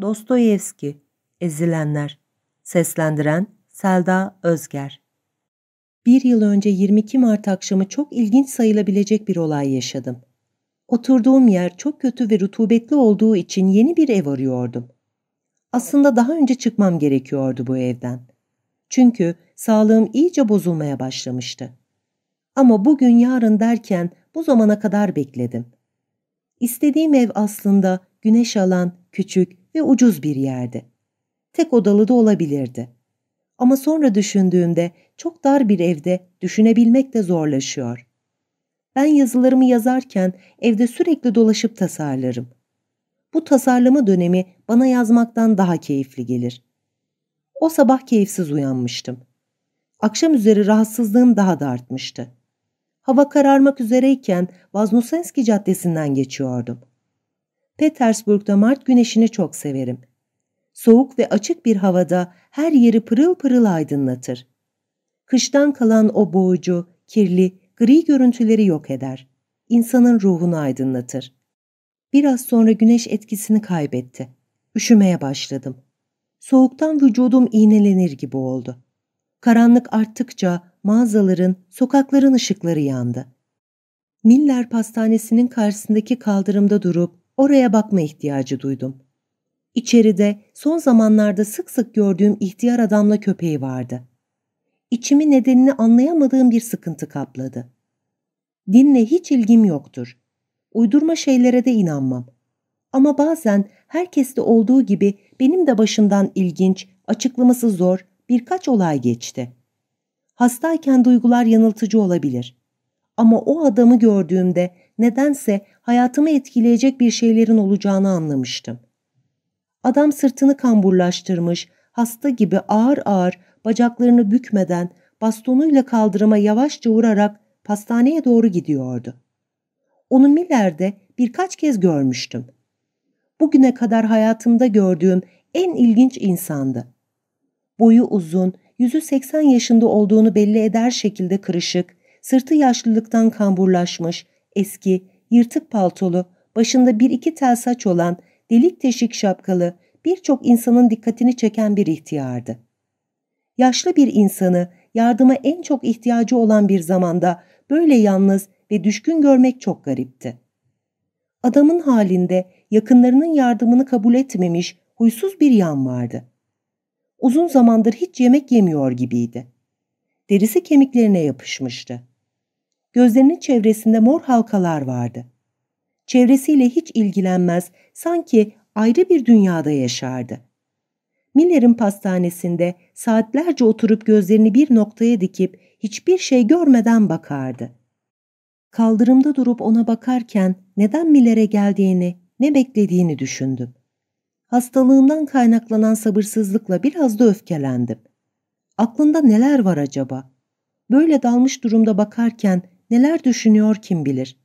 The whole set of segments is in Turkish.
Dostoyevski Ezilenler Seslendiren Selda Özger Bir yıl önce 22 Mart akşamı çok ilginç sayılabilecek bir olay yaşadım. Oturduğum yer çok kötü ve rutubetli olduğu için yeni bir ev arıyordum. Aslında daha önce çıkmam gerekiyordu bu evden. Çünkü sağlığım iyice bozulmaya başlamıştı. Ama bugün yarın derken bu zamana kadar bekledim. İstediğim ev aslında güneş alan, küçük ve ucuz bir yerdi. Tek odalı da olabilirdi. Ama sonra düşündüğümde çok dar bir evde düşünebilmek de zorlaşıyor. Ben yazılarımı yazarken evde sürekli dolaşıp tasarlarım. Bu tasarlama dönemi bana yazmaktan daha keyifli gelir. O sabah keyifsiz uyanmıştım. Akşam üzeri rahatsızlığım daha da artmıştı. Hava kararmak üzereyken Vaznusenski Caddesi'nden geçiyordum. Petersburg'da Mart güneşini çok severim. Soğuk ve açık bir havada her yeri pırıl pırıl aydınlatır. Kıştan kalan o boğucu, kirli, gri görüntüleri yok eder. İnsanın ruhunu aydınlatır. Biraz sonra güneş etkisini kaybetti. Üşümeye başladım. Soğuktan vücudum iğnelenir gibi oldu. Karanlık arttıkça mağazaların, sokakların ışıkları yandı. Miller Pastanesi'nin karşısındaki kaldırımda durup oraya bakma ihtiyacı duydum. İçeride son zamanlarda sık sık gördüğüm ihtiyar adamla köpeği vardı. İçimi nedenini anlayamadığım bir sıkıntı kapladı. Dinle hiç ilgim yoktur. Uydurma şeylere de inanmam. Ama bazen herkeste olduğu gibi benim de başımdan ilginç, açıklaması zor birkaç olay geçti. Hastayken duygular yanıltıcı olabilir. Ama o adamı gördüğümde nedense hayatımı etkileyecek bir şeylerin olacağını anlamıştım. Adam sırtını kamburlaştırmış, hasta gibi ağır ağır bacaklarını bükmeden bastonuyla kaldırıma yavaşça vurarak pastaneye doğru gidiyordu. Onu Miller'de birkaç kez görmüştüm. Bugüne kadar hayatımda gördüğüm en ilginç insandı. Boyu uzun, yüzü 80 yaşında olduğunu belli eder şekilde kırışık, sırtı yaşlılıktan kamburlaşmış, eski, yırtık paltolu, başında bir iki tel saç olan, delik teşik şapkalı, birçok insanın dikkatini çeken bir ihtiyardı. Yaşlı bir insanı yardıma en çok ihtiyacı olan bir zamanda böyle yalnız ve düşkün görmek çok garipti. Adamın halinde yakınlarının yardımını kabul etmemiş huysuz bir yan vardı. Uzun zamandır hiç yemek yemiyor gibiydi. Derisi kemiklerine yapışmıştı. Gözlerinin çevresinde mor halkalar vardı. Çevresiyle hiç ilgilenmez, sanki ayrı bir dünyada yaşardı. Miller'in pastanesinde saatlerce oturup gözlerini bir noktaya dikip hiçbir şey görmeden bakardı. Kaldırımda durup ona bakarken neden Miller'e geldiğini, ne beklediğini düşündüm. Hastalığımdan kaynaklanan sabırsızlıkla biraz da öfkelendim. Aklında neler var acaba? Böyle dalmış durumda bakarken neler düşünüyor kim bilir.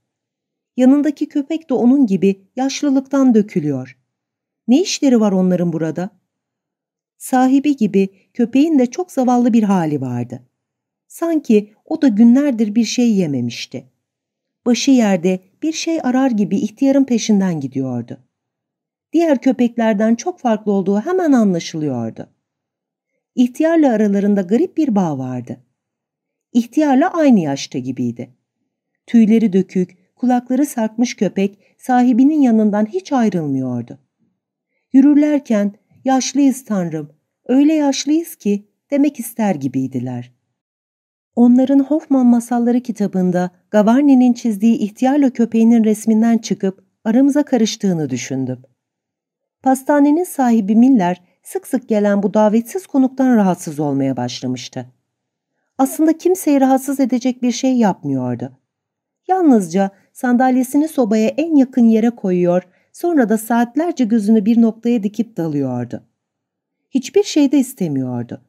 Yanındaki köpek de onun gibi yaşlılıktan dökülüyor. Ne işleri var onların burada? Sahibi gibi köpeğin de çok zavallı bir hali vardı. Sanki o da günlerdir bir şey yememişti. Başı yerde bir şey arar gibi ihtiyarın peşinden gidiyordu. Diğer köpeklerden çok farklı olduğu hemen anlaşılıyordu. İhtiyarla aralarında garip bir bağ vardı. İhtiyarla aynı yaşta gibiydi. Tüyleri dökük, kulakları sarkmış köpek sahibinin yanından hiç ayrılmıyordu. Yürürlerken yaşlıyız tanrım, öyle yaşlıyız ki demek ister gibiydiler. Onların Hoffman Masalları kitabında Gavarni'nin çizdiği ihtiyarla köpeğinin resminden çıkıp aramıza karıştığını düşündüm. Pastanenin sahibi Miller sık sık gelen bu davetsiz konuktan rahatsız olmaya başlamıştı. Aslında kimseyi rahatsız edecek bir şey yapmıyordu. Yalnızca sandalyesini sobaya en yakın yere koyuyor, sonra da saatlerce gözünü bir noktaya dikip dalıyordu. Hiçbir şey de istemiyordu.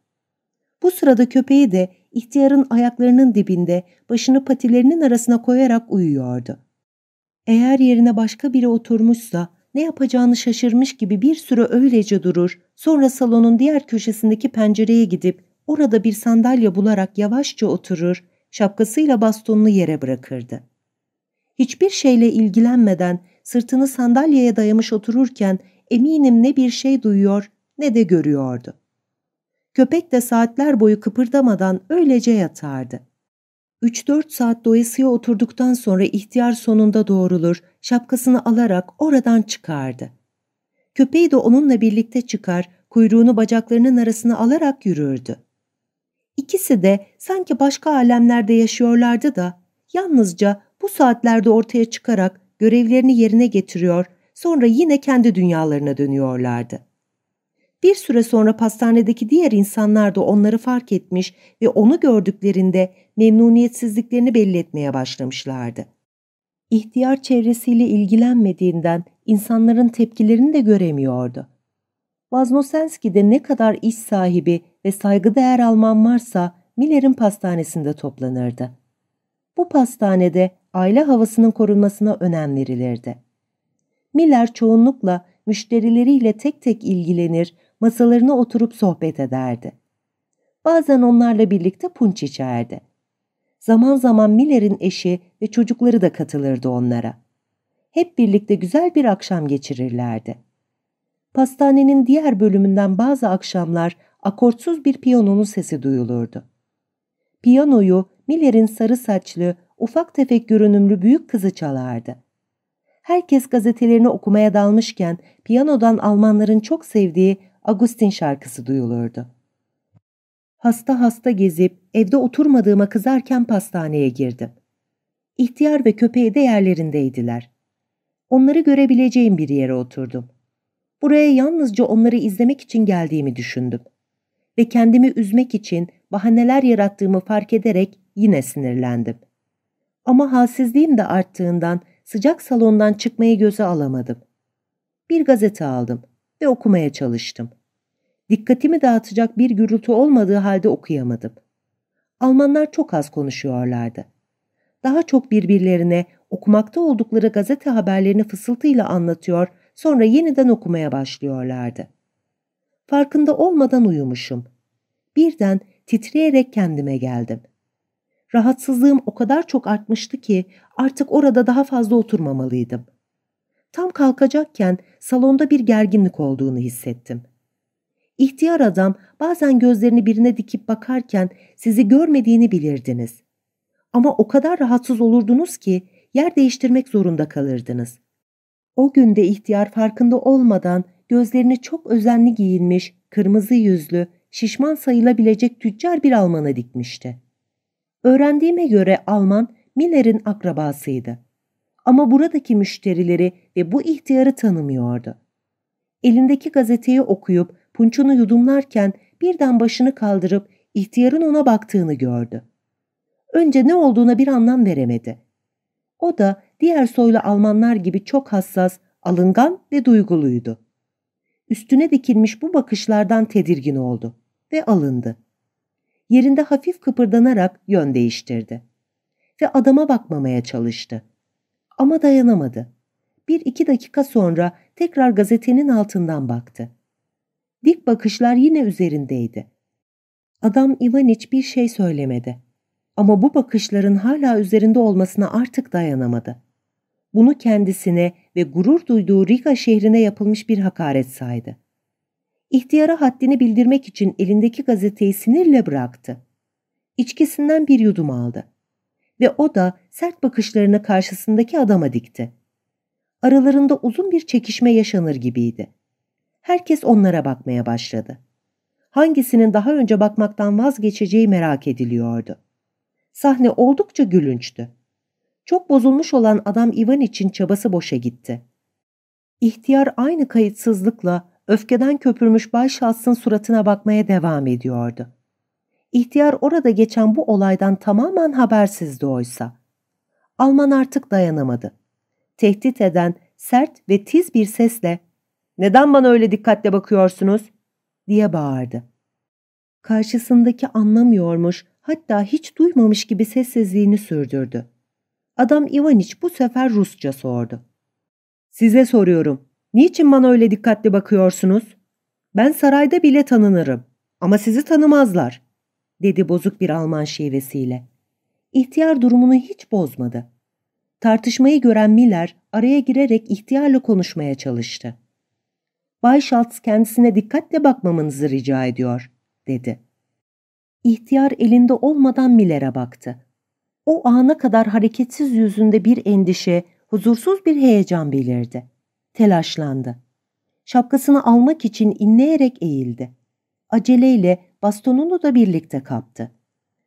Bu sırada köpeği de ihtiyarın ayaklarının dibinde başını patilerinin arasına koyarak uyuyordu. Eğer yerine başka biri oturmuşsa ne yapacağını şaşırmış gibi bir süre öylece durur, sonra salonun diğer köşesindeki pencereye gidip orada bir sandalye bularak yavaşça oturur, şapkasıyla bastonunu yere bırakırdı. Hiçbir şeyle ilgilenmeden sırtını sandalyeye dayamış otururken eminim ne bir şey duyuyor ne de görüyordu. Köpek de saatler boyu kıpırdamadan öylece yatardı. 3-4 saat doyasıya oturduktan sonra ihtiyar sonunda doğrulur, şapkasını alarak oradan çıkardı. Köpeği de onunla birlikte çıkar, kuyruğunu bacaklarının arasına alarak yürürdü. İkisi de sanki başka alemlerde yaşıyorlardı da yalnızca bu saatlerde ortaya çıkarak görevlerini yerine getiriyor, sonra yine kendi dünyalarına dönüyorlardı. Bir süre sonra pastanedeki diğer insanlar da onları fark etmiş ve onu gördüklerinde memnuniyetsizliklerini belli etmeye başlamışlardı. İhtiyar çevresiyle ilgilenmediğinden insanların tepkilerini de göremiyordu. Vaznosenski'de ne kadar iş sahibi ve saygıdeğer Alman varsa Miller'in pastanesinde toplanırdı. Bu pastanede aile havasının korunmasına önem verilirdi. Miller çoğunlukla müşterileriyle tek tek ilgilenir, masalarına oturup sohbet ederdi. Bazen onlarla birlikte punç içerdi. Zaman zaman Miller'in eşi ve çocukları da katılırdı onlara. Hep birlikte güzel bir akşam geçirirlerdi. Pastanenin diğer bölümünden bazı akşamlar akortsuz bir piyanonun sesi duyulurdu. Piyanoyu Miller'in sarı saçlı, ufak tefek görünümlü büyük kızı çalardı. Herkes gazetelerini okumaya dalmışken piyanodan Almanların çok sevdiği Agustin şarkısı duyulurdu. Hasta hasta gezip evde oturmadığıma kızarken pastaneye girdim. İhtiyar ve köpeği de yerlerindeydiler. Onları görebileceğim bir yere oturdum. Buraya yalnızca onları izlemek için geldiğimi düşündüm. Ve kendimi üzmek için bahaneler yarattığımı fark ederek yine sinirlendim. Ama halsizliğim de arttığından sıcak salondan çıkmayı göze alamadım. Bir gazete aldım ve okumaya çalıştım. Dikkatimi dağıtacak bir gürültü olmadığı halde okuyamadım. Almanlar çok az konuşuyorlardı. Daha çok birbirlerine okumakta oldukları gazete haberlerini fısıltıyla anlatıyor, sonra yeniden okumaya başlıyorlardı. Farkında olmadan uyumuşum. Birden titreyerek kendime geldim. Rahatsızlığım o kadar çok artmıştı ki artık orada daha fazla oturmamalıydım. Tam kalkacakken salonda bir gerginlik olduğunu hissettim. İhtiyar adam bazen gözlerini birine dikip bakarken sizi görmediğini bilirdiniz. Ama o kadar rahatsız olurdunuz ki yer değiştirmek zorunda kalırdınız. O günde ihtiyar farkında olmadan gözlerini çok özenli giyinmiş, kırmızı yüzlü, şişman sayılabilecek tüccar bir Alman'a dikmişti. Öğrendiğime göre Alman, Miller'in akrabasıydı. Ama buradaki müşterileri ve bu ihtiyarı tanımıyordu. Elindeki gazeteyi okuyup punçunu yudumlarken birden başını kaldırıp ihtiyarın ona baktığını gördü. Önce ne olduğuna bir anlam veremedi. O da diğer soylu Almanlar gibi çok hassas, alıngan ve duyguluydu. Üstüne dikilmiş bu bakışlardan tedirgin oldu ve alındı. Yerinde hafif kıpırdanarak yön değiştirdi. Ve adama bakmamaya çalıştı. Ama dayanamadı. Bir iki dakika sonra tekrar gazetenin altından baktı. Dik bakışlar yine üzerindeydi. Adam Ivaniç bir şey söylemedi. Ama bu bakışların hala üzerinde olmasına artık dayanamadı. Bunu kendisine ve gurur duyduğu Riga şehrine yapılmış bir hakaret saydı. İhtiyara haddini bildirmek için elindeki gazeteyi sinirle bıraktı. İçkisinden bir yudum aldı. Ve o da sert bakışlarını karşısındaki adama dikti. Aralarında uzun bir çekişme yaşanır gibiydi. Herkes onlara bakmaya başladı. Hangisinin daha önce bakmaktan vazgeçeceği merak ediliyordu. Sahne oldukça gülünçtü. Çok bozulmuş olan adam Ivan için çabası boşa gitti. İhtiyar aynı kayıtsızlıkla öfkeden köpürmüş Bay Şahs'ın suratına bakmaya devam ediyordu. İhtiyar orada geçen bu olaydan tamamen habersizdi oysa. Alman artık dayanamadı. Tehdit eden, sert ve tiz bir sesle ''Neden bana öyle dikkatle bakıyorsunuz?'' diye bağırdı. Karşısındaki anlamıyormuş, hatta hiç duymamış gibi sessizliğini sürdürdü. Adam Ivaniç bu sefer Rusça sordu. ''Size soruyorum, niçin bana öyle dikkatli bakıyorsunuz? Ben sarayda bile tanınırım ama sizi tanımazlar.'' dedi bozuk bir Alman şivesiyle. İhtiyar durumunu hiç bozmadı. Tartışmayı gören Miller araya girerek ihtiyarla konuşmaya çalıştı. Bay Schultz kendisine dikkatle bakmamanızı rica ediyor, dedi. İhtiyar elinde olmadan Miller'e baktı. O ana kadar hareketsiz yüzünde bir endişe, huzursuz bir heyecan belirdi. Telaşlandı. Şapkasını almak için inleyerek eğildi. Aceleyle bastonunu da birlikte kaptı.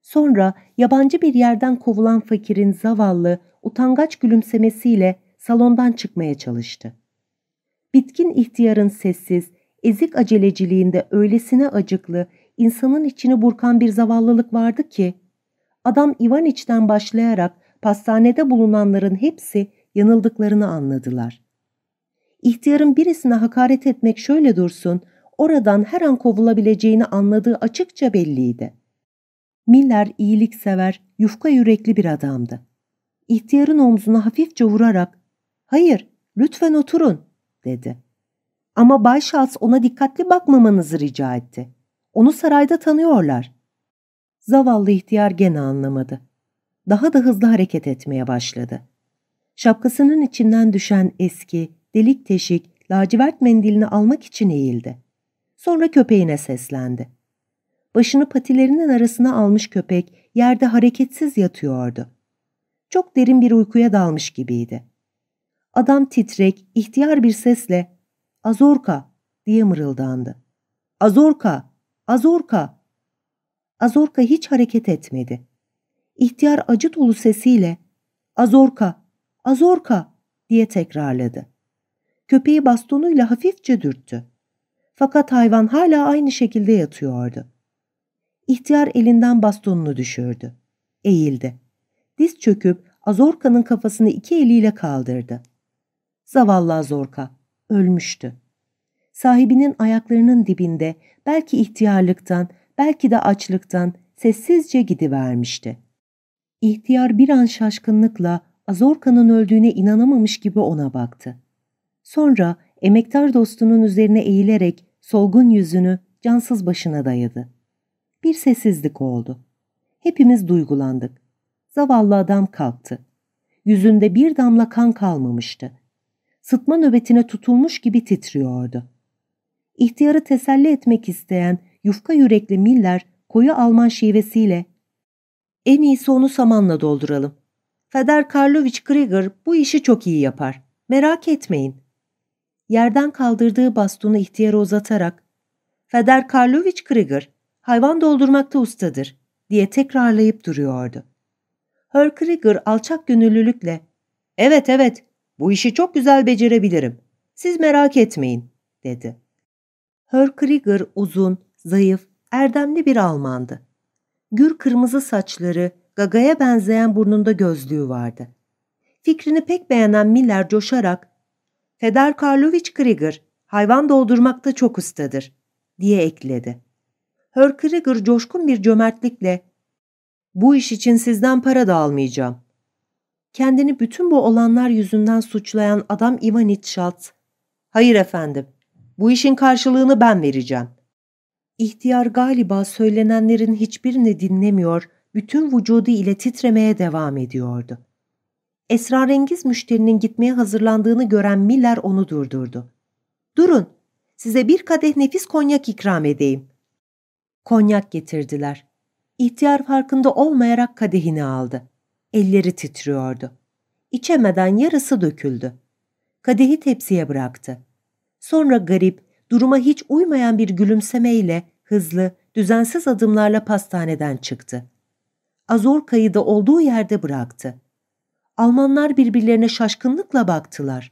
Sonra yabancı bir yerden kovulan fakirin zavallı, utangaç gülümsemesiyle salondan çıkmaya çalıştı. Bitkin ihtiyarın sessiz, ezik aceleciliğinde öylesine acıklı, insanın içini burkan bir zavallılık vardı ki, adam İvaniç'ten başlayarak pastanede bulunanların hepsi yanıldıklarını anladılar. İhtiyarın birisine hakaret etmek şöyle dursun, oradan her an kovulabileceğini anladığı açıkça belliydi. Miller iyiliksever, yufka yürekli bir adamdı. İhtiyarın omzuna hafifçe vurarak, ''Hayır, lütfen oturun.'' dedi. Ama Bay Schultz ona dikkatli bakmamanızı rica etti. Onu sarayda tanıyorlar. Zavallı ihtiyar gene anlamadı. Daha da hızlı hareket etmeye başladı. Şapkasının içinden düşen eski, delik teşik, lacivert mendilini almak için eğildi. Sonra köpeğine seslendi. Başını patilerinin arasına almış köpek yerde hareketsiz yatıyordu. Çok derin bir uykuya dalmış gibiydi. Adam titrek, ihtiyar bir sesle ''Azorka'' diye mırıldandı. ''Azorka! Azorka!'' Azorka hiç hareket etmedi. İhtiyar acı dolu sesiyle ''Azorka! Azorka!'' diye tekrarladı. Köpeği bastonuyla hafifçe dürttü. Fakat hayvan hala aynı şekilde yatıyordu. İhtiyar elinden bastonunu düşürdü. Eğildi. Diz çöküp Azorka'nın kafasını iki eliyle kaldırdı. Zavallı Azorka ölmüştü. Sahibinin ayaklarının dibinde belki ihtiyarlıktan, belki de açlıktan sessizce gidivermişti. İhtiyar bir an şaşkınlıkla Azorka'nın öldüğüne inanamamış gibi ona baktı. Sonra emektar dostunun üzerine eğilerek solgun yüzünü cansız başına dayadı. Bir sessizlik oldu. Hepimiz duygulandık. Zavallı adam kalktı. Yüzünde bir damla kan kalmamıştı. Sıtma nöbetine tutulmuş gibi titriyordu. İhtiyarı teselli etmek isteyen yufka yürekli Miller koyu Alman şivesiyle ''En iyisi onu samanla dolduralım. Feder Karlovich Krieger bu işi çok iyi yapar. Merak etmeyin.'' Yerden kaldırdığı bastonu ihtiyara uzatarak ''Feder Karlovich Krieger hayvan doldurmakta ustadır.'' diye tekrarlayıp duruyordu. Her Krieger alçak gönüllülükle ''Evet evet bu işi çok güzel becerebilirim. Siz merak etmeyin.'' dedi. Her Krieger uzun, zayıf, erdemli bir Almandı. Gür kırmızı saçları, gagaya benzeyen burnunda gözlüğü vardı. Fikrini pek beğenen Miller coşarak ''Feder Karlovich Krieger, hayvan doldurmakta çok ustadır.'' diye ekledi. Her Krieger coşkun bir cömertlikle ''Bu iş için sizden para da almayacağım. Kendini bütün bu olanlar yüzünden suçlayan adam Ivanit Schultz, ''Hayır efendim, bu işin karşılığını ben vereceğim.'' İhtiyar galiba söylenenlerin hiçbirini dinlemiyor, bütün vücudu ile titremeye devam ediyordu. Esrarengiz müşterinin gitmeye hazırlandığını gören Miller onu durdurdu. ''Durun, size bir kadeh nefis konyak ikram edeyim.'' Konyak getirdiler. İhtiyar farkında olmayarak kadehini aldı. Elleri titriyordu. İçemeden yarısı döküldü. Kadehi tepsiye bıraktı. Sonra garip, duruma hiç uymayan bir gülümsemeyle hızlı, düzensiz adımlarla pastaneden çıktı. Azorka'yı da olduğu yerde bıraktı. Almanlar birbirlerine şaşkınlıkla baktılar.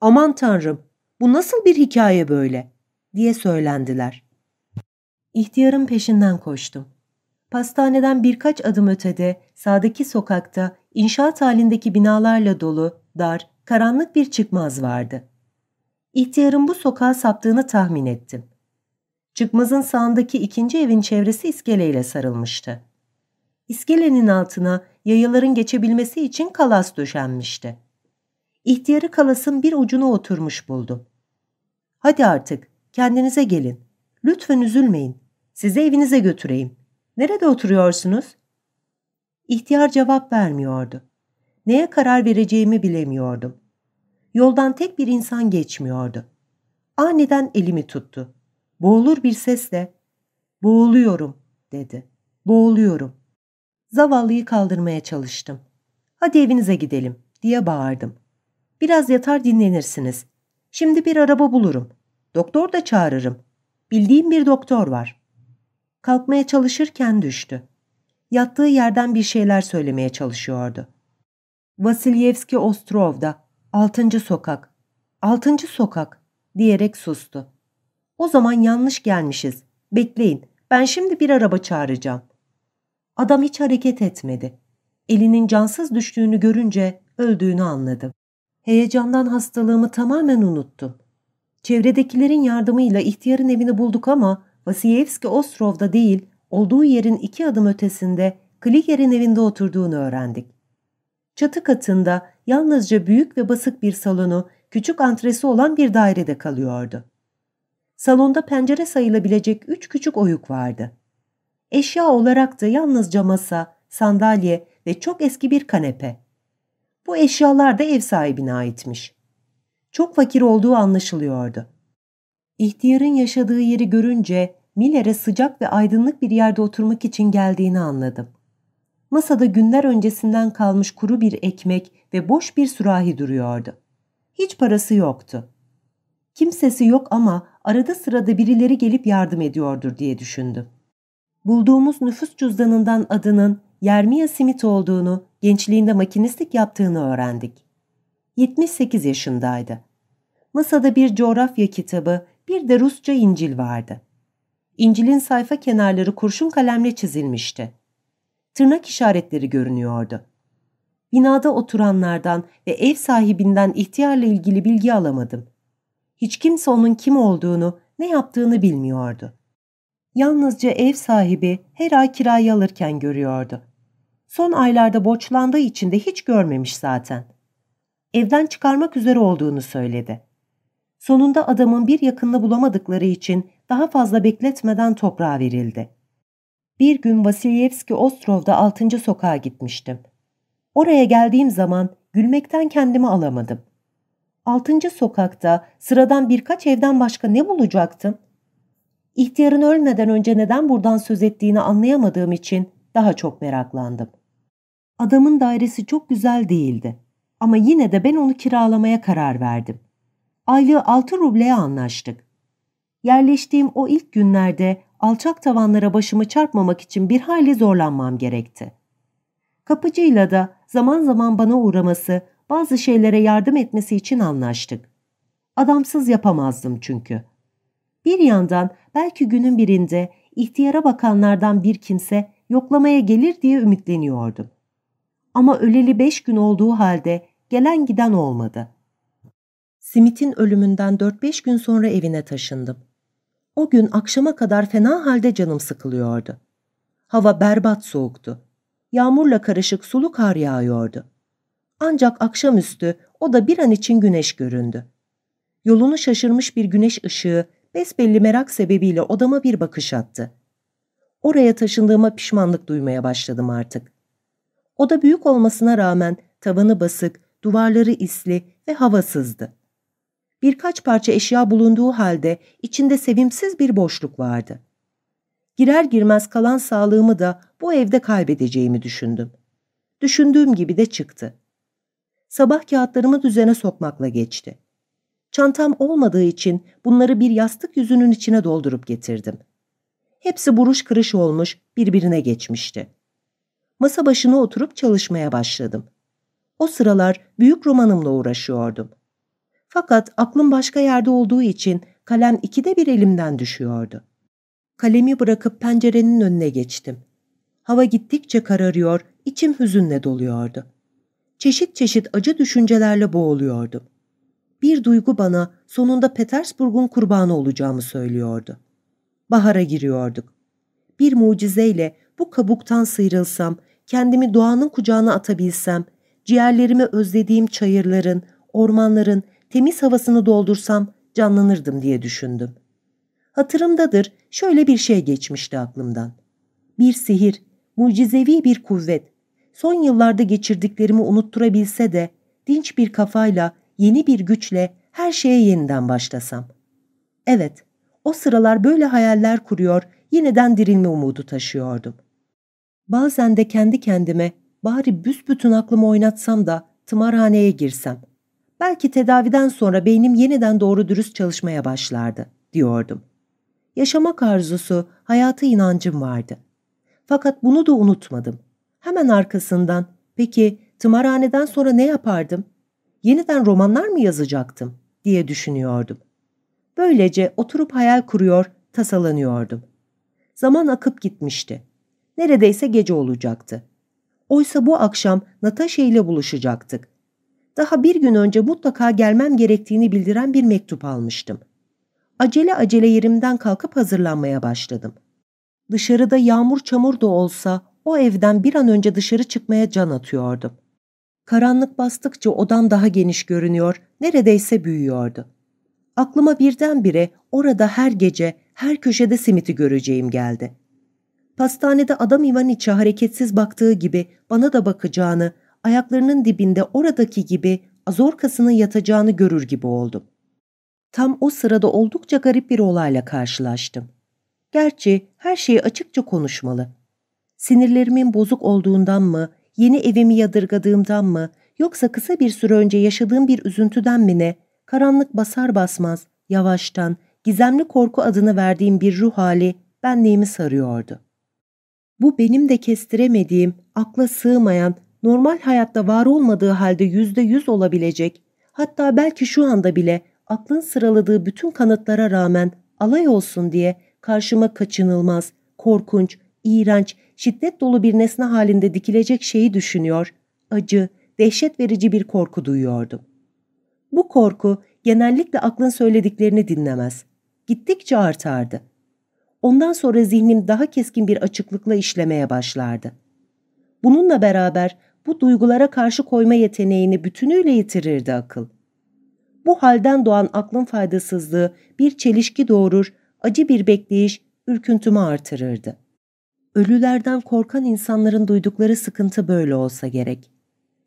''Aman tanrım, bu nasıl bir hikaye böyle?'' diye söylendiler. İhtiyarın peşinden koştum. Pastaneden birkaç adım ötede, sağdaki sokakta, inşaat halindeki binalarla dolu, dar, karanlık bir çıkmaz vardı. İhtiyarın bu sokağa saptığını tahmin ettim. Çıkmazın sağındaki ikinci evin çevresi iskeleyle sarılmıştı. İskelenin altına yayaların geçebilmesi için kalas döşenmişti. İhtiyarı kalasın bir ucuna oturmuş buldum. Hadi artık kendinize gelin. Lütfen üzülmeyin. Sizi evinize götüreyim. Nerede oturuyorsunuz? İhtiyar cevap vermiyordu. Neye karar vereceğimi bilemiyordum. Yoldan tek bir insan geçmiyordu. Aniden elimi tuttu. Boğulur bir sesle ''Boğuluyorum'' dedi. ''Boğuluyorum.'' Zavallıyı kaldırmaya çalıştım. ''Hadi evinize gidelim.'' diye bağırdım. ''Biraz yatar dinlenirsiniz. Şimdi bir araba bulurum. Doktor da çağırırım. Bildiğim bir doktor var.'' Kalkmaya çalışırken düştü. Yattığı yerden bir şeyler söylemeye çalışıyordu. Vasilyevski Ostrov'da, altıncı sokak, altıncı sokak diyerek sustu. O zaman yanlış gelmişiz. Bekleyin, ben şimdi bir araba çağıracağım. Adam hiç hareket etmedi. Elinin cansız düştüğünü görünce öldüğünü anladım. Heyecandan hastalığımı tamamen unuttum. Çevredekilerin yardımıyla ihtiyarın evini bulduk ama Vasiyevski Ostrov'da değil, olduğu yerin iki adım ötesinde Kliger'in evinde oturduğunu öğrendik. Çatı katında yalnızca büyük ve basık bir salonu, küçük antresi olan bir dairede kalıyordu. Salonda pencere sayılabilecek üç küçük oyuk vardı. Eşya olarak da yalnızca masa, sandalye ve çok eski bir kanepe. Bu eşyalar da ev sahibine aitmiş. Çok fakir olduğu anlaşılıyordu. İhtiyarın yaşadığı yeri görünce Miller'e sıcak ve aydınlık bir yerde oturmak için geldiğini anladım. Masada günler öncesinden kalmış kuru bir ekmek ve boş bir sürahi duruyordu. Hiç parası yoktu. Kimsesi yok ama arada sırada birileri gelip yardım ediyordur diye düşündüm. Bulduğumuz nüfus cüzdanından adının Yermia Smith olduğunu, gençliğinde makinistlik yaptığını öğrendik. 78 yaşındaydı. Masada bir coğrafya kitabı, bir de Rusça İncil vardı. İncil'in sayfa kenarları kurşun kalemle çizilmişti. Tırnak işaretleri görünüyordu. Binada oturanlardan ve ev sahibinden ihtiyarla ilgili bilgi alamadım. Hiç kimse onun kim olduğunu, ne yaptığını bilmiyordu. Yalnızca ev sahibi her ay kirayı alırken görüyordu. Son aylarda borçlandığı için de hiç görmemiş zaten. Evden çıkarmak üzere olduğunu söyledi. Sonunda adamın bir yakınını bulamadıkları için daha fazla bekletmeden toprağa verildi. Bir gün Vasilyevski Ostrov'da 6. sokağa gitmiştim. Oraya geldiğim zaman gülmekten kendimi alamadım. 6. sokakta sıradan birkaç evden başka ne bulacaktım? İhtiyarın ölmeden önce neden buradan söz ettiğini anlayamadığım için daha çok meraklandım. Adamın dairesi çok güzel değildi ama yine de ben onu kiralamaya karar verdim. Aylığı 6 rubleye anlaştık. Yerleştiğim o ilk günlerde alçak tavanlara başımı çarpmamak için bir hayli zorlanmam gerekti. Kapıcıyla da zaman zaman bana uğraması, bazı şeylere yardım etmesi için anlaştık. Adamsız yapamazdım çünkü. Bir yandan belki günün birinde ihtiyara bakanlardan bir kimse yoklamaya gelir diye ümitleniyordum. Ama öleli beş gün olduğu halde gelen giden olmadı. Smith'in ölümünden 4-5 gün sonra evine taşındım. O gün akşama kadar fena halde canım sıkılıyordu. Hava berbat soğuktu. Yağmurla karışık sulu kar yağıyordu. Ancak akşamüstü o da bir an için güneş göründü. Yolunu şaşırmış bir güneş ışığı besbelli merak sebebiyle odama bir bakış attı. Oraya taşındığıma pişmanlık duymaya başladım artık. Oda büyük olmasına rağmen tavanı basık, duvarları isli ve havasızdı birkaç parça eşya bulunduğu halde içinde sevimsiz bir boşluk vardı. Girer girmez kalan sağlığımı da bu evde kaybedeceğimi düşündüm. Düşündüğüm gibi de çıktı. Sabah kağıtlarımı düzene sokmakla geçti. Çantam olmadığı için bunları bir yastık yüzünün içine doldurup getirdim. Hepsi buruş kırış olmuş, birbirine geçmişti. Masa başına oturup çalışmaya başladım. O sıralar büyük romanımla uğraşıyordum. Fakat aklım başka yerde olduğu için kalem ikide bir elimden düşüyordu. Kalemi bırakıp pencerenin önüne geçtim. Hava gittikçe kararıyor, içim hüzünle doluyordu. Çeşit çeşit acı düşüncelerle boğuluyordum. Bir duygu bana sonunda Petersburg'un kurbanı olacağımı söylüyordu. Bahara giriyorduk. Bir mucizeyle bu kabuktan sıyrılsam, kendimi doğanın kucağına atabilsem, ciğerlerimi özlediğim çayırların, ormanların, temiz havasını doldursam canlanırdım diye düşündüm. Hatırımdadır şöyle bir şey geçmişti aklımdan. Bir sihir, mucizevi bir kuvvet, son yıllarda geçirdiklerimi unutturabilse de dinç bir kafayla, yeni bir güçle her şeye yeniden başlasam. Evet, o sıralar böyle hayaller kuruyor, yeniden dirilme umudu taşıyordum. Bazen de kendi kendime bari büsbütün aklımı oynatsam da tımarhaneye girsem. Belki tedaviden sonra beynim yeniden doğru dürüst çalışmaya başlardı, diyordum. Yaşamak arzusu, hayata inancım vardı. Fakat bunu da unutmadım. Hemen arkasından, peki tımarhaneden sonra ne yapardım? Yeniden romanlar mı yazacaktım? diye düşünüyordum. Böylece oturup hayal kuruyor, tasalanıyordum. Zaman akıp gitmişti. Neredeyse gece olacaktı. Oysa bu akşam Natasha ile buluşacaktık. Daha bir gün önce mutlaka gelmem gerektiğini bildiren bir mektup almıştım. Acele acele yerimden kalkıp hazırlanmaya başladım. Dışarıda yağmur çamur da olsa o evden bir an önce dışarı çıkmaya can atıyordum. Karanlık bastıkça odam daha geniş görünüyor, neredeyse büyüyordu. Aklıma birdenbire orada her gece, her köşede simiti göreceğim geldi. Pastanede adam İvaniç'e hareketsiz baktığı gibi bana da bakacağını, ayaklarının dibinde oradaki gibi azorkasının yatacağını görür gibi oldum. Tam o sırada oldukça garip bir olayla karşılaştım. Gerçi her şeyi açıkça konuşmalı. Sinirlerimin bozuk olduğundan mı, yeni evimi yadırgadığımdan mı, yoksa kısa bir süre önce yaşadığım bir üzüntüden mi ne, karanlık basar basmaz, yavaştan, gizemli korku adını verdiğim bir ruh hali benliğimi sarıyordu. Bu benim de kestiremediğim, akla sığmayan, normal hayatta var olmadığı halde yüzde yüz olabilecek, hatta belki şu anda bile aklın sıraladığı bütün kanıtlara rağmen alay olsun diye karşıma kaçınılmaz, korkunç, iğrenç, şiddet dolu bir nesne halinde dikilecek şeyi düşünüyor, acı, dehşet verici bir korku duyuyordum. Bu korku genellikle aklın söylediklerini dinlemez. Gittikçe artardı. Ondan sonra zihnim daha keskin bir açıklıkla işlemeye başlardı. Bununla beraber bu duygulara karşı koyma yeteneğini bütünüyle yitirirdi akıl. Bu halden doğan aklın faydasızlığı bir çelişki doğurur, acı bir bekleyiş ürküntümü artırırdı. Ölülerden korkan insanların duydukları sıkıntı böyle olsa gerek.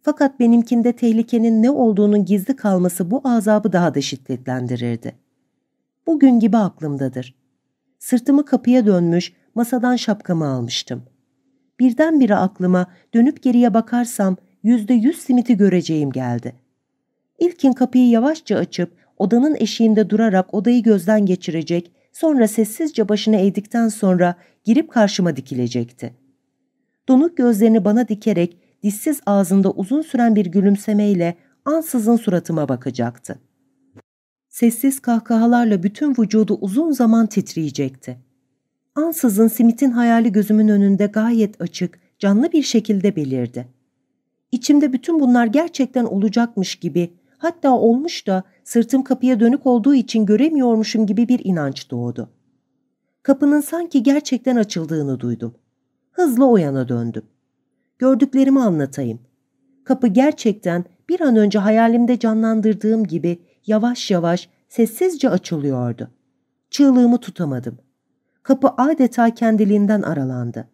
Fakat benimkinde tehlikenin ne olduğunun gizli kalması bu azabı daha da şiddetlendirirdi. Bugün gibi aklımdadır. Sırtımı kapıya dönmüş, masadan şapkamı almıştım. Birdenbire aklıma dönüp geriye bakarsam yüzde yüz simiti göreceğim geldi. İlkin kapıyı yavaşça açıp odanın eşiğinde durarak odayı gözden geçirecek, sonra sessizce başını eğdikten sonra girip karşıma dikilecekti. Donuk gözlerini bana dikerek dişsiz ağzında uzun süren bir gülümsemeyle ansızın suratıma bakacaktı. Sessiz kahkahalarla bütün vücudu uzun zaman titreyecekti. Ansızın Smith'in hayali gözümün önünde gayet açık, canlı bir şekilde belirdi. İçimde bütün bunlar gerçekten olacakmış gibi, hatta olmuş da sırtım kapıya dönük olduğu için göremiyormuşum gibi bir inanç doğdu. Kapının sanki gerçekten açıldığını duydum. Hızla o yana döndüm. Gördüklerimi anlatayım. Kapı gerçekten bir an önce hayalimde canlandırdığım gibi yavaş yavaş sessizce açılıyordu. Çığlığımı tutamadım. Kapı adeta kendiliğinden aralandı.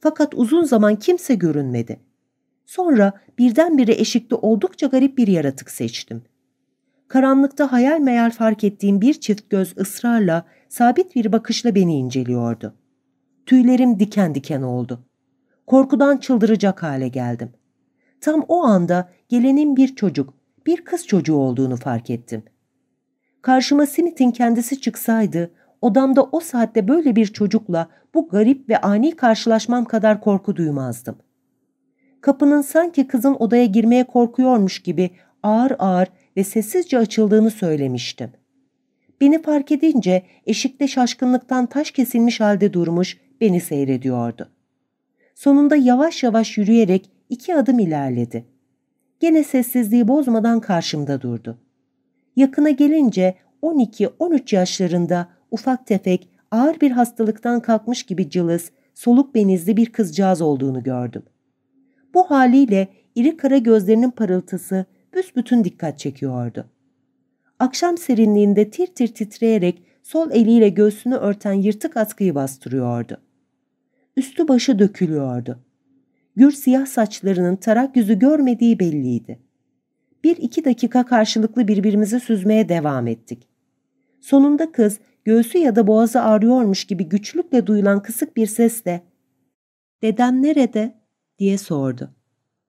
Fakat uzun zaman kimse görünmedi. Sonra birdenbire eşikte oldukça garip bir yaratık seçtim. Karanlıkta hayal meyal fark ettiğim bir çift göz ısrarla, sabit bir bakışla beni inceliyordu. Tüylerim diken diken oldu. Korkudan çıldıracak hale geldim. Tam o anda gelenin bir çocuk, bir kız çocuğu olduğunu fark ettim. Karşıma Smith'in kendisi çıksaydı, odamda o saatte böyle bir çocukla bu garip ve ani karşılaşmam kadar korku duymazdım. Kapının sanki kızın odaya girmeye korkuyormuş gibi ağır ağır ve sessizce açıldığını söylemiştim. Beni fark edince eşikte şaşkınlıktan taş kesilmiş halde durmuş, beni seyrediyordu. Sonunda yavaş yavaş yürüyerek iki adım ilerledi. Gene sessizliği bozmadan karşımda durdu. Yakına gelince 12-13 yaşlarında ufak tefek, ağır bir hastalıktan kalkmış gibi cılız, soluk benizli bir kızcağız olduğunu gördüm. Bu haliyle iri kara gözlerinin parıltısı büsbütün dikkat çekiyordu. Akşam serinliğinde tir tir titreyerek sol eliyle göğsünü örten yırtık askıyı bastırıyordu. Üstü başı dökülüyordu. Gür siyah saçlarının tarak yüzü görmediği belliydi. Bir iki dakika karşılıklı birbirimizi süzmeye devam ettik. Sonunda kız göğsü ya da boğazı ağrıyormuş gibi güçlükle duyulan kısık bir sesle ''Dedem nerede?'' diye sordu.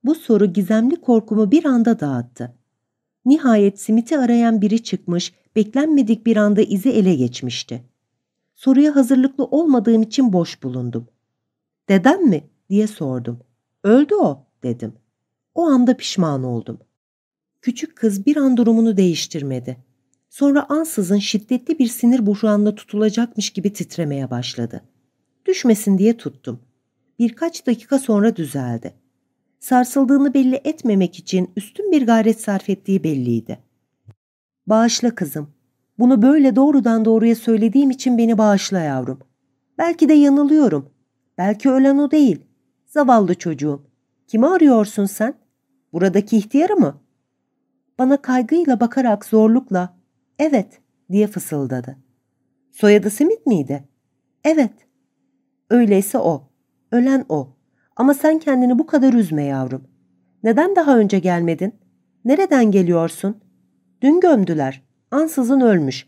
Bu soru gizemli korkumu bir anda dağıttı. Nihayet simiti arayan biri çıkmış, beklenmedik bir anda izi ele geçmişti. Soruya hazırlıklı olmadığım için boş bulundum. ''Dedem mi?'' diye sordum. ''Öldü o.'' dedim. O anda pişman oldum. Küçük kız bir an durumunu değiştirmedi. Sonra ansızın şiddetli bir sinir buhranına tutulacakmış gibi titremeye başladı. Düşmesin diye tuttum. Birkaç dakika sonra düzeldi. Sarsıldığını belli etmemek için üstün bir gayret sarf ettiği belliydi. Bağışla kızım. Bunu böyle doğrudan doğruya söylediğim için beni bağışla yavrum. Belki de yanılıyorum. Belki ölen o değil. Zavallı çocuğum. Kimi arıyorsun sen? Buradaki ihtiyarı mı? Bana kaygıyla bakarak zorlukla evet diye fısıldadı. Soyadı Simit miydi? Evet. Öyleyse o. Ölen o. Ama sen kendini bu kadar üzme yavrum. Neden daha önce gelmedin? Nereden geliyorsun? Dün gömdüler. Ansızın ölmüş.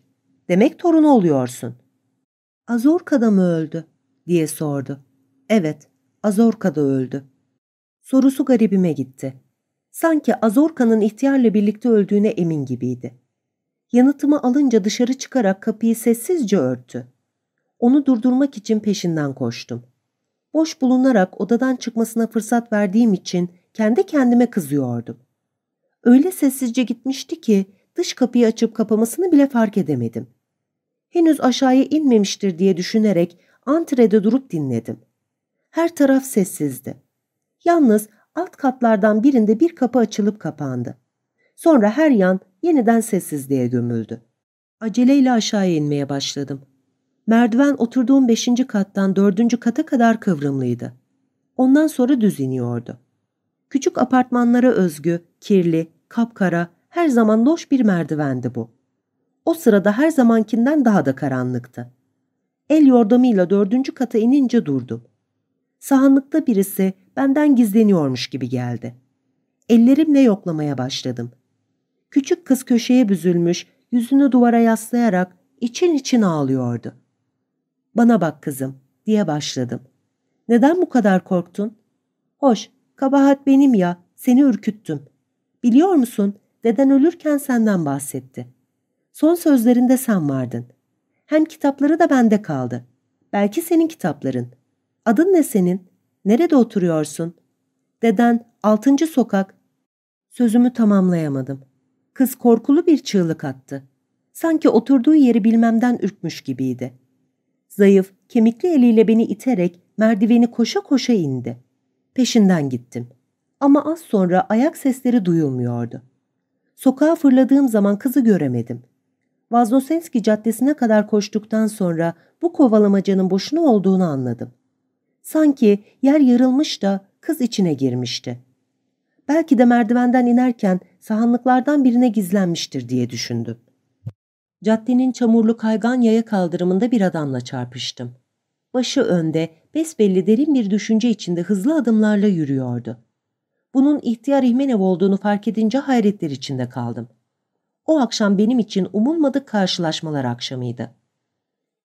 Demek torunu oluyorsun. Azorka'da mı öldü? diye sordu. Evet, Azorka'da öldü. Sorusu garibime gitti. Sanki Azorka'nın ihtiyarla birlikte öldüğüne emin gibiydi. Yanıtımı alınca dışarı çıkarak kapıyı sessizce örttü. Onu durdurmak için peşinden koştum. Boş bulunarak odadan çıkmasına fırsat verdiğim için kendi kendime kızıyordum. Öyle sessizce gitmişti ki dış kapıyı açıp kapamasını bile fark edemedim. Henüz aşağıya inmemiştir diye düşünerek antrede durup dinledim. Her taraf sessizdi. Yalnız alt katlardan birinde bir kapı açılıp kapandı. Sonra her yan yeniden sessizliğe gömüldü. Aceleyle aşağıya inmeye başladım. Merdiven oturduğum beşinci kattan dördüncü kata kadar kıvrımlıydı. Ondan sonra düz iniyordu. Küçük apartmanlara özgü, kirli, kapkara, her zaman loş bir merdivendi bu. O sırada her zamankinden daha da karanlıktı. El yordamıyla dördüncü kata inince durdum. Sahanlıkta birisi benden gizleniyormuş gibi geldi. Ellerimle yoklamaya başladım. Küçük kız köşeye büzülmüş, yüzünü duvara yaslayarak için için ağlıyordu. Bana bak kızım, diye başladım. Neden bu kadar korktun? Hoş, kabahat benim ya, seni ürküttüm. Biliyor musun, deden ölürken senden bahsetti. Son sözlerinde sen vardın. Hem kitapları da bende kaldı. Belki senin kitapların. Adın ne senin? Nerede oturuyorsun? Deden, altıncı sokak. Sözümü tamamlayamadım. Kız korkulu bir çığlık attı. Sanki oturduğu yeri bilmemden ürkmüş gibiydi. Zayıf, kemikli eliyle beni iterek merdiveni koşa koşa indi. Peşinden gittim. Ama az sonra ayak sesleri duyulmuyordu. Sokağa fırladığım zaman kızı göremedim. Vaznosenski Caddesi'ne kadar koştuktan sonra bu kovalamacanın boşuna olduğunu anladım. Sanki yer yarılmış da kız içine girmişti. Belki de merdivenden inerken sahanlıklardan birine gizlenmiştir diye düşündüm. Caddenin çamurlu kaygan yaya kaldırımında bir adamla çarpıştım. Başı önde, besbelli derin bir düşünce içinde hızlı adımlarla yürüyordu. Bunun ihtiyar İhmenev olduğunu fark edince hayretler içinde kaldım. O akşam benim için umulmadık karşılaşmalar akşamıydı.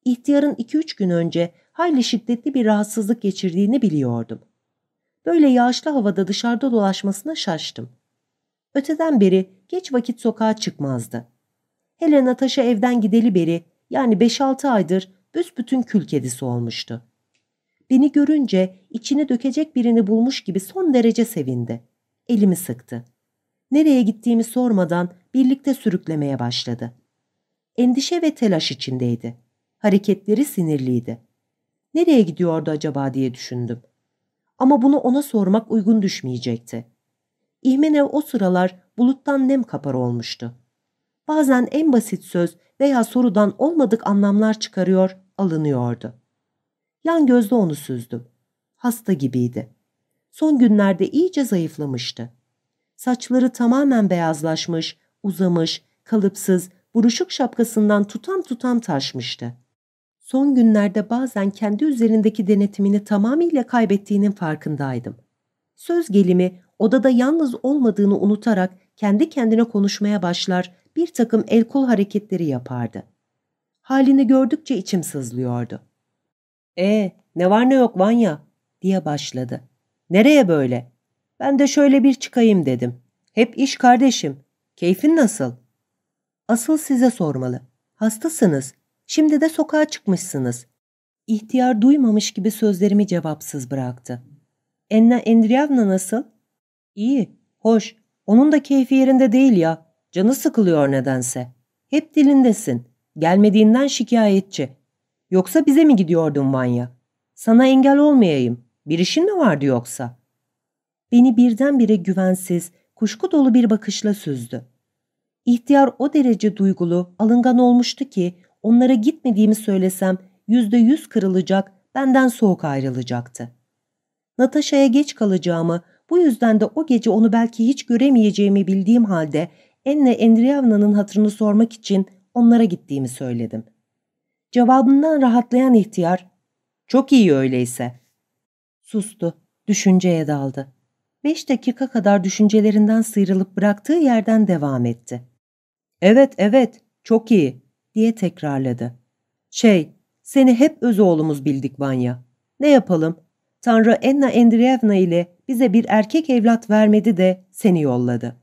İhtiyarın iki üç gün önce hayli şiddetli bir rahatsızlık geçirdiğini biliyordum. Böyle yağışlı havada dışarıda dolaşmasına şaştım. Öteden beri geç vakit sokağa çıkmazdı. Hele Natasha evden gideli beri yani 5-6 aydır büsbütün kül kedisi olmuştu. Beni görünce içini dökecek birini bulmuş gibi son derece sevindi. Elimi sıktı. Nereye gittiğimi sormadan birlikte sürüklemeye başladı. Endişe ve telaş içindeydi. Hareketleri sinirliydi. Nereye gidiyordu acaba diye düşündüm. Ama bunu ona sormak uygun düşmeyecekti. İhmenev o sıralar buluttan nem kapar olmuştu. Bazen en basit söz veya sorudan olmadık anlamlar çıkarıyor, alınıyordu. Yan gözle onu süzdüm. Hasta gibiydi. Son günlerde iyice zayıflamıştı. Saçları tamamen beyazlaşmış, uzamış, kalıpsız, buruşuk şapkasından tutam tutam taşmıştı. Son günlerde bazen kendi üzerindeki denetimini tamamıyla kaybettiğinin farkındaydım. Söz gelimi odada yalnız olmadığını unutarak kendi kendine konuşmaya başlar, bir takım el kol hareketleri yapardı. Halini gördükçe içim sızlıyordu. E ne var ne yok Vanya diye başladı. Nereye böyle? Ben de şöyle bir çıkayım dedim. Hep iş kardeşim. Keyfin nasıl? Asıl size sormalı. Hastasınız. Şimdi de sokağa çıkmışsınız. İhtiyar duymamış gibi sözlerimi cevapsız bıraktı. Enna Endriyevna nasıl? İyi, hoş. Onun da keyfi yerinde değil ya. Canı sıkılıyor nedense. Hep dilindesin. Gelmediğinden şikayetçi. Yoksa bize mi gidiyordun Vanya? Sana engel olmayayım. Bir işin mi vardı yoksa? Beni birdenbire güvensiz, kuşku dolu bir bakışla süzdü. İhtiyar o derece duygulu, alıngan olmuştu ki onlara gitmediğimi söylesem yüzde yüz kırılacak, benden soğuk ayrılacaktı. Natasha'ya geç kalacağımı, bu yüzden de o gece onu belki hiç göremeyeceğimi bildiğim halde Enne Endriyevna'nın hatırını sormak için onlara gittiğimi söyledim. Cevabından rahatlayan ihtiyar, ''Çok iyi öyleyse.'' Sustu, düşünceye daldı. Beş dakika kadar düşüncelerinden sıyrılıp bıraktığı yerden devam etti. ''Evet, evet, çok iyi.'' diye tekrarladı. ''Şey, seni hep öz oğlumuz bildik Vanya. Ne yapalım? Tanrı Enna Endriyevna ile bize bir erkek evlat vermedi de seni yolladı.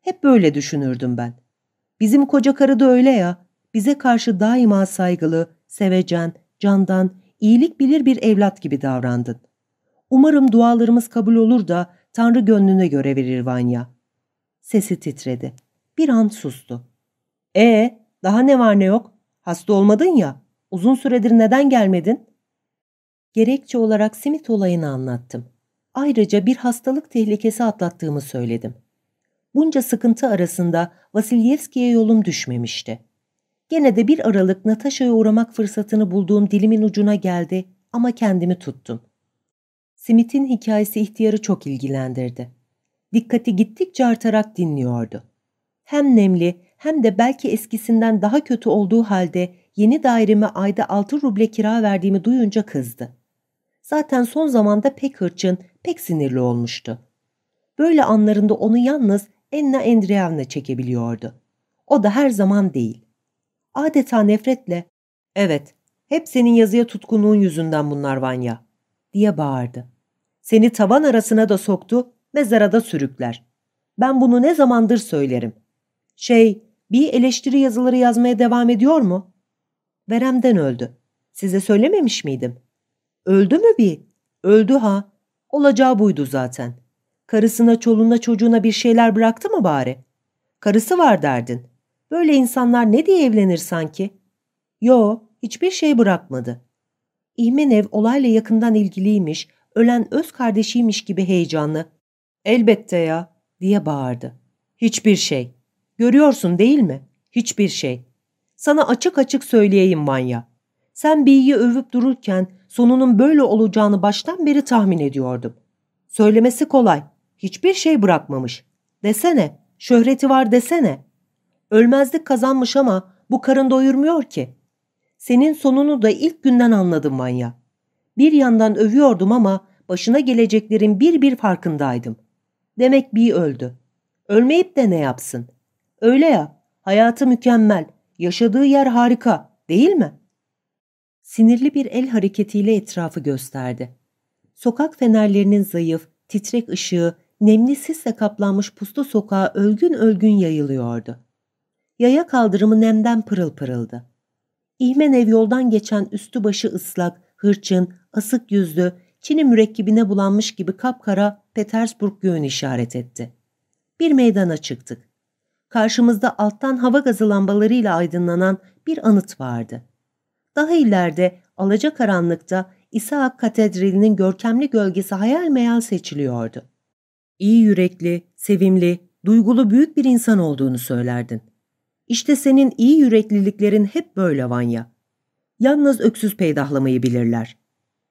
Hep böyle düşünürdüm ben. Bizim koca karı da öyle ya, bize karşı daima saygılı, sevecen, candan, iyilik bilir bir evlat gibi davrandın. Umarım dualarımız kabul olur da Tanrı gönlüne göre verir Vanya. Sesi titredi. Bir an sustu. E daha ne var ne yok? Hasta olmadın ya. Uzun süredir neden gelmedin? Gerekçe olarak simit olayını anlattım. Ayrıca bir hastalık tehlikesi atlattığımı söyledim. Bunca sıkıntı arasında Vasilyevski'ye yolum düşmemişti. Gene de bir aralık Natasha'ya uğramak fırsatını bulduğum dilimin ucuna geldi ama kendimi tuttum. Simit'in hikayesi ihtiyarı çok ilgilendirdi. Dikkati gittikçe artarak dinliyordu. Hem nemli hem de belki eskisinden daha kötü olduğu halde yeni daireme ayda 6 ruble kira verdiğimi duyunca kızdı. Zaten son zamanda pek hırçın, pek sinirli olmuştu. Böyle anlarında onu yalnız Enna Endreyevna çekebiliyordu. O da her zaman değil. Adeta nefretle, ''Evet, hep senin yazıya tutkunluğun yüzünden bunlar Vanya.'' diye bağırdı. ''Seni taban arasına da soktu, mezara da sürükler. Ben bunu ne zamandır söylerim. Şey, bir eleştiri yazıları yazmaya devam ediyor mu?'' Verem'den öldü. Size söylememiş miydim? Öldü mü bir? Öldü ha. Olacağı buydu zaten. Karısına, çoluğuna, çocuğuna bir şeyler bıraktı mı bari? Karısı var derdin. Böyle insanlar ne diye evlenir sanki? Yo, hiçbir şey bırakmadı. İhmenev olayla yakından ilgiliymiş, ölen öz kardeşiymiş gibi heyecanlı. Elbette ya, diye bağırdı. Hiçbir şey. Görüyorsun değil mi? Hiçbir şey. Sana açık açık söyleyeyim Manya. Sen B'yi övüp dururken sonunun böyle olacağını baştan beri tahmin ediyordum. Söylemesi kolay. Hiçbir şey bırakmamış. Desene, şöhreti var desene. Ölmezlik kazanmış ama bu karın doyurmuyor ki. Senin sonunu da ilk günden anladım Manya. Bir yandan övüyordum ama başına geleceklerin bir bir farkındaydım. Demek bir öldü. Ölmeyip de ne yapsın? Öyle ya, hayatı mükemmel, yaşadığı yer harika, değil mi? Sinirli bir el hareketiyle etrafı gösterdi. Sokak fenerlerinin zayıf, titrek ışığı, nemli sisle kaplanmış puslu sokağa ölgün ölgün yayılıyordu. Yaya kaldırımı nemden pırıl pırıldı. İhmen ev yoldan geçen üstü başı ıslak, hırçın, asık yüzlü, Çin'i mürekkebine bulanmış gibi kapkara Petersburg göğünü işaret etti. Bir meydana çıktık. Karşımızda alttan hava gazı lambalarıyla aydınlanan bir anıt vardı. Daha ileride alacakaranlıkta İsa Katedrali'nin görkemli gölgesi hayal meyal seçiliyordu. İyi yürekli, sevimli, duygulu büyük bir insan olduğunu söylerdin. İşte senin iyi yürekliliklerin hep böyle Vanya. Yalnız öksüz peydahlamayı bilirler.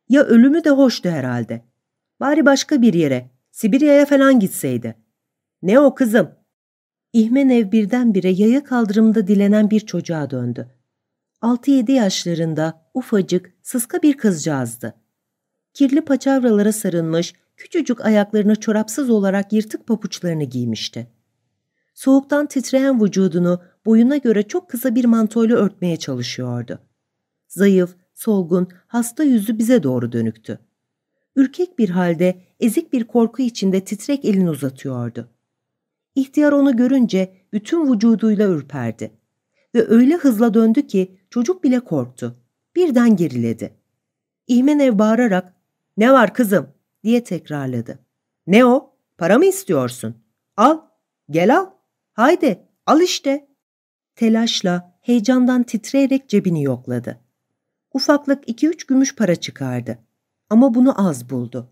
Ya ölümü de hoştu herhalde. Bari başka bir yere, Sibirya'ya falan gitseydi. Ne o kızım? İhmenev birdenbire yaya kaldırımda dilenen bir çocuğa döndü. 6-7 yaşlarında ufacık, sıska bir kızcağızdı. Kirli paçavralara sarılmış, küçücük ayaklarına çorapsız olarak yırtık papuçlarını giymişti. Soğuktan titreyen vücudunu boyuna göre çok kısa bir mantoyla örtmeye çalışıyordu. Zayıf, solgun, hasta yüzü bize doğru dönüktü. Ürkek bir halde, ezik bir korku içinde titrek elini uzatıyordu. İhtiyar onu görünce bütün vücuduyla ürperdi. Ve öyle hızla döndü ki çocuk bile korktu. Birden geriledi. İhmenev bağırarak, ''Ne var kızım?'' diye tekrarladı. ''Ne o? Para mı istiyorsun? Al, gel al. Haydi, al işte.'' Telaşla, heyecandan titreyerek cebini yokladı. Ufaklık iki üç gümüş para çıkardı. Ama bunu az buldu.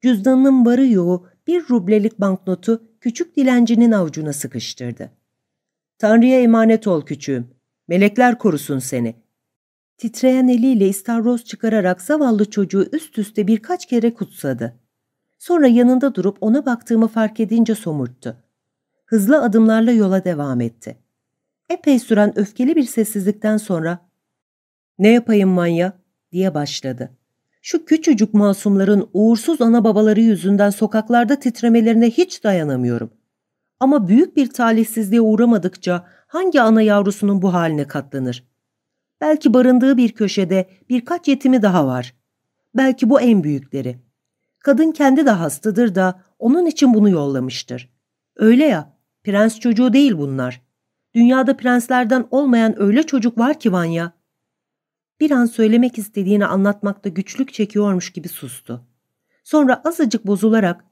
Cüzdanının varı yoğu bir rublelik banknotu küçük dilencinin avucuna sıkıştırdı. Tanrı'ya emanet ol küçüğüm. Melekler korusun seni. Titreyen eliyle istavroz çıkararak zavallı çocuğu üst üste birkaç kere kutsadı. Sonra yanında durup ona baktığımı fark edince somurttu. Hızlı adımlarla yola devam etti. Epey süren öfkeli bir sessizlikten sonra ''Ne yapayım manya?'' diye başladı. Şu küçücük masumların uğursuz ana babaları yüzünden sokaklarda titremelerine hiç dayanamıyorum. Ama büyük bir talihsizliğe uğramadıkça hangi ana yavrusunun bu haline katlanır? Belki barındığı bir köşede birkaç yetimi daha var. Belki bu en büyükleri. Kadın kendi de hastadır da onun için bunu yollamıştır. Öyle ya, prens çocuğu değil bunlar. Dünyada prenslerden olmayan öyle çocuk var ki Vanya. Bir an söylemek istediğini anlatmakta güçlük çekiyormuş gibi sustu. Sonra azıcık bozularak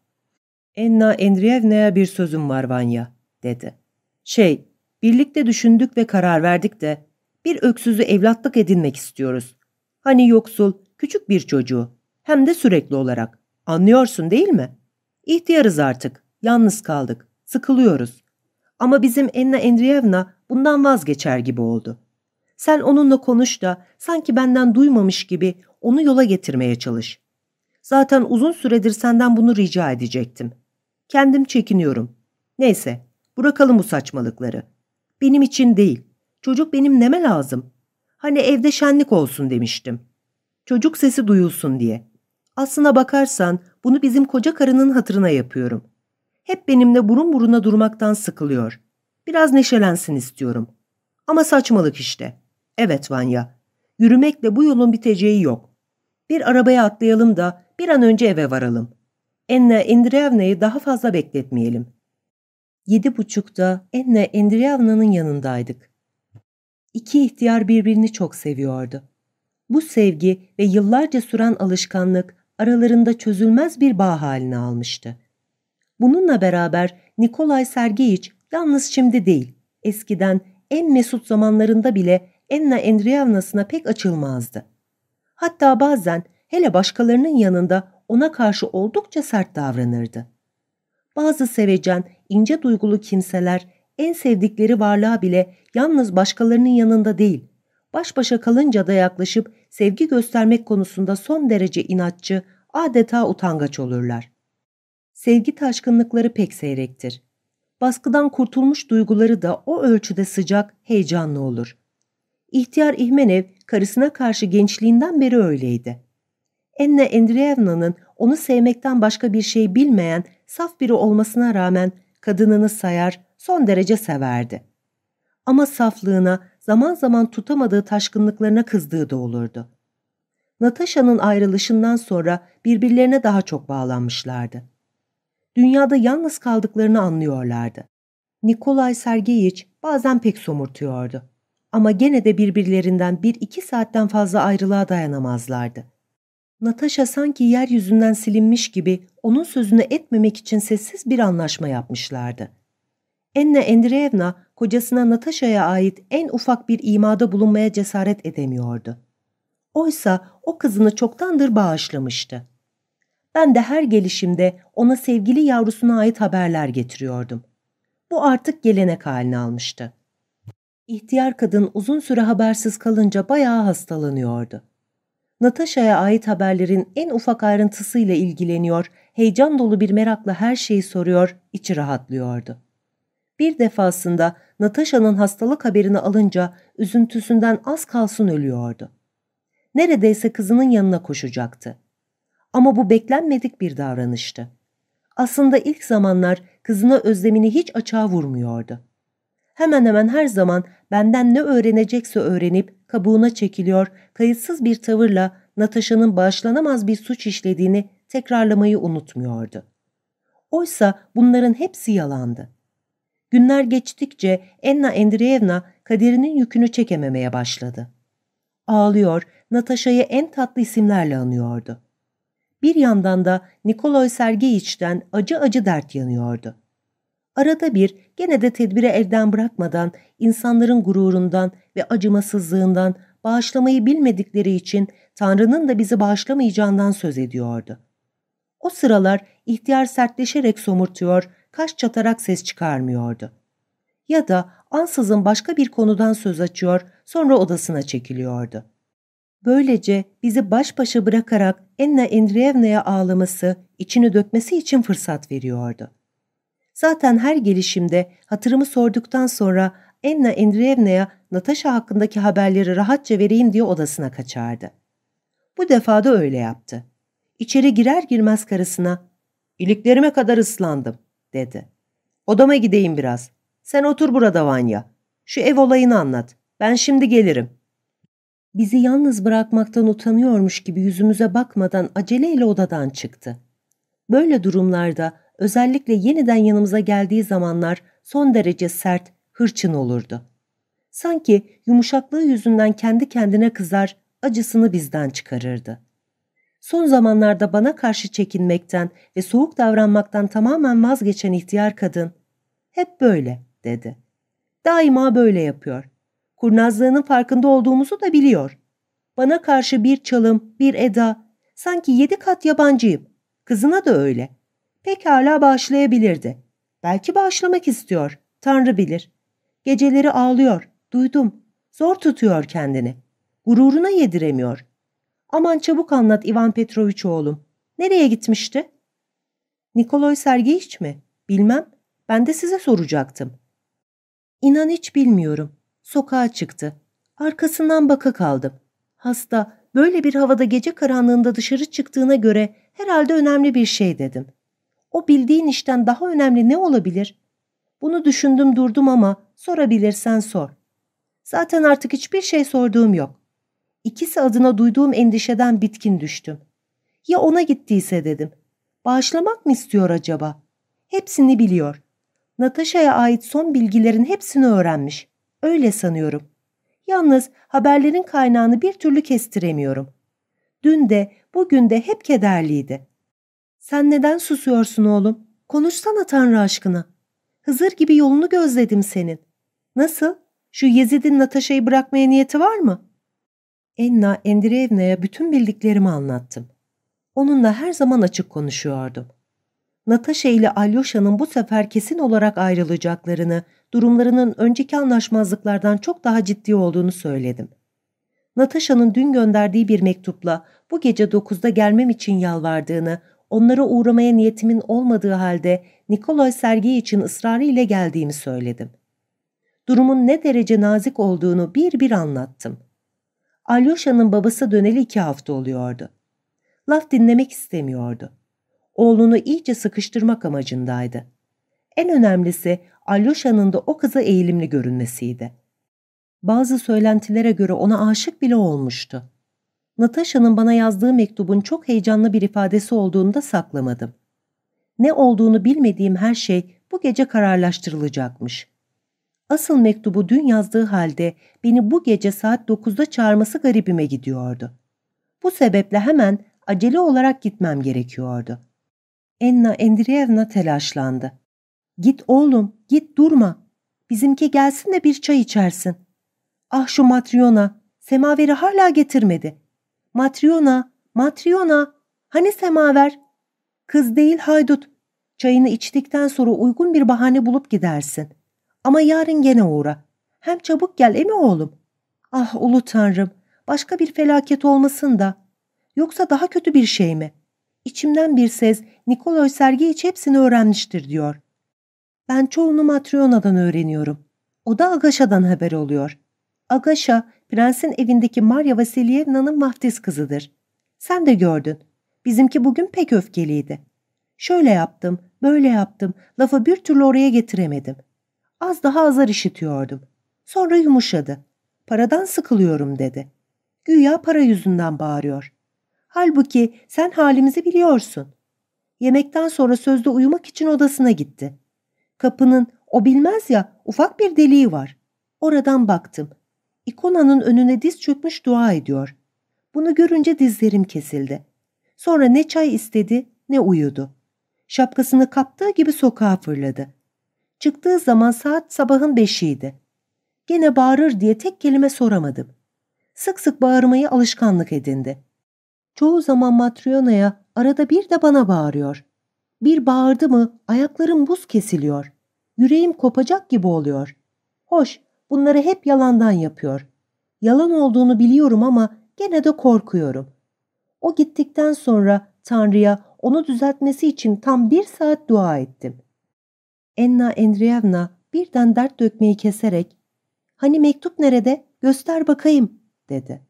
''Enna Endriyevna'ya bir sözüm var Vanya.'' dedi. ''Şey, birlikte düşündük ve karar verdik de bir öksüzü evlatlık edinmek istiyoruz. Hani yoksul, küçük bir çocuğu. Hem de sürekli olarak. Anlıyorsun değil mi? İhtiyarız artık. Yalnız kaldık. Sıkılıyoruz. Ama bizim Enna Endriyevna bundan vazgeçer gibi oldu. Sen onunla konuş da sanki benden duymamış gibi onu yola getirmeye çalış. Zaten uzun süredir senden bunu rica edecektim. Kendim çekiniyorum. Neyse, bırakalım bu saçmalıkları. Benim için değil. Çocuk benim neme lazım? Hani evde şenlik olsun demiştim. Çocuk sesi duyulsun diye. Aslına bakarsan bunu bizim koca karının hatırına yapıyorum. Hep benimle burun buruna durmaktan sıkılıyor. Biraz neşelensin istiyorum. Ama saçmalık işte. Evet Vanya. Yürümekle bu yolun biteceği yok. Bir arabaya atlayalım da bir an önce eve varalım. Enna Endriyevna'yı daha fazla bekletmeyelim. Yedi buçukta Enna Endriyevna'nın yanındaydık. İki ihtiyar birbirini çok seviyordu. Bu sevgi ve yıllarca süren alışkanlık aralarında çözülmez bir bağ halini almıştı. Bununla beraber Nikolay Sergeyiç yalnız şimdi değil, eskiden en mesut zamanlarında bile Enna Endriyevna'sına pek açılmazdı. Hatta bazen hele başkalarının yanında ona karşı oldukça sert davranırdı. Bazı sevecen, ince duygulu kimseler en sevdikleri varlığa bile yalnız başkalarının yanında değil, baş başa kalınca da yaklaşıp sevgi göstermek konusunda son derece inatçı, adeta utangaç olurlar. Sevgi taşkınlıkları pek seyrektir. Baskıdan kurtulmuş duyguları da o ölçüde sıcak, heyecanlı olur. İhtiyar İhmenev karısına karşı gençliğinden beri öyleydi. Enna Endriyevna'nın onu sevmekten başka bir şey bilmeyen, saf biri olmasına rağmen kadınını sayar, son derece severdi. Ama saflığına, zaman zaman tutamadığı taşkınlıklarına kızdığı da olurdu. Natasha'nın ayrılışından sonra birbirlerine daha çok bağlanmışlardı. Dünyada yalnız kaldıklarını anlıyorlardı. Nikolay Sergeyiç bazen pek somurtuyordu. Ama gene de birbirlerinden bir iki saatten fazla ayrılığa dayanamazlardı. Natasha sanki yeryüzünden silinmiş gibi onun sözünü etmemek için sessiz bir anlaşma yapmışlardı. Enna Endreyevna kocasına Natasha'ya ait en ufak bir imada bulunmaya cesaret edemiyordu. Oysa o kızını çoktandır bağışlamıştı. Ben de her gelişimde ona sevgili yavrusuna ait haberler getiriyordum. Bu artık gelenek haline almıştı. İhtiyar kadın uzun süre habersiz kalınca bayağı hastalanıyordu. Natasha'ya ait haberlerin en ufak ayrıntısıyla ilgileniyor, heyecan dolu bir merakla her şeyi soruyor, içi rahatlıyordu. Bir defasında Natasha'nın hastalık haberini alınca üzüntüsünden az kalsın ölüyordu. Neredeyse kızının yanına koşacaktı. Ama bu beklenmedik bir davranıştı. Aslında ilk zamanlar kızına özlemini hiç açığa vurmuyordu. Hemen hemen her zaman benden ne öğrenecekse öğrenip kabuğuna çekiliyor, kayıtsız bir tavırla Natasha'nın bağışlanamaz bir suç işlediğini tekrarlamayı unutmuyordu. Oysa bunların hepsi yalandı. Günler geçtikçe Enna Andreevna kaderinin yükünü çekememeye başladı. Ağlıyor, Natasha'yı en tatlı isimlerle anıyordu. Bir yandan da Nikolay Sergeyiç'ten acı acı dert yanıyordu. Arada bir gene de tedbiri elden bırakmadan insanların gururundan ve acımasızlığından bağışlamayı bilmedikleri için Tanrı'nın da bizi bağışlamayacağından söz ediyordu. O sıralar ihtiyar sertleşerek somurtuyor, kaş çatarak ses çıkarmıyordu. Ya da ansızın başka bir konudan söz açıyor, sonra odasına çekiliyordu. Böylece bizi baş başa bırakarak Enna Andreevna'ya ağlaması, içini dökmesi için fırsat veriyordu. Zaten her gelişimde hatırımı sorduktan sonra Enna Andreevna'ya Natasha hakkındaki haberleri rahatça vereyim diye odasına kaçardı. Bu defa da öyle yaptı. İçeri girer girmez karısına ''İliklerime kadar ıslandım.'' dedi. ''Odama gideyim biraz. Sen otur burada Vanya. Şu ev olayını anlat. Ben şimdi gelirim.'' Bizi yalnız bırakmaktan utanıyormuş gibi yüzümüze bakmadan aceleyle odadan çıktı. Böyle durumlarda özellikle yeniden yanımıza geldiği zamanlar son derece sert, hırçın olurdu. Sanki yumuşaklığı yüzünden kendi kendine kızar, acısını bizden çıkarırdı. Son zamanlarda bana karşı çekinmekten ve soğuk davranmaktan tamamen vazgeçen ihtiyar kadın, hep böyle dedi. Daima böyle yapıyor. Kurnazlığının farkında olduğumuzu da biliyor. Bana karşı bir çalım, bir eda, sanki yedi kat yabancıyım. Kızına da öyle. Pekala bağışlayabilirdi. Belki bağışlamak istiyor. Tanrı bilir. Geceleri ağlıyor. Duydum. Zor tutuyor kendini. Gururuna yediremiyor. Aman çabuk anlat Ivan Petroviç oğlum. Nereye gitmişti? Nikolay Sergeyiç mi? Bilmem. Ben de size soracaktım. İnan hiç bilmiyorum. Sokağa çıktı. Arkasından baka kaldım. Hasta, böyle bir havada gece karanlığında dışarı çıktığına göre herhalde önemli bir şey dedim. O bildiğin işten daha önemli ne olabilir? Bunu düşündüm durdum ama sorabilirsen sor. Zaten artık hiçbir şey sorduğum yok. İkisi adına duyduğum endişeden bitkin düştüm. Ya ona gittiyse dedim. Bağışlamak mı istiyor acaba? Hepsini biliyor. Natasha'ya ait son bilgilerin hepsini öğrenmiş. Öyle sanıyorum. Yalnız haberlerin kaynağını bir türlü kestiremiyorum. Dün de bugün de hep kederliydi. Sen neden susuyorsun oğlum? Konuşsana Tanrı aşkına. Hızır gibi yolunu gözledim senin. Nasıl? Şu Yezid'in Natasha'yı bırakmaya niyeti var mı? Enna Endirevna'ya bütün bildiklerimi anlattım. Onunla her zaman açık konuşuyordum. Natasha ile Alyosha'nın bu sefer kesin olarak ayrılacaklarını, durumlarının önceki anlaşmazlıklardan çok daha ciddi olduğunu söyledim. Natasha'nın dün gönderdiği bir mektupla bu gece dokuzda gelmem için yalvardığını, onlara uğramaya niyetimin olmadığı halde Nikolay Sergey için ısrarı ile geldiğimi söyledim. Durumun ne derece nazik olduğunu bir bir anlattım. Alyosha'nın babası döneli iki hafta oluyordu. Laf dinlemek istemiyordu. Oğlunu iyice sıkıştırmak amacındaydı. En önemlisi Alyosha'nın da o kıza eğilimli görünmesiydi. Bazı söylentilere göre ona aşık bile olmuştu. Natasha'nın bana yazdığı mektubun çok heyecanlı bir ifadesi olduğunu da saklamadım. Ne olduğunu bilmediğim her şey bu gece kararlaştırılacakmış. Asıl mektubu dün yazdığı halde beni bu gece saat 9'da çağırması garibime gidiyordu. Bu sebeple hemen acele olarak gitmem gerekiyordu. Enna Endriyevna telaşlandı. Git oğlum, git durma. Bizimki gelsin de bir çay içersin. Ah şu Matryona, semaveri hala getirmedi. Matryona, Matryona, hani semaver? Kız değil haydut. Çayını içtikten sonra uygun bir bahane bulup gidersin. Ama yarın gene uğra. Hem çabuk gel emi oğlum. Ah ulu tanrım, başka bir felaket olmasın da. Yoksa daha kötü bir şey mi? İçimden bir ses Nikolay Sergeyiç hepsini öğrenmiştir diyor. Ben çoğunu Matryona'dan öğreniyorum. O da Agaşa'dan haber oluyor. Agaşa, prensin evindeki Marya Vasilyevna'nın vaftiz kızıdır. Sen de gördün. Bizimki bugün pek öfkeliydi. Şöyle yaptım, böyle yaptım, lafı bir türlü oraya getiremedim. Az daha azar işitiyordum. Sonra yumuşadı. Paradan sıkılıyorum dedi. Güya para yüzünden bağırıyor. Halbuki sen halimizi biliyorsun. Yemekten sonra sözde uyumak için odasına gitti. Kapının, o bilmez ya, ufak bir deliği var. Oradan baktım. İkonanın önüne diz çökmüş dua ediyor. Bunu görünce dizlerim kesildi. Sonra ne çay istedi ne uyudu. Şapkasını kaptığı gibi sokağa fırladı. Çıktığı zaman saat sabahın beşiydi. Gene bağırır diye tek kelime soramadım. Sık sık bağırmayı alışkanlık edindi. Çoğu zaman Matryona'ya arada bir de bana bağırıyor. Bir bağırdı mı ayaklarım buz kesiliyor. Yüreğim kopacak gibi oluyor. Hoş, bunları hep yalandan yapıyor. Yalan olduğunu biliyorum ama gene de korkuyorum. O gittikten sonra Tanrı'ya onu düzeltmesi için tam bir saat dua ettim. Enna Andreevna birden dert dökmeyi keserek ''Hani mektup nerede? Göster bakayım.'' dedi.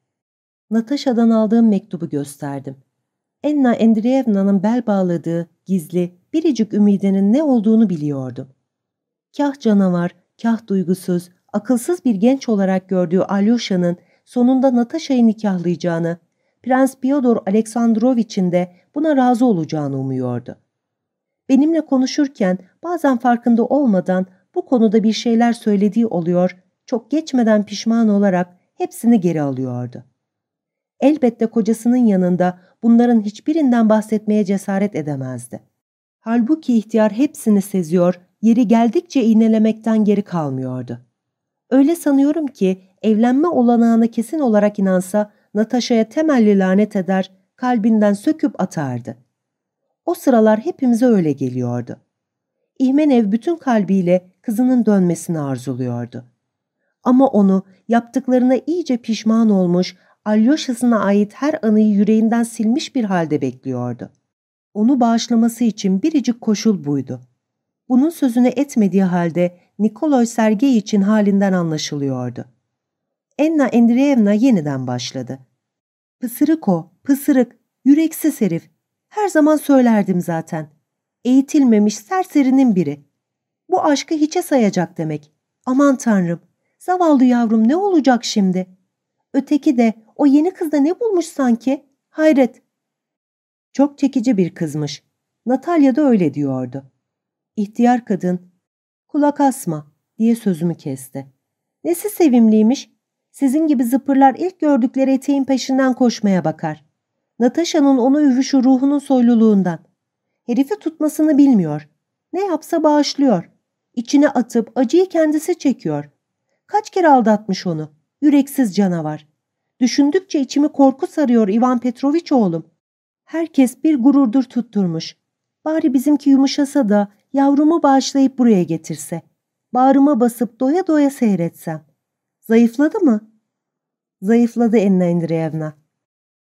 Natasha'dan aldığım mektubu gösterdim. Enna Andreevna'nın bel bağladığı gizli biricik ümidinin ne olduğunu biliyordum. Kah canavar, kah duygusuz, akılsız bir genç olarak gördüğü Alyosha'nın sonunda Natasha'yı nikahlayacağını, Prens Fyodor Aleksandrovich'in de buna razı olacağını umuyordu. Benimle konuşurken bazen farkında olmadan bu konuda bir şeyler söylediği oluyor, çok geçmeden pişman olarak hepsini geri alıyordu. Elbette kocasının yanında bunların hiçbirinden bahsetmeye cesaret edemezdi. Halbuki ihtiyar hepsini seziyor, yeri geldikçe iğnelemekten geri kalmıyordu. Öyle sanıyorum ki evlenme olanağına kesin olarak inansa Natasha'ya temelli lanet eder, kalbinden söküp atardı. O sıralar hepimize öyle geliyordu. İhmenev bütün kalbiyle kızının dönmesini arzuluyordu. Ama onu yaptıklarına iyice pişman olmuş, Alyosha'sına ait her anıyı yüreğinden silmiş bir halde bekliyordu. Onu bağışlaması için biricik koşul buydu. Bunun sözünü etmediği halde Nikoloy Sergey için halinden anlaşılıyordu. Enna Andreevna yeniden başladı. Pısırık o, pısırık, yüreksiz herif. Her zaman söylerdim zaten. Eğitilmemiş serserinin biri. Bu aşkı hiçe sayacak demek. Aman tanrım, zavallı yavrum ne olacak şimdi? Öteki de o yeni kızda ne bulmuş sanki? Hayret. Çok çekici bir kızmış. Natalya da öyle diyordu. İhtiyar kadın, kulak asma diye sözümü kesti. Nesi sevimliymiş, sizin gibi zıpırlar ilk gördükleri eteğin peşinden koşmaya bakar. Natasha'nın onu övüşü ruhunun soyluluğundan. Herifi tutmasını bilmiyor. Ne yapsa bağışlıyor. İçine atıp acıyı kendisi çekiyor. Kaç kere aldatmış onu. Yüreksiz canavar. Düşündükçe içimi korku sarıyor Ivan Petroviç oğlum. Herkes bir gururdur tutturmuş. Bari bizimki yumuşasa da yavrumu bağışlayıp buraya getirse. Bağrıma basıp doya doya seyretsem. Zayıfladı mı? Zayıfladı Enna Andreevna.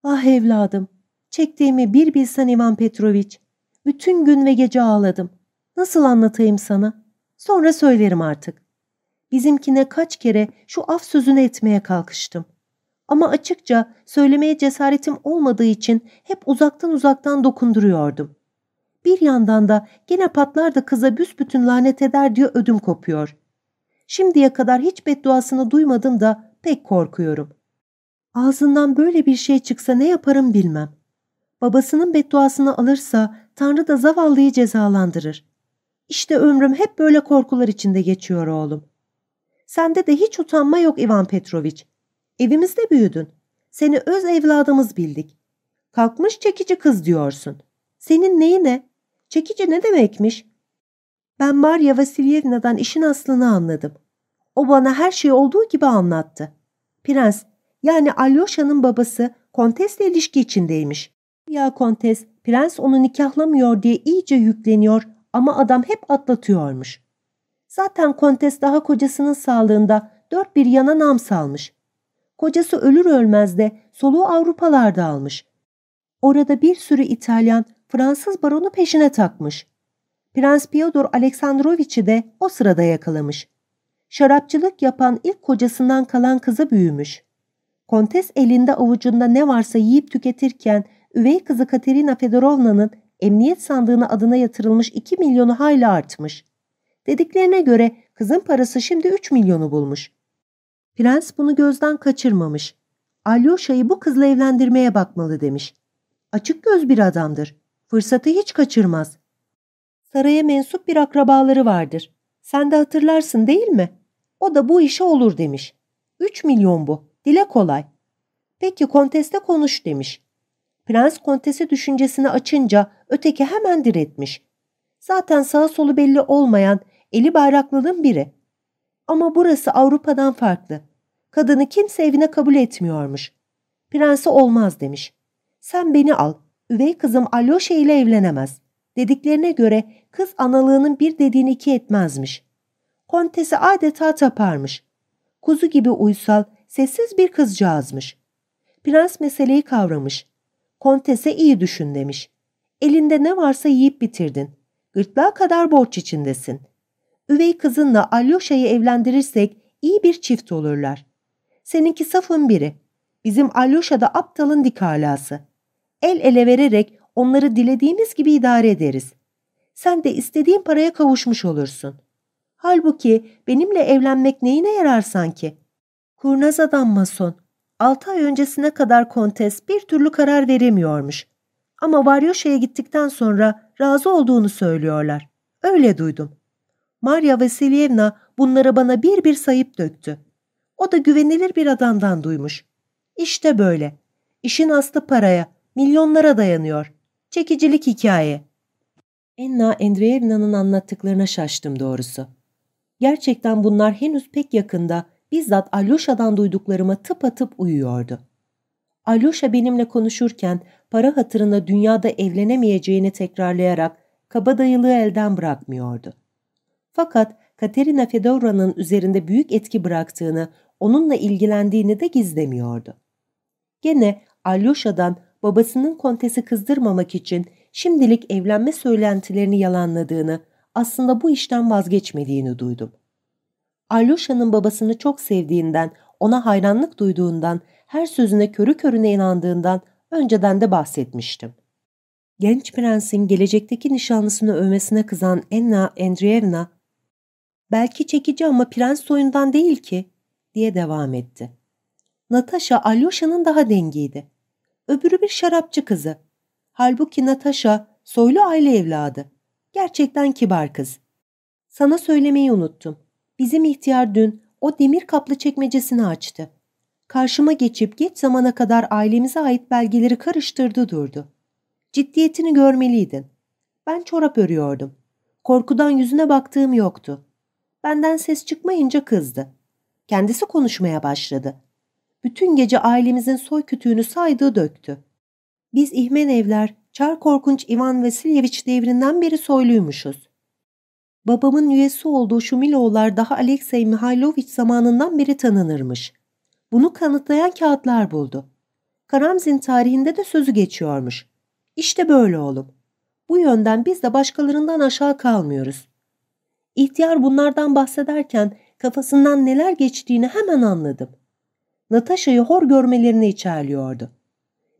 Ah evladım, çektiğimi bir bilsen Ivan Petroviç. Bütün gün ve gece ağladım. Nasıl anlatayım sana? Sonra söylerim artık. Bizimkine kaç kere şu af sözünü etmeye kalkıştım. Ama açıkça söylemeye cesaretim olmadığı için hep uzaktan uzaktan dokunduruyordum. Bir yandan da gene patlar da kıza büsbütün lanet eder diye ödüm kopuyor. Şimdiye kadar hiç bedduasını duymadım da pek korkuyorum. Ağzından böyle bir şey çıksa ne yaparım bilmem. Babasının bedduasını alırsa Tanrı da zavallıyı cezalandırır. İşte ömrüm hep böyle korkular içinde geçiyor oğlum. Sende de hiç utanma yok Ivan Petroviç. Evimizde büyüdün. Seni öz evladımız bildik. Kalkmış çekici kız diyorsun. Senin neyi ne? Çekici ne demekmiş? Ben Maria Vasilyevna'dan işin aslını anladım. O bana her şeyi olduğu gibi anlattı. Prens, yani Alyosha'nın babası kontesle ilişki içindeymiş. Ya kontes, prens onu nikahlamıyor diye iyice yükleniyor ama adam hep atlatıyormuş. Zaten kontes daha kocasının sağlığında dört bir yana nam salmış. Kocası ölür ölmez de soluğu Avrupalarda almış. Orada bir sürü İtalyan, Fransız baronu peşine takmış. Prens Fyodor Aleksandroviç'i de o sırada yakalamış. Şarapçılık yapan ilk kocasından kalan kızı büyümüş. Kontes elinde avucunda ne varsa yiyip tüketirken üvey kızı Katerina Fedorovna'nın emniyet sandığına adına yatırılmış 2 milyonu hayli artmış. Dediklerine göre kızın parası şimdi 3 milyonu bulmuş. Prens bunu gözden kaçırmamış. Alyosha'yı bu kızla evlendirmeye bakmalı demiş. Açık göz bir adamdır. Fırsatı hiç kaçırmaz. Saraya mensup bir akrabaları vardır. Sen de hatırlarsın değil mi? O da bu işe olur demiş. Üç milyon bu. Dile kolay. Peki konteste konuş demiş. Prens kontesi düşüncesini açınca öteki hemen diretmiş. Zaten sağ solu belli olmayan eli bayraklının biri. Ama burası Avrupa'dan farklı. Kadını kimse evine kabul etmiyormuş. Prensi olmaz demiş. Sen beni al. Üvey kızım Alyosha ile evlenemez. Dediklerine göre kız analığının bir dediğini iki etmezmiş. Kontesi adeta taparmış. Kuzu gibi uysal, sessiz bir kızcağızmış. Prens meseleyi kavramış. Kontese iyi düşün demiş. Elinde ne varsa yiyip bitirdin. Gırtlağa kadar borç içindesin. Üvey kızınla Alyosha'yı evlendirirsek iyi bir çift olurlar. Seninki safın biri. Bizim Alyosha da aptalın dik halası. El ele vererek onları dilediğimiz gibi idare ederiz. Sen de istediğin paraya kavuşmuş olursun. Halbuki benimle evlenmek neyine yarar sanki? Kurnaz adam mason. Altı ay öncesine kadar kontes bir türlü karar veremiyormuş. Ama Varyoşa'ya gittikten sonra razı olduğunu söylüyorlar. Öyle duydum. Maria Vasilyevna bunları bana bir bir sayıp döktü. O da güvenilir bir adamdan duymuş. İşte böyle. İşin aslı paraya, milyonlara dayanıyor. Çekicilik hikaye. Enna Andreevna'nın anlattıklarına şaştım doğrusu. Gerçekten bunlar henüz pek yakında bizzat Alyosha'dan duyduklarıma tıpatıp uyuyordu. Alyosha benimle konuşurken para hatırına dünyada evlenemeyeceğini tekrarlayarak kabadayılığı elden bırakmıyordu. Fakat Katerina Fedorova'nın üzerinde büyük etki bıraktığını, onunla ilgilendiğini de gizlemiyordu. Gene Alyosha'dan babasının kontesi kızdırmamak için şimdilik evlenme söylentilerini yalanladığını, aslında bu işten vazgeçmediğini duydum. Alyosha'nın babasını çok sevdiğinden, ona hayranlık duyduğundan, her sözüne körü körüne inandığından önceden de bahsetmiştim. Genç prensin gelecekteki nişanlısını övmesine kızan Enna Andreevna, belki çekici ama prens soyundan değil ki, diye devam etti. Natasha Alyosha'nın daha dengiydi. Öbürü bir şarapçı kızı. Halbuki Natasha soylu aile evladı. Gerçekten kibar kız. Sana söylemeyi unuttum. Bizim ihtiyar dün o demir kaplı çekmecesini açtı. Karşıma geçip geç zamana kadar ailemize ait belgeleri karıştırdı durdu. Ciddiyetini görmeliydin. Ben çorap örüyordum. Korkudan yüzüne baktığım yoktu. Benden ses çıkmayınca kızdı. Kendisi konuşmaya başladı. Bütün gece ailemizin soy kütüğünü saydığı döktü. Biz İhmen evler, Çar Korkunç Ivan Vasilyeviç devrinden beri soyluymuşuz. Babamın üyesi olduğu Şumiloğullar daha Alexey Mihailovich zamanından beri tanınırmış. Bunu kanıtlayan kağıtlar buldu. Karamzin tarihinde de sözü geçiyormuş. İşte böyle oğlum. Bu yönden biz de başkalarından aşağı kalmıyoruz. İhtiyar bunlardan bahsederken kafasından neler geçtiğini hemen anladım. Natasha'yı hor görmelerini içerliyordu.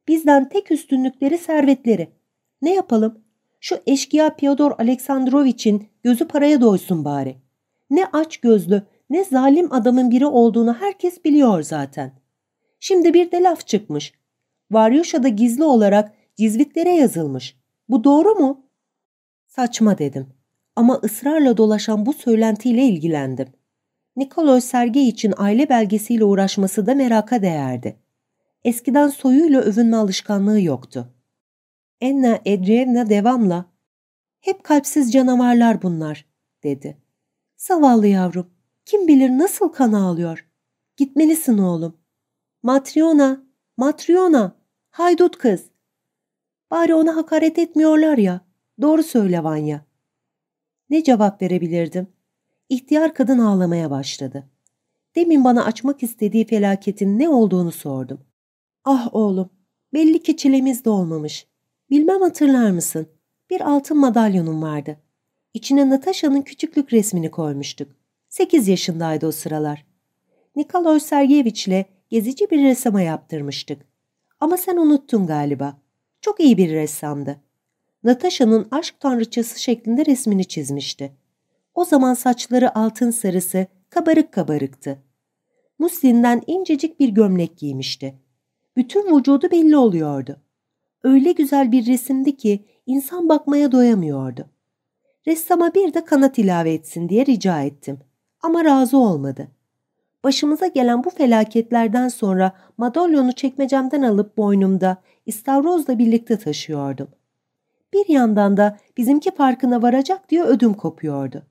Bizden tek üstünlükleri servetleri. Ne yapalım? Şu eşkıya Fyodor Aleksandrovich'in gözü paraya doysun bari. Ne aç gözlü, ne zalim adamın biri olduğunu herkes biliyor zaten. Şimdi bir de laf çıkmış. Varyoşa'da gizli olarak cizvitlere yazılmış. Bu doğru mu? Saçma dedim. Ama ısrarla dolaşan bu söylentiyle ilgilendim. Nikolay Sergey için aile belgesiyle uğraşması da meraka değerdi. Eskiden soyuyla övünme alışkanlığı yoktu. Enna Edriyevna devamla ''Hep kalpsiz canavarlar bunlar'' dedi. ''Zavallı yavrum, kim bilir nasıl kan ağlıyor. Gitmelisin oğlum. Matriona, Matriona, haydut kız. Bari ona hakaret etmiyorlar ya. Doğru söyle Vanya. Ne cevap verebilirdim? İhtiyar kadın ağlamaya başladı. Demin bana açmak istediği felaketin ne olduğunu sordum. Ah oğlum, belli ki çilemiz de olmamış. Bilmem hatırlar mısın? Bir altın madalyonum vardı. İçine Natasha'nın küçüklük resmini koymuştuk. Sekiz yaşındaydı o sıralar. Nikolay Sergeyeviç'le gezici bir resama yaptırmıştık. Ama sen unuttun galiba. Çok iyi bir ressamdı. Natasha'nın aşk tanrıçası şeklinde resmini çizmişti. O zaman saçları altın sarısı, kabarık kabarıktı. Muslin'den incecik bir gömlek giymişti. Bütün vücudu belli oluyordu. Öyle güzel bir resimdi ki insan bakmaya doyamıyordu. Ressama bir de kanat ilave etsin diye rica ettim. Ama razı olmadı. Başımıza gelen bu felaketlerden sonra madalyonu çekmecemden alıp boynumda istavrozla birlikte taşıyordum. Bir yandan da bizimki farkına varacak diye ödüm kopuyordu.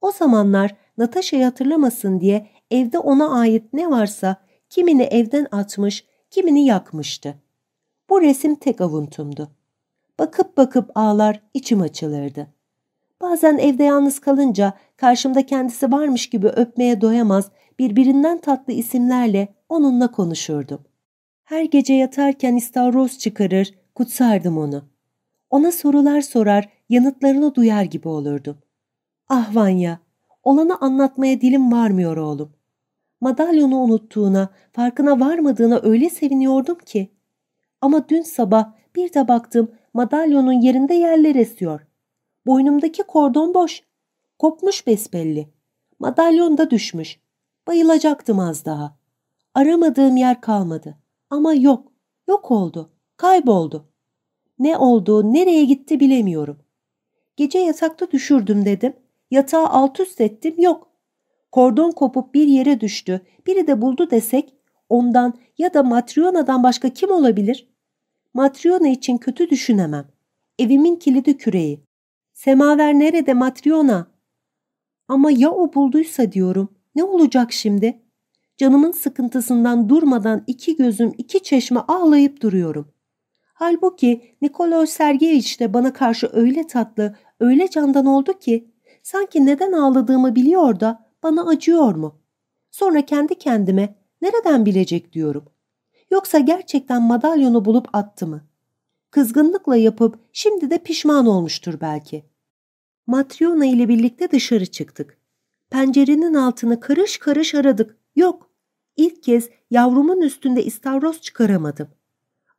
O zamanlar Natasha'yı hatırlamasın diye evde ona ait ne varsa kimini evden atmış, kimini yakmıştı. Bu resim tek avuntumdu. Bakıp bakıp ağlar, içim açılırdı. Bazen evde yalnız kalınca karşımda kendisi varmış gibi öpmeye doyamaz, birbirinden tatlı isimlerle onunla konuşurdum. Her gece yatarken istavroz çıkarır, kutsardım onu. Ona sorular sorar, yanıtlarını duyar gibi olurdum. Ah Vanya, olanı anlatmaya dilim varmıyor oğlum. Madalyonu unuttuğuna, farkına varmadığına öyle seviniyordum ki. Ama dün sabah bir de baktım madalyonun yerinde yerler esiyor. Boynumdaki kordon boş. Kopmuş besbelli. Madalyon da düşmüş. Bayılacaktım az daha. Aramadığım yer kalmadı. Ama yok. Yok oldu. Kayboldu. Ne oldu, nereye gitti bilemiyorum. Gece yatakta düşürdüm dedim. Yatağı alt üst ettim, yok. Kordon kopup bir yere düştü, biri de buldu desek, ondan ya da Matryona'dan başka kim olabilir? Matryona için kötü düşünemem. Evimin kilidi küreği. Semaver nerede Matryona? Ama ya o bulduysa diyorum, ne olacak şimdi? Canımın sıkıntısından durmadan iki gözüm iki çeşme ağlayıp duruyorum. Halbuki Nikolay Sergeyeviç de bana karşı öyle tatlı, öyle candan oldu ki sanki neden ağladığımı biliyor da bana acıyor mu? Sonra kendi kendime nereden bilecek diyorum. Yoksa gerçekten madalyonu bulup attı mı? Kızgınlıkla yapıp şimdi de pişman olmuştur belki. Matryona ile birlikte dışarı çıktık. Pencerenin altını karış karış aradık. Yok. İlk kez yavrumun üstünde istavroz çıkaramadım.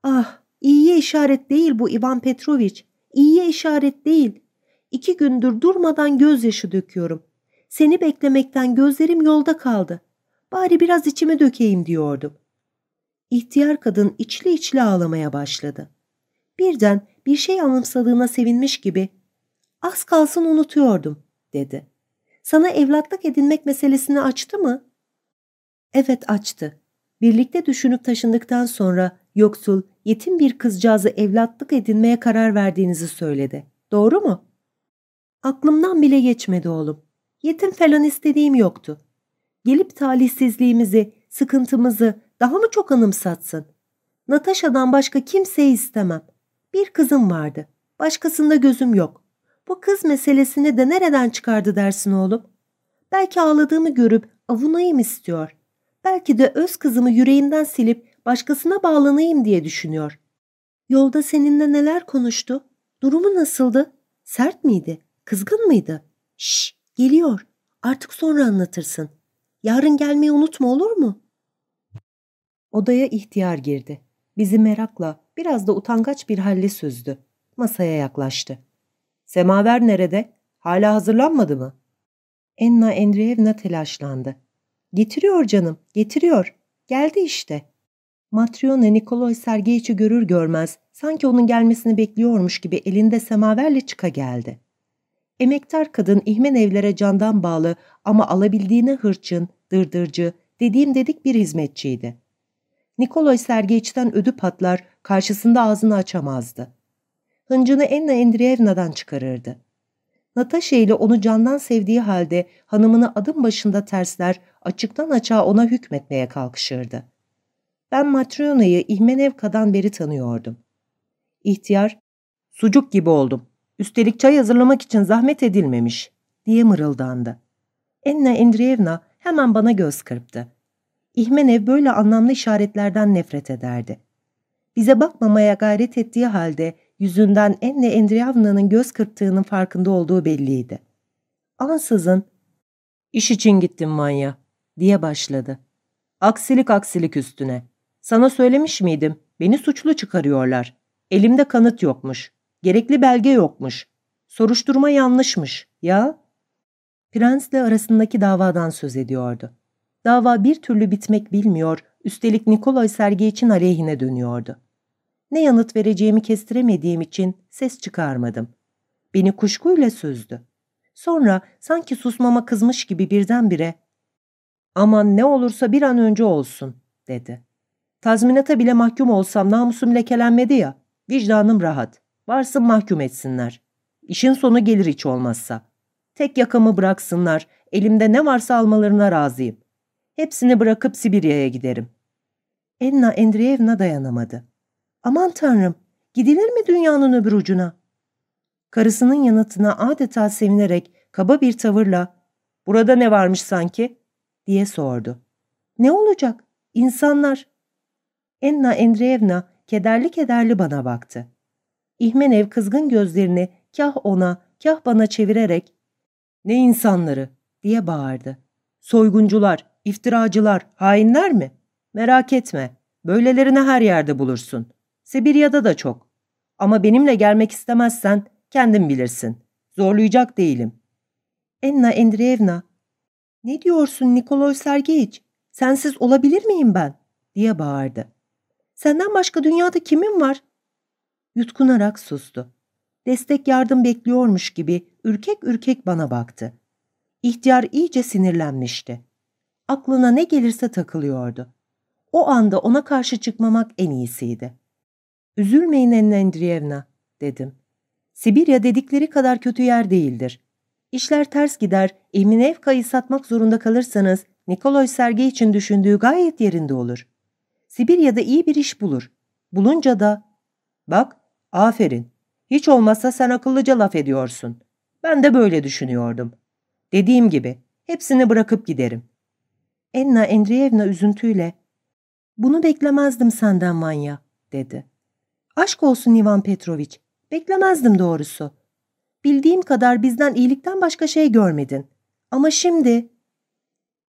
Ah, iyiye işaret değil bu Ivan Petroviç. İyiye işaret değil. İki gündür durmadan gözyaşı döküyorum. Seni beklemekten gözlerim yolda kaldı. Bari biraz içimi dökeyim diyordum. İhtiyar kadın içli içli ağlamaya başladı. Birden bir şey anımsadığına sevinmiş gibi az kalsın unutuyordum dedi. Sana evlatlık edinmek meselesini açtı mı? Evet açtı. Birlikte düşünüp taşındıktan sonra yoksul, yetim bir kızcağızı evlatlık edinmeye karar verdiğinizi söyledi. Doğru mu? Aklımdan bile geçmedi oğlum. Yetim falan istediğim yoktu. Gelip talihsizliğimizi, sıkıntımızı daha mı çok anımsatsın? Natasha'dan başka kimseyi istemem. Bir kızım vardı. Başkasında gözüm yok. Bu kız meselesini de nereden çıkardı dersin oğlum? Belki ağladığımı görüp avunayım istiyor. Belki de öz kızımı yüreğinden silip başkasına bağlanayım diye düşünüyor. Yolda seninle neler konuştu? Durumu nasıldı? Sert miydi? Kızgın mıydı? Şş, geliyor. Artık sonra anlatırsın. Yarın gelmeyi unutma olur mu? Odaya ihtiyar girdi. Bizi merakla, biraz da utangaç bir halle süzdü. Masaya yaklaştı. Semaver nerede? Hala hazırlanmadı mı? Enna Endreyevna telaşlandı. Getiriyor canım, getiriyor. Geldi işte. Matryona Nikolay Sergeyiç'i görür görmez sanki onun gelmesini bekliyormuş gibi elinde semaverle çıka geldi. Emektar kadın ihmen evlere candan bağlı ama alabildiğine hırçın, dırdırcı, dediğim dedik bir hizmetçiydi. Nikolay Sergeyiç'ten ödü patlar, karşısında ağzını açamazdı. Hıncını Enna Endriyevna'dan çıkarırdı. Natasha ile onu candan sevdiği halde hanımını adım başında tersler, açıktan açığa ona hükmetmeye kalkışırdı. Ben Matryona'yı İhmenevka'dan beri tanıyordum. İhtiyar, sucuk gibi oldum. Üstelik çay hazırlamak için zahmet edilmemiş, diye mırıldandı. Enna Endriyevna hemen bana göz kırptı. İhmenev böyle anlamlı işaretlerden nefret ederdi. Bize bakmamaya gayret ettiği halde yüzünden Enne Endriyevna'nın göz kırptığının farkında olduğu belliydi. Ansızın, ''İş için gittim Manya.'' diye başladı. Aksilik aksilik üstüne. Sana söylemiş miydim? Beni suçlu çıkarıyorlar. Elimde kanıt yokmuş. Gerekli belge yokmuş. Soruşturma yanlışmış. Ya? Prensle arasındaki davadan söz ediyordu. Dava bir türlü bitmek bilmiyor, üstelik Nikolay Sergey için aleyhine dönüyordu. Ne yanıt vereceğimi kestiremediğim için ses çıkarmadım. Beni kuşkuyla süzdü. Sonra sanki susmama kızmış gibi birdenbire ''Aman ne olursa bir an önce olsun.'' dedi. ''Tazminata bile mahkum olsam namusum lekelenmedi ya, vicdanım rahat. Varsın mahkum etsinler. İşin sonu gelir hiç olmazsa. Tek yakamı bıraksınlar, elimde ne varsa almalarına razıyım. Hepsini bırakıp Sibirya'ya giderim.'' Enna Endreyevna dayanamadı. ''Aman tanrım, gidilir mi dünyanın öbür ucuna?'' Karısının yanıtına adeta sevinerek kaba bir tavırla ''Burada ne varmış sanki?'' diye sordu. ''Ne olacak? İnsanlar.'' Enna Endreyevna kederli kederli bana baktı. İhmenev kızgın gözlerini kah ona kah bana çevirerek ''Ne insanları?'' diye bağırdı. ''Soyguncular, iftiracılar, hainler mi? Merak etme, böylelerini her yerde bulursun. Sibirya'da da çok. Ama benimle gelmek istemezsen kendin bilirsin. Zorlayacak değilim. Enna Endreyevna, ne diyorsun Nikolay Sergeyiç? Sensiz olabilir miyim ben? diye bağırdı. Senden başka dünyada kimin var? Yutkunarak sustu. Destek yardım bekliyormuş gibi ürkek ürkek bana baktı. İhtiyar iyice sinirlenmişti. Aklına ne gelirse takılıyordu. O anda ona karşı çıkmamak en iyisiydi. Üzülmeyin Enna Endriyevna, dedim. Sibirya dedikleri kadar kötü yer değildir. İşler ters gider, Eminevka'yı satmak zorunda kalırsanız Nikolay Sergey için düşündüğü gayet yerinde olur. Sibirya'da iyi bir iş bulur. Bulunca da, bak, aferin, hiç olmazsa sen akıllıca laf ediyorsun. Ben de böyle düşünüyordum. Dediğim gibi, hepsini bırakıp giderim. Enna Endriyevna üzüntüyle, bunu beklemezdim senden Vanya, dedi. Aşk olsun Ivan Petroviç, Beklemezdim doğrusu. Bildiğim kadar bizden iyilikten başka şey görmedin. Ama şimdi...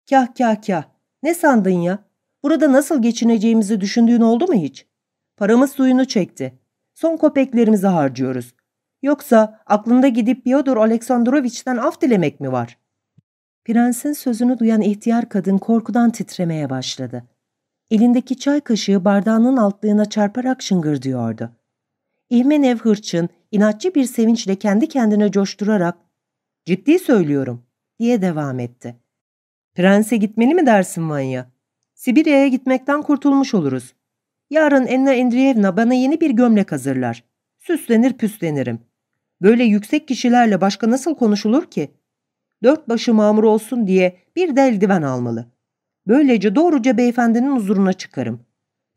Kah kah kah. Ne sandın ya? Burada nasıl geçineceğimizi düşündüğün oldu mu hiç? Paramız suyunu çekti. Son kopeklerimizi harcıyoruz. Yoksa aklında gidip Fyodor Aleksandroviç'ten af dilemek mi var? Prensin sözünü duyan ihtiyar kadın korkudan titremeye başladı. Elindeki çay kaşığı bardağının altlığına çarparak şıngırdıyordu. İhmenev hırçın, inatçı bir sevinçle kendi kendine coşturarak ''Ciddi söylüyorum.'' diye devam etti. ''Prense gitmeli mi dersin Vanya? Sibirya'ya gitmekten kurtulmuş oluruz. Yarın Enna Endriyevna bana yeni bir gömlek hazırlar. Süslenir püslenirim. Böyle yüksek kişilerle başka nasıl konuşulur ki? Dört başı mamur olsun diye bir de eldiven almalı. Böylece doğruca beyefendinin huzuruna çıkarım.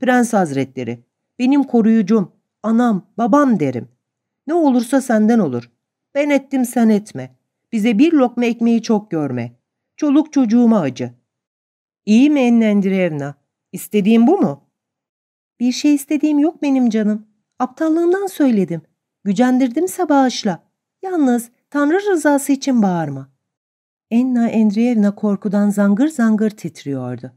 Prens Hazretleri, benim koruyucum, anam, babam derim. Ne olursa senden olur. Ben ettim sen etme. Bize bir lokma ekmeği çok görme. Çoluk çocuğuma acı. İyi mi Ennendirevna? İstediğim bu mu? Bir şey istediğim yok benim canım. Aptallığımdan söyledim. Gücendirdimse bağışla. Yalnız Tanrı rızası için bağırma. Enna Endriyevna korkudan zangır zangır titriyordu.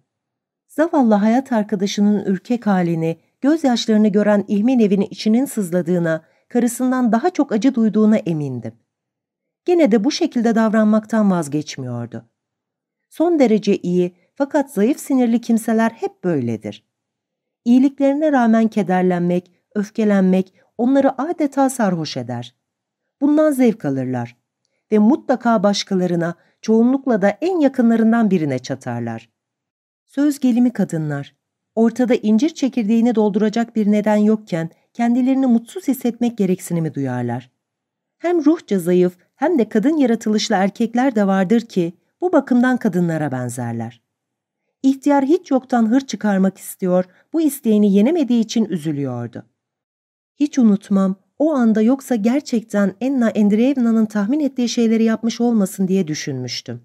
Zavallı hayat arkadaşının ürkek halini, gözyaşlarını gören İhmin evini içinin sızladığına, karısından daha çok acı duyduğuna emindim. Gene de bu şekilde davranmaktan vazgeçmiyordu. Son derece iyi fakat zayıf sinirli kimseler hep böyledir. İyiliklerine rağmen kederlenmek, öfkelenmek onları adeta sarhoş eder. Bundan zevk alırlar ve mutlaka başkalarına, çoğunlukla da en yakınlarından birine çatarlar. Söz gelimi kadınlar, ortada incir çekirdeğini dolduracak bir neden yokken kendilerini mutsuz hissetmek gereksinimi duyarlar. Hem ruhça zayıf hem de kadın yaratılışlı erkekler de vardır ki bu bakımdan kadınlara benzerler. İhtiyar hiç yoktan hır çıkarmak istiyor, bu isteğini yenemediği için üzülüyordu. Hiç unutmam, o anda yoksa gerçekten Enna Endreyevna'nın tahmin ettiği şeyleri yapmış olmasın diye düşünmüştüm.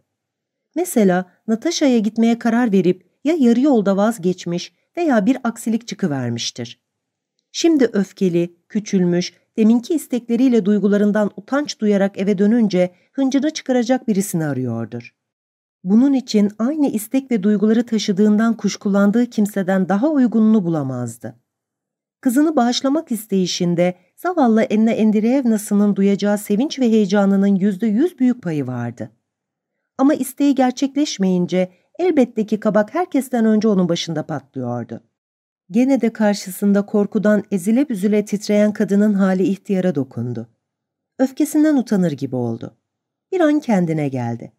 Mesela Natasha'ya gitmeye karar verip ya yarı yolda vazgeçmiş veya bir aksilik çıkıvermiştir. Şimdi öfkeli, küçülmüş, deminki istekleriyle duygularından utanç duyarak eve dönünce hıncını çıkaracak birisini arıyordur. Bunun için aynı istek ve duyguları taşıdığından kuşkulandığı kimseden daha uygununu bulamazdı. Kızını bağışlamak isteyişinde zavallı Enna Endireyevna'sının duyacağı sevinç ve heyecanının yüzde yüz büyük payı vardı. Ama isteği gerçekleşmeyince elbette ki kabak herkesten önce onun başında patlıyordu. Gene de karşısında korkudan ezile büzüle titreyen kadının hali ihtiyara dokundu. Öfkesinden utanır gibi oldu. Bir an kendine geldi.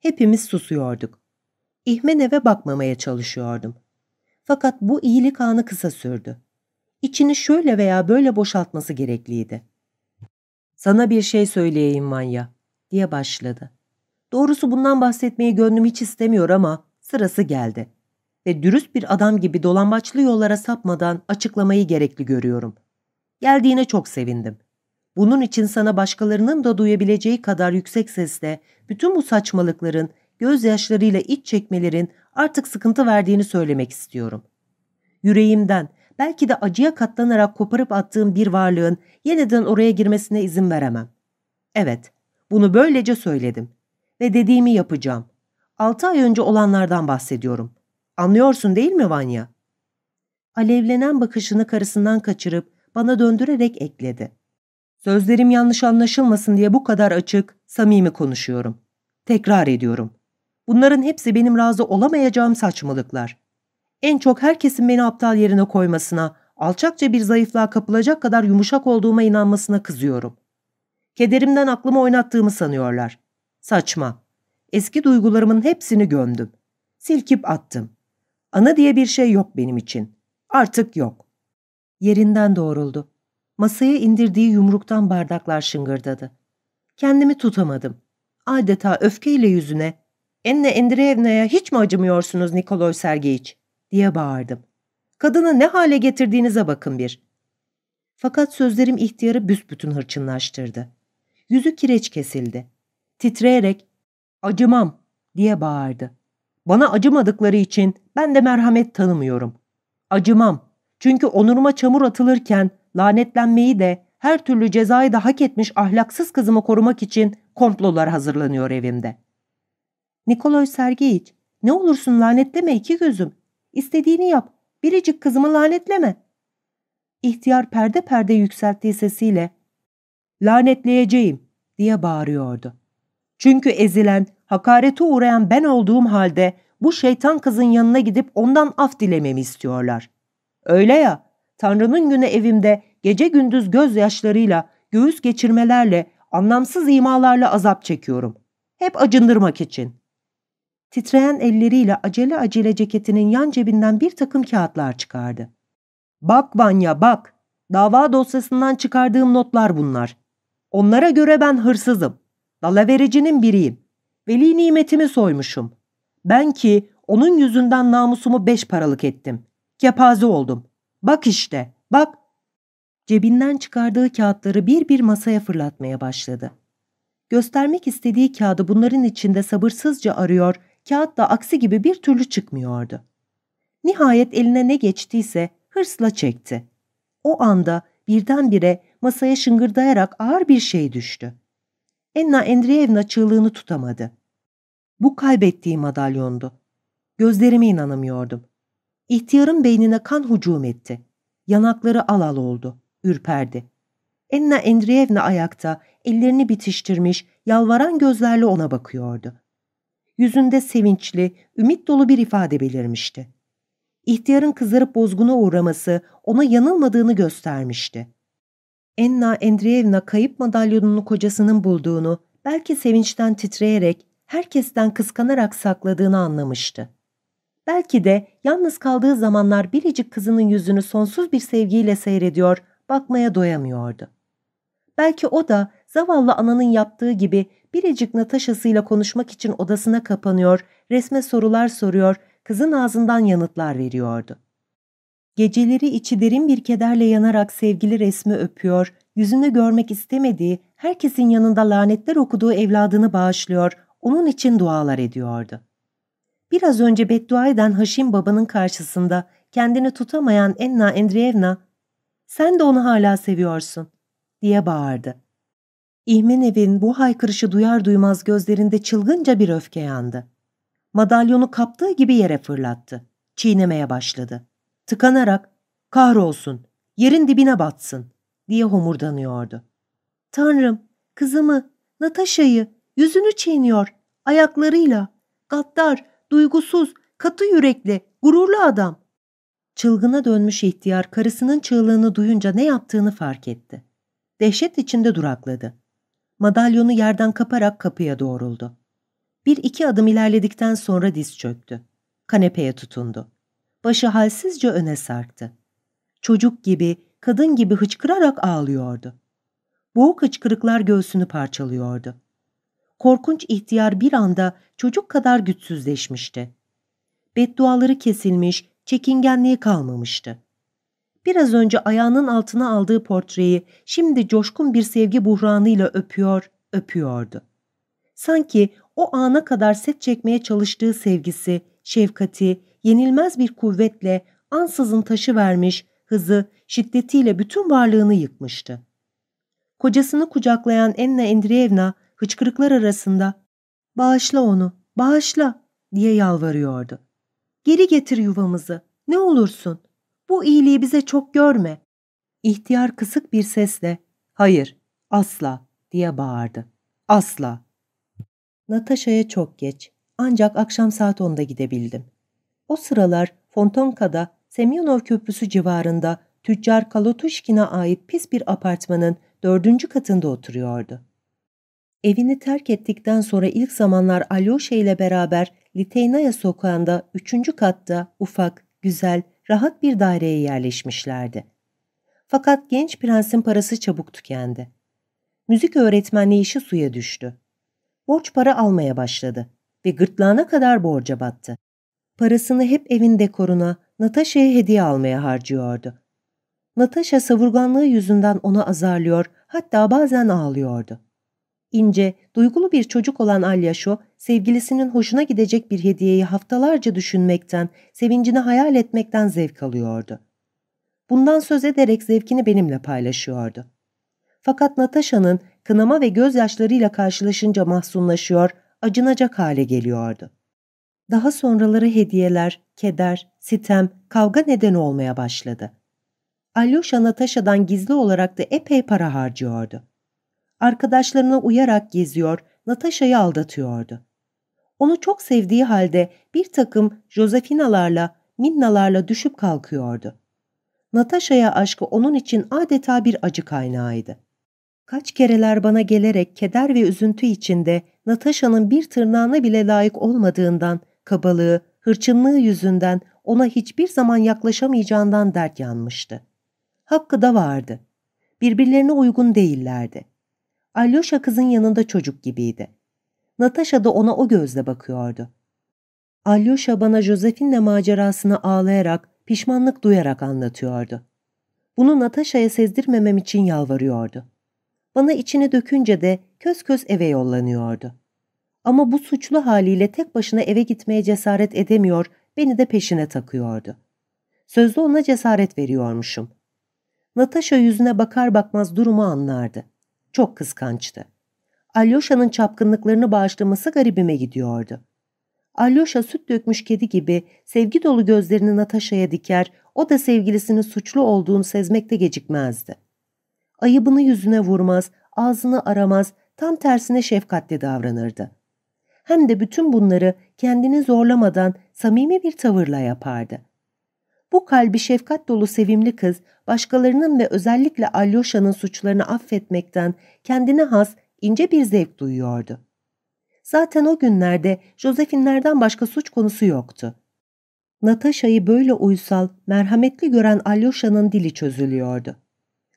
Hepimiz susuyorduk. İhmen eve bakmamaya çalışıyordum. Fakat bu iyilik anı kısa sürdü. İçini şöyle veya böyle boşaltması gerekliydi. Sana bir şey söyleyeyim Manya, diye başladı. Doğrusu bundan bahsetmeyi gönlüm hiç istemiyor ama sırası geldi. Ve dürüst bir adam gibi dolambaçlı yollara sapmadan açıklamayı gerekli görüyorum. Geldiğine çok sevindim. Bunun için sana başkalarının da duyabileceği kadar yüksek sesle bütün bu saçmalıkların, gözyaşlarıyla iç çekmelerin artık sıkıntı verdiğini söylemek istiyorum. Yüreğimden, belki de acıya katlanarak koparıp attığım bir varlığın yeniden oraya girmesine izin veremem. Evet, bunu böylece söyledim. Ve dediğimi yapacağım. Altı ay önce olanlardan bahsediyorum. Anlıyorsun değil mi Vanya? Alevlenen bakışını karısından kaçırıp bana döndürerek ekledi. Sözlerim yanlış anlaşılmasın diye bu kadar açık, samimi konuşuyorum. Tekrar ediyorum. Bunların hepsi benim razı olamayacağım saçmalıklar. En çok herkesin beni aptal yerine koymasına, alçakça bir zayıflığa kapılacak kadar yumuşak olduğuma inanmasına kızıyorum. Kederimden aklımı oynattığımı sanıyorlar. Saçma. Eski duygularımın hepsini gömdüm. Silkip attım. Ana diye bir şey yok benim için. Artık yok. Yerinden doğruldu. Masaya indirdiği yumruktan bardaklar şıngırdadı. Kendimi tutamadım. Adeta öfkeyle yüzüne ''Enne Endreyevna'ya hiç mi acımıyorsunuz Nikoloy Sergeyiç?'' diye bağırdım. ''Kadını ne hale getirdiğinize bakın bir.'' Fakat sözlerim ihtiyarı büsbütün hırçınlaştırdı. Yüzü kireç kesildi. Titreyerek ''Acımam'' diye bağırdı. ''Bana acımadıkları için ben de merhamet tanımıyorum. Acımam. Çünkü onuruma çamur atılırken lanetlenmeyi de her türlü cezayı da hak etmiş ahlaksız kızımı korumak için komplolar hazırlanıyor evimde. Nikoloy Sergeyiç, ne olursun lanetleme iki gözüm. İstediğini yap, biricik kızımı lanetleme. İhtiyar perde perde yükselttiği sesiyle, lanetleyeceğim diye bağırıyordu. Çünkü ezilen, hakarete uğrayan ben olduğum halde bu şeytan kızın yanına gidip ondan af dilememi istiyorlar. Öyle ya, Tanrı'nın günü evimde gece gündüz gözyaşlarıyla, göğüs geçirmelerle, anlamsız imalarla azap çekiyorum. Hep acındırmak için. Titreyen elleriyle acele acele ceketinin yan cebinden bir takım kağıtlar çıkardı. Bak Vanya bak, dava dosyasından çıkardığım notlar bunlar. Onlara göre ben hırsızım. Dalavericinin biriyim. Veli nimetimi soymuşum. Ben ki onun yüzünden namusumu beş paralık ettim. Kepaze oldum. Bak işte, bak. Cebinden çıkardığı kağıtları bir bir masaya fırlatmaya başladı. Göstermek istediği kağıdı bunların içinde sabırsızca arıyor, kağıt da aksi gibi bir türlü çıkmıyordu. Nihayet eline ne geçtiyse hırsla çekti. O anda birdenbire masaya şıngırdayarak ağır bir şey düştü. Enna Endreyevna çığlığını tutamadı. Bu kaybettiği madalyondu. Gözlerime inanamıyordum. İhtiyarın beynine kan hücum etti. Yanakları al al oldu, ürperdi. Enna Endriyevna ayakta, ellerini bitiştirmiş, yalvaran gözlerle ona bakıyordu. Yüzünde sevinçli, ümit dolu bir ifade belirmişti. İhtiyarın kızarıp bozguna uğraması ona yanılmadığını göstermişti. Enna Endriyevna kayıp madalyonunu kocasının bulduğunu, belki sevinçten titreyerek, herkesten kıskanarak sakladığını anlamıştı. Belki de yalnız kaldığı zamanlar biricik kızının yüzünü sonsuz bir sevgiyle seyrediyor, bakmaya doyamıyordu. Belki o da zavallı ananın yaptığı gibi biricik Natasha'sıyla konuşmak için odasına kapanıyor, resme sorular soruyor, kızın ağzından yanıtlar veriyordu. Geceleri içi derin bir kederle yanarak sevgili resmi öpüyor, yüzünü görmek istemediği, herkesin yanında lanetler okuduğu evladını bağışlıyor, onun için dualar ediyordu. Biraz önce beddua eden Haşim babanın karşısında kendini tutamayan Enna Endriyevna, ''Sen de onu hala seviyorsun.'' diye bağırdı. İhmenev'in bu haykırışı duyar duymaz gözlerinde çılgınca bir öfke yandı. Madalyonu kaptığı gibi yere fırlattı. Çiğnemeye başladı. Tıkanarak, ''Kahrolsun, yerin dibine batsın diye homurdanıyordu. Tanrım, kızımı, Natasha'yı, yüzünü çiğniyor, ayaklarıyla. Gaddar, duygusuz, katı yürekli, gururlu adam. Çılgına dönmüş ihtiyar karısının çığlığını duyunca ne yaptığını fark etti. Dehşet içinde durakladı. Madalyonu yerden kaparak kapıya doğruldu. Bir iki adım ilerledikten sonra diz çöktü. Kanepeye tutundu. Başı halsizce öne sarktı. Çocuk gibi, kadın gibi hıçkırarak ağlıyordu. Boğuk hıçkırıklar göğsünü parçalıyordu. Korkunç ihtiyar bir anda çocuk kadar güçsüzleşmişti. Bedduaları kesilmiş, çekingenliği kalmamıştı. Biraz önce ayağının altına aldığı portreyi şimdi coşkun bir sevgi buhranıyla öpüyor, öpüyordu. Sanki o ana kadar set çekmeye çalıştığı sevgisi, şefkati, yenilmez bir kuvvetle ansızın taşı vermiş, hızı, şiddetiyle bütün varlığını yıkmıştı. Kocasını kucaklayan Enna Endriyevna hıçkırıklar arasında ''Bağışla onu, bağışla'' diye yalvarıyordu. ''Geri getir yuvamızı, ne olursun. Bu iyiliği bize çok görme.'' İhtiyar kısık bir sesle ''Hayır, asla'' diye bağırdı. ''Asla.'' Natasha'ya çok geç, ancak akşam saat 10'da gidebildim. O sıralar Fontonka'da Semyonov Köprüsü civarında tüccar Kalotuşkin'e ait pis bir apartmanın dördüncü katında oturuyordu. Evini terk ettikten sonra ilk zamanlar Alyosha ile beraber Liteynaya sokağında üçüncü katta ufak, güzel, rahat bir daireye yerleşmişlerdi. Fakat genç prensin parası çabuk tükendi. Müzik öğretmenliği işi suya düştü. Borç para almaya başladı ve gırtlağına kadar borca battı. Parasını hep evin dekoruna, Natasha'ya hediye almaya harcıyordu. Natasha savurganlığı yüzünden onu azarlıyor, hatta bazen ağlıyordu. İnce, duygulu bir çocuk olan Alyasho, sevgilisinin hoşuna gidecek bir hediyeyi haftalarca düşünmekten, sevincini hayal etmekten zevk alıyordu. Bundan söz ederek zevkini benimle paylaşıyordu. Fakat Natasha'nın kınama ve gözyaşlarıyla karşılaşınca mahzunlaşıyor, acınacak hale geliyordu. Daha sonraları hediyeler, keder, sitem, kavga neden olmaya başladı. Alyosha Natasha'dan gizli olarak da epey para harcıyordu. Arkadaşlarına uyarak geziyor, Natasha'yı aldatıyordu. Onu çok sevdiği halde bir takım Josefinalarla, Minnalarla düşüp kalkıyordu. Natasha'ya aşkı onun için adeta bir acı kaynağıydı. Kaç kereler bana gelerek keder ve üzüntü içinde Natasha'nın bir tırnağına bile layık olmadığından, kabalığı, hırçınlığı yüzünden ona hiçbir zaman yaklaşamayacağından dert yanmıştı. Hakkı da vardı. Birbirlerine uygun değillerdi. Alyosha kızın yanında çocuk gibiydi. Natasha da ona o gözle bakıyordu. Alyosha bana Josephine'le macerasını ağlayarak, pişmanlık duyarak anlatıyordu. Bunu Natasha'ya sezdirmemem için yalvarıyordu. Bana içini dökünce de köz köz eve yollanıyordu. Ama bu suçlu haliyle tek başına eve gitmeye cesaret edemiyor, beni de peşine takıyordu. Sözde ona cesaret veriyormuşum. Natasha yüzüne bakar bakmaz durumu anlardı. Çok kıskançtı. Alyosha'nın çapkınlıklarını bağışlaması garibime gidiyordu. Alyosha süt dökmüş kedi gibi sevgi dolu gözlerini Natasha'ya diker, o da sevgilisinin suçlu olduğunu sezmekte gecikmezdi. Ayıbını yüzüne vurmaz, ağzını aramaz, tam tersine şefkatli davranırdı. Hem de bütün bunları kendini zorlamadan samimi bir tavırla yapardı. Bu kalbi şefkat dolu sevimli kız, başkalarının ve özellikle Alyosha'nın suçlarını affetmekten kendine has, ince bir zevk duyuyordu. Zaten o günlerde Josephine'lerden başka suç konusu yoktu. Natasha'yı böyle uysal, merhametli gören Alyosha'nın dili çözülüyordu.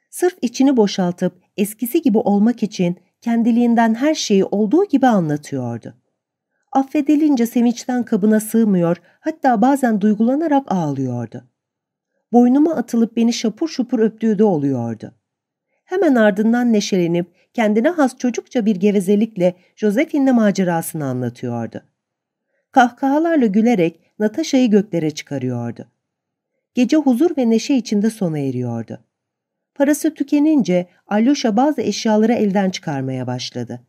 Sırf içini boşaltıp eskisi gibi olmak için kendiliğinden her şeyi olduğu gibi anlatıyordu. Affedilince sevinçten kabına sığmıyor, hatta bazen duygulanarak ağlıyordu. Boynuma atılıp beni şapur şupur öptüğü de oluyordu. Hemen ardından neşelenip kendine has çocukça bir gevezelikle Josephine'le macerasını anlatıyordu. Kahkahalarla gülerek Natasha'yı göklere çıkarıyordu. Gece huzur ve neşe içinde sona eriyordu. Parası tükenince Alyosha bazı eşyaları elden çıkarmaya başladı.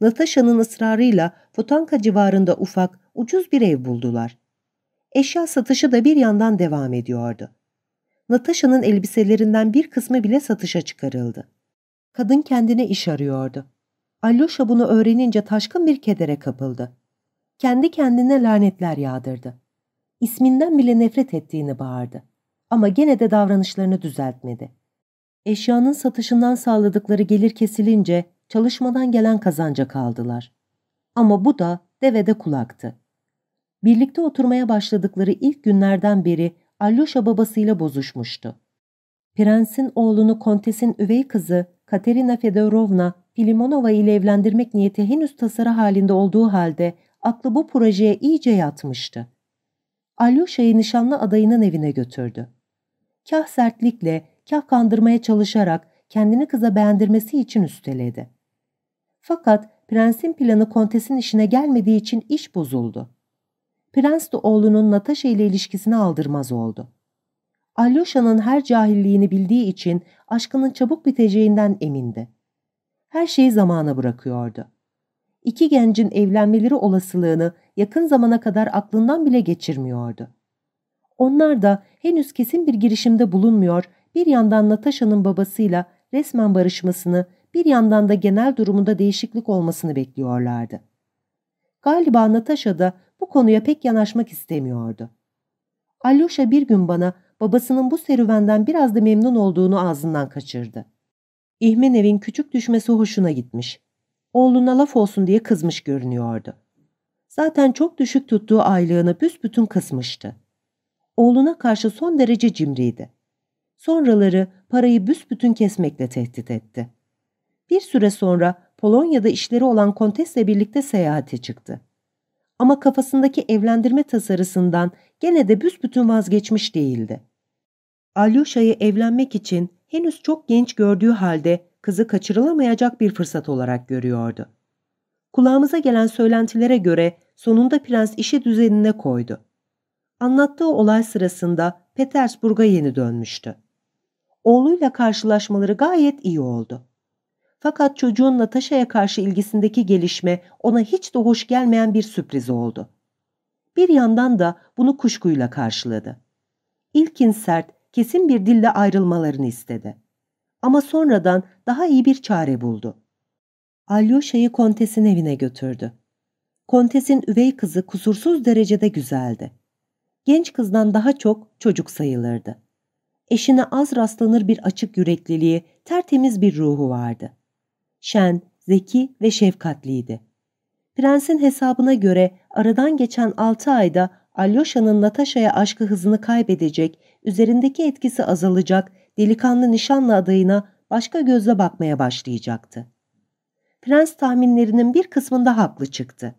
Natasha'nın ısrarıyla Fotanka civarında ufak, ucuz bir ev buldular. Eşya satışı da bir yandan devam ediyordu. Natasha'nın elbiselerinden bir kısmı bile satışa çıkarıldı. Kadın kendine iş arıyordu. Alyosha bunu öğrenince taşkın bir kedere kapıldı. Kendi kendine lanetler yağdırdı. İsminden bile nefret ettiğini bağırdı. Ama gene de davranışlarını düzeltmedi. Eşyanın satışından sağladıkları gelir kesilince çalışmadan gelen kazanca kaldılar. Ama bu da devede kulaktı. Birlikte oturmaya başladıkları ilk günlerden beri Alyosha babasıyla bozuşmuştu. Prensin oğlunu kontesin üvey kızı Katerina Fedorovna Filimonova ile evlendirmek niyeti henüz tasarı halinde olduğu halde aklı bu projeye iyice yatmıştı. Alyosha'yı nişanlı adayının evine götürdü. Kah sertlikle, kah kandırmaya çalışarak kendini kıza beğendirmesi için üsteledi. Fakat prensin planı kontesin işine gelmediği için iş bozuldu. Prens de oğlunun Natasha ile ilişkisini aldırmaz oldu. Alyosha'nın her cahilliğini bildiği için aşkının çabuk biteceğinden emindi. Her şeyi zamana bırakıyordu. İki gencin evlenmeleri olasılığını yakın zamana kadar aklından bile geçirmiyordu. Onlar da henüz kesin bir girişimde bulunmuyor, bir yandan Natasha'nın babasıyla resmen barışmasını, bir yandan da genel durumunda değişiklik olmasını bekliyorlardı. Galiba Natasha da bu konuya pek yanaşmak istemiyordu. Alyosha bir gün bana babasının bu serüvenden biraz da memnun olduğunu ağzından kaçırdı. İhmenev'in küçük düşmesi hoşuna gitmiş. Oğluna laf olsun diye kızmış görünüyordu. Zaten çok düşük tuttuğu aylığını büsbütün kısmıştı. Oğluna karşı son derece cimriydi. Sonraları parayı büsbütün kesmekle tehdit etti. Bir süre sonra Polonya'da işleri olan kontesle birlikte seyahate çıktı. Ama kafasındaki evlendirme tasarısından gene de büsbütün vazgeçmiş değildi. Alyosha'yı evlenmek için henüz çok genç gördüğü halde kızı kaçırılamayacak bir fırsat olarak görüyordu. Kulağımıza gelen söylentilere göre sonunda prens işi düzenine koydu. Anlattığı olay sırasında Petersburg'a yeni dönmüştü. Oğluyla karşılaşmaları gayet iyi oldu. Fakat çocuğun Natasha'ya karşı ilgisindeki gelişme ona hiç de hoş gelmeyen bir sürpriz oldu. Bir yandan da bunu kuşkuyla karşıladı. İlkin sert, kesin bir dille ayrılmalarını istedi. Ama sonradan daha iyi bir çare buldu. Alyosha'yı kontesin evine götürdü. Kontesin üvey kızı kusursuz derecede güzeldi. Genç kızdan daha çok çocuk sayılırdı. Eşine az rastlanır bir açık yürekliliği, tertemiz bir ruhu vardı. Şen, zeki ve şefkatliydi. Prensin hesabına göre aradan geçen altı ayda Alyosha'nın Natasha'ya aşkı hızını kaybedecek, üzerindeki etkisi azalacak, delikanlı nişanlı adayına başka gözle bakmaya başlayacaktı. Prens tahminlerinin bir kısmında haklı çıktı.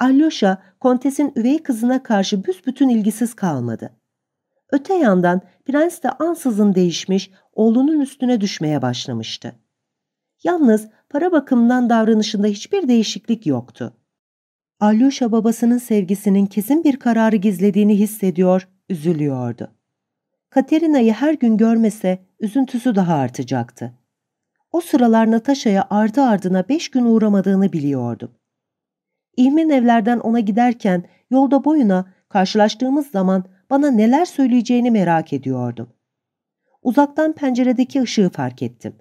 Alyosha, kontesin üvey kızına karşı büsbütün ilgisiz kalmadı. Öte yandan prens de ansızın değişmiş, oğlunun üstüne düşmeye başlamıştı. Yalnız para bakımından davranışında hiçbir değişiklik yoktu. Alyosha babasının sevgisinin kesin bir kararı gizlediğini hissediyor, üzülüyordu. Katerina'yı her gün görmese üzüntüsü daha artacaktı. O sıralar Natasha'ya ardı ardına beş gün uğramadığını biliyordum. İhmin evlerden ona giderken yolda boyuna karşılaştığımız zaman bana neler söyleyeceğini merak ediyordum. Uzaktan penceredeki ışığı fark ettim.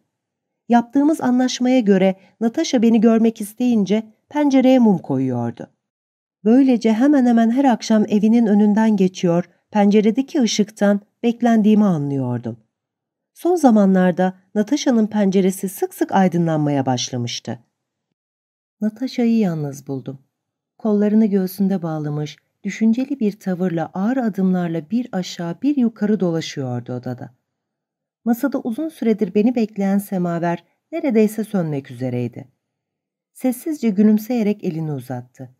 Yaptığımız anlaşmaya göre Natasha beni görmek isteyince pencereye mum koyuyordu. Böylece hemen hemen her akşam evinin önünden geçiyor, penceredeki ışıktan beklendiğimi anlıyordum. Son zamanlarda Natasha'nın penceresi sık sık aydınlanmaya başlamıştı. Natasha'yı yalnız buldum. Kollarını göğsünde bağlamış, düşünceli bir tavırla ağır adımlarla bir aşağı bir yukarı dolaşıyordu odada. Masada uzun süredir beni bekleyen semaver neredeyse sönmek üzereydi. Sessizce gülümseyerek elini uzattı.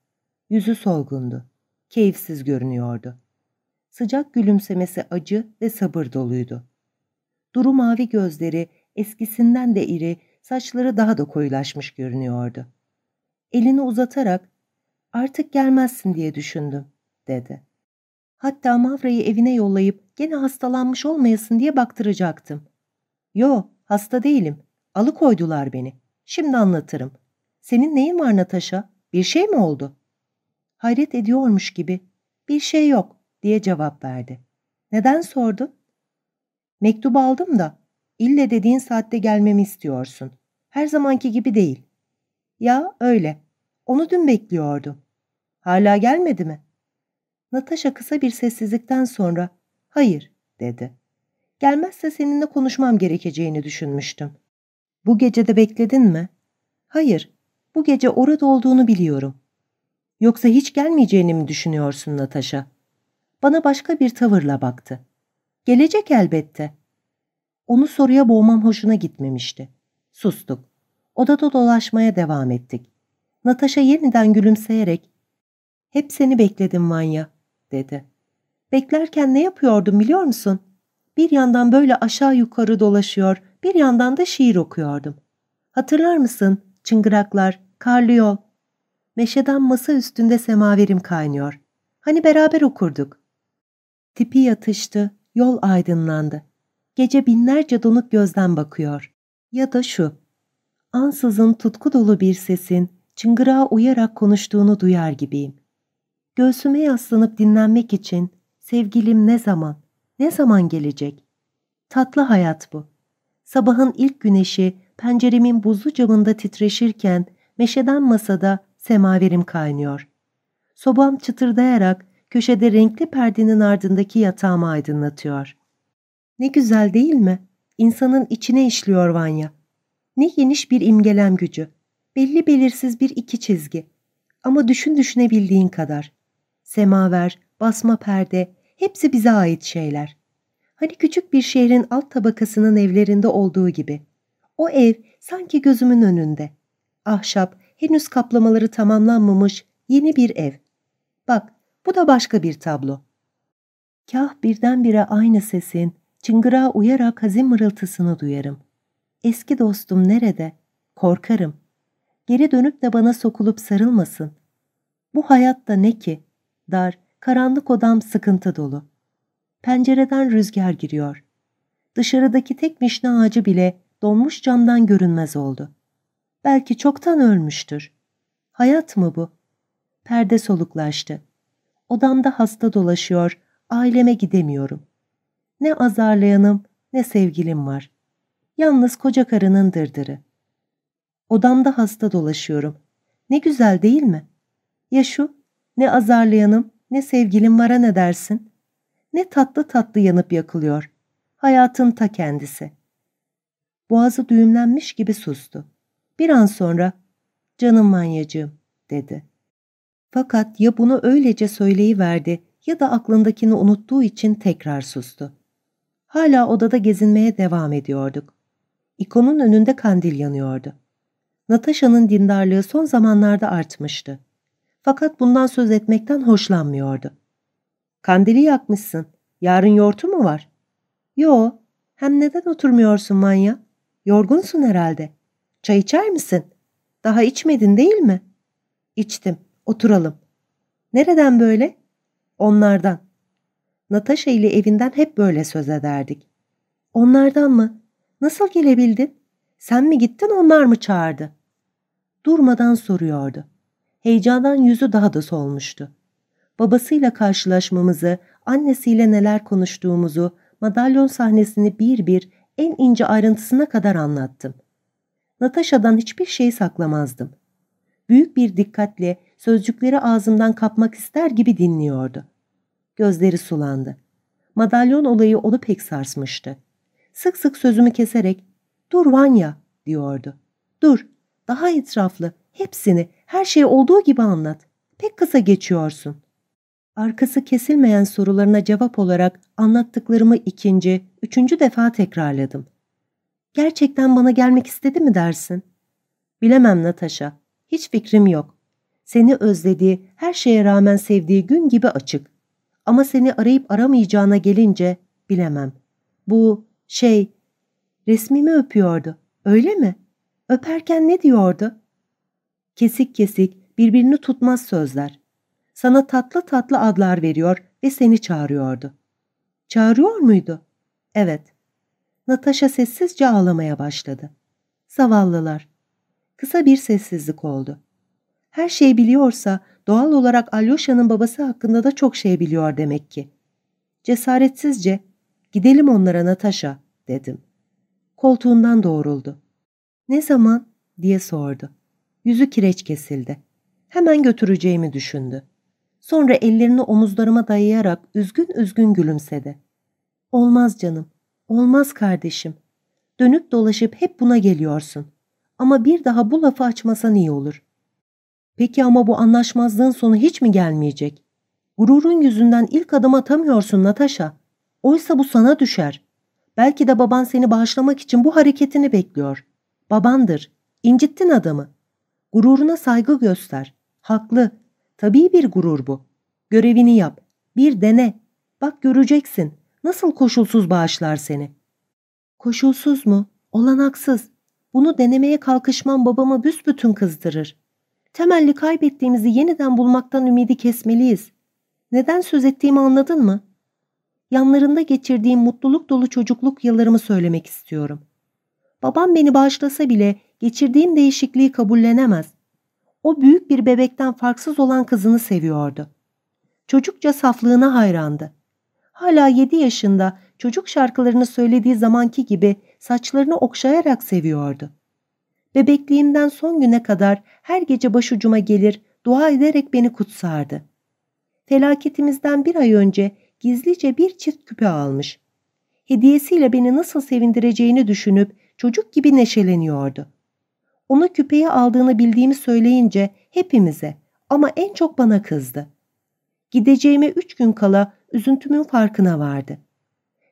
Yüzü solgundu. Keyifsiz görünüyordu. Sıcak gülümsemesi acı ve sabır doluydu. Duru mavi gözleri eskisinden de iri, saçları daha da koyulaşmış görünüyordu. Elini uzatarak artık gelmezsin diye düşündüm, dedi. Hatta Mavra'yı evine yollayıp gene hastalanmış olmayasın diye baktıracaktım. Yo, hasta değilim. Alıkoydular beni. Şimdi anlatırım. Senin neyin var Natasha? Bir şey mi oldu? Hayret ediyormuş gibi. Bir şey yok diye cevap verdi. Neden sordun? Mektubu aldım da ille dediğin saatte gelmemi istiyorsun. Her zamanki gibi değil. Ya öyle. Onu dün bekliyordum. Hala gelmedi mi? Natasha kısa bir sessizlikten sonra hayır dedi. Gelmezse seninle konuşmam gerekeceğini düşünmüştüm. Bu gece de bekledin mi? Hayır, bu gece orada olduğunu biliyorum. Yoksa hiç gelmeyeceğini mi düşünüyorsun Natasha? Bana başka bir tavırla baktı. Gelecek elbette. Onu soruya boğmam hoşuna gitmemişti. Sustuk. Odada dolaşmaya devam ettik. Natasha yeniden gülümseyerek ''Hep seni bekledim Vanya'' dedi. ''Beklerken ne yapıyordum biliyor musun? Bir yandan böyle aşağı yukarı dolaşıyor, bir yandan da şiir okuyordum. Hatırlar mısın? Çıngıraklar, karlı yol. Meşeden masa üstünde semaverim kaynıyor. Hani beraber okurduk. Tipi yatıştı, yol aydınlandı. Gece binlerce donuk gözden bakıyor. Ya da şu, ansızın tutku dolu bir sesin çıngırağa uyarak konuştuğunu duyar gibiyim. Göğsüme yaslanıp dinlenmek için sevgilim ne zaman, ne zaman gelecek? Tatlı hayat bu. Sabahın ilk güneşi penceremin buzlu camında titreşirken meşeden masada semaverim kaynıyor. Sobam çıtırdayarak köşede renkli perdenin ardındaki yatağımı aydınlatıyor. Ne güzel değil mi? İnsanın içine işliyor Vanya. Ne geniş bir imgelem gücü. Belli belirsiz bir iki çizgi. Ama düşün düşünebildiğin kadar. Semaver, basma perde, hepsi bize ait şeyler. Hani küçük bir şehrin alt tabakasının evlerinde olduğu gibi. O ev sanki gözümün önünde. Ahşap, henüz kaplamaları tamamlanmamış yeni bir ev. Bak, bu da başka bir tablo. Kah birdenbire aynı sesin, çıngırağa uyarak hazin mırıltısını duyarım. Eski dostum nerede? Korkarım. Geri dönüp de bana sokulup sarılmasın. Bu hayatta ne ki? Dar, karanlık odam sıkıntı dolu. Pencereden rüzgar giriyor. Dışarıdaki tek mişne ağacı bile donmuş camdan görünmez oldu. Belki çoktan ölmüştür. Hayat mı bu? Perde soluklaştı. Odamda hasta dolaşıyor, aileme gidemiyorum. Ne azarlayanım ne sevgilim var. Yalnız koca karının dırdırı. Odamda hasta dolaşıyorum. Ne güzel değil mi? Ya şu, ne azarlayanım ne sevgilim vara ne dersin? Ne tatlı tatlı yanıp yakılıyor. Hayatın ta kendisi. Boğazı düğümlenmiş gibi sustu. Bir an sonra, canım manyacığım, dedi. Fakat ya bunu öylece söyleyiverdi ya da aklındakini unuttuğu için tekrar sustu. Hala odada gezinmeye devam ediyorduk. İkonun önünde kandil yanıyordu. Natasha'nın dindarlığı son zamanlarda artmıştı. Fakat bundan söz etmekten hoşlanmıyordu. Kandili yakmışsın. Yarın yortu mu var? Yo. Hem neden oturmuyorsun manya? Yorgunsun herhalde. Çay içer misin? Daha içmedin değil mi? İçtim. Oturalım. Nereden böyle? Onlardan. Natasha ile evinden hep böyle söz ederdik. Onlardan mı? Nasıl gelebildin? Sen mi gittin onlar mı çağırdı? Durmadan soruyordu. Heyecandan yüzü daha da solmuştu. Babasıyla karşılaşmamızı, annesiyle neler konuştuğumuzu, madalyon sahnesini bir bir en ince ayrıntısına kadar anlattım. Natasha'dan hiçbir şey saklamazdım. Büyük bir dikkatle sözcükleri ağzımdan kapmak ister gibi dinliyordu. Gözleri sulandı. Madalyon olayı onu pek sarsmıştı. Sık sık sözümü keserek ''Dur Vanya'' diyordu. ''Dur, daha etraflı, hepsini, her şeyi olduğu gibi anlat. Pek kısa geçiyorsun.'' Arkası kesilmeyen sorularına cevap olarak anlattıklarımı ikinci, üçüncü defa tekrarladım. Gerçekten bana gelmek istedi mi dersin? Bilemem Natasha. Hiç fikrim yok. Seni özlediği, her şeye rağmen sevdiği gün gibi açık. Ama seni arayıp aramayacağına gelince bilemem. Bu şey, resmimi öpüyordu. Öyle mi? Öperken ne diyordu? Kesik kesik, birbirini tutmaz sözler. Sana tatlı tatlı adlar veriyor ve seni çağırıyordu. Çağırıyor muydu? Evet. Natasha sessizce ağlamaya başladı. Zavallılar. Kısa bir sessizlik oldu. Her şeyi biliyorsa doğal olarak Alyosha'nın babası hakkında da çok şey biliyor demek ki. Cesaretsizce, Gidelim onlara Natasha, dedim. Koltuğundan doğruldu. Ne zaman? diye sordu. Yüzü kireç kesildi. Hemen götüreceğimi düşündü. Sonra ellerini omuzlarıma dayayarak üzgün üzgün gülümsedi. Olmaz canım, olmaz kardeşim. Dönüp dolaşıp hep buna geliyorsun. Ama bir daha bu lafı açmasan iyi olur. Peki ama bu anlaşmazlığın sonu hiç mi gelmeyecek? Gururun yüzünden ilk adım atamıyorsun Natasha. Oysa bu sana düşer. Belki de baban seni bağışlamak için bu hareketini bekliyor. Babandır. İncittin adamı. Gururuna saygı göster. Haklı. Tabii bir gurur bu. Görevini yap. Bir dene. Bak göreceksin. Nasıl koşulsuz bağışlar seni. Koşulsuz mu? Olanaksız. Bunu denemeye kalkışman babamı büsbütün kızdırır. Temelli kaybettiğimizi yeniden bulmaktan ümidi kesmeliyiz. Neden söz ettiğimi anladın mı? Yanlarında geçirdiğim mutluluk dolu çocukluk yıllarımı söylemek istiyorum. Babam beni bağışlasa bile geçirdiğim değişikliği kabullenemez. O büyük bir bebekten farksız olan kızını seviyordu. Çocukça saflığına hayrandı. Hala yedi yaşında çocuk şarkılarını söylediği zamanki gibi saçlarını okşayarak seviyordu. Bebekliğimden son güne kadar her gece başucuma gelir, dua ederek beni kutsardı. Felaketimizden bir ay önce gizlice bir çift küpe almış. Hediyesiyle beni nasıl sevindireceğini düşünüp çocuk gibi neşeleniyordu. Ona küpeyi aldığını bildiğimi söyleyince hepimize ama en çok bana kızdı. Gideceğime üç gün kala üzüntümün farkına vardı.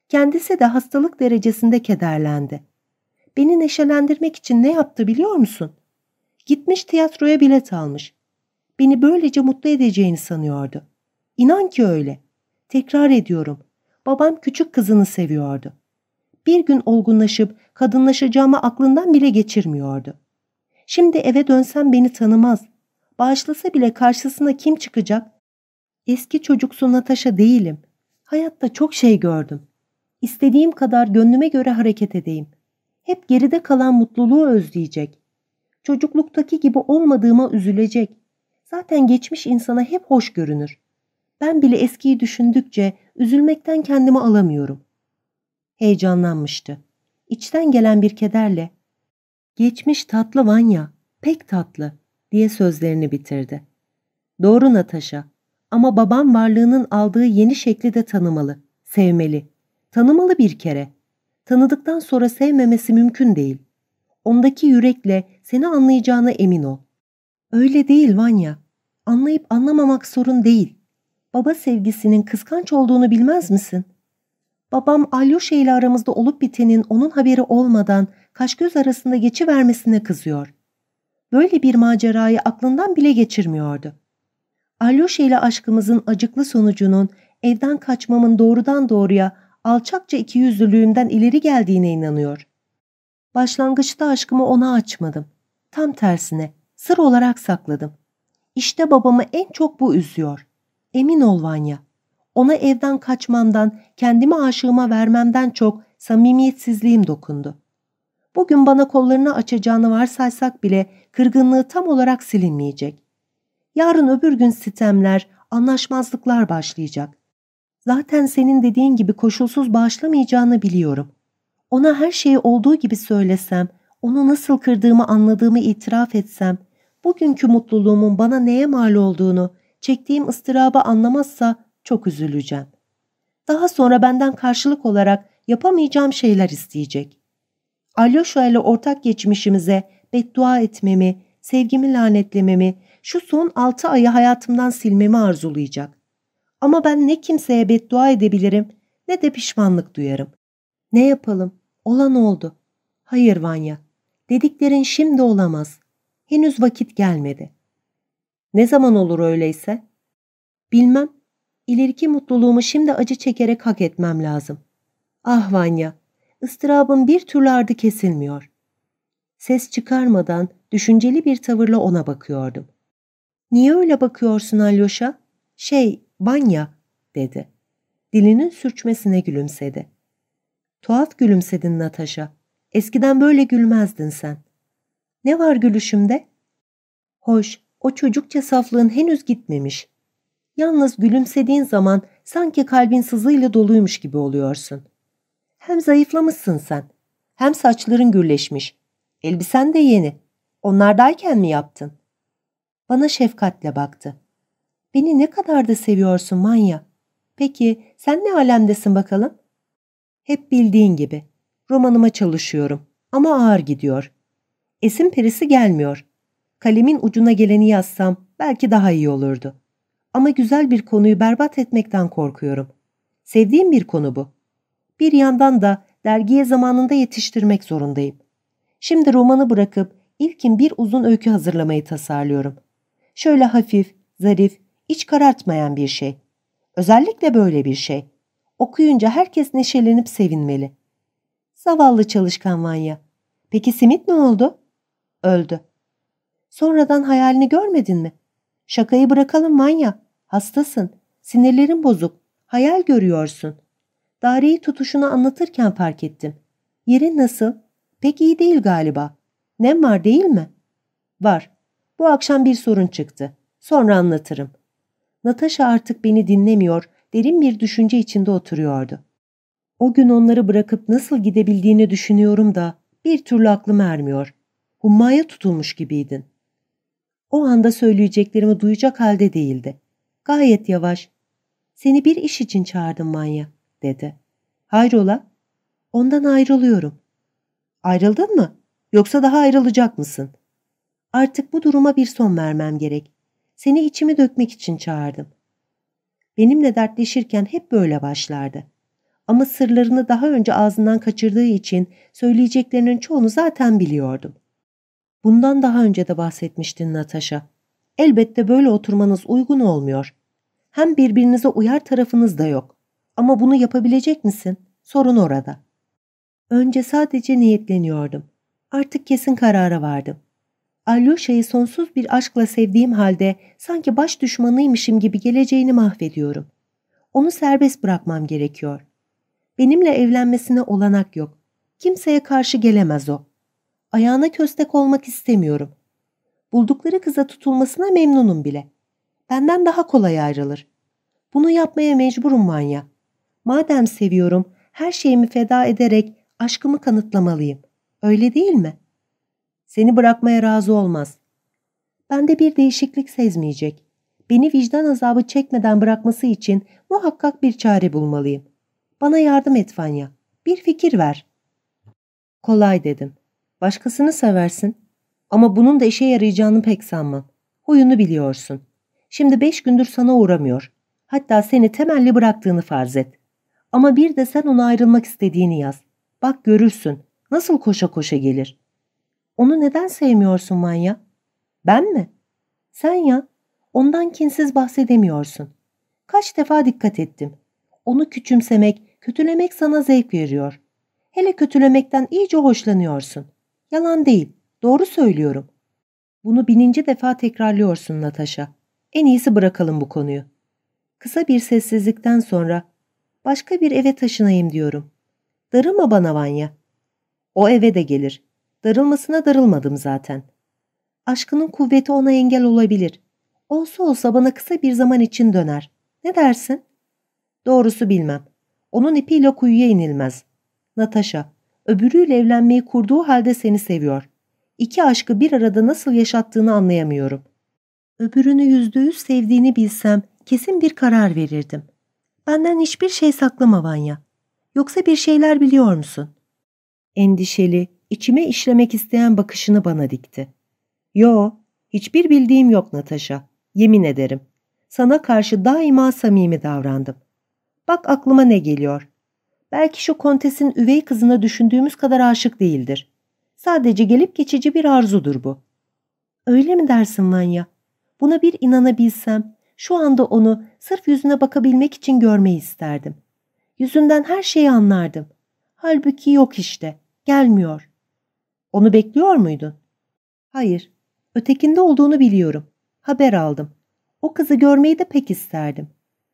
Kendisi de hastalık derecesinde kederlendi. Beni neşelendirmek için ne yaptı biliyor musun? Gitmiş tiyatroya bilet almış. Beni böylece mutlu edeceğini sanıyordu. İnan ki öyle. Tekrar ediyorum. Babam küçük kızını seviyordu. Bir gün olgunlaşıp kadınlaşacağımı aklından bile geçirmiyordu. Şimdi eve dönsem beni tanımaz. Bağışlasa bile karşısına kim çıkacak? Eski çocuksu Natasha değilim. Hayatta çok şey gördüm. İstediğim kadar gönlüme göre hareket edeyim. Hep geride kalan mutluluğu özleyecek. Çocukluktaki gibi olmadığıma üzülecek. Zaten geçmiş insana hep hoş görünür. Ben bile eskiyi düşündükçe üzülmekten kendimi alamıyorum. Heyecanlanmıştı. İçten gelen bir kederle ''Geçmiş tatlı Vanya, pek tatlı.'' diye sözlerini bitirdi. ''Doğru Natasha ama babam varlığının aldığı yeni şekli de tanımalı, sevmeli. Tanımalı bir kere. Tanıdıktan sonra sevmemesi mümkün değil. Ondaki yürekle seni anlayacağına emin ol. Öyle değil Vanya. Anlayıp anlamamak sorun değil. Baba sevgisinin kıskanç olduğunu bilmez misin? Babam Alyosha ile aramızda olup bitenin onun haberi olmadan kaş göz arasında geçivermesine kızıyor. Böyle bir macerayı aklından bile geçirmiyordu. Alyosha ile aşkımızın acıklı sonucunun evden kaçmamın doğrudan doğruya alçakça ikiyüzlülüğünden ileri geldiğine inanıyor. Başlangıçta aşkımı ona açmadım. Tam tersine sır olarak sakladım. İşte babamı en çok bu üzüyor. Emin ol Vanya. Ona evden kaçmamdan, kendimi aşığıma vermemden çok samimiyetsizliğim dokundu. Bugün bana kollarını açacağını varsaysak bile kırgınlığı tam olarak silinmeyecek. Yarın öbür gün sitemler, anlaşmazlıklar başlayacak. Zaten senin dediğin gibi koşulsuz bağışlamayacağını biliyorum. Ona her şeyi olduğu gibi söylesem, onu nasıl kırdığımı anladığımı itiraf etsem, bugünkü mutluluğumun bana neye mal olduğunu, çektiğim ıstırabı anlamazsa çok üzüleceğim. Daha sonra benden karşılık olarak yapamayacağım şeyler isteyecek. Alyosha ile ortak geçmişimize beddua etmemi, sevgimi lanetlememi, şu son altı ayı hayatımdan silmemi arzulayacak. Ama ben ne kimseye beddua edebilirim ne de pişmanlık duyarım. Ne yapalım? Olan oldu. Hayır Vanya, dediklerin şimdi olamaz. Henüz vakit gelmedi. Ne zaman olur öyleyse? Bilmem. İleriki mutluluğumu şimdi acı çekerek hak etmem lazım. Ah Vanya, ıstırabım bir türlü ardı kesilmiyor. Ses çıkarmadan düşünceli bir tavırla ona bakıyordum. Niye öyle bakıyorsun Alyosha? Şey, Vanya, dedi. Dilinin sürçmesine gülümsedi. Tuhaf gülümsedin Natasha. Eskiden böyle gülmezdin sen. Ne var gülüşümde? Hoş, o çocukça saflığın henüz gitmemiş. Yalnız gülümsediğin zaman sanki kalbin sızıyla doluymuş gibi oluyorsun. Hem zayıflamışsın sen. Hem saçların gürleşmiş. Elbisen de yeni. Onlardayken mi yaptın? Bana şefkatle baktı. Beni ne kadar da seviyorsun Manya. Peki sen ne alemdesin bakalım? Hep bildiğin gibi. Romanıma çalışıyorum ama ağır gidiyor. Esin perisi gelmiyor. Kalemin ucuna geleni yazsam belki daha iyi olurdu. Ama güzel bir konuyu berbat etmekten korkuyorum. Sevdiğim bir konu bu. Bir yandan da dergiye zamanında yetiştirmek zorundayım. Şimdi romanı bırakıp ilkin bir uzun öykü hazırlamayı tasarlıyorum. Şöyle hafif, zarif, iç karartmayan bir şey. Özellikle böyle bir şey. Okuyunca herkes neşelenip sevinmeli. Zavallı çalışkan Vanya. Peki Simit ne oldu? Öldü. Sonradan hayalini görmedin mi? Şakayı bırakalım Vanya. Hastasın. Sinirlerin bozuk. Hayal görüyorsun. Daireyi tutuşunu anlatırken fark ettim. Yerin nasıl? Pek iyi değil galiba. Nem var değil mi? Var. Bu akşam bir sorun çıktı. Sonra anlatırım. Natasha artık beni dinlemiyor, derin bir düşünce içinde oturuyordu. O gün onları bırakıp nasıl gidebildiğini düşünüyorum da bir türlü aklım ermiyor. Hummaya tutulmuş gibiydin. O anda söyleyeceklerimi duyacak halde değildi. Gayet yavaş. Seni bir iş için çağırdım Manya, dedi. Hayrola? Ondan ayrılıyorum. Ayrıldın mı? Yoksa daha ayrılacak mısın? Artık bu duruma bir son vermem gerek. Seni içimi dökmek için çağırdım. Benimle dertleşirken hep böyle başlardı. Ama sırlarını daha önce ağzından kaçırdığı için söyleyeceklerinin çoğunu zaten biliyordum. Bundan daha önce de bahsetmiştin Natasha. Elbette böyle oturmanız uygun olmuyor. Hem birbirinize uyar tarafınız da yok. Ama bunu yapabilecek misin? Sorun orada. Önce sadece niyetleniyordum. Artık kesin karara vardım. Alyosha'yı sonsuz bir aşkla sevdiğim halde sanki baş düşmanıymışım gibi geleceğini mahvediyorum. Onu serbest bırakmam gerekiyor. Benimle evlenmesine olanak yok. Kimseye karşı gelemez o. Ayağına köstek olmak istemiyorum. Buldukları kıza tutulmasına memnunum bile. Benden daha kolay ayrılır. Bunu yapmaya mecburum Manya. Madem seviyorum, her şeyimi feda ederek aşkımı kanıtlamalıyım. Öyle değil mi? Seni bırakmaya razı olmaz. Bende bir değişiklik sezmeyecek. Beni vicdan azabı çekmeden bırakması için muhakkak bir çare bulmalıyım. Bana yardım et Fanya. Bir fikir ver. Kolay dedim. Başkasını seversin. Ama bunun da işe yarayacağını pek sanmam. Huyunu biliyorsun. Şimdi beş gündür sana uğramıyor. Hatta seni temelli bıraktığını farz et. Ama bir de sen ona ayrılmak istediğini yaz. Bak görürsün. Nasıl koşa koşa gelir. Onu neden sevmiyorsun Manya? Ben mi? Sen ya. Ondan kinsiz bahsedemiyorsun. Kaç defa dikkat ettim. Onu küçümsemek, kötülemek sana zevk veriyor. Hele kötülemekten iyice hoşlanıyorsun. Yalan değil, doğru söylüyorum. Bunu bininci defa tekrarlıyorsun Natasha. En iyisi bırakalım bu konuyu. Kısa bir sessizlikten sonra başka bir eve taşınayım diyorum. Darılma bana Vanya. O eve de gelir. Darılmasına darılmadım zaten. Aşkının kuvveti ona engel olabilir. Olsa olsa bana kısa bir zaman için döner. Ne dersin? Doğrusu bilmem. Onun ipiyle kuyuya inilmez. Natasha, öbürüyle evlenmeyi kurduğu halde seni seviyor. İki aşkı bir arada nasıl yaşattığını anlayamıyorum. Öbürünü yüzde yüz sevdiğini bilsem kesin bir karar verirdim. Benden hiçbir şey saklama Vanya. Yoksa bir şeyler biliyor musun? Endişeli, içime işlemek isteyen bakışını bana dikti. Yo, hiçbir bildiğim yok Natasha. Yemin ederim. Sana karşı daima samimi davrandım. Bak aklıma ne geliyor. Belki şu kontesin üvey kızına düşündüğümüz kadar aşık değildir. Sadece gelip geçici bir arzudur bu. Öyle mi dersin Manya? Buna bir inanabilsem, şu anda onu sırf yüzüne bakabilmek için görmeyi isterdim. Yüzünden her şeyi anlardım. Halbuki yok işte, gelmiyor. Onu bekliyor muydun? Hayır, ötekinde olduğunu biliyorum. Haber aldım. O kızı görmeyi de pek isterdim.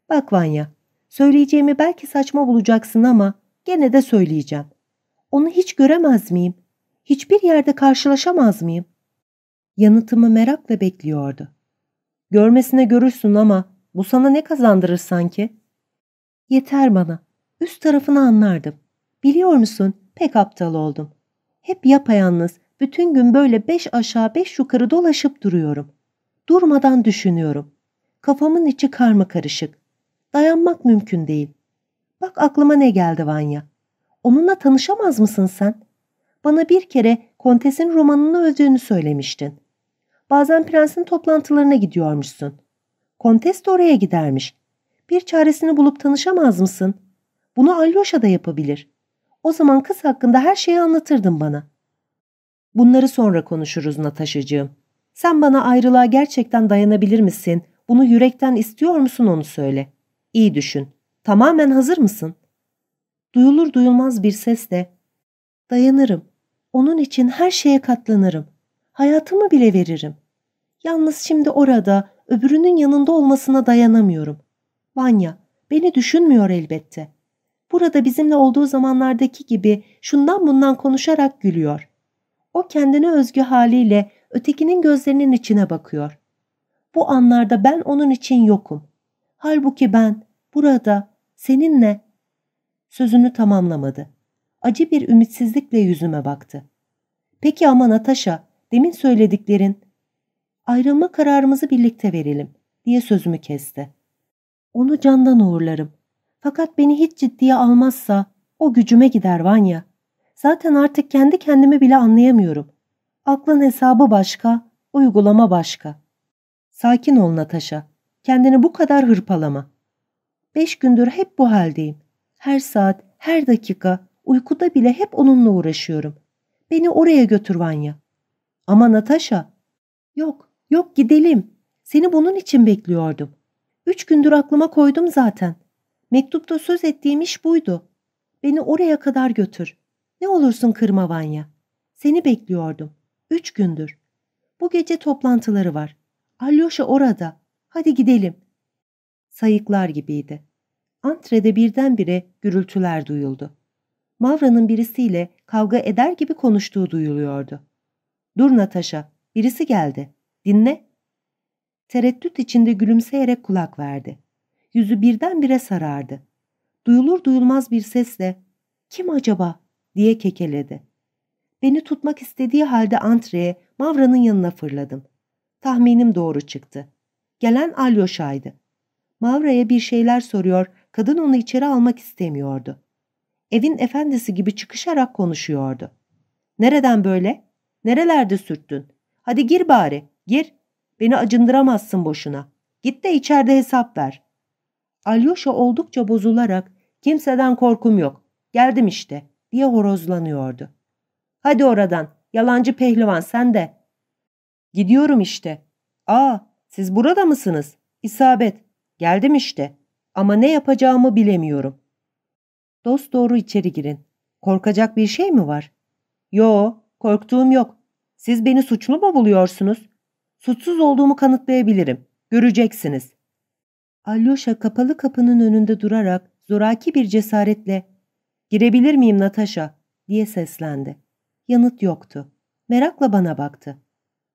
Bak Vanya, söyleyeceğimi belki saçma bulacaksın ama gene de söyleyeceğim. Onu hiç göremez miyim? Hiçbir yerde karşılaşamaz mıyım? Yanıtımı merakla bekliyordu. Görmesine görürsün ama bu sana ne kazandırır sanki? Yeter bana. Üst tarafını anlardım. Biliyor musun, pek aptal oldum. Hep yapayalnız, bütün gün böyle beş aşağı beş yukarı dolaşıp duruyorum. Durmadan düşünüyorum. Kafamın içi karma karışık. Dayanmak mümkün değil. Bak aklıma ne geldi Vanya. Onunla tanışamaz mısın sen? Bana bir kere kontesin romanını öldüğünü söylemiştin. Bazen prensin toplantılarına gidiyormuşsun. Kontes de oraya gidermiş. Bir çaresini bulup tanışamaz mısın? Bunu Alyosha da yapabilir. O zaman kız hakkında her şeyi anlatırdın bana. Bunları sonra konuşuruz Nataşacığım. Sen bana ayrılığa gerçekten dayanabilir misin? Bunu yürekten istiyor musun onu söyle. İyi düşün. Tamamen hazır mısın? Duyulur duyulmaz bir sesle dayanırım. Onun için her şeye katlanırım. Hayatımı bile veririm. Yalnız şimdi orada, öbürünün yanında olmasına dayanamıyorum. Vanya, beni düşünmüyor elbette. Burada bizimle olduğu zamanlardaki gibi şundan bundan konuşarak gülüyor. O kendine özgü haliyle ötekinin gözlerinin içine bakıyor. Bu anlarda ben onun için yokum. Halbuki ben burada seninle sözünü tamamlamadı. Acı bir ümitsizlikle yüzüme baktı. Peki ama Natasha, demin söylediklerin ayrılma kararımızı birlikte verelim diye sözümü kesti. Onu candan uğurlarım. Fakat beni hiç ciddiye almazsa o gücüme gider Vanya. Zaten artık kendi kendimi bile anlayamıyorum. Aklın hesabı başka, uygulama başka. Sakin ol Natasha. Kendini bu kadar hırpalama. Beş gündür hep bu haldeyim. Her saat, her dakika, uykuda bile hep onunla uğraşıyorum. Beni oraya götür Vanya. Ama Natasha. Yok, yok gidelim. Seni bunun için bekliyordum. Üç gündür aklıma koydum zaten. Mektupta söz ettiğim iş buydu. Beni oraya kadar götür. Ne olursun kırma Vanya. Seni bekliyordum. Üç gündür. Bu gece toplantıları var. Alyosha orada. Hadi gidelim. Sayıklar gibiydi. Antrede birdenbire gürültüler duyuldu. Mavra'nın birisiyle kavga eder gibi konuştuğu duyuluyordu. Dur Natasha, birisi geldi. Dinle. Tereddüt içinde gülümseyerek kulak verdi. Yüzü birdenbire sarardı. Duyulur duyulmaz bir sesle ''Kim acaba?'' diye kekeledi. Beni tutmak istediği halde antreye Mavra'nın yanına fırladım. Tahminim doğru çıktı. Gelen Alyosha'ydı. Mavra'ya bir şeyler soruyor, kadın onu içeri almak istemiyordu. Evin efendisi gibi çıkışarak konuşuyordu. Nereden böyle? Nerelerde sürttün? Hadi gir bari, gir. Beni acındıramazsın boşuna. Git de içeride hesap ver. Alyosha oldukça bozularak kimseden korkum yok. Geldim işte diye horozlanıyordu. Hadi oradan yalancı pehlivan sen de. Gidiyorum işte. Aa siz burada mısınız? İsabet. Geldim işte. Ama ne yapacağımı bilemiyorum. Dost doğru içeri girin. Korkacak bir şey mi var? Yo, korktuğum yok. Siz beni suçlu mu buluyorsunuz? Suçsuz olduğumu kanıtlayabilirim. Göreceksiniz. Alyosha kapalı kapının önünde durarak zoraki bir cesaretle ''Girebilir miyim Natasha?'' diye seslendi. Yanıt yoktu. Merakla bana baktı.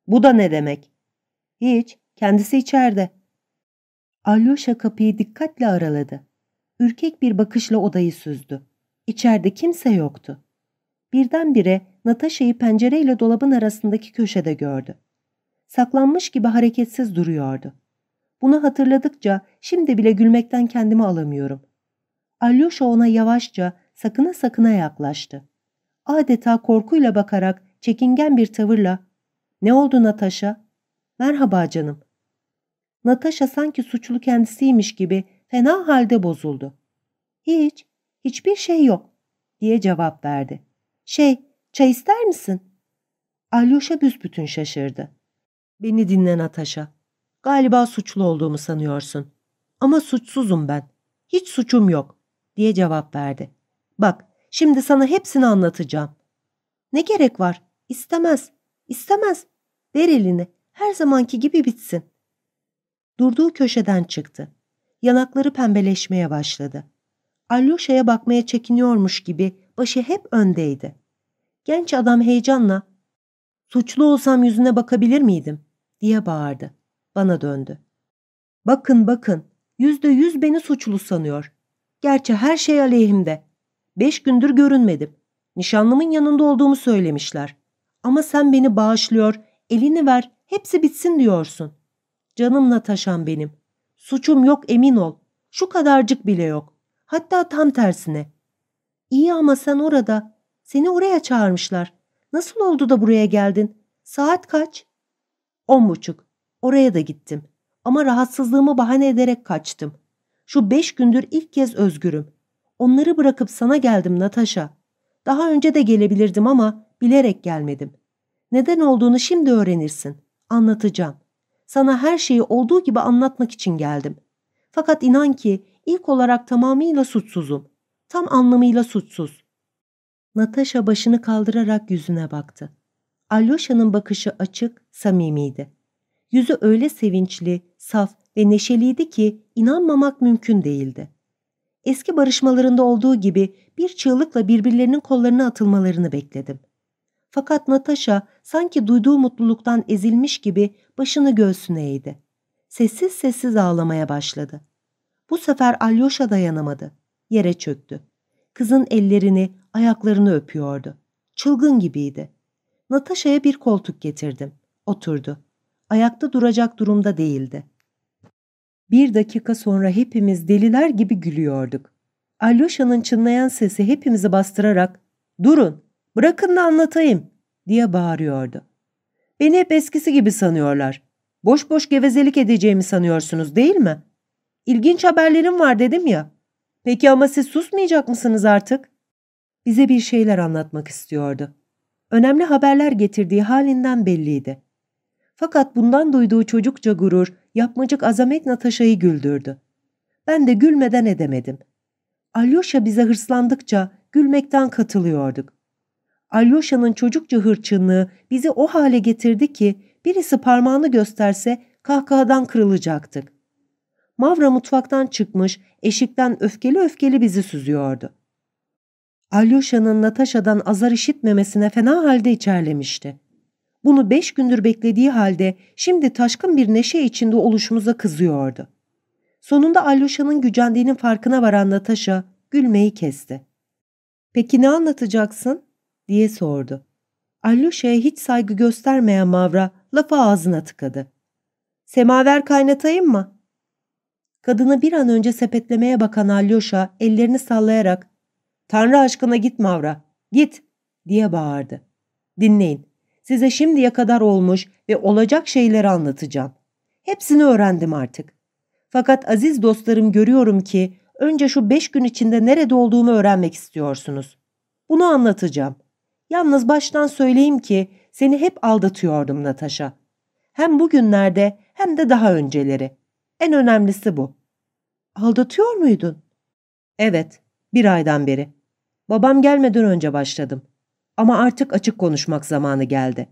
''Bu da ne demek?'' ''Hiç, kendisi içeride.'' Alyosha kapıyı dikkatle araladı. Ürkek bir bakışla odayı süzdü. İçeride kimse yoktu. Birdenbire Natasha'yı pencereyle dolabın arasındaki köşede gördü. Saklanmış gibi hareketsiz duruyordu. Bunu hatırladıkça şimdi bile gülmekten kendimi alamıyorum. Alyosha ona yavaşça, sakına sakına yaklaştı. Adeta korkuyla bakarak, çekingen bir tavırla ''Ne oldu Natasha?'' ''Merhaba canım.'' Natasha sanki suçlu kendisiymiş gibi fena halde bozuldu. ''Hiç, hiçbir şey yok.'' diye cevap verdi. ''Şey, çay ister misin?'' Alyosha büsbütün şaşırdı. ''Beni dinle Natasha. Galiba suçlu olduğumu sanıyorsun. Ama suçsuzum ben. Hiç suçum yok, diye cevap verdi. Bak, şimdi sana hepsini anlatacağım. Ne gerek var? İstemez, istemez. Ver elini, her zamanki gibi bitsin. Durduğu köşeden çıktı. Yanakları pembeleşmeye başladı. Alyosha'ya bakmaya çekiniyormuş gibi başı hep öndeydi. Genç adam heyecanla ''Suçlu olsam yüzüne bakabilir miydim?'' diye bağırdı. Bana döndü. Bakın bakın, yüzde yüz beni suçlu sanıyor. Gerçi her şey aleyhimde. Beş gündür görünmedim. Nişanlımın yanında olduğumu söylemişler. Ama sen beni bağışlıyor, elini ver, hepsi bitsin diyorsun. Canım Nataşam benim. Suçum yok emin ol. Şu kadarcık bile yok. Hatta tam tersine. İyi ama sen orada. Seni oraya çağırmışlar. Nasıl oldu da buraya geldin? Saat kaç? On buçuk. Oraya da gittim. Ama rahatsızlığımı bahane ederek kaçtım. Şu beş gündür ilk kez özgürüm. Onları bırakıp sana geldim Natasha. Daha önce de gelebilirdim ama bilerek gelmedim. Neden olduğunu şimdi öğrenirsin. Anlatacağım. Sana her şeyi olduğu gibi anlatmak için geldim. Fakat inan ki ilk olarak tamamıyla suçsuzum. Tam anlamıyla suçsuz. Natasha başını kaldırarak yüzüne baktı. Alyosha'nın bakışı açık, samimiydi. Yüzü öyle sevinçli, saf ve neşeliydi ki inanmamak mümkün değildi. Eski barışmalarında olduğu gibi bir çığlıkla birbirlerinin kollarına atılmalarını bekledim. Fakat Natasha sanki duyduğu mutluluktan ezilmiş gibi başını göğsüne eğdi. Sessiz sessiz ağlamaya başladı. Bu sefer Alyosha dayanamadı. Yere çöktü. Kızın ellerini, ayaklarını öpüyordu. Çılgın gibiydi. Natasha'ya bir koltuk getirdim. Oturdu. Ayakta duracak durumda değildi. Bir dakika sonra hepimiz deliler gibi gülüyorduk. Alyosha'nın çınlayan sesi hepimizi bastırarak ''Durun, bırakın da anlatayım.'' diye bağırıyordu. Beni hep eskisi gibi sanıyorlar. Boş boş gevezelik edeceğimi sanıyorsunuz değil mi? İlginç haberlerim var dedim ya. Peki ama siz susmayacak mısınız artık? Bize bir şeyler anlatmak istiyordu. Önemli haberler getirdiği halinden belliydi. Fakat bundan duyduğu çocukça gurur, yapmacık azamet Natasha'yı güldürdü. Ben de gülmeden edemedim. Alyosha bize hırslandıkça gülmekten katılıyorduk. Alyosha'nın çocukça hırçınlığı bizi o hale getirdi ki birisi parmağını gösterse kahkahadan kırılacaktık. Mavra mutfaktan çıkmış, eşikten öfkeli öfkeli bizi süzüyordu. Alyosha'nın Natasha'dan azar işitmemesine fena halde içerlemişti. Bunu beş gündür beklediği halde şimdi taşkın bir neşe içinde oluşumuza kızıyordu. Sonunda Alyosha'nın gücendiğinin farkına varan Natasha gülmeyi kesti. ''Peki ne anlatacaksın?'' diye sordu. Alyosha'ya hiç saygı göstermeyen Mavra lafı ağzına tıkadı. ''Semaver kaynatayım mı?'' Kadını bir an önce sepetlemeye bakan Alyosha ellerini sallayarak ''Tanrı aşkına git Mavra, git!'' diye bağırdı. ''Dinleyin, size şimdiye kadar olmuş ve olacak şeyleri anlatacağım. Hepsini öğrendim artık. Fakat aziz dostlarım görüyorum ki önce şu beş gün içinde nerede olduğumu öğrenmek istiyorsunuz. Bunu anlatacağım. Yalnız baştan söyleyeyim ki seni hep aldatıyordum Natasha. Hem bugünlerde hem de daha önceleri. En önemlisi bu. Aldatıyor muydun? Evet, bir aydan beri. Babam gelmeden önce başladım. Ama artık açık konuşmak zamanı geldi.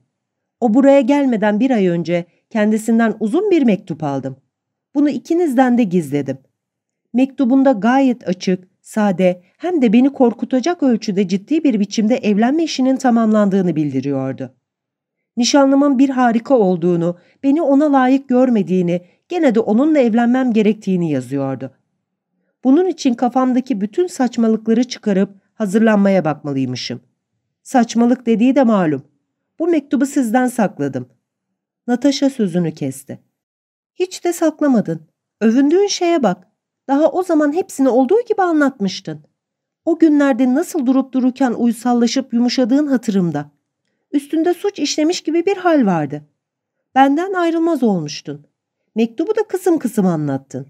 O buraya gelmeden bir ay önce kendisinden uzun bir mektup aldım. Bunu ikinizden de gizledim. Mektubunda gayet açık, sade hem de beni korkutacak ölçüde ciddi bir biçimde evlenme işinin tamamlandığını bildiriyordu. Nişanlımın bir harika olduğunu, beni ona layık görmediğini, gene de onunla evlenmem gerektiğini yazıyordu. Bunun için kafamdaki bütün saçmalıkları çıkarıp hazırlanmaya bakmalıymışım. Saçmalık dediği de malum. Bu mektubu sizden sakladım. Natasha sözünü kesti. Hiç de saklamadın. Övündüğün şeye bak. Daha o zaman hepsini olduğu gibi anlatmıştın. O günlerde nasıl durup dururken uysallaşıp yumuşadığın hatırımda. Üstünde suç işlemiş gibi bir hal vardı. Benden ayrılmaz olmuştun. Mektubu da kısım kısım anlattın.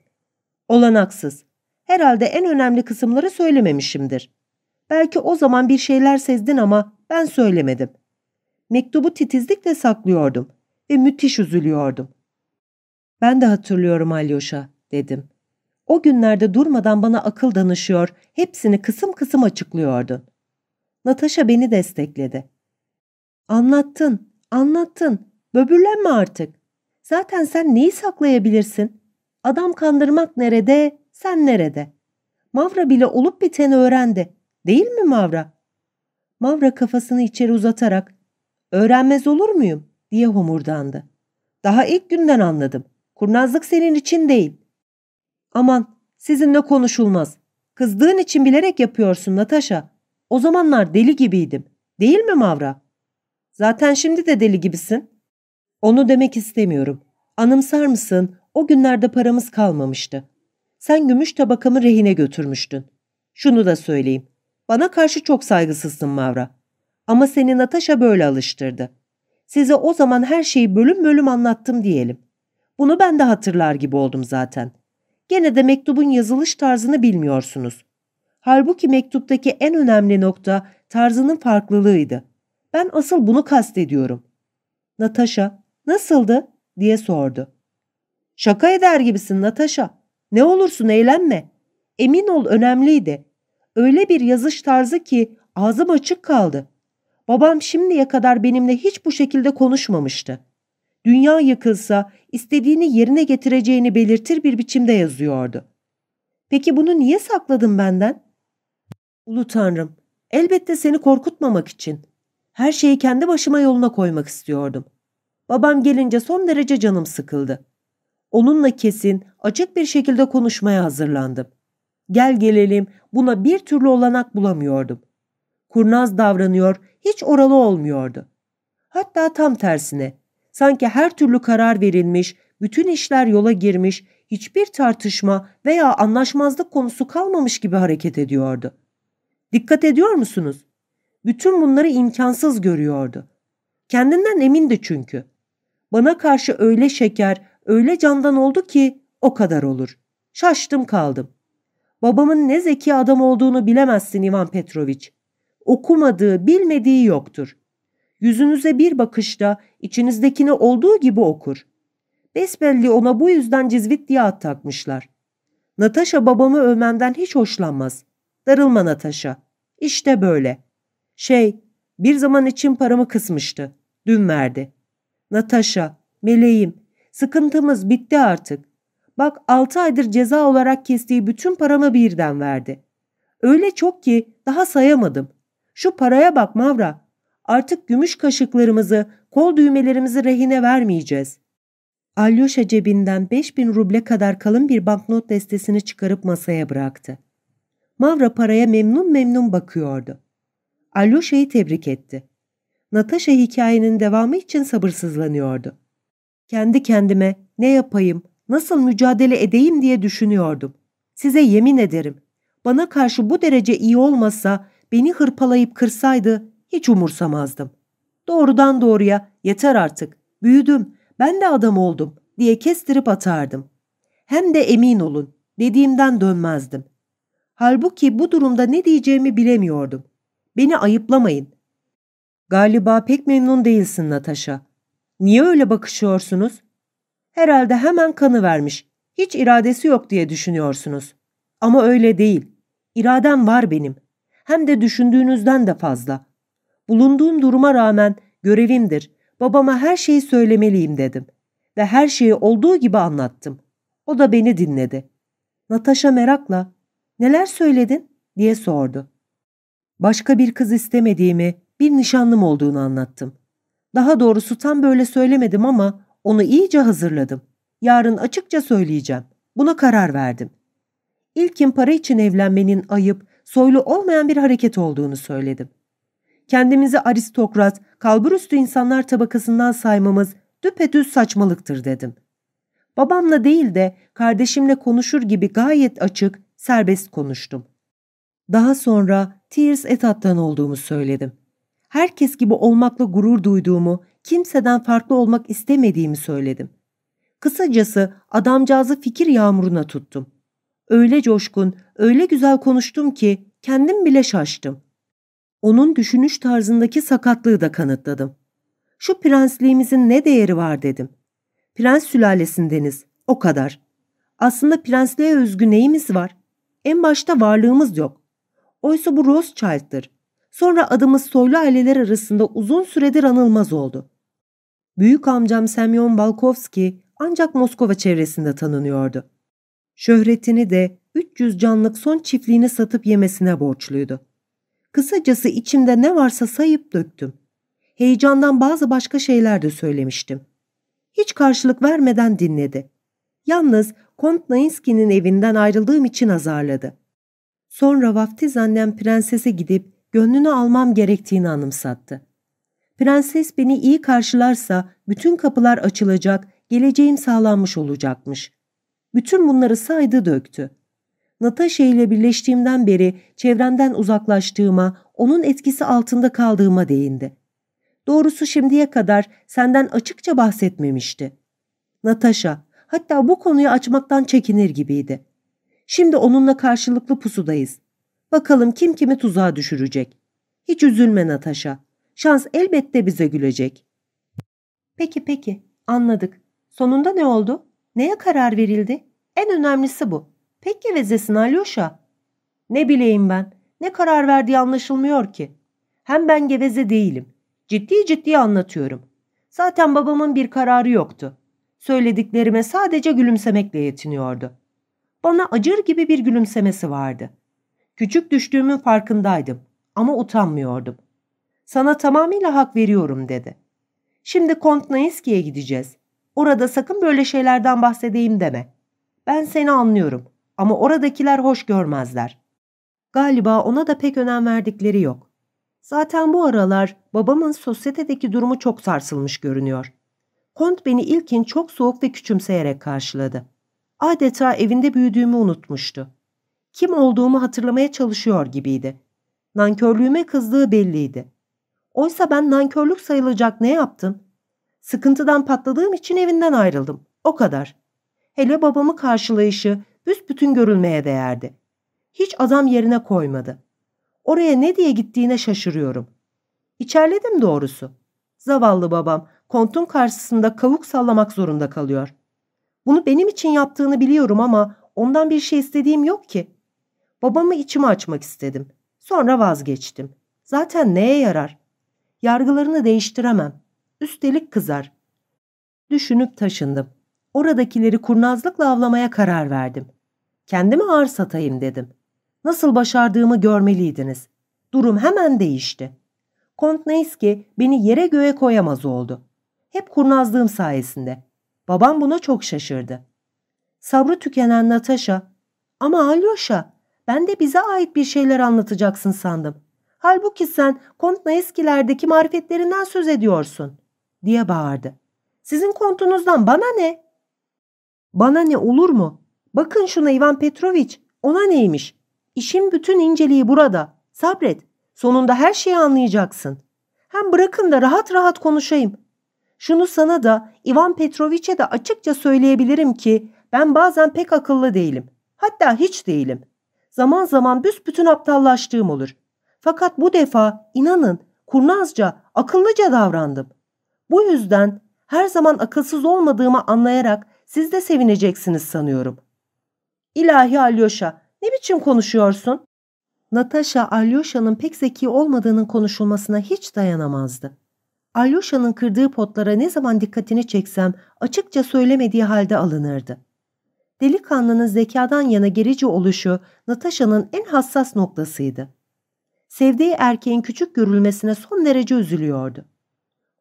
Olanaksız. Herhalde en önemli kısımları söylememişimdir. Belki o zaman bir şeyler sezdin ama ben söylemedim. Mektubu titizlikle saklıyordum ve müthiş üzülüyordum. Ben de hatırlıyorum Alyosha, dedim. O günlerde durmadan bana akıl danışıyor, hepsini kısım kısım açıklıyordun. Natasha beni destekledi. Anlattın, anlattın. Böbürlenme artık. Zaten sen neyi saklayabilirsin? Adam kandırmak nerede, sen nerede? Mavra bile olup biteni öğrendi. Değil mi Mavra? Mavra kafasını içeri uzatarak öğrenmez olur muyum diye homurdandı. Daha ilk günden anladım. Kurnazlık senin için değil. Aman sizinle konuşulmaz. Kızdığın için bilerek yapıyorsun Natasha. O zamanlar deli gibiydim. Değil mi Mavra? Zaten şimdi de deli gibisin. Onu demek istemiyorum. Anımsar mısın? O günlerde paramız kalmamıştı. Sen gümüş tabakamı rehine götürmüştün. Şunu da söyleyeyim. Bana karşı çok saygısızsın Mavra. Ama seni Natasha böyle alıştırdı. Size o zaman her şeyi bölüm bölüm anlattım diyelim. Bunu ben de hatırlar gibi oldum zaten. Gene de mektubun yazılış tarzını bilmiyorsunuz. Halbuki mektuptaki en önemli nokta tarzının farklılığıydı. Ben asıl bunu kastediyorum. Natasha, nasıldı? diye sordu. Şaka eder gibisin Natasha. Ne olursun eğlenme. Emin ol önemliydi. Öyle bir yazış tarzı ki ağzım açık kaldı. Babam şimdiye kadar benimle hiç bu şekilde konuşmamıştı. Dünya yıkılsa istediğini yerine getireceğini belirtir bir biçimde yazıyordu. Peki bunu niye sakladın benden? Ulu Tanrım, elbette seni korkutmamak için. Her şeyi kendi başıma yoluna koymak istiyordum. Babam gelince son derece canım sıkıldı. Onunla kesin, açık bir şekilde konuşmaya hazırlandım. Gel gelelim buna bir türlü olanak bulamıyordum. Kurnaz davranıyor, hiç oralı olmuyordu. Hatta tam tersine, sanki her türlü karar verilmiş, bütün işler yola girmiş, hiçbir tartışma veya anlaşmazlık konusu kalmamış gibi hareket ediyordu. Dikkat ediyor musunuz? Bütün bunları imkansız görüyordu. Kendinden emindi çünkü. Bana karşı öyle şeker, öyle candan oldu ki o kadar olur. Şaştım kaldım. Babamın ne zeki adam olduğunu bilemezsin Ivan Petroviç. Okumadığı, bilmediği yoktur. Yüzünüze bir bakışta içinizdekini olduğu gibi okur. Besbelli ona bu yüzden cizvit diye at takmışlar. Natasha babamı övmenden hiç hoşlanmaz. Darılma Natasha. İşte böyle. Şey, bir zaman için paramı kısmıştı. Dün verdi. Natasha, meleğim, sıkıntımız bitti artık. Bak altı aydır ceza olarak kestiği bütün paramı birden verdi. Öyle çok ki daha sayamadım. Şu paraya bak Mavra. Artık gümüş kaşıklarımızı, kol düğmelerimizi rehine vermeyeceğiz. Alyosha cebinden 5000 ruble kadar kalın bir banknot destesini çıkarıp masaya bıraktı. Mavra paraya memnun memnun bakıyordu. Alyosha'yı tebrik etti. Natasha hikayenin devamı için sabırsızlanıyordu. Kendi kendime ne yapayım, nasıl mücadele edeyim diye düşünüyordum. Size yemin ederim, bana karşı bu derece iyi olmasa, beni hırpalayıp kırsaydı hiç umursamazdım. Doğrudan doğruya yeter artık, büyüdüm, ben de adam oldum diye kestirip atardım. Hem de emin olun, dediğimden dönmezdim. Halbuki bu durumda ne diyeceğimi bilemiyordum. Beni ayıplamayın. Galiba pek memnun değilsin Natasha. Niye öyle bakışıyorsunuz? Herhalde hemen kanı vermiş. Hiç iradesi yok diye düşünüyorsunuz. Ama öyle değil. İradem var benim. Hem de düşündüğünüzden de fazla. Bulunduğum duruma rağmen görevimdir. Babama her şeyi söylemeliyim dedim. Ve her şeyi olduğu gibi anlattım. O da beni dinledi. Natasha merakla, neler söyledin diye sordu. Başka bir kız istemediğimi, bir nişanlım olduğunu anlattım. Daha doğrusu tam böyle söylemedim ama onu iyice hazırladım. Yarın açıkça söyleyeceğim. Buna karar verdim. İlkin para için evlenmenin ayıp, soylu olmayan bir hareket olduğunu söyledim. Kendimizi aristokrat, kalburüstü insanlar tabakasından saymamız düpedüz saçmalıktır dedim. Babamla değil de kardeşimle konuşur gibi gayet açık, serbest konuştum. Daha sonra Tears Etat'tan olduğumu söyledim. Herkes gibi olmakla gurur duyduğumu, kimseden farklı olmak istemediğimi söyledim. Kısacası adamcağızı fikir yağmuruna tuttum. Öyle coşkun, öyle güzel konuştum ki kendim bile şaştım. Onun düşünüş tarzındaki sakatlığı da kanıtladım. Şu prensliğimizin ne değeri var dedim. Prens sülalesindeniz, o kadar. Aslında prensliğe özgü neyimiz var? En başta varlığımız yok. Oysa bu Rothschild'dır. Sonra adımız soylu aileler arasında uzun süredir anılmaz oldu. Büyük amcam Semyon Balkovski ancak Moskova çevresinde tanınıyordu. Şöhretini de 300 canlık son çiftliğini satıp yemesine borçluydu. Kısacası içimde ne varsa sayıp döktüm. Heyecandan bazı başka şeyler de söylemiştim. Hiç karşılık vermeden dinledi. Yalnız Kont Nainski'nin evinden ayrıldığım için azarladı. Sonra vaftiz annem prensese gidip gönlünü almam gerektiğini anımsattı. Prenses beni iyi karşılarsa bütün kapılar açılacak, geleceğim sağlanmış olacakmış. Bütün bunları saydı döktü. Natasha ile birleştiğimden beri çevremden uzaklaştığıma, onun etkisi altında kaldığıma değindi. Doğrusu şimdiye kadar senden açıkça bahsetmemişti. Natasha, hatta bu konuyu açmaktan çekinir gibiydi. Şimdi onunla karşılıklı pusudayız. Bakalım kim kimi tuzağa düşürecek. Hiç üzülme Natasha. Şans elbette bize gülecek. Peki peki, anladık. Sonunda ne oldu? Neye karar verildi? En önemlisi bu. Pek gevezesin Alyosha. Ne bileyim ben. Ne karar verdiği anlaşılmıyor ki. Hem ben geveze değilim. Ciddi ciddi anlatıyorum. Zaten babamın bir kararı yoktu. Söylediklerime sadece gülümsemekle yetiniyordu. Bana acır gibi bir gülümsemesi vardı. Küçük düştüğümün farkındaydım ama utanmıyordum. Sana tamamıyla hak veriyorum dedi. Şimdi Kont Naiski'ye gideceğiz. Orada sakın böyle şeylerden bahsedeyim deme. Ben seni anlıyorum ama oradakiler hoş görmezler. Galiba ona da pek önem verdikleri yok. Zaten bu aralar babamın sosyetedeki durumu çok sarsılmış görünüyor. Kont beni ilkin çok soğuk ve küçümseyerek karşıladı. Adeta evinde büyüdüğümü unutmuştu. Kim olduğumu hatırlamaya çalışıyor gibiydi. Nankörlüğüme kızdığı belliydi. Oysa ben nankörlük sayılacak ne yaptım? Sıkıntıdan patladığım için evinden ayrıldım. O kadar. Hele babamı karşılayışı büsbütün görülmeye değerdi. Hiç adam yerine koymadı. Oraya ne diye gittiğine şaşırıyorum. İçerledim doğrusu. Zavallı babam kontun karşısında kavuk sallamak zorunda kalıyor. Bunu benim için yaptığını biliyorum ama ondan bir şey istediğim yok ki. Babamı içime açmak istedim. Sonra vazgeçtim. Zaten neye yarar? Yargılarını değiştiremem. Üstelik kızar. Düşünüp taşındım. Oradakileri kurnazlıkla avlamaya karar verdim. Kendimi ağır satayım dedim. Nasıl başardığımı görmeliydiniz. Durum hemen değişti. Kont Neyski beni yere göğe koyamaz oldu. Hep kurnazlığım sayesinde. Babam buna çok şaşırdı. Sabrı tükenen Natasha, ama Alyosha, ben de bize ait bir şeyler anlatacaksın sandım. Halbuki sen Kont Neyski'lerdeki marifetlerinden söz ediyorsun, diye bağırdı. Sizin kontunuzdan bana ne? Bana ne olur mu? Bakın şuna Ivan Petrovic, ona neymiş? İşin bütün inceliği burada. Sabret. Sonunda her şeyi anlayacaksın. Hem bırakın da rahat rahat konuşayım. Şunu sana da Ivan Petrovic'e de açıkça söyleyebilirim ki ben bazen pek akıllı değilim. Hatta hiç değilim. Zaman zaman büsbütün aptallaştığım olur. Fakat bu defa inanın kurnazca, akıllıca davrandım. Bu yüzden her zaman akılsız olmadığımı anlayarak siz de sevineceksiniz sanıyorum. İlahi Alyosha, ne biçim konuşuyorsun? Natasha, Alyosha'nın pek zeki olmadığının konuşulmasına hiç dayanamazdı. Alyosha'nın kırdığı potlara ne zaman dikkatini çeksem açıkça söylemediği halde alınırdı. Delikanlının zekadan yana gerici oluşu Natasha'nın en hassas noktasıydı. Sevdiği erkeğin küçük görülmesine son derece üzülüyordu.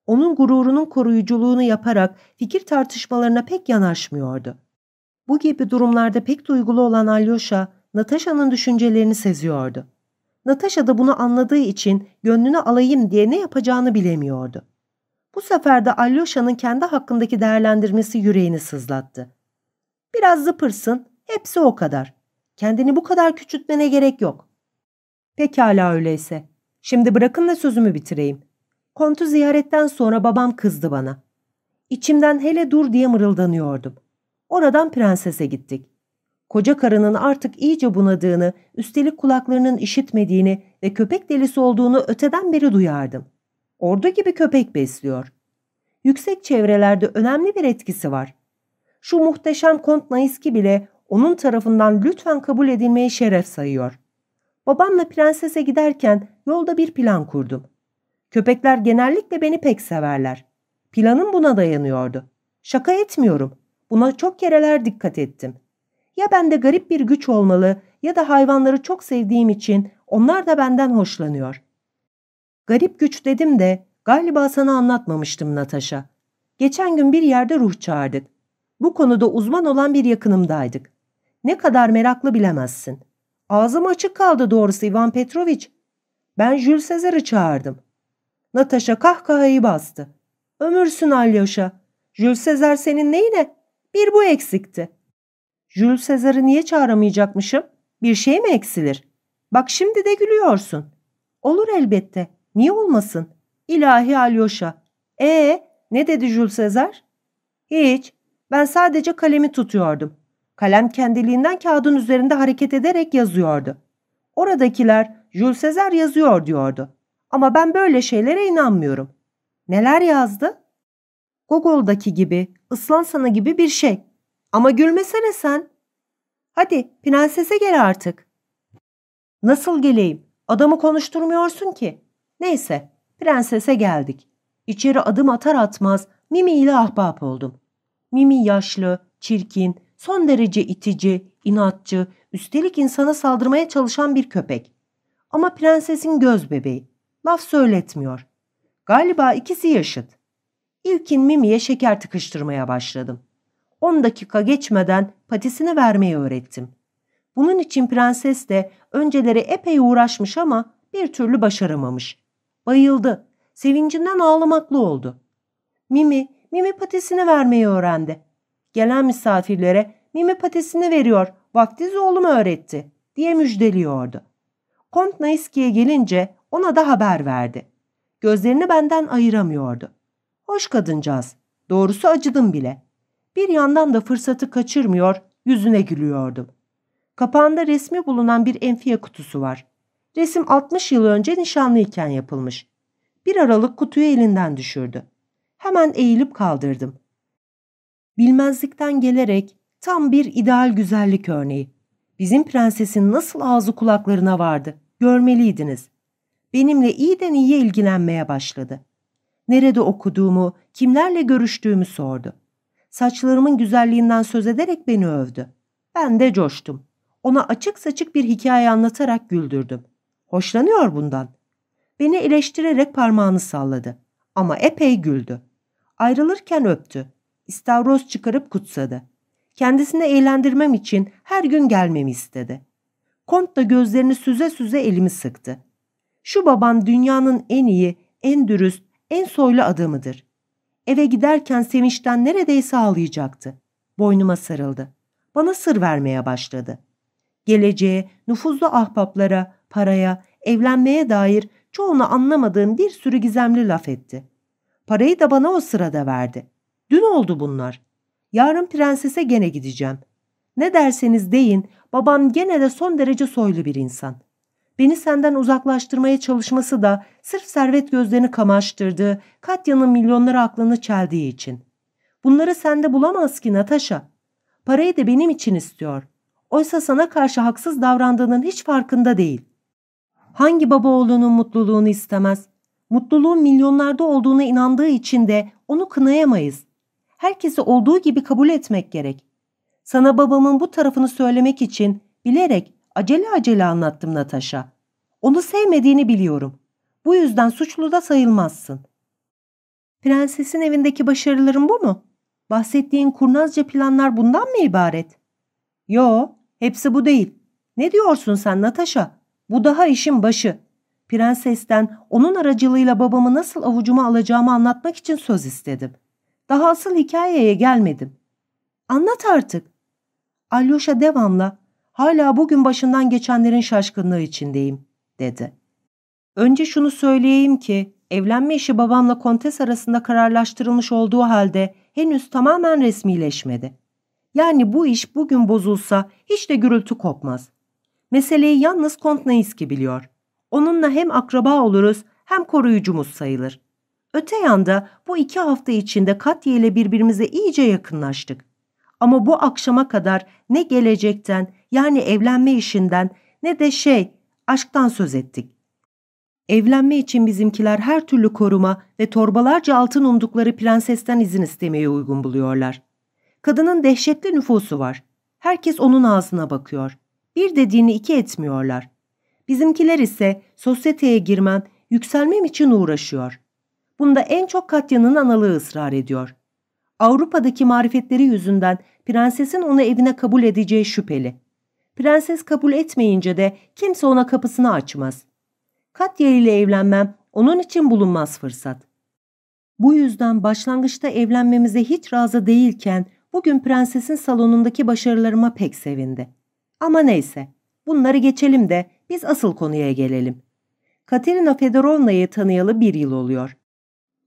Onun gururunun koruyuculuğunu yaparak fikir tartışmalarına pek yanaşmıyordu. Bu gibi durumlarda pek duygulu olan Alyosha, Natasha'nın düşüncelerini seziyordu. Natasha da bunu anladığı için gönlünü alayım diye ne yapacağını bilemiyordu. Bu sefer de Alyosha'nın kendi hakkındaki değerlendirmesi yüreğini sızlattı. Biraz zıpırsın, hepsi o kadar. Kendini bu kadar küçültmene gerek yok. Pekala öyleyse. Şimdi bırakın da sözümü bitireyim. Kontu ziyaretten sonra babam kızdı bana. İçimden hele dur diye mırıldanıyordum. Oradan prensese gittik. Koca karının artık iyice bunadığını, üstelik kulaklarının işitmediğini ve köpek delisi olduğunu öteden beri duyardım. Ordu gibi köpek besliyor. Yüksek çevrelerde önemli bir etkisi var. Şu muhteşem Kont Naiski bile onun tarafından lütfen kabul edilmeyi şeref sayıyor. Babamla prensese giderken yolda bir plan kurdum. Köpekler genellikle beni pek severler. Planım buna dayanıyordu. Şaka etmiyorum. Buna çok kereler dikkat ettim. Ya bende garip bir güç olmalı ya da hayvanları çok sevdiğim için onlar da benden hoşlanıyor. Garip güç dedim de galiba sana anlatmamıştım Natasha. Geçen gün bir yerde ruh çağırdık. Bu konuda uzman olan bir yakınımdaydık. Ne kadar meraklı bilemezsin. Ağzım açık kaldı doğrusu Ivan Petroviç. Ben Jules Sezar'ı çağırdım. Natasha kahkahayı bastı. Ömürsün Alyosha. Jules Sezar senin neyine? Bir bu eksikti. Jules Sezar'ı niye çağıramayacakmışım? Bir şey mi eksilir? Bak şimdi de gülüyorsun. Olur elbette. Niye olmasın? İlahi Alyosha. Ee, ne dedi Jules Sezar? Hiç. Ben sadece kalemi tutuyordum. Kalem kendiliğinden kağıdın üzerinde hareket ederek yazıyordu. Oradakiler Jules Sezar yazıyor diyordu. Ama ben böyle şeylere inanmıyorum. Neler yazdı? Gogol'daki gibi, ıslan sana gibi bir şey. Ama gülmesene sen. Hadi prensese gel artık. Nasıl geleyim? Adamı konuşturmuyorsun ki. Neyse, prensese geldik. İçeri adım atar atmaz Mimi ile ahbap oldum. Mimi yaşlı, çirkin, son derece itici, inatçı, üstelik insana saldırmaya çalışan bir köpek. Ama prensesin göz bebeği. Laf söyletmiyor. Galiba ikisi yaşıt. İlkin Mimi'ye şeker tıkıştırmaya başladım. 10 dakika geçmeden patisini vermeyi öğrettim. Bunun için prenses de önceleri epey uğraşmış ama bir türlü başaramamış. Bayıldı. Sevincinden ağlamaklı oldu. Mimi, Mimi patisini vermeyi öğrendi. Gelen misafirlere Mimi patisini veriyor, vaktiz oğlum öğretti diye müjdeliyordu. Kont Naiski'ye gelince ona da haber verdi. Gözlerini benden ayıramıyordu. Hoş kadıncağız. Doğrusu acıdım bile. Bir yandan da fırsatı kaçırmıyor, yüzüne gülüyordum. Kapağında resmi bulunan bir enfiye kutusu var. Resim 60 yıl önce nişanlıyken yapılmış. Bir aralık kutuyu elinden düşürdü. Hemen eğilip kaldırdım. Bilmezlikten gelerek tam bir ideal güzellik örneği. Bizim prensesin nasıl ağzı kulaklarına vardı. Görmeliydiniz. Benimle iyiden iyiye ilgilenmeye başladı. Nerede okuduğumu, kimlerle görüştüğümü sordu. Saçlarımın güzelliğinden söz ederek beni övdü. Ben de coştum. Ona açık saçık bir hikaye anlatarak güldürdüm. Hoşlanıyor bundan. Beni eleştirerek parmağını salladı. Ama epey güldü. Ayrılırken öptü. İstavroz çıkarıp kutsadı. Kendisini eğlendirmem için her gün gelmemi istedi. Kont da gözlerini süze süze elimi sıktı. Şu baban dünyanın en iyi, en dürüst, en soylu adamıdır. Eve giderken sevinçten neredeyse ağlayacaktı. Boynuma sarıldı. Bana sır vermeye başladı. Geleceğe, nüfuzlu ahbaplara, paraya, evlenmeye dair çoğunu anlamadığım bir sürü gizemli laf etti. Parayı da bana o sırada verdi. Dün oldu bunlar. Yarın prensese gene gideceğim. Ne derseniz deyin, babam gene de son derece soylu bir insan. Beni senden uzaklaştırmaya çalışması da sırf servet gözlerini kamaştırdığı, Katya'nın milyonları aklını çeldiği için. Bunları sende bulamaz ki Natasha. Parayı da benim için istiyor. Oysa sana karşı haksız davrandığının hiç farkında değil. Hangi baba oğlunun mutluluğunu istemez? Mutluluğun milyonlarda olduğuna inandığı için de onu kınayamayız. Herkesi olduğu gibi kabul etmek gerek. Sana babamın bu tarafını söylemek için bilerek acele acele anlattım Natasha. Onu sevmediğini biliyorum. Bu yüzden suçlu da sayılmazsın. Prensesin evindeki başarıların bu mu? Bahsettiğin kurnazca planlar bundan mı ibaret? Yo, hepsi bu değil. Ne diyorsun sen Natasha? Bu daha işin başı. Prensesten onun aracılığıyla babamı nasıl avucuma alacağımı anlatmak için söz istedim. Daha asıl hikayeye gelmedim. Anlat artık. Alyosha devamla, hala bugün başından geçenlerin şaşkınlığı içindeyim, dedi. Önce şunu söyleyeyim ki, evlenme işi babamla kontes arasında kararlaştırılmış olduğu halde henüz tamamen resmileşmedi. Yani bu iş bugün bozulsa hiç de gürültü kopmaz. Meseleyi yalnız Kont Naiski biliyor. Onunla hem akraba oluruz hem koruyucumuz sayılır. Öte yanda bu iki hafta içinde Katya ile birbirimize iyice yakınlaştık. Ama bu akşama kadar ne gelecekten yani evlenme işinden ne de şey aşktan söz ettik. Evlenme için bizimkiler her türlü koruma ve torbalarca altın umdukları prensesten izin istemeye uygun buluyorlar. Kadının dehşetli nüfusu var. Herkes onun ağzına bakıyor. Bir dediğini iki etmiyorlar. Bizimkiler ise sosyeteye girmem, yükselmem için uğraşıyor. Bunda en çok Katya'nın analığı ısrar ediyor. Avrupa'daki marifetleri yüzünden prensesin onu evine kabul edeceği şüpheli. Prenses kabul etmeyince de kimse ona kapısını açmaz. Katya ile evlenmem onun için bulunmaz fırsat. Bu yüzden başlangıçta evlenmemize hiç razı değilken bugün prensesin salonundaki başarılarıma pek sevindi. Ama neyse, bunları geçelim de biz asıl konuya gelelim. Katerina Fedorovna'yı tanıyalı bir yıl oluyor.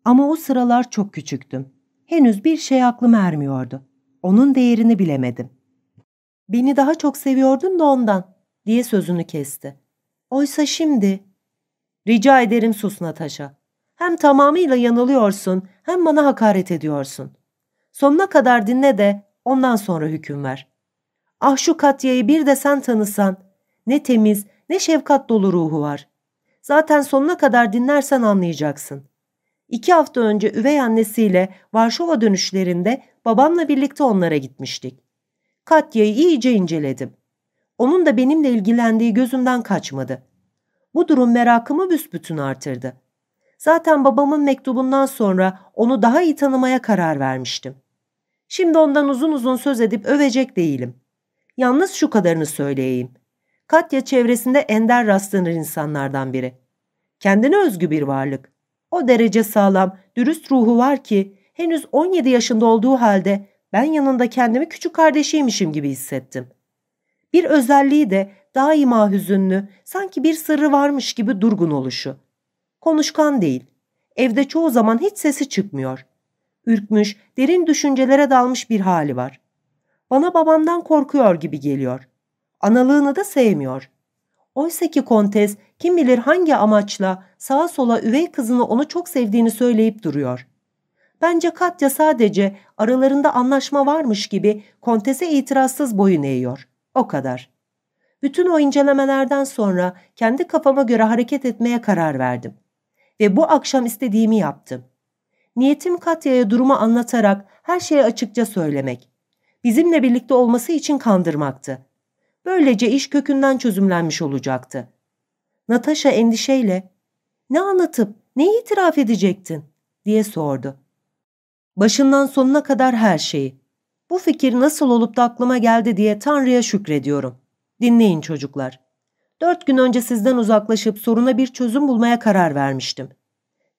Ama o sıralar çok küçüktüm. Henüz bir şey aklım ermiyordu. Onun değerini bilemedim. Beni daha çok seviyordun da ondan, diye sözünü kesti. Oysa şimdi... Rica ederim sus Natasha. Hem tamamıyla yanılıyorsun hem bana hakaret ediyorsun. Sonuna kadar dinle de ondan sonra hüküm ver. Ah şu Katya'yı bir de sen tanısan. Ne temiz ne şefkat dolu ruhu var. Zaten sonuna kadar dinlersen anlayacaksın. İki hafta önce üvey annesiyle Varşova dönüşlerinde babamla birlikte onlara gitmiştik. Katya'yı iyice inceledim. Onun da benimle ilgilendiği gözümden kaçmadı. Bu durum merakımı büsbütün artırdı. Zaten babamın mektubundan sonra onu daha iyi tanımaya karar vermiştim. Şimdi ondan uzun uzun söz edip övecek değilim. Yalnız şu kadarını söyleyeyim. Katya çevresinde ender rastlanır insanlardan biri. Kendine özgü bir varlık. O derece sağlam, dürüst ruhu var ki henüz 17 yaşında olduğu halde ben yanında kendimi küçük kardeşiymişim gibi hissettim. Bir özelliği de daima hüzünlü, sanki bir sırrı varmış gibi durgun oluşu. Konuşkan değil. Evde çoğu zaman hiç sesi çıkmıyor. Ürkmüş, derin düşüncelere dalmış bir hali var. Bana babamdan korkuyor gibi geliyor. Analığını da sevmiyor. Oysa ki kontes kim bilir hangi amaçla sağa sola üvey kızını onu çok sevdiğini söyleyip duruyor. Bence Katya sadece aralarında anlaşma varmış gibi kontese itirazsız boyun eğiyor. O kadar. Bütün o incelemelerden sonra kendi kafama göre hareket etmeye karar verdim. Ve bu akşam istediğimi yaptım. Niyetim Katya'ya durumu anlatarak her şeyi açıkça söylemek. Bizimle birlikte olması için kandırmaktı. Böylece iş kökünden çözümlenmiş olacaktı. Natasha endişeyle ''Ne anlatıp ne itiraf edecektin?'' diye sordu. Başından sonuna kadar her şeyi. Bu fikir nasıl olup da aklıma geldi diye Tanrı'ya şükrediyorum. Dinleyin çocuklar. Dört gün önce sizden uzaklaşıp soruna bir çözüm bulmaya karar vermiştim.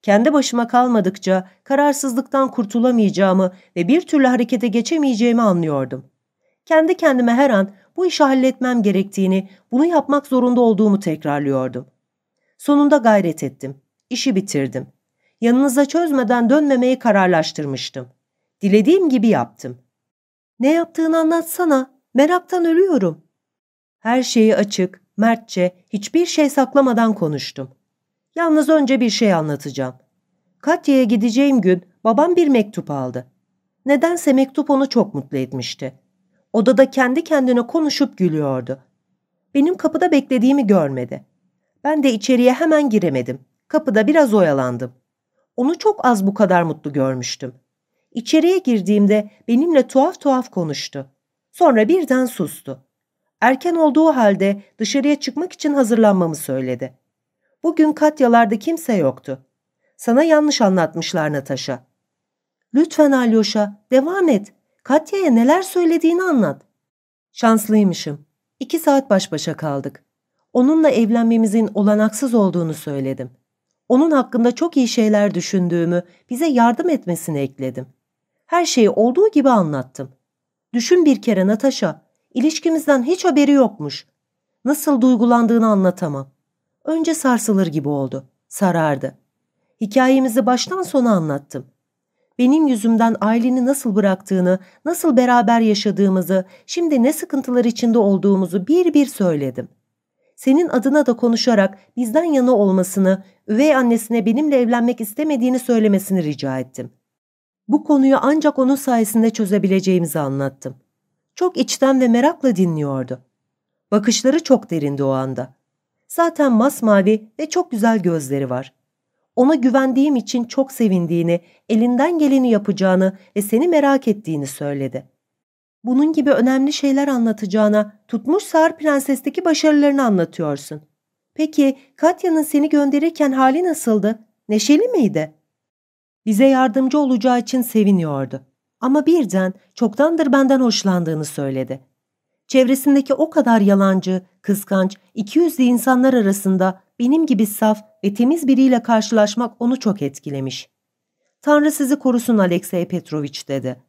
Kendi başıma kalmadıkça kararsızlıktan kurtulamayacağımı ve bir türlü harekete geçemeyeceğimi anlıyordum. Kendi kendime her an bu işi halletmem gerektiğini, bunu yapmak zorunda olduğumu tekrarlıyordum. Sonunda gayret ettim. İşi bitirdim. Yanınıza çözmeden dönmemeyi kararlaştırmıştım. Dilediğim gibi yaptım. Ne yaptığını anlatsana. Meraktan ölüyorum. Her şeyi açık, mertçe, hiçbir şey saklamadan konuştum. Yalnız önce bir şey anlatacağım. Katya'ya gideceğim gün babam bir mektup aldı. Nedense mektup onu çok mutlu etmişti. Odada kendi kendine konuşup gülüyordu. Benim kapıda beklediğimi görmedi. Ben de içeriye hemen giremedim. Kapıda biraz oyalandım. Onu çok az bu kadar mutlu görmüştüm. İçeriye girdiğimde benimle tuhaf tuhaf konuştu. Sonra birden sustu. Erken olduğu halde dışarıya çıkmak için hazırlanmamı söyledi. Bugün Katyalarda kimse yoktu. Sana yanlış anlatmışlar Natasha. Lütfen Alyosha, devam et. Katya'ya neler söylediğini anlat. Şanslıymışım. İki saat baş başa kaldık. Onunla evlenmemizin olanaksız olduğunu söyledim. Onun hakkında çok iyi şeyler düşündüğümü, bize yardım etmesini ekledim. Her şeyi olduğu gibi anlattım. Düşün bir kere Natasha, ilişkimizden hiç haberi yokmuş. Nasıl duygulandığını anlatamam. Önce sarsılır gibi oldu. Sarardı. Hikayemizi baştan sona anlattım. Benim yüzümden aileni nasıl bıraktığını, nasıl beraber yaşadığımızı, şimdi ne sıkıntılar içinde olduğumuzu bir bir söyledim. Senin adına da konuşarak bizden yana olmasını, üvey annesine benimle evlenmek istemediğini söylemesini rica ettim. Bu konuyu ancak onun sayesinde çözebileceğimizi anlattım. Çok içten ve merakla dinliyordu. Bakışları çok derindi o anda. Zaten masmavi ve çok güzel gözleri var. Ona güvendiğim için çok sevindiğini, elinden geleni yapacağını ve seni merak ettiğini söyledi. Bunun gibi önemli şeyler anlatacağına tutmuş Sar Prenses'teki başarılarını anlatıyorsun. Peki Katya'nın seni gönderirken hali nasıldı? Neşeli miydi? Bize yardımcı olacağı için seviniyordu. Ama birden çoktandır benden hoşlandığını söyledi. Çevresindeki o kadar yalancı, kıskanç, ikiyüzlü insanlar arasında benim gibi saf ve temiz biriyle karşılaşmak onu çok etkilemiş. Tanrı sizi korusun Alexey Petrovich dedi.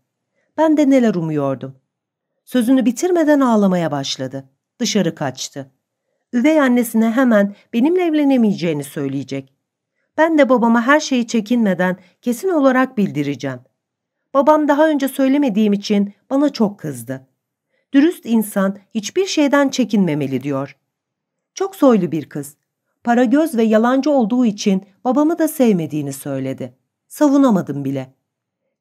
Ben de neler umuyordum. Sözünü bitirmeden ağlamaya başladı. Dışarı kaçtı. Üvey annesine hemen benimle evlenemeyeceğini söyleyecek. Ben de babama her şeyi çekinmeden kesin olarak bildireceğim. Babam daha önce söylemediğim için bana çok kızdı. Dürüst insan hiçbir şeyden çekinmemeli diyor. Çok soylu bir kız. Para göz ve yalancı olduğu için babamı da sevmediğini söyledi. Savunamadım bile.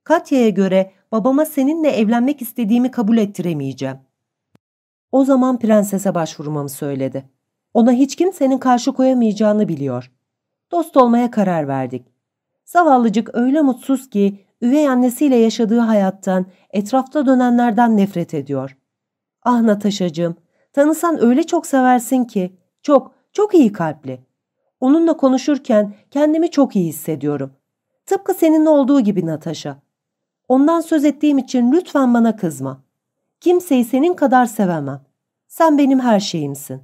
Katya'ya göre babama seninle evlenmek istediğimi kabul ettiremeyeceğim. O zaman prensese başvurmamı söyledi. Ona hiç kimsenin karşı koyamayacağını biliyor. Dost olmaya karar verdik. Zavallıcık öyle mutsuz ki üvey annesiyle yaşadığı hayattan, etrafta dönenlerden nefret ediyor. Ah Nataşacığım, tanısan öyle çok seversin ki, çok, çok iyi kalpli. Onunla konuşurken kendimi çok iyi hissediyorum. Tıpkı seninle olduğu gibi Nataşa. Ondan söz ettiğim için lütfen bana kızma. Kimseyi senin kadar sevemem. Sen benim her şeyimsin.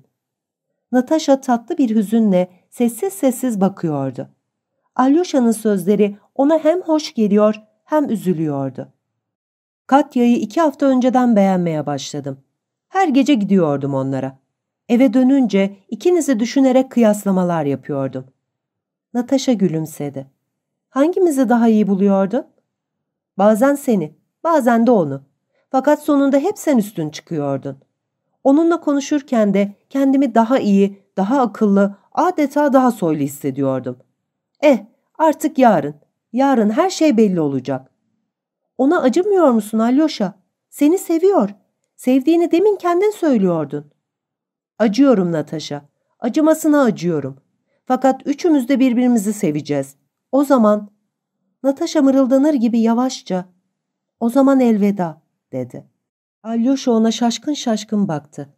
Natasha tatlı bir hüzünle sessiz sessiz bakıyordu. Alyosha'nın sözleri ona hem hoş geliyor hem üzülüyordu. Katya'yı iki hafta önceden beğenmeye başladım. Her gece gidiyordum onlara. Eve dönünce ikinizi düşünerek kıyaslamalar yapıyordum. Natasha gülümsedi. Hangimizi daha iyi buluyordu? Bazen seni, bazen de onu. Fakat sonunda hep sen üstün çıkıyordun. Onunla konuşurken de kendimi daha iyi, daha akıllı, adeta daha soylu hissediyordum. Eh, artık yarın, yarın her şey belli olacak. Ona acımıyor musun Alyosha? Seni seviyor. Sevdiğini demin kendin söylüyordun. Acıyorum Natasha. Acımasına acıyorum. Fakat üçümüz de birbirimizi seveceğiz. O zaman Natasha mırıldanır gibi yavaşça ''O zaman elveda'' dedi. Alyosha ona şaşkın şaşkın baktı.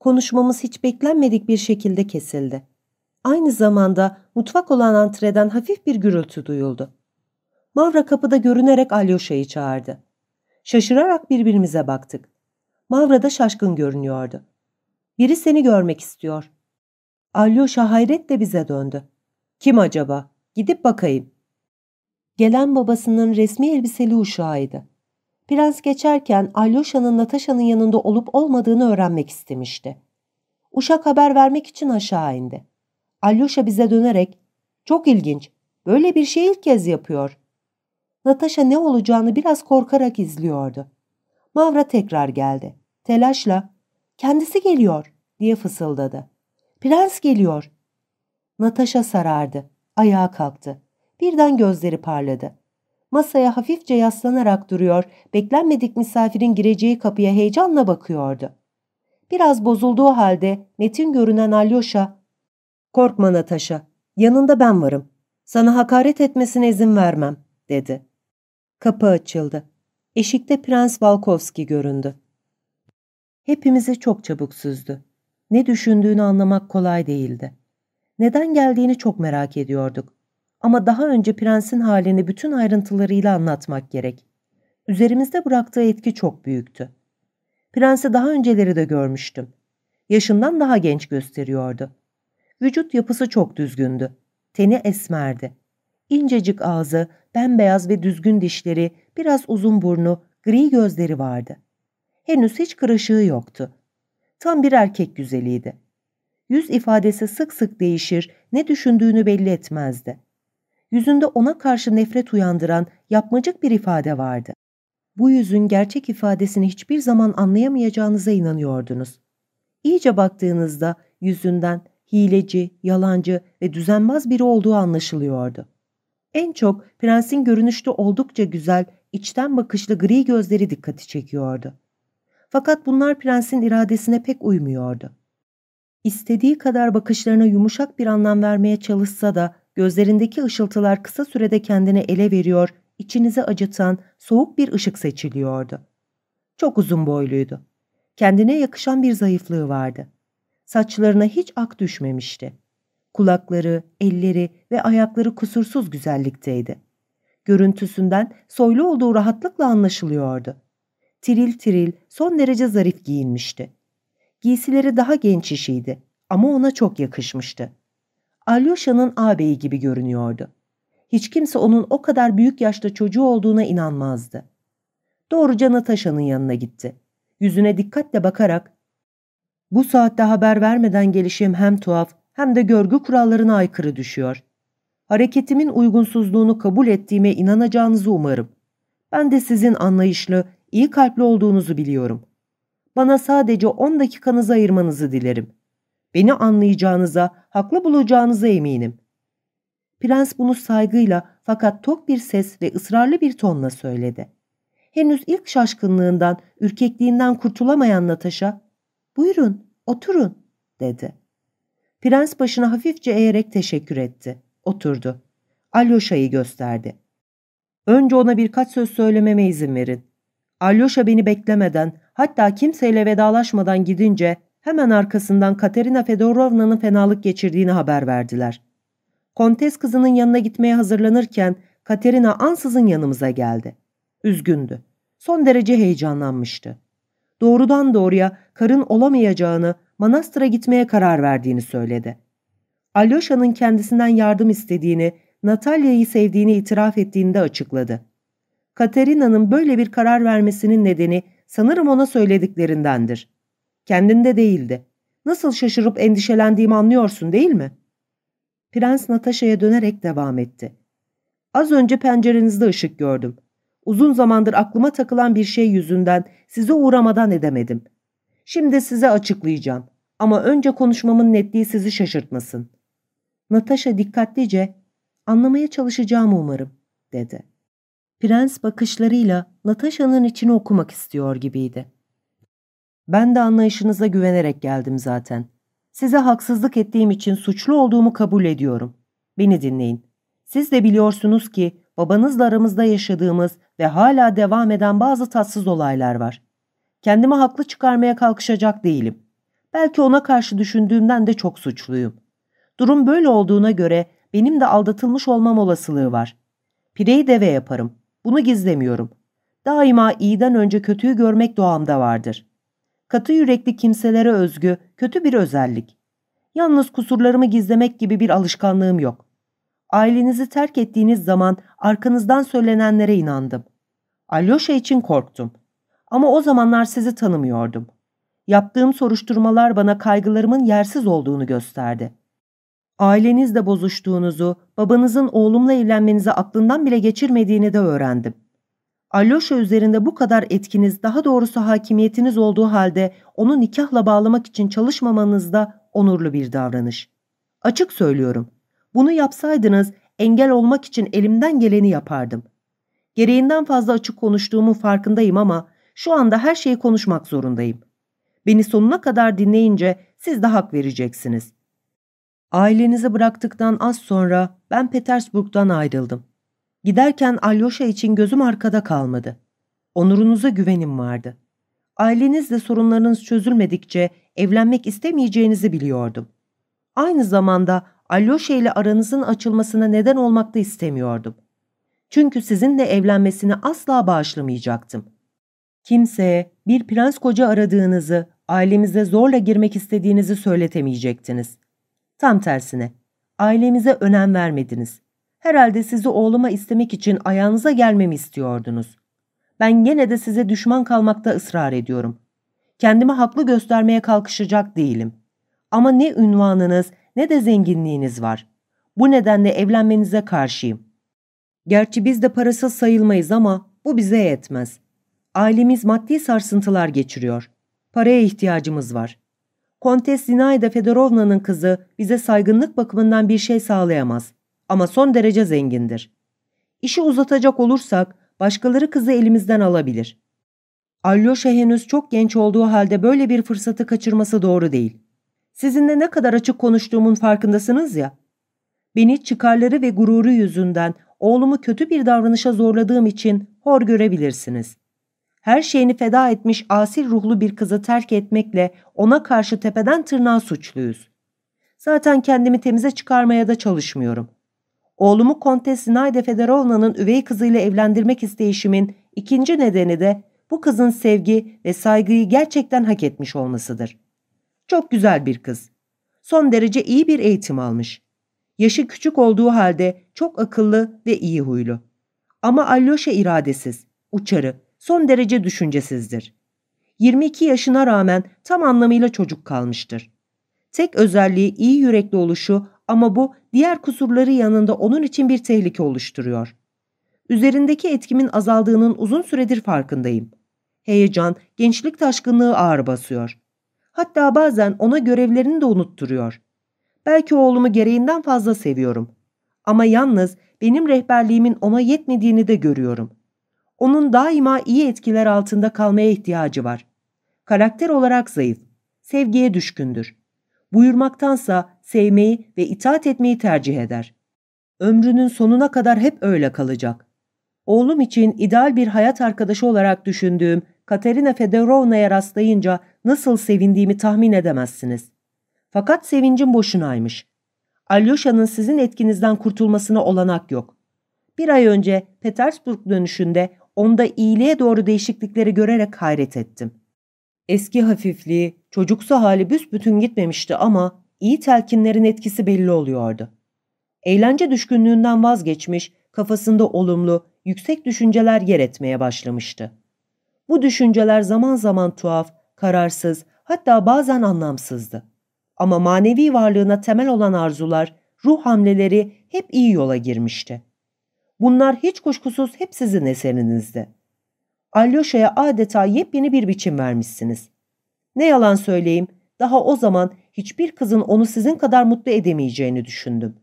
Konuşmamız hiç beklenmedik bir şekilde kesildi. Aynı zamanda mutfak olan antreden hafif bir gürültü duyuldu. Mavra kapıda görünerek Alyosha'yı çağırdı. Şaşırarak birbirimize baktık. Mavra da şaşkın görünüyordu. Biri seni görmek istiyor. Alyosha hayretle bize döndü. Kim acaba? Gidip bakayım. Gelen babasının resmi elbiseli uşağıydı. Prens geçerken Alyosha'nın Natasha'nın yanında olup olmadığını öğrenmek istemişti. Uşak haber vermek için aşağı indi. Alyosha bize dönerek ''Çok ilginç, böyle bir şey ilk kez yapıyor.'' Natasha ne olacağını biraz korkarak izliyordu. Mavra tekrar geldi. Telaşla ''Kendisi geliyor.'' diye fısıldadı. ''Prens geliyor.'' Natasha sarardı. Ayağa kalktı. Birden gözleri parladı. Masaya hafifçe yaslanarak duruyor, beklenmedik misafirin gireceği kapıya heyecanla bakıyordu. Biraz bozulduğu halde metin görünen Alyosha, ''Korkma Natasha, yanında ben varım. Sana hakaret etmesine izin vermem.'' dedi. Kapı açıldı. Eşikte Prens Valkovski göründü. Hepimizi çok çabuk süzdü. Ne düşündüğünü anlamak kolay değildi. Neden geldiğini çok merak ediyorduk. Ama daha önce prensin halini bütün ayrıntılarıyla anlatmak gerek. Üzerimizde bıraktığı etki çok büyüktü. Prensi daha önceleri de görmüştüm. Yaşından daha genç gösteriyordu. Vücut yapısı çok düzgündü. Teni esmerdi. İncecik ağzı, bembeyaz ve düzgün dişleri, biraz uzun burnu, gri gözleri vardı. Henüz hiç kırışığı yoktu. Tam bir erkek güzeliydi. Yüz ifadesi sık sık değişir, ne düşündüğünü belli etmezdi. Yüzünde ona karşı nefret uyandıran yapmacık bir ifade vardı. Bu yüzün gerçek ifadesini hiçbir zaman anlayamayacağınıza inanıyordunuz. İyice baktığınızda yüzünden hileci, yalancı ve düzenbaz biri olduğu anlaşılıyordu. En çok prensin görünüşte oldukça güzel, içten bakışlı gri gözleri dikkati çekiyordu. Fakat bunlar prensin iradesine pek uymuyordu. İstediği kadar bakışlarına yumuşak bir anlam vermeye çalışsa da gözlerindeki ışıltılar kısa sürede kendine ele veriyor, içinizi acıtan soğuk bir ışık seçiliyordu. Çok uzun boyluydu. Kendine yakışan bir zayıflığı vardı. Saçlarına hiç ak düşmemişti. Kulakları, elleri ve ayakları kusursuz güzellikteydi. Görüntüsünden soylu olduğu rahatlıkla anlaşılıyordu. Tiril tiril, son derece zarif giyinmişti. Giysileri daha genç işiydi ama ona çok yakışmıştı. Alyosha'nın ağabeyi gibi görünüyordu. Hiç kimse onun o kadar büyük yaşta çocuğu olduğuna inanmazdı. Doğruca Natasha'nın yanına gitti. Yüzüne dikkatle bakarak ''Bu saatte haber vermeden gelişim hem tuhaf hem de görgü kurallarına aykırı düşüyor. Hareketimin uygunsuzluğunu kabul ettiğime inanacağınızı umarım. Ben de sizin anlayışlı, iyi kalpli olduğunuzu biliyorum. Bana sadece 10 dakikanızı ayırmanızı dilerim. Beni anlayacağınıza, haklı bulacağınıza eminim. Prens bunu saygıyla fakat tok bir ses ve ısrarlı bir tonla söyledi. Henüz ilk şaşkınlığından, ürkekliğinden kurtulamayan Natasha, ''Buyurun, oturun.'' dedi. Prens başını hafifçe eğerek teşekkür etti. Oturdu. Alyosha'yı gösterdi. Önce ona birkaç söz söylememe izin verin. Alyosha beni beklemeden, hatta kimseyle vedalaşmadan gidince hemen arkasından Katerina Fedorovna'nın fenalık geçirdiğini haber verdiler. Kontes kızının yanına gitmeye hazırlanırken Katerina ansızın yanımıza geldi. Üzgündü. Son derece heyecanlanmıştı. Doğrudan doğruya karın olamayacağını, manastıra gitmeye karar verdiğini söyledi. Alyosha'nın kendisinden yardım istediğini, Natalya'yı sevdiğini itiraf ettiğini de açıkladı. Katerina'nın böyle bir karar vermesinin nedeni sanırım ona söylediklerindendir. Kendinde değildi. Nasıl şaşırıp endişelendiğimi anlıyorsun değil mi? Prens Natasha'ya dönerek devam etti. Az önce pencerenizde ışık gördüm. Uzun zamandır aklıma takılan bir şey yüzünden size uğramadan edemedim. Şimdi size açıklayacağım. Ama önce konuşmamın netliği sizi şaşırtmasın. Natasha dikkatlice, anlamaya çalışacağımı umarım, dedi. Prens bakışlarıyla Natasha'nın içini okumak istiyor gibiydi. Ben de anlayışınıza güvenerek geldim zaten. Size haksızlık ettiğim için suçlu olduğumu kabul ediyorum. Beni dinleyin. Siz de biliyorsunuz ki babanızla aramızda yaşadığımız ve hala devam eden bazı tatsız olaylar var. Kendimi haklı çıkarmaya kalkışacak değilim. Belki ona karşı düşündüğümden de çok suçluyum. Durum böyle olduğuna göre benim de aldatılmış olmam olasılığı var. Pireyi deve yaparım. Bunu gizlemiyorum. Daima iyiden önce kötüyü görmek doğamda vardır. Katı yürekli kimselere özgü kötü bir özellik. Yalnız kusurlarımı gizlemek gibi bir alışkanlığım yok. Ailenizi terk ettiğiniz zaman arkanızdan söylenenlere inandım. Alyosha için korktum. Ama o zamanlar sizi tanımıyordum. Yaptığım soruşturmalar bana kaygılarımın yersiz olduğunu gösterdi. Ailenizle bozuştuğunuzu, babanızın oğlumla evlenmenizi aklından bile geçirmediğini de öğrendim. Alyosha üzerinde bu kadar etkiniz, daha doğrusu hakimiyetiniz olduğu halde onu nikahla bağlamak için çalışmamanız da onurlu bir davranış. Açık söylüyorum. Bunu yapsaydınız engel olmak için elimden geleni yapardım. Gereğinden fazla açık konuştuğumun farkındayım ama şu anda her şeyi konuşmak zorundayım. Beni sonuna kadar dinleyince siz de hak vereceksiniz. Ailenizi bıraktıktan az sonra ben Petersburg'dan ayrıldım. Giderken Alyosha için gözüm arkada kalmadı. Onurunuza güvenim vardı. Ailenizle sorunlarınız çözülmedikçe evlenmek istemeyeceğinizi biliyordum. Aynı zamanda Alyosha ile aranızın açılmasına neden olmak da istemiyordum. Çünkü sizinle evlenmesini asla bağışlamayacaktım. Kimseye bir prens koca aradığınızı, ailemize zorla girmek istediğinizi söyletemeyecektiniz. Tam tersine, ailemize önem vermediniz. Herhalde sizi oğluma istemek için ayağınıza gelmemi istiyordunuz. Ben gene de size düşman kalmakta ısrar ediyorum. Kendimi haklı göstermeye kalkışacak değilim. Ama ne ünvanınız ne de zenginliğiniz var. Bu nedenle evlenmenize karşıyım. Gerçi biz de parasız sayılmayız ama bu bize yetmez. Ailemiz maddi sarsıntılar geçiriyor. Paraya ihtiyacımız var. Kontes Zinaida Fedorovna'nın kızı bize saygınlık bakımından bir şey sağlayamaz. Ama son derece zengindir. İşi uzatacak olursak başkaları kızı elimizden alabilir. Alyosha henüz çok genç olduğu halde böyle bir fırsatı kaçırması doğru değil. Sizinle ne kadar açık konuştuğumun farkındasınız ya. Beni çıkarları ve gururu yüzünden oğlumu kötü bir davranışa zorladığım için hor görebilirsiniz her şeyini feda etmiş asil ruhlu bir kızı terk etmekle ona karşı tepeden tırnağa suçluyuz. Zaten kendimi temize çıkarmaya da çalışmıyorum. Oğlumu Kontes Zinaide Federovna'nın üvey kızıyla evlendirmek isteyişimin ikinci nedeni de bu kızın sevgi ve saygıyı gerçekten hak etmiş olmasıdır. Çok güzel bir kız. Son derece iyi bir eğitim almış. Yaşı küçük olduğu halde çok akıllı ve iyi huylu. Ama Alyosha iradesiz, uçarı, son derece düşüncesizdir. 22 yaşına rağmen tam anlamıyla çocuk kalmıştır. Tek özelliği iyi yürekli oluşu ama bu diğer kusurları yanında onun için bir tehlike oluşturuyor. Üzerindeki etkimin azaldığının uzun süredir farkındayım. Heyecan, gençlik taşkınlığı ağır basıyor. Hatta bazen ona görevlerini de unutturuyor. Belki oğlumu gereğinden fazla seviyorum. Ama yalnız benim rehberliğimin ona yetmediğini de görüyorum. Onun daima iyi etkiler altında kalmaya ihtiyacı var. Karakter olarak zayıf, sevgiye düşkündür. Buyurmaktansa sevmeyi ve itaat etmeyi tercih eder. Ömrünün sonuna kadar hep öyle kalacak. Oğlum için ideal bir hayat arkadaşı olarak düşündüğüm Katerina Fedorovna'ya rastlayınca nasıl sevindiğimi tahmin edemezsiniz. Fakat sevincim boşunaymış. Alyosha'nın sizin etkinizden kurtulmasına olanak yok. Bir ay önce Petersburg dönüşünde onda iyiliğe doğru değişiklikleri görerek hayret ettim. Eski hafifliği, çocuksu hali büsbütün gitmemişti ama iyi telkinlerin etkisi belli oluyordu. Eğlence düşkünlüğünden vazgeçmiş, kafasında olumlu, yüksek düşünceler yer etmeye başlamıştı. Bu düşünceler zaman zaman tuhaf, kararsız, hatta bazen anlamsızdı. Ama manevi varlığına temel olan arzular, ruh hamleleri hep iyi yola girmişti. Bunlar hiç kuşkusuz hep sizin eserinizdi. Alyosha'ya adeta yepyeni bir biçim vermişsiniz. Ne yalan söyleyeyim, daha o zaman hiçbir kızın onu sizin kadar mutlu edemeyeceğini düşündüm.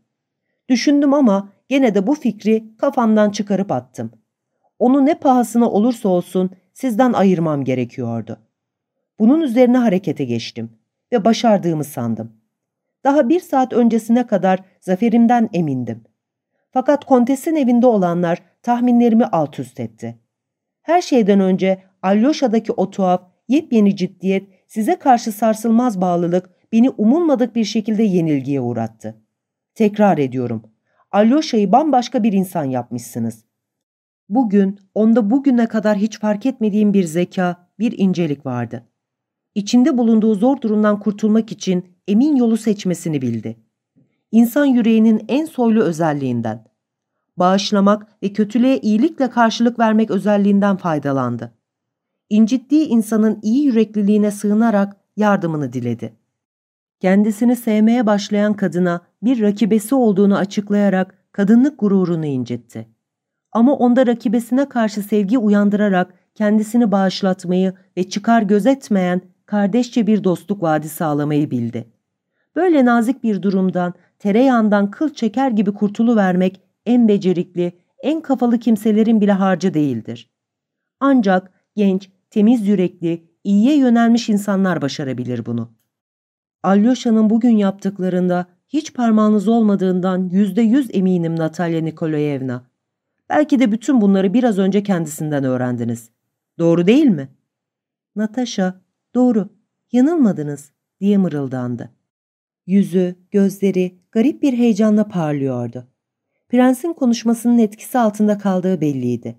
Düşündüm ama gene de bu fikri kafamdan çıkarıp attım. Onu ne pahasına olursa olsun sizden ayırmam gerekiyordu. Bunun üzerine harekete geçtim ve başardığımı sandım. Daha bir saat öncesine kadar zaferimden emindim. Fakat kontesin evinde olanlar tahminlerimi alt üst etti. Her şeyden önce Alyosha'daki o tuhaf, yepyeni ciddiyet, size karşı sarsılmaz bağlılık beni umulmadık bir şekilde yenilgiye uğrattı. Tekrar ediyorum, Alyosha'yı bambaşka bir insan yapmışsınız. Bugün, onda bugüne kadar hiç fark etmediğim bir zeka, bir incelik vardı. İçinde bulunduğu zor durumdan kurtulmak için emin yolu seçmesini bildi. İnsan yüreğinin en soylu özelliğinden, bağışlamak ve kötülüğe iyilikle karşılık vermek özelliğinden faydalandı. İncittiği insanın iyi yürekliliğine sığınarak yardımını diledi. Kendisini sevmeye başlayan kadına bir rakibesi olduğunu açıklayarak kadınlık gururunu incitti. Ama onda rakibesine karşı sevgi uyandırarak kendisini bağışlatmayı ve çıkar gözetmeyen kardeşçe bir dostluk vaadi sağlamayı bildi. Böyle nazik bir durumdan, tereyağından kıl çeker gibi kurtuluvermek en becerikli, en kafalı kimselerin bile harcı değildir. Ancak genç, temiz yürekli, iyiye yönelmiş insanlar başarabilir bunu. Alyosha'nın bugün yaptıklarında hiç parmağınız olmadığından yüzde yüz eminim Natalya Nikolayevna. Belki de bütün bunları biraz önce kendisinden öğrendiniz. Doğru değil mi? Natasha, doğru, yanılmadınız diye mırıldandı. Yüzü, gözleri garip bir heyecanla parlıyordu. Prensin konuşmasının etkisi altında kaldığı belliydi.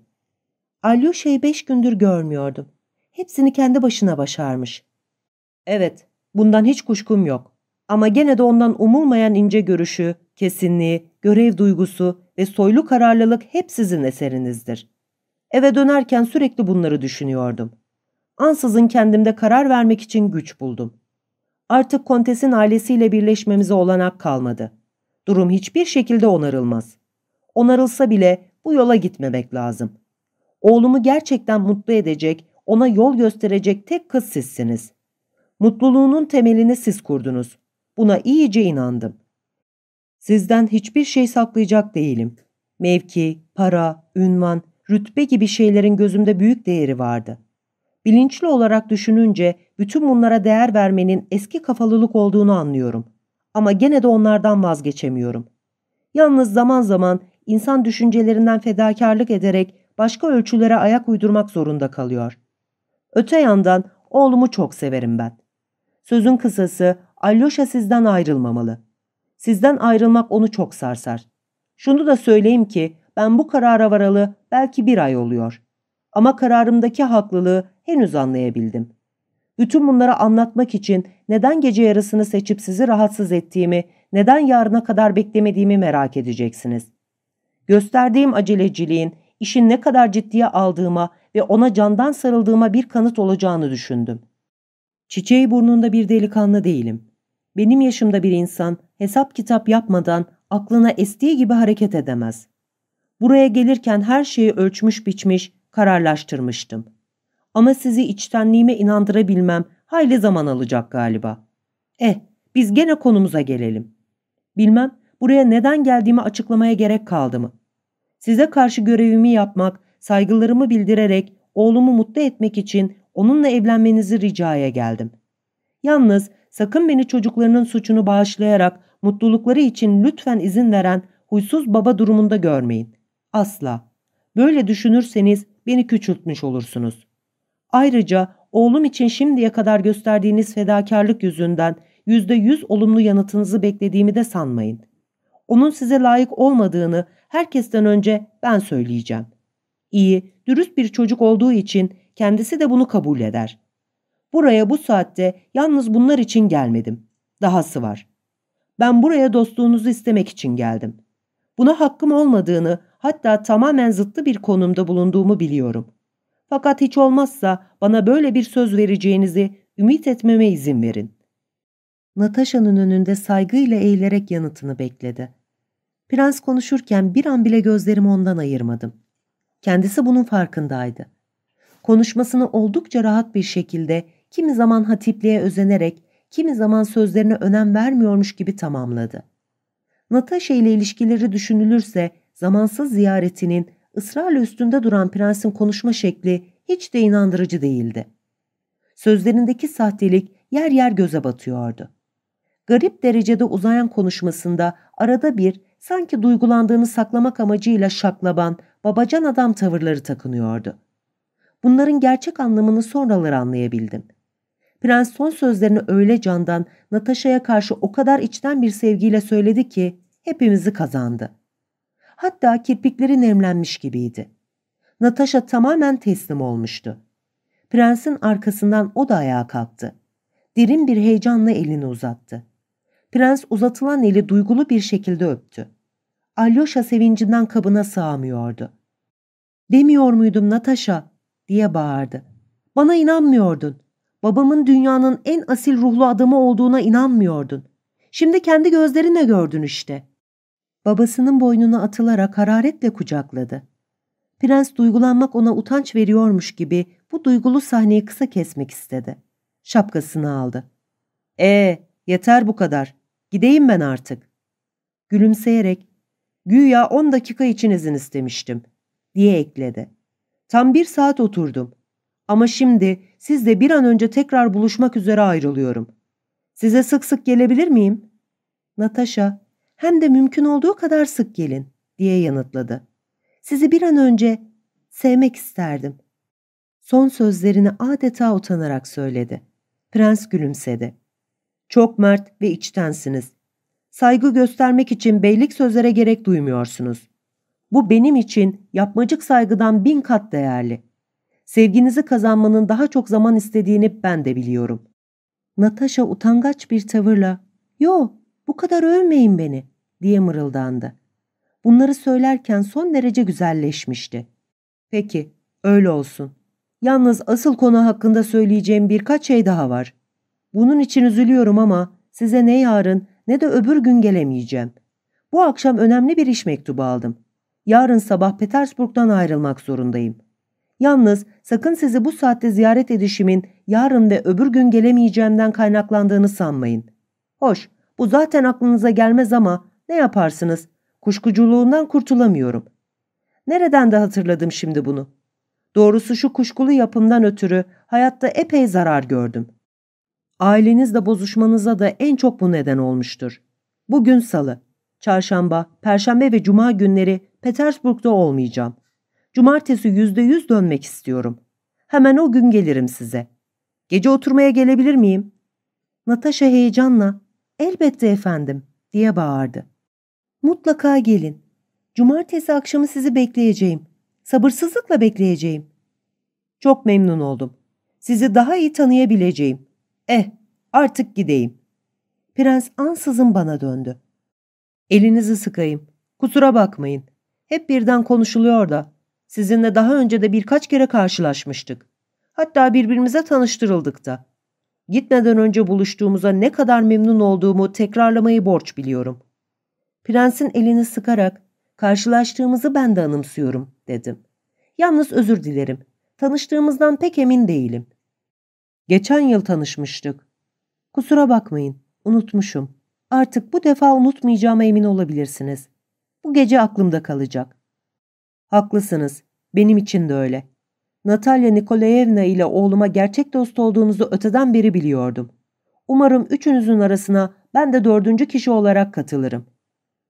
Alyosha'yı beş gündür görmüyordum. Hepsini kendi başına başarmış. Evet, bundan hiç kuşkum yok. Ama gene de ondan umulmayan ince görüşü, kesinliği, görev duygusu ve soylu kararlılık hep sizin eserinizdir. Eve dönerken sürekli bunları düşünüyordum. Ansızın kendimde karar vermek için güç buldum. Artık kontesin ailesiyle birleşmemize olanak kalmadı. Durum hiçbir şekilde onarılmaz. Onarılsa bile bu yola gitmemek lazım. Oğlumu gerçekten mutlu edecek, ona yol gösterecek tek kız sizsiniz. Mutluluğunun temelini siz kurdunuz. Buna iyice inandım. Sizden hiçbir şey saklayacak değilim. Mevki, para, ünvan, rütbe gibi şeylerin gözümde büyük değeri vardı. Bilinçli olarak düşününce bütün bunlara değer vermenin eski kafalılık olduğunu anlıyorum. Ama gene de onlardan vazgeçemiyorum. Yalnız zaman zaman insan düşüncelerinden fedakarlık ederek başka ölçülere ayak uydurmak zorunda kalıyor. Öte yandan oğlumu çok severim ben. Sözün kısası Alyosha sizden ayrılmamalı. Sizden ayrılmak onu çok sarsar. Şunu da söyleyeyim ki ben bu karara varalı belki bir ay oluyor. Ama kararımdaki haklılığı henüz anlayabildim. Bütün bunları anlatmak için neden gece yarısını seçip sizi rahatsız ettiğimi, neden yarına kadar beklemediğimi merak edeceksiniz. Gösterdiğim aceleciliğin işin ne kadar ciddiye aldığıma ve ona candan sarıldığıma bir kanıt olacağını düşündüm. Çiçeği burnunda bir delikanlı değilim. Benim yaşımda bir insan hesap kitap yapmadan aklına estiği gibi hareket edemez. Buraya gelirken her şeyi ölçmüş biçmiş, kararlaştırmıştım. Ama sizi içtenliğime inandırabilmem hayli zaman alacak galiba. Eh, biz gene konumuza gelelim. Bilmem buraya neden geldiğimi açıklamaya gerek kaldı mı? Size karşı görevimi yapmak, saygılarımı bildirerek oğlumu mutlu etmek için onunla evlenmenizi ricaya geldim. Yalnız sakın beni çocuklarının suçunu bağışlayarak mutlulukları için lütfen izin veren huysuz baba durumunda görmeyin. Asla. Böyle düşünürseniz beni küçültmüş olursunuz. Ayrıca oğlum için şimdiye kadar gösterdiğiniz fedakarlık yüzünden yüzde yüz olumlu yanıtınızı beklediğimi de sanmayın. Onun size layık olmadığını herkesten önce ben söyleyeceğim. İyi, dürüst bir çocuk olduğu için kendisi de bunu kabul eder. Buraya bu saatte yalnız bunlar için gelmedim. Dahası var. Ben buraya dostluğunuzu istemek için geldim. Buna hakkım olmadığını, hatta tamamen zıttı bir konumda bulunduğumu biliyorum. Fakat hiç olmazsa bana böyle bir söz vereceğinizi ümit etmeme izin verin. Natasha'nın önünde saygıyla eğilerek yanıtını bekledi. Prens konuşurken bir an bile gözlerimi ondan ayırmadım. Kendisi bunun farkındaydı. Konuşmasını oldukça rahat bir şekilde, kimi zaman hatipliğe özenerek, kimi zaman sözlerine önem vermiyormuş gibi tamamladı. Natasha ile ilişkileri düşünülürse zamansız ziyaretinin ısrarla üstünde duran prensin konuşma şekli hiç de inandırıcı değildi. Sözlerindeki sahtelik yer yer göze batıyordu. Garip derecede uzayan konuşmasında arada bir sanki duygulandığını saklamak amacıyla şaklaban, babacan adam tavırları takınıyordu. Bunların gerçek anlamını sonraları anlayabildim. Prens son sözlerini öyle candan Natasha'ya karşı o kadar içten bir sevgiyle söyledi ki hepimizi kazandı. Hatta kirpikleri nemlenmiş gibiydi. Natasha tamamen teslim olmuştu. Prensin arkasından o da ayağa kalktı. Derin bir heyecanla elini uzattı. Prens uzatılan eli duygulu bir şekilde öptü. Alyosha sevincinden kabına sığamıyordu. Demiyor muydum Natasha diye bağırdı. Bana inanmıyordun. Babamın dünyanın en asil ruhlu adamı olduğuna inanmıyordun. Şimdi kendi gözlerinle gördün işte. Babasının boynuna atılarak hararetle kucakladı. Prens duygulanmak ona utanç veriyormuş gibi bu duygulu sahneyi kısa kesmek istedi. Şapkasını aldı. Ee, yeter bu kadar. Gideyim ben artık. Gülümseyerek, güya on dakika için izin istemiştim, diye ekledi. Tam bir saat oturdum. Ama şimdi sizle bir an önce tekrar buluşmak üzere ayrılıyorum. Size sık sık gelebilir miyim? Natasha, hem de mümkün olduğu kadar sık gelin, diye yanıtladı. Sizi bir an önce sevmek isterdim. Son sözlerini adeta utanarak söyledi. Prens gülümsedi. Çok mert ve içtensiniz. Saygı göstermek için beylik sözlere gerek duymuyorsunuz. Bu benim için yapmacık saygıdan bin kat değerli. Sevginizi kazanmanın daha çok zaman istediğini ben de biliyorum. Natasha utangaç bir tavırla, ''Yo, bu kadar övmeyin beni.'' diye mırıldandı. Bunları söylerken son derece güzelleşmişti. Peki, öyle olsun. Yalnız asıl konu hakkında söyleyeceğim birkaç şey daha var. Bunun için üzülüyorum ama size ne yarın ne de öbür gün gelemeyeceğim. Bu akşam önemli bir iş mektubu aldım. Yarın sabah Petersburg'dan ayrılmak zorundayım. Yalnız sakın sizi bu saatte ziyaret edişimin yarın ve öbür gün gelemeyeceğimden kaynaklandığını sanmayın. Hoş, bu zaten aklınıza gelmez ama ne yaparsınız? Kuşkuculuğundan kurtulamıyorum. Nereden de hatırladım şimdi bunu? Doğrusu şu kuşkulu yapımdan ötürü hayatta epey zarar gördüm. Ailenizle bozuşmanıza da en çok bu neden olmuştur. Bugün salı, çarşamba, perşembe ve cuma günleri Petersburg'da olmayacağım. Cumartesi yüzde yüz dönmek istiyorum. Hemen o gün gelirim size. Gece oturmaya gelebilir miyim? Natasha heyecanla, elbette efendim, diye bağırdı. Mutlaka gelin. Cumartesi akşamı sizi bekleyeceğim. Sabırsızlıkla bekleyeceğim. Çok memnun oldum. Sizi daha iyi tanıyabileceğim. Eh, artık gideyim. Prens ansızın bana döndü. Elinizi sıkayım. Kusura bakmayın. Hep birden konuşuluyor da. Sizinle daha önce de birkaç kere karşılaşmıştık. Hatta birbirimize tanıştırıldık da. Gitmeden önce buluştuğumuza ne kadar memnun olduğumu tekrarlamayı borç biliyorum. Prensin elini sıkarak, karşılaştığımızı ben de anımsıyorum, dedim. Yalnız özür dilerim. Tanıştığımızdan pek emin değilim. Geçen yıl tanışmıştık. Kusura bakmayın, unutmuşum. Artık bu defa unutmayacağıma emin olabilirsiniz. Bu gece aklımda kalacak. Haklısınız, benim için de öyle. Natalya Nikolayevna ile oğluma gerçek dost olduğunuzu öteden beri biliyordum. Umarım üçünüzün arasına ben de dördüncü kişi olarak katılırım.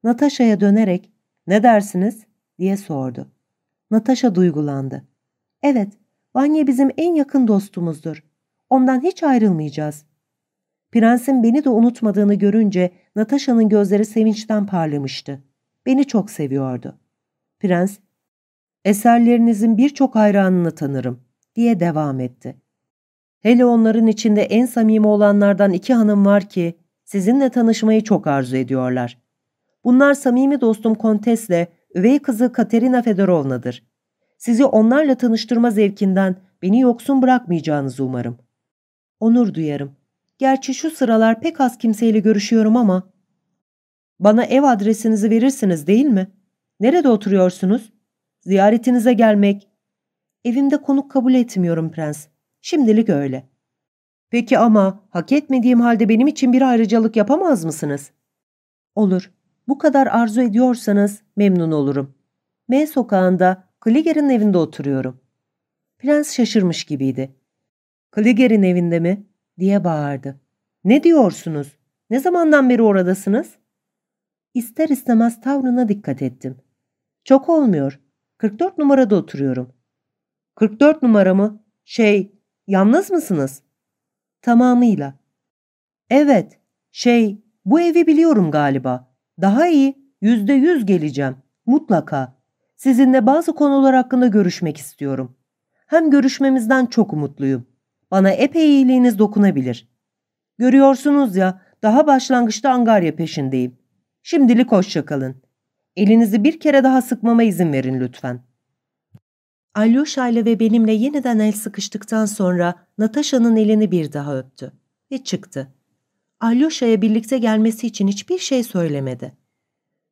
Natasha'ya dönerek, ne dersiniz? diye sordu. Natasha duygulandı. Evet, Vanya bizim en yakın dostumuzdur. Ondan hiç ayrılmayacağız. Prensin beni de unutmadığını görünce Natasha'nın gözleri sevinçten parlamıştı. Beni çok seviyordu. Prens, eserlerinizin birçok hayranını tanırım diye devam etti. Hele onların içinde en samimi olanlardan iki hanım var ki sizinle tanışmayı çok arzu ediyorlar. Bunlar samimi dostum Kontes'le üvey kızı Katerina Fedorovna'dır. Sizi onlarla tanıştırma zevkinden beni yoksun bırakmayacağınızı umarım. Onur duyarım. Gerçi şu sıralar pek az kimseyle görüşüyorum ama... Bana ev adresinizi verirsiniz değil mi? Nerede oturuyorsunuz? Ziyaretinize gelmek. Evimde konuk kabul etmiyorum prens. Şimdilik öyle. Peki ama hak etmediğim halde benim için bir ayrıcalık yapamaz mısınız? Olur. Bu kadar arzu ediyorsanız memnun olurum. M sokağında Kliger'in evinde oturuyorum. Prens şaşırmış gibiydi. Kliger'in evinde mi? diye bağırdı. Ne diyorsunuz? Ne zamandan beri oradasınız? İster istemez tavrına dikkat ettim. Çok olmuyor. 44 numarada oturuyorum. 44 numara mı? Şey, yalnız mısınız? Tamamıyla. Evet, şey, bu evi biliyorum galiba. Daha iyi, yüzde yüz geleceğim. Mutlaka. Sizinle bazı konular hakkında görüşmek istiyorum. Hem görüşmemizden çok umutluyum. Bana epey iyiliğiniz dokunabilir. Görüyorsunuz ya, daha başlangıçta Angarya peşindeyim. Şimdilik hoşça kalın. Elinizi bir kere daha sıkmama izin verin lütfen. Alyosha ile ve benimle yeniden el sıkıştıktan sonra Natasha'nın elini bir daha öptü ve çıktı. Alyosha'ya birlikte gelmesi için hiçbir şey söylemedi.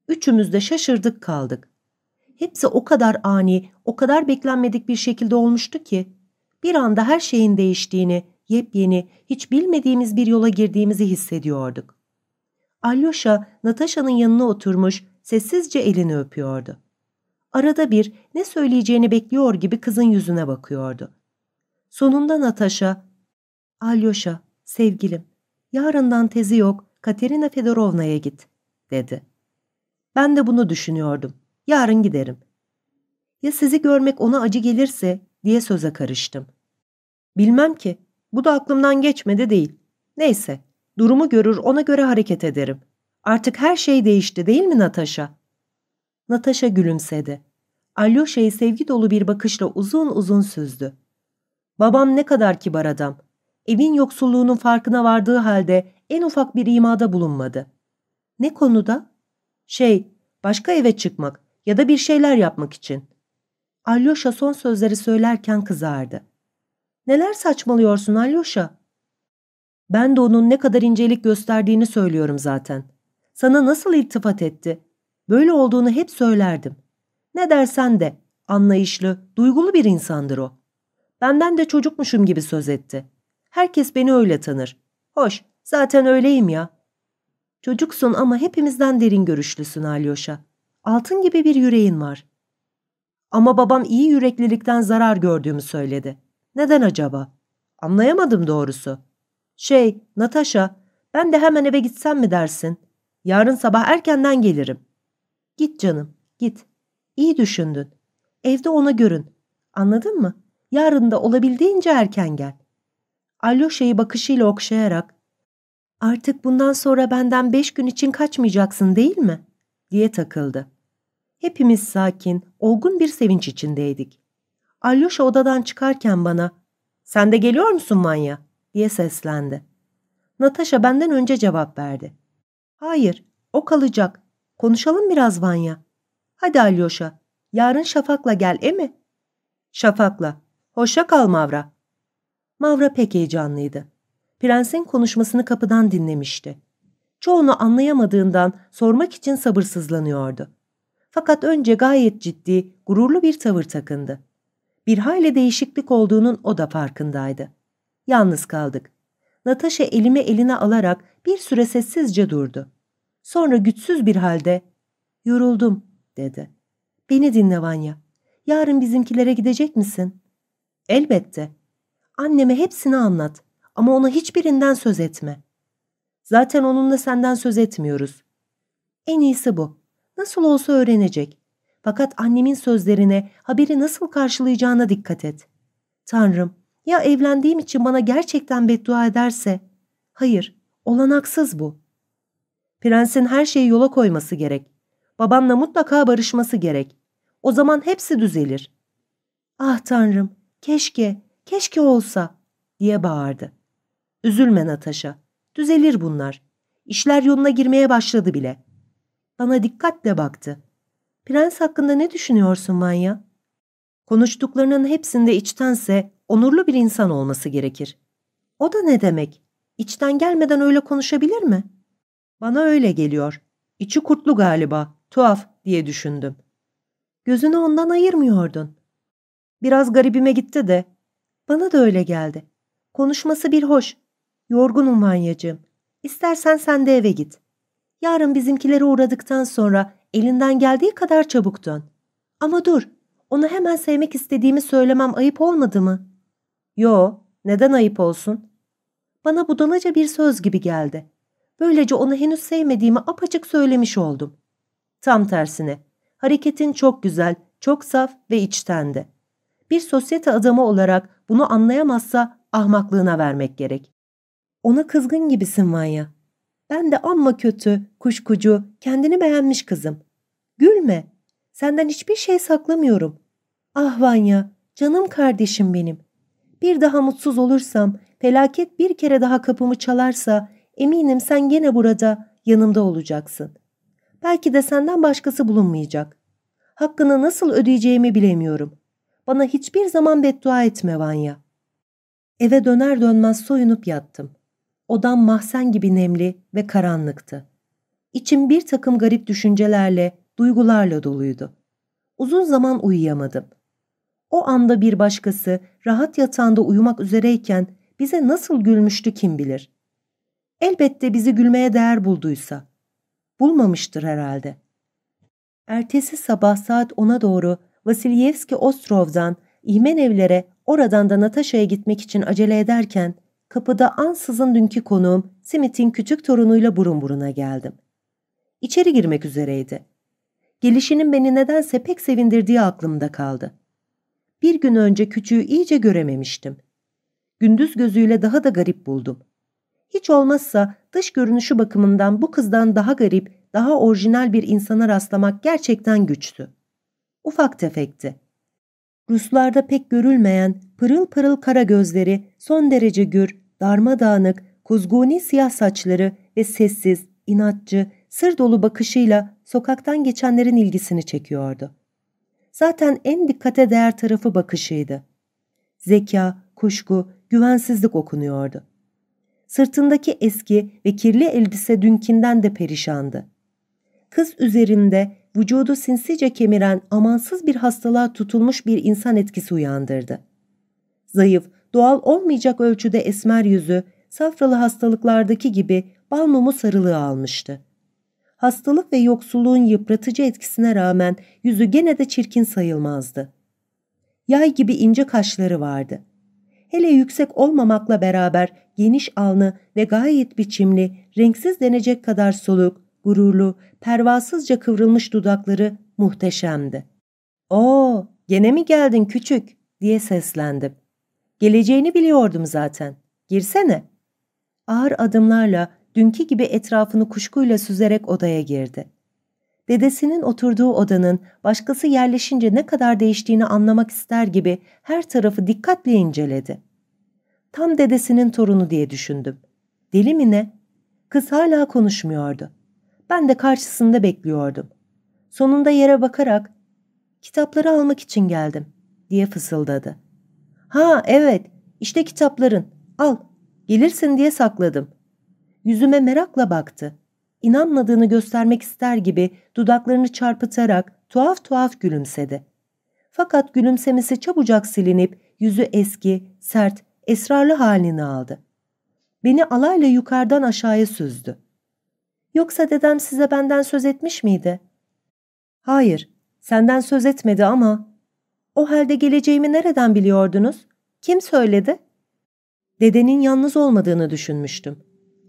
Üçümüz de şaşırdık kaldık. Hepsi o kadar ani, o kadar beklenmedik bir şekilde olmuştu ki bir anda her şeyin değiştiğini, yepyeni, hiç bilmediğimiz bir yola girdiğimizi hissediyorduk. Alyosha, Natasha'nın yanına oturmuş, sessizce elini öpüyordu. Arada bir ne söyleyeceğini bekliyor gibi kızın yüzüne bakıyordu. Sonunda Natasha, Alyosha, sevgilim, yarından tezi yok, Katerina Fedorovna'ya git, dedi. Ben de bunu düşünüyordum. Yarın giderim. Ya sizi görmek ona acı gelirse diye söze karıştım. Bilmem ki. Bu da aklımdan geçmedi değil. Neyse. Durumu görür ona göre hareket ederim. Artık her şey değişti değil mi Natasha? Natasha gülümsedi. Alyosha'yı sevgi dolu bir bakışla uzun uzun süzdü. Babam ne kadar kibar adam. Evin yoksulluğunun farkına vardığı halde en ufak bir imada bulunmadı. Ne konuda? Şey, başka eve çıkmak ya da bir şeyler yapmak için. Alyosha son sözleri söylerken kızardı. Neler saçmalıyorsun Alyosha? Ben de onun ne kadar incelik gösterdiğini söylüyorum zaten. Sana nasıl iltifat etti? Böyle olduğunu hep söylerdim. Ne dersen de anlayışlı, duygulu bir insandır o. Benden de çocukmuşum gibi söz etti. Herkes beni öyle tanır. Hoş, zaten öyleyim ya. Çocuksun ama hepimizden derin görüşlüsün Alyosha. Altın gibi bir yüreğin var. Ama babam iyi yüreklilikten zarar gördüğümü söyledi. Neden acaba? Anlayamadım doğrusu. Şey, Natasha, ben de hemen eve gitsem mi dersin? Yarın sabah erkenden gelirim. Git canım, git. İyi düşündün. Evde ona görün. Anladın mı? Yarın da olabildiğince erken gel. Alyosha'yı bakışıyla okşayarak, ''Artık bundan sonra benden beş gün için kaçmayacaksın değil mi?'' diye takıldı. Hepimiz sakin, olgun bir sevinç içindeydik. Alyosha odadan çıkarken bana ''Sen de geliyor musun Vanya?'' diye seslendi. Natasha benden önce cevap verdi. ''Hayır, o kalacak. Konuşalım biraz Vanya. Hadi Alyosha, yarın Şafak'la gel, e mi?'' ''Şafak'la. Hoşça kal Mavra.'' Mavra pek heyecanlıydı. Prensin konuşmasını kapıdan dinlemişti. Çoğunu anlayamadığından sormak için sabırsızlanıyordu. Fakat önce gayet ciddi, gururlu bir tavır takındı. Bir hayli değişiklik olduğunun o da farkındaydı. Yalnız kaldık. Natasha elimi eline alarak bir süre sessizce durdu. Sonra güçsüz bir halde ''Yoruldum'' dedi. ''Beni dinle Vanya. Yarın bizimkilere gidecek misin?'' ''Elbette. Anneme hepsini anlat ama ona hiçbirinden söz etme. Zaten onunla senden söz etmiyoruz. En iyisi bu. Nasıl olsa öğrenecek. Fakat annemin sözlerine, haberi nasıl karşılayacağına dikkat et. Tanrım, ya evlendiğim için bana gerçekten beddua ederse? Hayır, olanaksız bu. Prensin her şeyi yola koyması gerek. Babanla mutlaka barışması gerek. O zaman hepsi düzelir. Ah Tanrım, keşke, keşke olsa, diye bağırdı. Üzülme Natasha, düzelir bunlar. İşler yoluna girmeye başladı bile. Bana dikkatle baktı. Prens hakkında ne düşünüyorsun Manya? Konuştuklarının hepsinde içtense onurlu bir insan olması gerekir. O da ne demek? İçten gelmeden öyle konuşabilir mi? Bana öyle geliyor. İçi kurtlu galiba, tuhaf diye düşündüm. Gözünü ondan ayırmıyordun. Biraz garibime gitti de. Bana da öyle geldi. Konuşması bir hoş. Yorgunum Manyacığım. İstersen sen de eve git. Yarın bizimkileri uğradıktan sonra elinden geldiği kadar çabuk dön. Ama dur, onu hemen sevmek istediğimi söylemem ayıp olmadı mı? Yo, neden ayıp olsun? Bana budalaca bir söz gibi geldi. Böylece onu henüz sevmediğimi apaçık söylemiş oldum. Tam tersine, hareketin çok güzel, çok saf ve içtendi. Bir sosyete adamı olarak bunu anlayamazsa ahmaklığına vermek gerek. Ona kızgın gibisin Vanya. Ben de amma kötü, kuşkucu, kendini beğenmiş kızım. Gülme. Senden hiçbir şey saklamıyorum. Ah Vanya, canım kardeşim benim. Bir daha mutsuz olursam, felaket bir kere daha kapımı çalarsa eminim sen gene burada, yanımda olacaksın. Belki de senden başkası bulunmayacak. Hakkını nasıl ödeyeceğimi bilemiyorum. Bana hiçbir zaman beddua etme Vanya. Eve döner dönmez soyunup yattım. Odam mahzen gibi nemli ve karanlıktı. İçim bir takım garip düşüncelerle, duygularla doluydu. Uzun zaman uyuyamadım. O anda bir başkası rahat yatağında uyumak üzereyken bize nasıl gülmüştü kim bilir. Elbette bizi gülmeye değer bulduysa. Bulmamıştır herhalde. Ertesi sabah saat 10'a doğru Vasilyevski Ostrov'dan İhmenevlere oradan da Natasha'ya gitmek için acele ederken kapıda ansızın dünkü konuğum Smith'in küçük torunuyla burun buruna geldim. İçeri girmek üzereydi. Gelişinin beni nedense pek sevindirdiği aklımda kaldı. Bir gün önce küçüğü iyice görememiştim. Gündüz gözüyle daha da garip buldum. Hiç olmazsa dış görünüşü bakımından bu kızdan daha garip, daha orijinal bir insana rastlamak gerçekten güçtü. Ufak tefekti. Ruslarda pek görülmeyen pırıl pırıl kara gözleri, son derece gür, darmadağınık, kuzguni siyah saçları ve sessiz, inatçı, sır dolu bakışıyla sokaktan geçenlerin ilgisini çekiyordu. Zaten en dikkate değer tarafı bakışıydı. Zeka, kuşku, güvensizlik okunuyordu. Sırtındaki eski ve kirli elbise dünkinden de perişandı. Kız üzerinde vücudu sinsice kemiren amansız bir hastalığa tutulmuş bir insan etkisi uyandırdı. Zayıf, doğal olmayacak ölçüde esmer yüzü, safralı hastalıklardaki gibi bal mumu sarılığı almıştı. Hastalık ve yoksulluğun yıpratıcı etkisine rağmen yüzü gene de çirkin sayılmazdı. Yay gibi ince kaşları vardı. Hele yüksek olmamakla beraber geniş alnı ve gayet biçimli, renksiz denecek kadar soluk, gururlu, pervasızca kıvrılmış dudakları muhteşemdi. ''Oo, gene mi geldin küçük?'' diye seslendim. ''Geleceğini biliyordum zaten. Girsene.'' Ağır adımlarla dünkü gibi etrafını kuşkuyla süzerek odaya girdi. Dedesinin oturduğu odanın başkası yerleşince ne kadar değiştiğini anlamak ister gibi her tarafı dikkatle inceledi. Tam dedesinin torunu diye düşündüm. Deli mi ne? Kız hala konuşmuyordu. Ben de karşısında bekliyordum. Sonunda yere bakarak kitapları almak için geldim diye fısıldadı. Ha evet işte kitapların al gelirsin diye sakladım. Yüzüme merakla baktı. İnanmadığını göstermek ister gibi dudaklarını çarpıtarak tuhaf tuhaf gülümsedi. Fakat gülümsemesi çabucak silinip yüzü eski, sert, esrarlı halini aldı. Beni alayla yukarıdan aşağıya süzdü. Yoksa dedem size benden söz etmiş miydi? Hayır, senden söz etmedi ama... O halde geleceğimi nereden biliyordunuz? Kim söyledi? Dedenin yalnız olmadığını düşünmüştüm.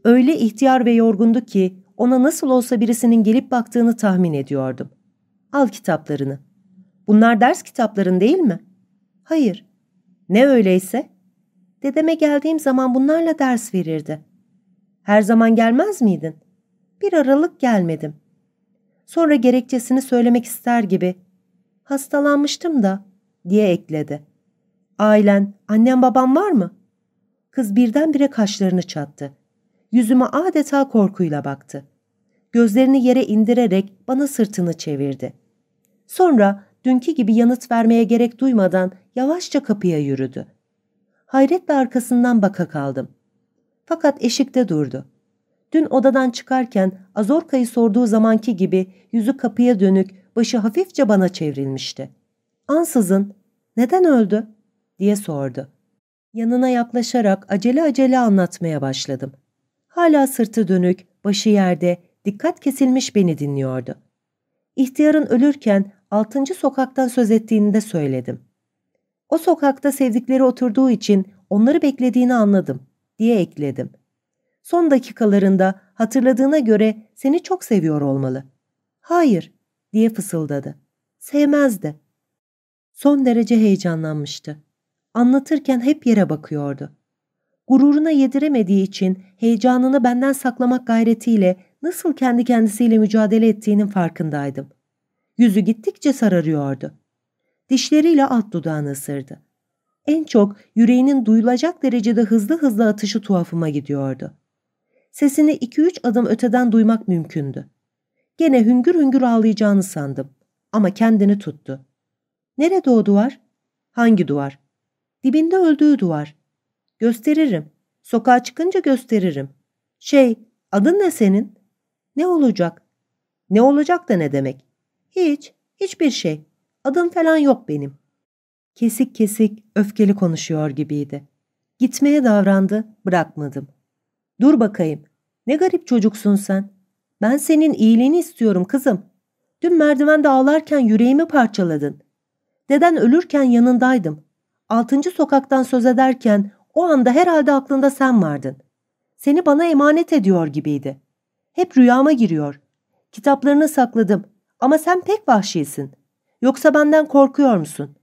Öyle ihtiyar ve yorgundu ki ona nasıl olsa birisinin gelip baktığını tahmin ediyordum. Al kitaplarını. Bunlar ders kitapların değil mi? Hayır. Ne öyleyse? Dedeme geldiğim zaman bunlarla ders verirdi. Her zaman gelmez miydin? Bir aralık gelmedim. Sonra gerekçesini söylemek ister gibi hastalanmıştım da diye ekledi. Ailen, annem babam var mı? Kız birdenbire kaşlarını çattı. Yüzüme adeta korkuyla baktı. Gözlerini yere indirerek bana sırtını çevirdi. Sonra dünkü gibi yanıt vermeye gerek duymadan yavaşça kapıya yürüdü. Hayretle arkasından baka kaldım. Fakat eşikte durdu. Dün odadan çıkarken Azorka'yı sorduğu zamanki gibi yüzü kapıya dönük, başı hafifçe bana çevrilmişti. Ansızın, neden öldü? diye sordu. Yanına yaklaşarak acele acele anlatmaya başladım. Hala sırtı dönük, başı yerde, dikkat kesilmiş beni dinliyordu. İhtiyarın ölürken altıncı sokaktan söz ettiğini de söyledim. O sokakta sevdikleri oturduğu için onları beklediğini anladım diye ekledim. Son dakikalarında hatırladığına göre seni çok seviyor olmalı. Hayır diye fısıldadı. Sevmezdi. Son derece heyecanlanmıştı. Anlatırken hep yere bakıyordu. Gururuna yediremediği için heyecanını benden saklamak gayretiyle nasıl kendi kendisiyle mücadele ettiğinin farkındaydım. Yüzü gittikçe sararıyordu. Dişleriyle alt dudağını ısırdı. En çok yüreğinin duyulacak derecede hızlı hızlı atışı tuhafıma gidiyordu. Sesini iki üç adım öteden duymak mümkündü. Gene hüngür hüngür ağlayacağını sandım. Ama kendini tuttu. Nerede o duvar? Hangi duvar? Dibinde öldüğü duvar. Gösteririm. Sokağa çıkınca gösteririm. Şey, adın ne senin? Ne olacak? Ne olacak da ne demek? Hiç, hiçbir şey. Adım falan yok benim. Kesik kesik, öfkeli konuşuyor gibiydi. Gitmeye davrandı, bırakmadım. Dur bakayım. Ne garip çocuksun sen. Ben senin iyiliğini istiyorum kızım. Dün merdivende ağlarken yüreğimi parçaladın. Deden ölürken yanındaydım. Altıncı sokaktan söz ederken o anda herhalde aklında sen vardın. Seni bana emanet ediyor gibiydi. Hep rüyama giriyor. Kitaplarını sakladım ama sen pek vahşisin. Yoksa benden korkuyor musun?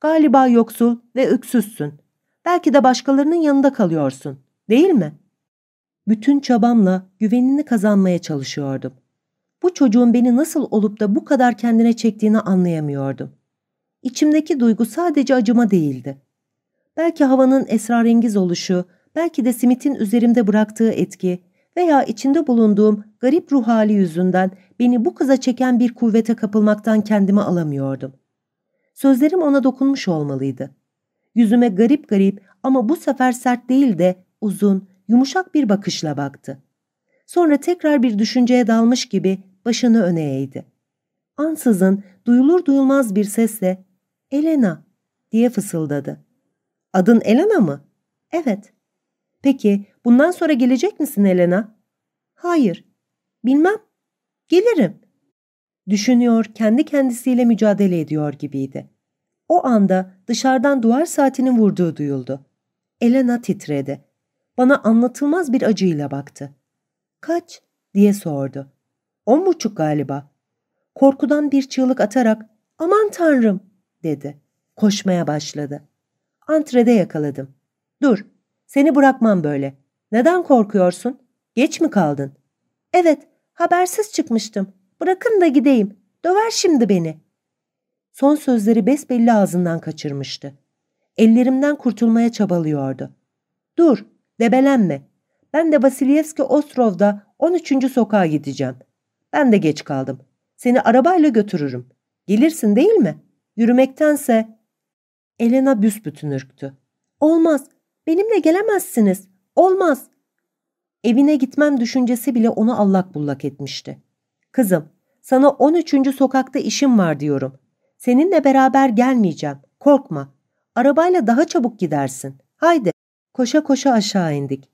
Galiba yoksul ve öksüzsün. Belki de başkalarının yanında kalıyorsun. Değil mi? Bütün çabamla güvenini kazanmaya çalışıyordum. Bu çocuğun beni nasıl olup da bu kadar kendine çektiğini anlayamıyordum. İçimdeki duygu sadece acıma değildi. Belki havanın esrarengiz oluşu, belki de Smith'in üzerimde bıraktığı etki veya içinde bulunduğum garip ruh hali yüzünden beni bu kıza çeken bir kuvvete kapılmaktan kendimi alamıyordum. Sözlerim ona dokunmuş olmalıydı. Yüzüme garip garip ama bu sefer sert değil de uzun, yumuşak bir bakışla baktı. Sonra tekrar bir düşünceye dalmış gibi başını öne eğdi. Ansızın duyulur duyulmaz bir sesle ''Elena'' diye fısıldadı. ''Adın Elena mı?'' ''Evet.'' ''Peki bundan sonra gelecek misin Elena?'' ''Hayır.'' ''Bilmem. Gelirim.'' Düşünüyor, kendi kendisiyle mücadele ediyor gibiydi. O anda dışarıdan duvar saatinin vurduğu duyuldu. Elena titredi. Bana anlatılmaz bir acıyla baktı. ''Kaç?'' diye sordu. ''On buçuk galiba.'' Korkudan bir çığlık atarak ''Aman tanrım!'' dedi. Koşmaya başladı. Antrede yakaladım. ''Dur, seni bırakmam böyle. Neden korkuyorsun? Geç mi kaldın?'' ''Evet, habersiz çıkmıştım. Bırakın da gideyim. Döver şimdi beni. Son sözleri besbelli ağzından kaçırmıştı. Ellerimden kurtulmaya çabalıyordu. Dur, debelenme. Ben de Vasilyevski Ostrov'da 13. sokağa gideceğim. Ben de geç kaldım. Seni arabayla götürürüm. Gelirsin değil mi? Yürümektense... Elena büsbütün ürktü. Olmaz. Benimle gelemezsiniz. Olmaz. Evine gitmem düşüncesi bile onu allak bullak etmişti. Kızım, sana 13. sokakta işim var diyorum. Seninle beraber gelmeyeceğim. Korkma. Arabayla daha çabuk gidersin. Haydi. Koşa koşa aşağı indik.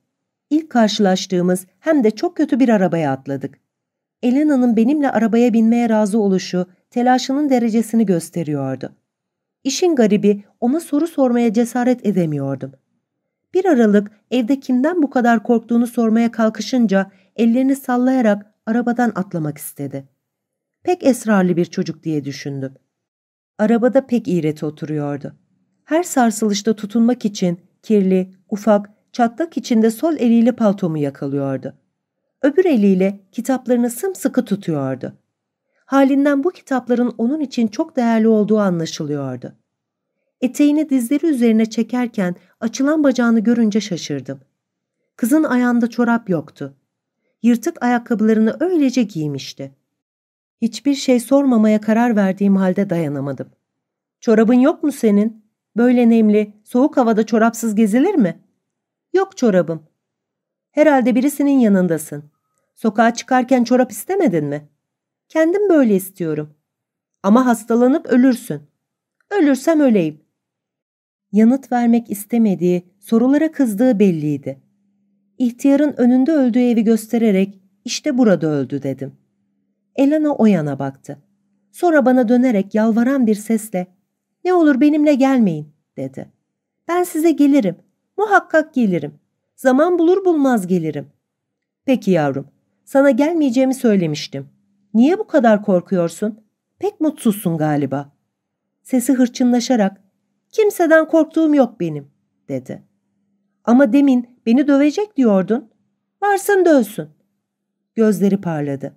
İlk karşılaştığımız hem de çok kötü bir arabaya atladık. Elena'nın benimle arabaya binmeye razı oluşu telaşının derecesini gösteriyordu. İşin garibi ona soru sormaya cesaret edemiyordum. Bir aralık evde kimden bu kadar korktuğunu sormaya kalkışınca ellerini sallayarak arabadan atlamak istedi. Pek esrarlı bir çocuk diye düşündüm. Arabada pek iğreti oturuyordu. Her sarsılışta tutunmak için kirli, ufak, çatlak içinde sol eliyle paltomu yakalıyordu. Öbür eliyle kitaplarını sımsıkı tutuyordu. Halinden bu kitapların onun için çok değerli olduğu anlaşılıyordu. Eteğini dizleri üzerine çekerken açılan bacağını görünce şaşırdım. Kızın ayağında çorap yoktu. Yırtık ayakkabılarını öylece giymişti. Hiçbir şey sormamaya karar verdiğim halde dayanamadım. Çorabın yok mu senin? Böyle nemli, soğuk havada çorapsız gezilir mi? Yok çorabım. Herhalde birisinin yanındasın. Sokağa çıkarken çorap istemedin mi? Kendim böyle istiyorum. Ama hastalanıp ölürsün. Ölürsem öleyim. Yanıt vermek istemediği, sorulara kızdığı belliydi. İhtiyarın önünde öldüğü evi göstererek işte burada öldü dedim. Elena o yana baktı. Sonra bana dönerek yalvaran bir sesle ne olur benimle gelmeyin dedi. Ben size gelirim. Muhakkak gelirim. Zaman bulur bulmaz gelirim. Peki yavrum, sana gelmeyeceğimi söylemiştim. Niye bu kadar korkuyorsun? Pek mutsuzsun galiba. Sesi hırçınlaşarak, kimseden korktuğum yok benim, dedi. Ama demin beni dövecek diyordun. Varsın dövsün. Gözleri parladı.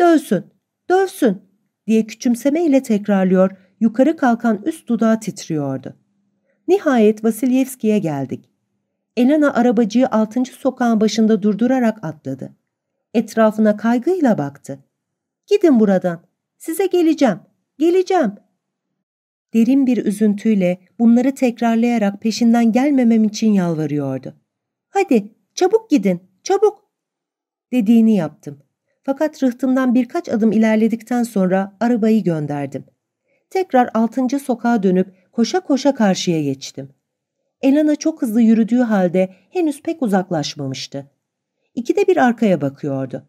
Dövsün, dövsün diye küçümsemeyle tekrarlıyor, yukarı kalkan üst dudağı titriyordu. Nihayet Vasilyevski'ye geldik. Elena arabacıyı altıncı sokağın başında durdurarak atladı. Etrafına kaygıyla baktı. Gidin buradan. Size geleceğim. Geleceğim. Derin bir üzüntüyle bunları tekrarlayarak peşinden gelmemem için yalvarıyordu. Hadi çabuk gidin, çabuk. Dediğini yaptım. Fakat rıhtımdan birkaç adım ilerledikten sonra arabayı gönderdim. Tekrar altıncı sokağa dönüp koşa koşa karşıya geçtim. Elena çok hızlı yürüdüğü halde henüz pek uzaklaşmamıştı. İkide bir arkaya bakıyordu.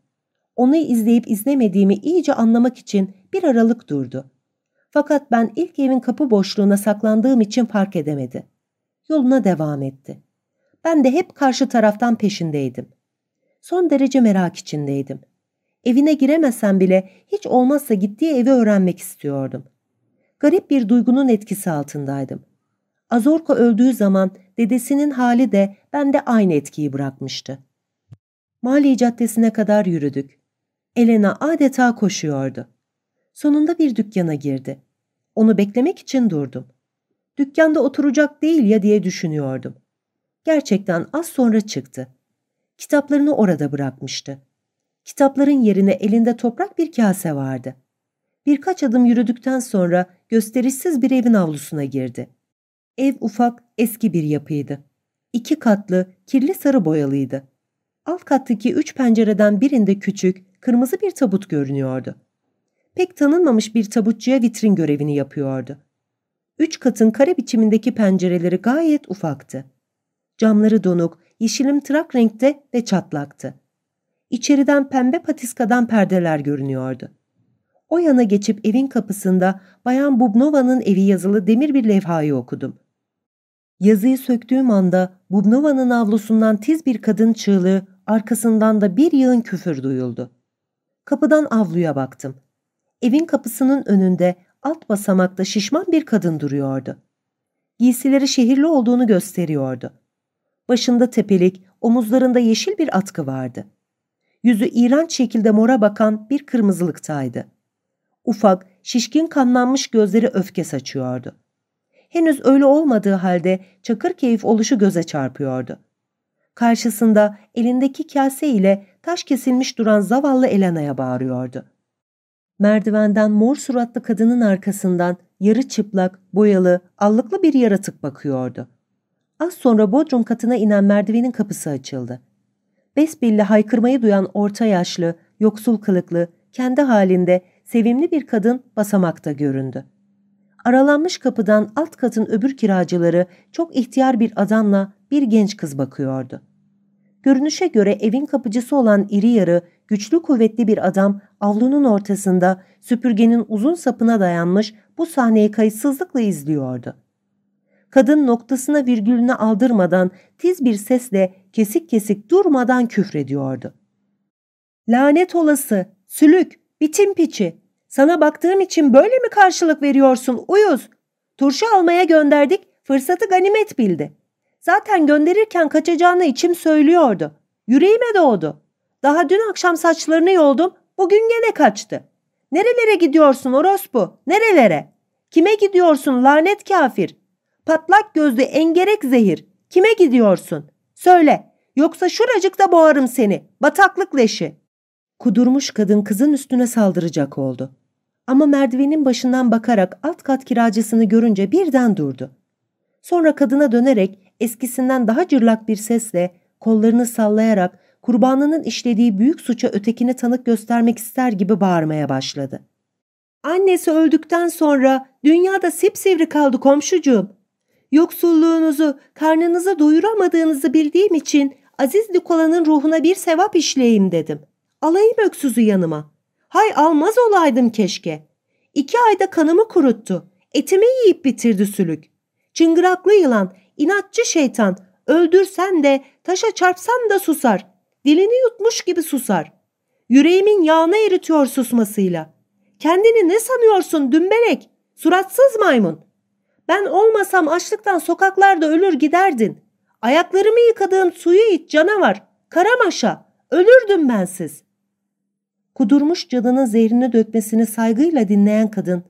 Onu izleyip izlemediğimi iyice anlamak için bir aralık durdu. Fakat ben ilk evin kapı boşluğuna saklandığım için fark edemedi. Yoluna devam etti. Ben de hep karşı taraftan peşindeydim. Son derece merak içindeydim. Evine giremesem bile hiç olmazsa gittiği evi öğrenmek istiyordum. Garip bir duygunun etkisi altındaydım. Azorka öldüğü zaman dedesinin hali de bende aynı etkiyi bırakmıştı. Mali Caddesi'ne kadar yürüdük. Elena adeta koşuyordu. Sonunda bir dükkana girdi. Onu beklemek için durdum. Dükkanda oturacak değil ya diye düşünüyordum. Gerçekten az sonra çıktı. Kitaplarını orada bırakmıştı. Kitapların yerine elinde toprak bir kase vardı. Birkaç adım yürüdükten sonra gösterişsiz bir evin avlusuna girdi. Ev ufak, eski bir yapıydı. İki katlı, kirli sarı boyalıydı. Alt kattaki üç pencereden birinde küçük, kırmızı bir tabut görünüyordu. Pek tanınmamış bir tabutçuya vitrin görevini yapıyordu. Üç katın kare biçimindeki pencereleri gayet ufaktı. Camları donuk, yeşilim trak renkte ve çatlaktı. İçeriden pembe patiskadan perdeler görünüyordu. O yana geçip evin kapısında Bayan Bubnova'nın evi yazılı demir bir levhayı okudum. Yazıyı söktüğüm anda Bubnova'nın avlusundan tiz bir kadın çığlığı, arkasından da bir yığın küfür duyuldu. Kapıdan avluya baktım. Evin kapısının önünde alt basamakta şişman bir kadın duruyordu. Giysileri şehirli olduğunu gösteriyordu. Başında tepelik, omuzlarında yeşil bir atkı vardı. Yüzü iğrenç şekilde mora bakan bir kırmızılıktaydı. Ufak, şişkin kanlanmış gözleri öfke saçıyordu. Henüz öyle olmadığı halde çakır keyif oluşu göze çarpıyordu. Karşısında elindeki kase ile taş kesilmiş duran zavallı Elena'ya bağırıyordu. Merdivenden mor suratlı kadının arkasından yarı çıplak, boyalı, allıklı bir yaratık bakıyordu. Az sonra bodrum katına inen merdivenin kapısı açıldı. Besbelli haykırmayı duyan orta yaşlı, yoksul kılıklı, kendi halinde sevimli bir kadın basamakta göründü. Aralanmış kapıdan alt katın öbür kiracıları çok ihtiyar bir adamla bir genç kız bakıyordu. Görünüşe göre evin kapıcısı olan iri yarı, güçlü kuvvetli bir adam avlunun ortasında süpürgenin uzun sapına dayanmış bu sahneyi kayıtsızlıkla izliyordu. Kadın noktasına virgülünü aldırmadan tiz bir sesle kesik kesik durmadan küfrediyordu. Lanet olası, sülük, bitim piçi, sana baktığım için böyle mi karşılık veriyorsun uyuz? Turşu almaya gönderdik, fırsatı ganimet bildi. Zaten gönderirken kaçacağını içim söylüyordu. Yüreğime doğdu. Daha dün akşam saçlarını yoldum, bugün gene kaçtı. Nerelere gidiyorsun orospu, nerelere? Kime gidiyorsun lanet kafir? Patlak gözlü engerek zehir, kime gidiyorsun? Söyle, yoksa şuracıkta boğarım seni, bataklık leşi. Kudurmuş kadın kızın üstüne saldıracak oldu. Ama merdivenin başından bakarak alt kat kiracısını görünce birden durdu. Sonra kadına dönerek eskisinden daha cırlak bir sesle kollarını sallayarak kurbanının işlediği büyük suça ötekini tanık göstermek ister gibi bağırmaya başladı. Annesi öldükten sonra dünyada sipsivri kaldı komşucuğum. Yoksulluğunuzu, karnınızı doyuramadığınızı bildiğim için Aziz Nikola'nın ruhuna bir sevap işleyeyim dedim. Alayım öksüzü yanıma. Hay almaz olaydım keşke. İki ayda kanımı kuruttu. Etimi yiyip bitirdi sülük. Çıngıraklı yılan, inatçı şeytan, öldürsen de, taşa çarpsan da susar. Dilini yutmuş gibi susar. Yüreğimin yağını eritiyor susmasıyla. Kendini ne sanıyorsun dümbelek? Suratsız maymun. Ben olmasam açlıktan sokaklarda ölür giderdin. Ayaklarımı yıkadığım suyu iç canavar. Karamaşa. Ölürdüm bensiz. Kudurmuş cadının zehrini dökmesini saygıyla dinleyen kadın.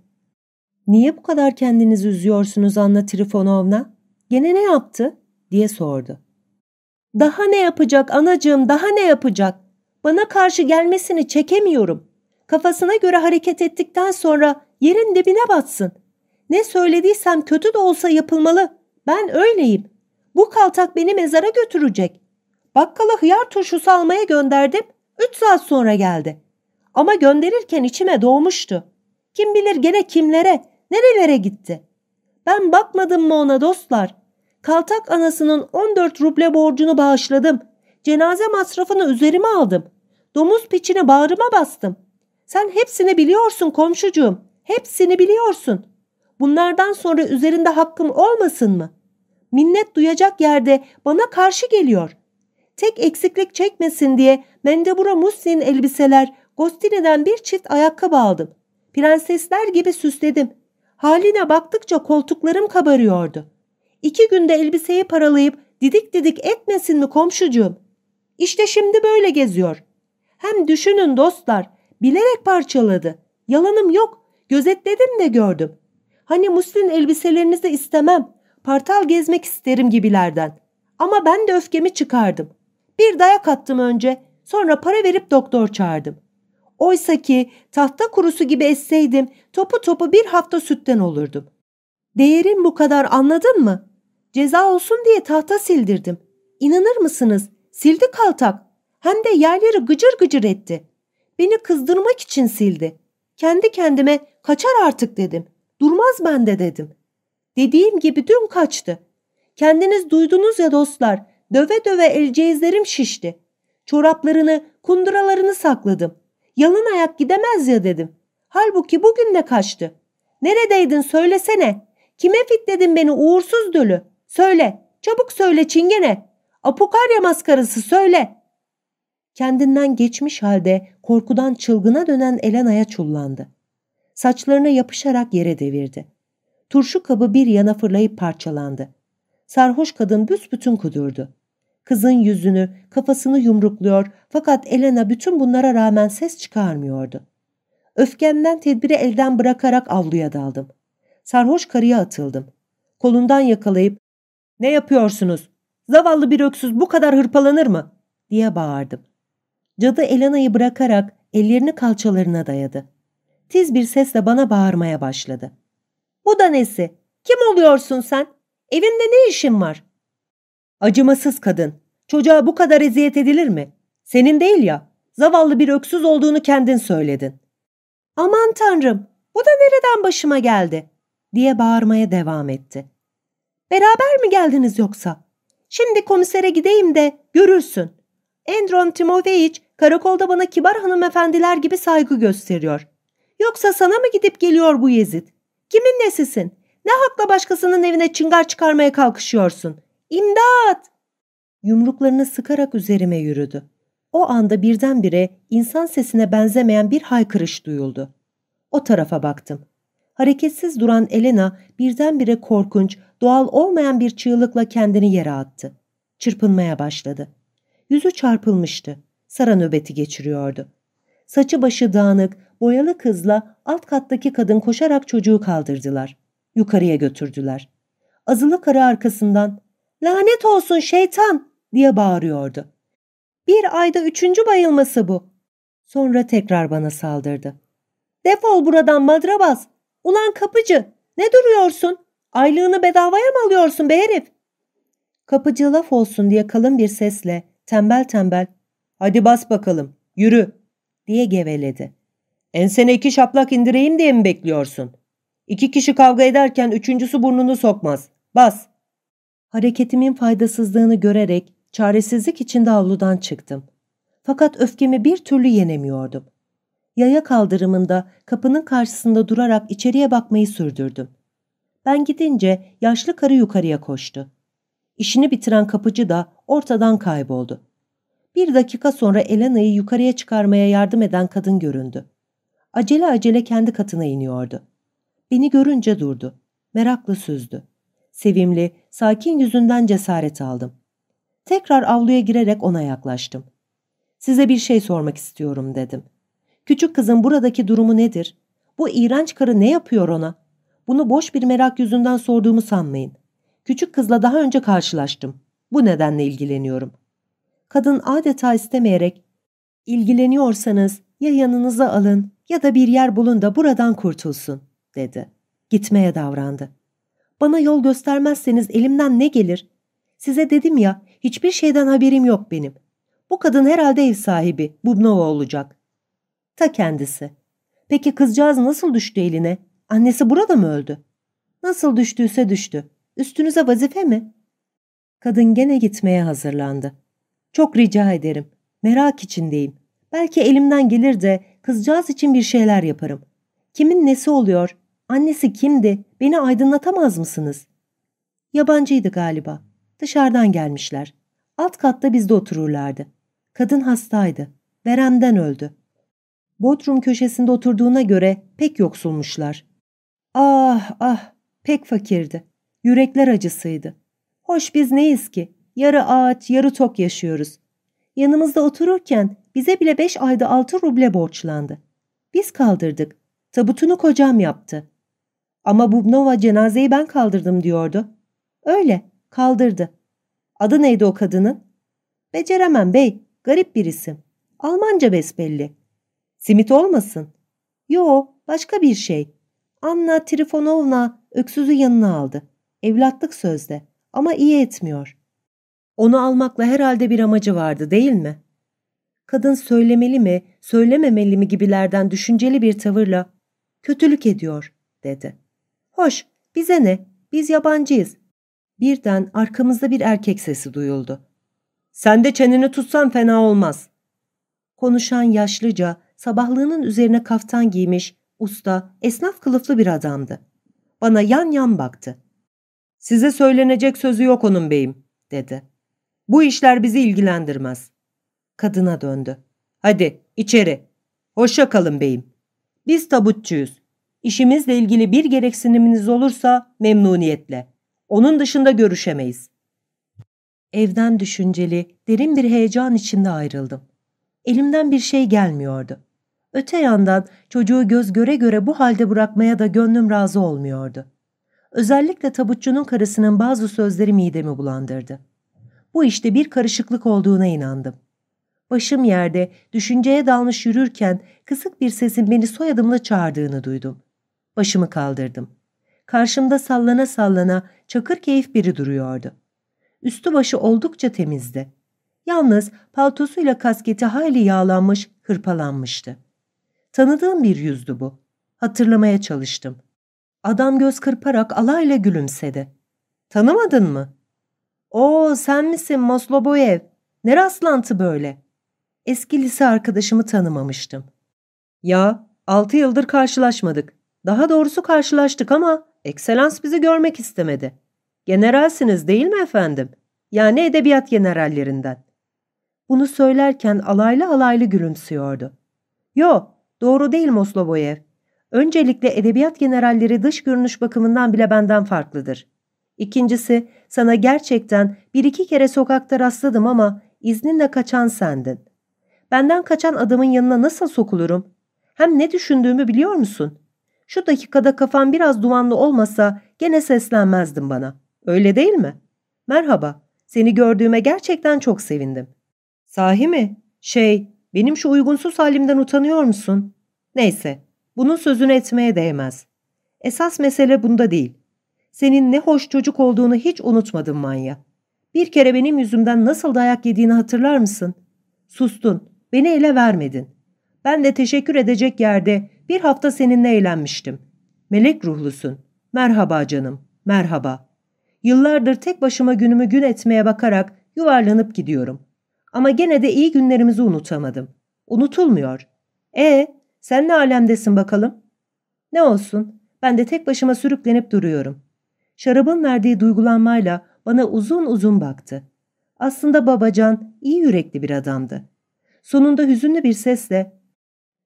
Niye bu kadar kendinizi üzüyorsunuz Anna Trifonovna? Gene ne yaptı? diye sordu. Daha ne yapacak anacığım daha ne yapacak? Bana karşı gelmesini çekemiyorum. Kafasına göre hareket ettikten sonra yerin dibine batsın. Ne söylediysem kötü de olsa yapılmalı. Ben öyleyim. Bu kaltak beni mezara götürecek. Bakkala hıyar turşusu almaya gönderdim. Üç saat sonra geldi. Ama gönderirken içime doğmuştu. Kim bilir gene kimlere, nerelere gitti. Ben bakmadım mı ona dostlar? Kaltak anasının 14 ruble borcunu bağışladım. Cenaze masrafını üzerime aldım. Domuz piçini bağrıma bastım. Sen hepsini biliyorsun komşucuğum. Hepsini biliyorsun. Bunlardan sonra üzerinde hakkım olmasın mı? Minnet duyacak yerde bana karşı geliyor. Tek eksiklik çekmesin diye mendebura muslin elbiseler, Gostini'den bir çift ayakkabı aldım. Prensesler gibi süsledim. Haline baktıkça koltuklarım kabarıyordu. İki günde elbiseyi paralayıp didik didik etmesin mi komşucuğum? İşte şimdi böyle geziyor. Hem düşünün dostlar, bilerek parçaladı. Yalanım yok, gözetledim de gördüm. Hani muslin elbiselerinizi istemem, partal gezmek isterim gibilerden. Ama ben de öfkemi çıkardım. Bir dayak attım önce, sonra para verip doktor çağırdım. Oysa ki tahta kurusu gibi esseydim topu topu bir hafta sütten olurdum. Değerim bu kadar anladın mı? Ceza olsun diye tahta sildirdim. İnanır mısınız? Sildi kaltak. Hem de yerleri gıcır gıcır etti. Beni kızdırmak için sildi. Kendi kendime kaçar artık dedim. Durmaz bende dedim. Dediğim gibi dün kaçtı. Kendiniz duydunuz ya dostlar. Döve döve elceğizlerim şişti. Çoraplarını, kunduralarını sakladım. Yalın ayak gidemez ya dedim. Halbuki bugün de kaçtı. Neredeydin söylesene. Kime fitledin beni uğursuz dölü? Söyle. Çabuk söyle çingene. Apokarya maskarası söyle. Kendinden geçmiş halde korkudan çılgına dönen Elena'ya çullandı. Saçlarına yapışarak yere devirdi. Turşu kabı bir yana fırlayıp parçalandı. Sarhoş kadın büsbütün kudurdu. Kızın yüzünü, kafasını yumrukluyor fakat Elena bütün bunlara rağmen ses çıkarmıyordu. Öfkemden tedbiri elden bırakarak avluya daldım. Sarhoş karıya atıldım. Kolundan yakalayıp ''Ne yapıyorsunuz? Zavallı bir öksüz bu kadar hırpalanır mı?'' diye bağırdım. Cadı Elena'yı bırakarak ellerini kalçalarına dayadı. Tiz bir sesle bana bağırmaya başladı. ''Bu da nesi? Kim oluyorsun sen? Evinde ne işin var?'' Acımasız kadın. Çocuğa bu kadar eziyet edilir mi? Senin değil ya. Zavallı bir öksüz olduğunu kendin söyledin. Aman tanrım, bu da nereden başıma geldi? Diye bağırmaya devam etti. Beraber mi geldiniz yoksa? Şimdi komisere gideyim de görürsün. Endron Timofeyiç karakolda bana kibar hanımefendiler gibi saygı gösteriyor. Yoksa sana mı gidip geliyor bu Yezid? Kimin nesisin? Ne hakla başkasının evine çıngar çıkarmaya kalkışıyorsun? İmdat! Yumruklarını sıkarak üzerime yürüdü. O anda birdenbire insan sesine benzemeyen bir haykırış duyuldu. O tarafa baktım. Hareketsiz duran Elena birdenbire korkunç, doğal olmayan bir çığlıkla kendini yere attı. Çırpınmaya başladı. Yüzü çarpılmıştı. Sara nöbeti geçiriyordu. Saçı başı dağınık, boyalı kızla alt kattaki kadın koşarak çocuğu kaldırdılar. Yukarıya götürdüler. Azılı karı arkasından ''Lanet olsun şeytan!'' diye bağırıyordu. Bir ayda üçüncü bayılması bu. Sonra tekrar bana saldırdı. Defol buradan madrabaz. Ulan kapıcı ne duruyorsun? Aylığını bedavaya mı alıyorsun be herif? Kapıcı laf olsun diye kalın bir sesle tembel tembel hadi bas bakalım yürü diye geveledi. Ensene iki şaplak indireyim diye mi bekliyorsun? İki kişi kavga ederken üçüncüsü burnunu sokmaz. Bas. Hareketimin faydasızlığını görerek çaresizlik içinde avludan çıktım. Fakat öfkemi bir türlü yenemiyordum. Yaya kaldırımında kapının karşısında durarak içeriye bakmayı sürdürdüm. Ben gidince yaşlı karı yukarıya koştu. İşini bitiren kapıcı da ortadan kayboldu. Bir dakika sonra Elena'yı yukarıya çıkarmaya yardım eden kadın göründü. Acele acele kendi katına iniyordu. Beni görünce durdu. Merakla süzdü. Sevimli, sakin yüzünden cesaret aldım. Tekrar avluya girerek ona yaklaştım. Size bir şey sormak istiyorum dedim. Küçük kızın buradaki durumu nedir? Bu iğrenç karı ne yapıyor ona? Bunu boş bir merak yüzünden sorduğumu sanmayın. Küçük kızla daha önce karşılaştım. Bu nedenle ilgileniyorum. Kadın adeta istemeyerek, ilgileniyorsanız ya yanınıza alın ya da bir yer bulun da buradan kurtulsun, dedi. Gitmeye davrandı. Bana yol göstermezseniz elimden ne gelir? Size dedim ya, hiçbir şeyden haberim yok benim. Bu kadın herhalde ev sahibi, Bubnova olacak. Ta kendisi. Peki kızcağız nasıl düştü eline? Annesi burada mı öldü? Nasıl düştüyse düştü. Üstünüze vazife mi? Kadın gene gitmeye hazırlandı. Çok rica ederim. Merak içindeyim. Belki elimden gelir de kızcağız için bir şeyler yaparım. Kimin nesi oluyor? Annesi kimdi? Beni aydınlatamaz mısınız? Yabancıydı galiba. Dışarıdan gelmişler. Alt katta bizde otururlardı. Kadın hastaydı. Veremden öldü. Bodrum köşesinde oturduğuna göre pek yoksulmuşlar. Ah ah pek fakirdi. Yürekler acısıydı. Hoş biz neyiz ki? Yarı ağaç yarı tok yaşıyoruz. Yanımızda otururken bize bile beş ayda altı ruble borçlandı. Biz kaldırdık. Tabutunu kocam yaptı. Ama Bubnova cenazeyi ben kaldırdım diyordu. Öyle, kaldırdı. Adı neydi o kadının? Beceremem bey, garip bir isim. Almanca besbelli. Simit olmasın? Yo, başka bir şey. Anna Trifonovna öksüzü yanına aldı. Evlatlık sözde ama iyi etmiyor. Onu almakla herhalde bir amacı vardı değil mi? Kadın söylemeli mi, söylememeli mi gibilerden düşünceli bir tavırla kötülük ediyor dedi. Hoş, bize ne? Biz yabancıyız. Birden arkamızda bir erkek sesi duyuldu. Sen de çeneni tutsan fena olmaz. Konuşan yaşlıca, sabahlığının üzerine kaftan giymiş, usta, esnaf kılıflı bir adamdı. Bana yan yan baktı. Size söylenecek sözü yok onun beyim, dedi. Bu işler bizi ilgilendirmez. Kadına döndü. Hadi içeri. Hoşça kalın beyim. Biz tabutçuyuz. İşimizle ilgili bir gereksiniminiz olursa memnuniyetle. Onun dışında görüşemeyiz. Evden düşünceli, derin bir heyecan içinde ayrıldım. Elimden bir şey gelmiyordu. Öte yandan çocuğu göz göre göre bu halde bırakmaya da gönlüm razı olmuyordu. Özellikle tabutçunun karısının bazı sözleri midemi bulandırdı. Bu işte bir karışıklık olduğuna inandım. Başım yerde, düşünceye dalmış yürürken kısık bir sesin beni soyadımla çağırdığını duydum. Başımı kaldırdım. Karşımda sallana sallana çakır keyif biri duruyordu. Üstü başı oldukça temizdi. Yalnız paltosuyla kasketi hayli yağlanmış, hırpalanmıştı. Tanıdığım bir yüzdü bu. Hatırlamaya çalıştım. Adam göz kırparak alayla gülümsedi. Tanımadın mı? Oo sen misin Masloboyev? Ne rastlantı böyle? Eski lise arkadaşımı tanımamıştım. Ya altı yıldır karşılaşmadık. Daha doğrusu karşılaştık ama ekselans bizi görmek istemedi. Generalsiniz değil mi efendim? Yani edebiyat generallerinden. Bunu söylerken alaylı alaylı gülümsüyordu. Yo, doğru değil Moslovoyev. Öncelikle edebiyat generalleri dış görünüş bakımından bile benden farklıdır. İkincisi, sana gerçekten bir iki kere sokakta rastladım ama izninle kaçan sendin. Benden kaçan adamın yanına nasıl sokulurum? Hem ne düşündüğümü biliyor musun? Şu dakikada kafan biraz dumanlı olmasa gene seslenmezdin bana. Öyle değil mi? Merhaba, seni gördüğüme gerçekten çok sevindim. Sahi mi? Şey, benim şu uygunsuz halimden utanıyor musun? Neyse, bunun sözünü etmeye değmez. Esas mesele bunda değil. Senin ne hoş çocuk olduğunu hiç unutmadım Manya. Bir kere benim yüzümden nasıl dayak yediğini hatırlar mısın? Sustun, beni ele vermedin. Ben de teşekkür edecek yerde bir hafta seninle eğlenmiştim. Melek ruhlusun. Merhaba canım, merhaba. Yıllardır tek başıma günümü gün etmeye bakarak yuvarlanıp gidiyorum. Ama gene de iyi günlerimizi unutamadım. Unutulmuyor. E, sen ne alemdesin bakalım? Ne olsun, ben de tek başıma sürüklenip duruyorum. Şarabın verdiği duygulanmayla bana uzun uzun baktı. Aslında babacan iyi yürekli bir adamdı. Sonunda hüzünlü bir sesle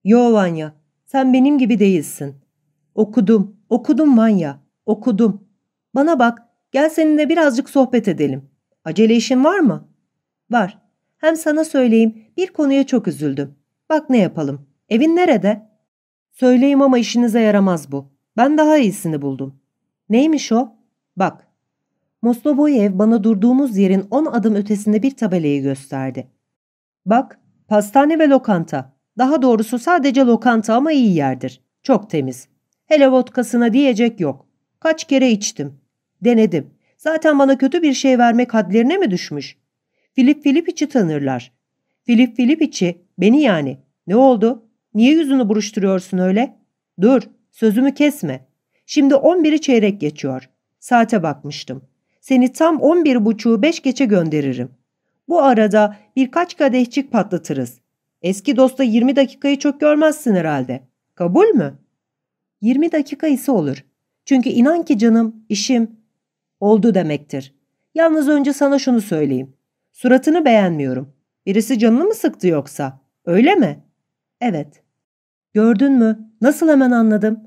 ''Yo Vanya, sen benim gibi değilsin. Okudum, okudum Vanya, okudum. Bana bak, gel seninle birazcık sohbet edelim. Acele işin var mı?'' ''Var. Hem sana söyleyeyim, bir konuya çok üzüldüm. Bak ne yapalım. Evin nerede?'' ''Söyleyeyim ama işinize yaramaz bu. Ben daha iyisini buldum.'' ''Neymiş o?'' ''Bak.'' Moslovoyev bana durduğumuz yerin on adım ötesinde bir tabelayı gösterdi. ''Bak, pastane ve lokanta. Daha doğrusu sadece lokanta ama iyi yerdir. Çok temiz. Hele vodkasına diyecek yok. Kaç kere içtim. Denedim. Zaten bana kötü bir şey vermek hadlerine mi düşmüş? Filip Filipiç'i tanırlar. Filip Filipiç'i, beni yani. Ne oldu? Niye yüzünü buruşturuyorsun öyle? Dur, sözümü kesme. Şimdi on biri çeyrek geçiyor. Saate bakmıştım. Seni tam on bir buçuğu beş geçe gönderirim. Bu arada birkaç kadehçik patlatırız. Eski dosta 20 dakikayı çok görmezsin herhalde. Kabul mü? 20 dakika ise olur. Çünkü inan ki canım, işim oldu demektir. Yalnız önce sana şunu söyleyeyim. Suratını beğenmiyorum. Birisi canını mı sıktı yoksa? Öyle mi? Evet. Gördün mü? Nasıl hemen anladım?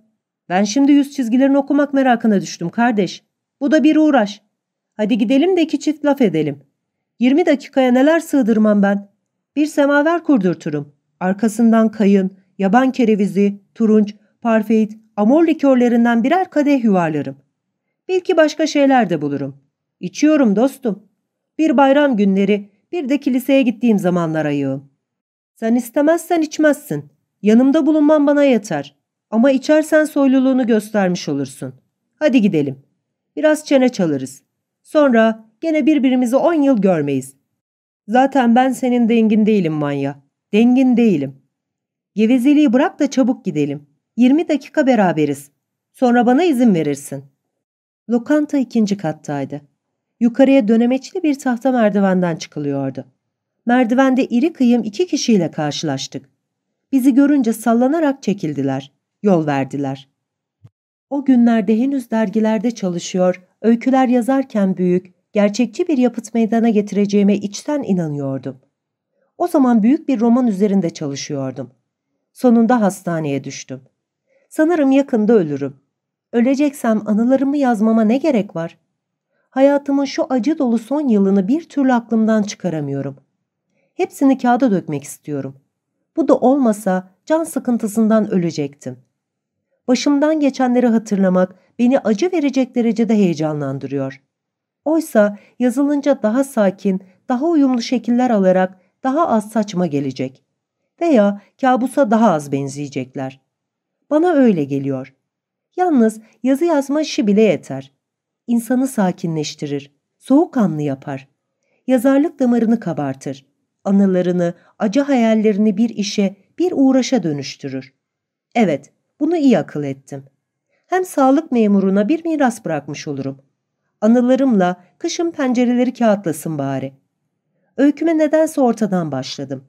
Ben şimdi yüz çizgilerini okumak merakına düştüm kardeş. Bu da bir uğraş. Hadi gidelim de iki çift laf edelim. 20 dakikaya neler sığdırmam ben. Bir semaver kurdurturum. Arkasından kayın, yaban kerevizi, turunç, parfait, amor likörlerinden birer kadeh yuvarlarım. Belki başka şeyler de bulurum. İçiyorum dostum. Bir bayram günleri, bir de kiliseye gittiğim zamanlar ayığım. Sen istemezsen içmezsin. Yanımda bulunman bana yeter. Ama içersen soyluluğunu göstermiş olursun. Hadi gidelim. Biraz çene çalarız. Sonra gene birbirimizi on yıl görmeyiz. Zaten ben senin dengin değilim Manya. Dengin değilim. Gevezeliği bırak da çabuk gidelim. 20 dakika beraberiz. Sonra bana izin verirsin. Lokanta ikinci kattaydı. Yukarıya dönemeçli bir tahta merdivenden çıkılıyordu. Merdivende iri kıyım iki kişiyle karşılaştık. Bizi görünce sallanarak çekildiler. Yol verdiler. O günlerde henüz dergilerde çalışıyor, öyküler yazarken büyük, gerçekçi bir yapıt meydana getireceğime içten inanıyordum. O zaman büyük bir roman üzerinde çalışıyordum. Sonunda hastaneye düştüm. Sanırım yakında ölürüm. Öleceksem anılarımı yazmama ne gerek var? Hayatımın şu acı dolu son yılını bir türlü aklımdan çıkaramıyorum. Hepsini kağıda dökmek istiyorum. Bu da olmasa can sıkıntısından ölecektim. Başımdan geçenleri hatırlamak beni acı verecek derecede heyecanlandırıyor. Oysa yazılınca daha sakin, daha uyumlu şekiller alarak daha az saçma gelecek. Veya kabusa daha az benzeyecekler. Bana öyle geliyor. Yalnız yazı yazma işi bile yeter. İnsanı sakinleştirir, soğukkanlı yapar. Yazarlık damarını kabartır. Anılarını, acı hayallerini bir işe, bir uğraşa dönüştürür. Evet, bunu iyi akıl ettim. Hem sağlık memuruna bir miras bırakmış olurum. Anılarımla kışın pencereleri kağıtlasın bari. Öyküme nedense ortadan başladım.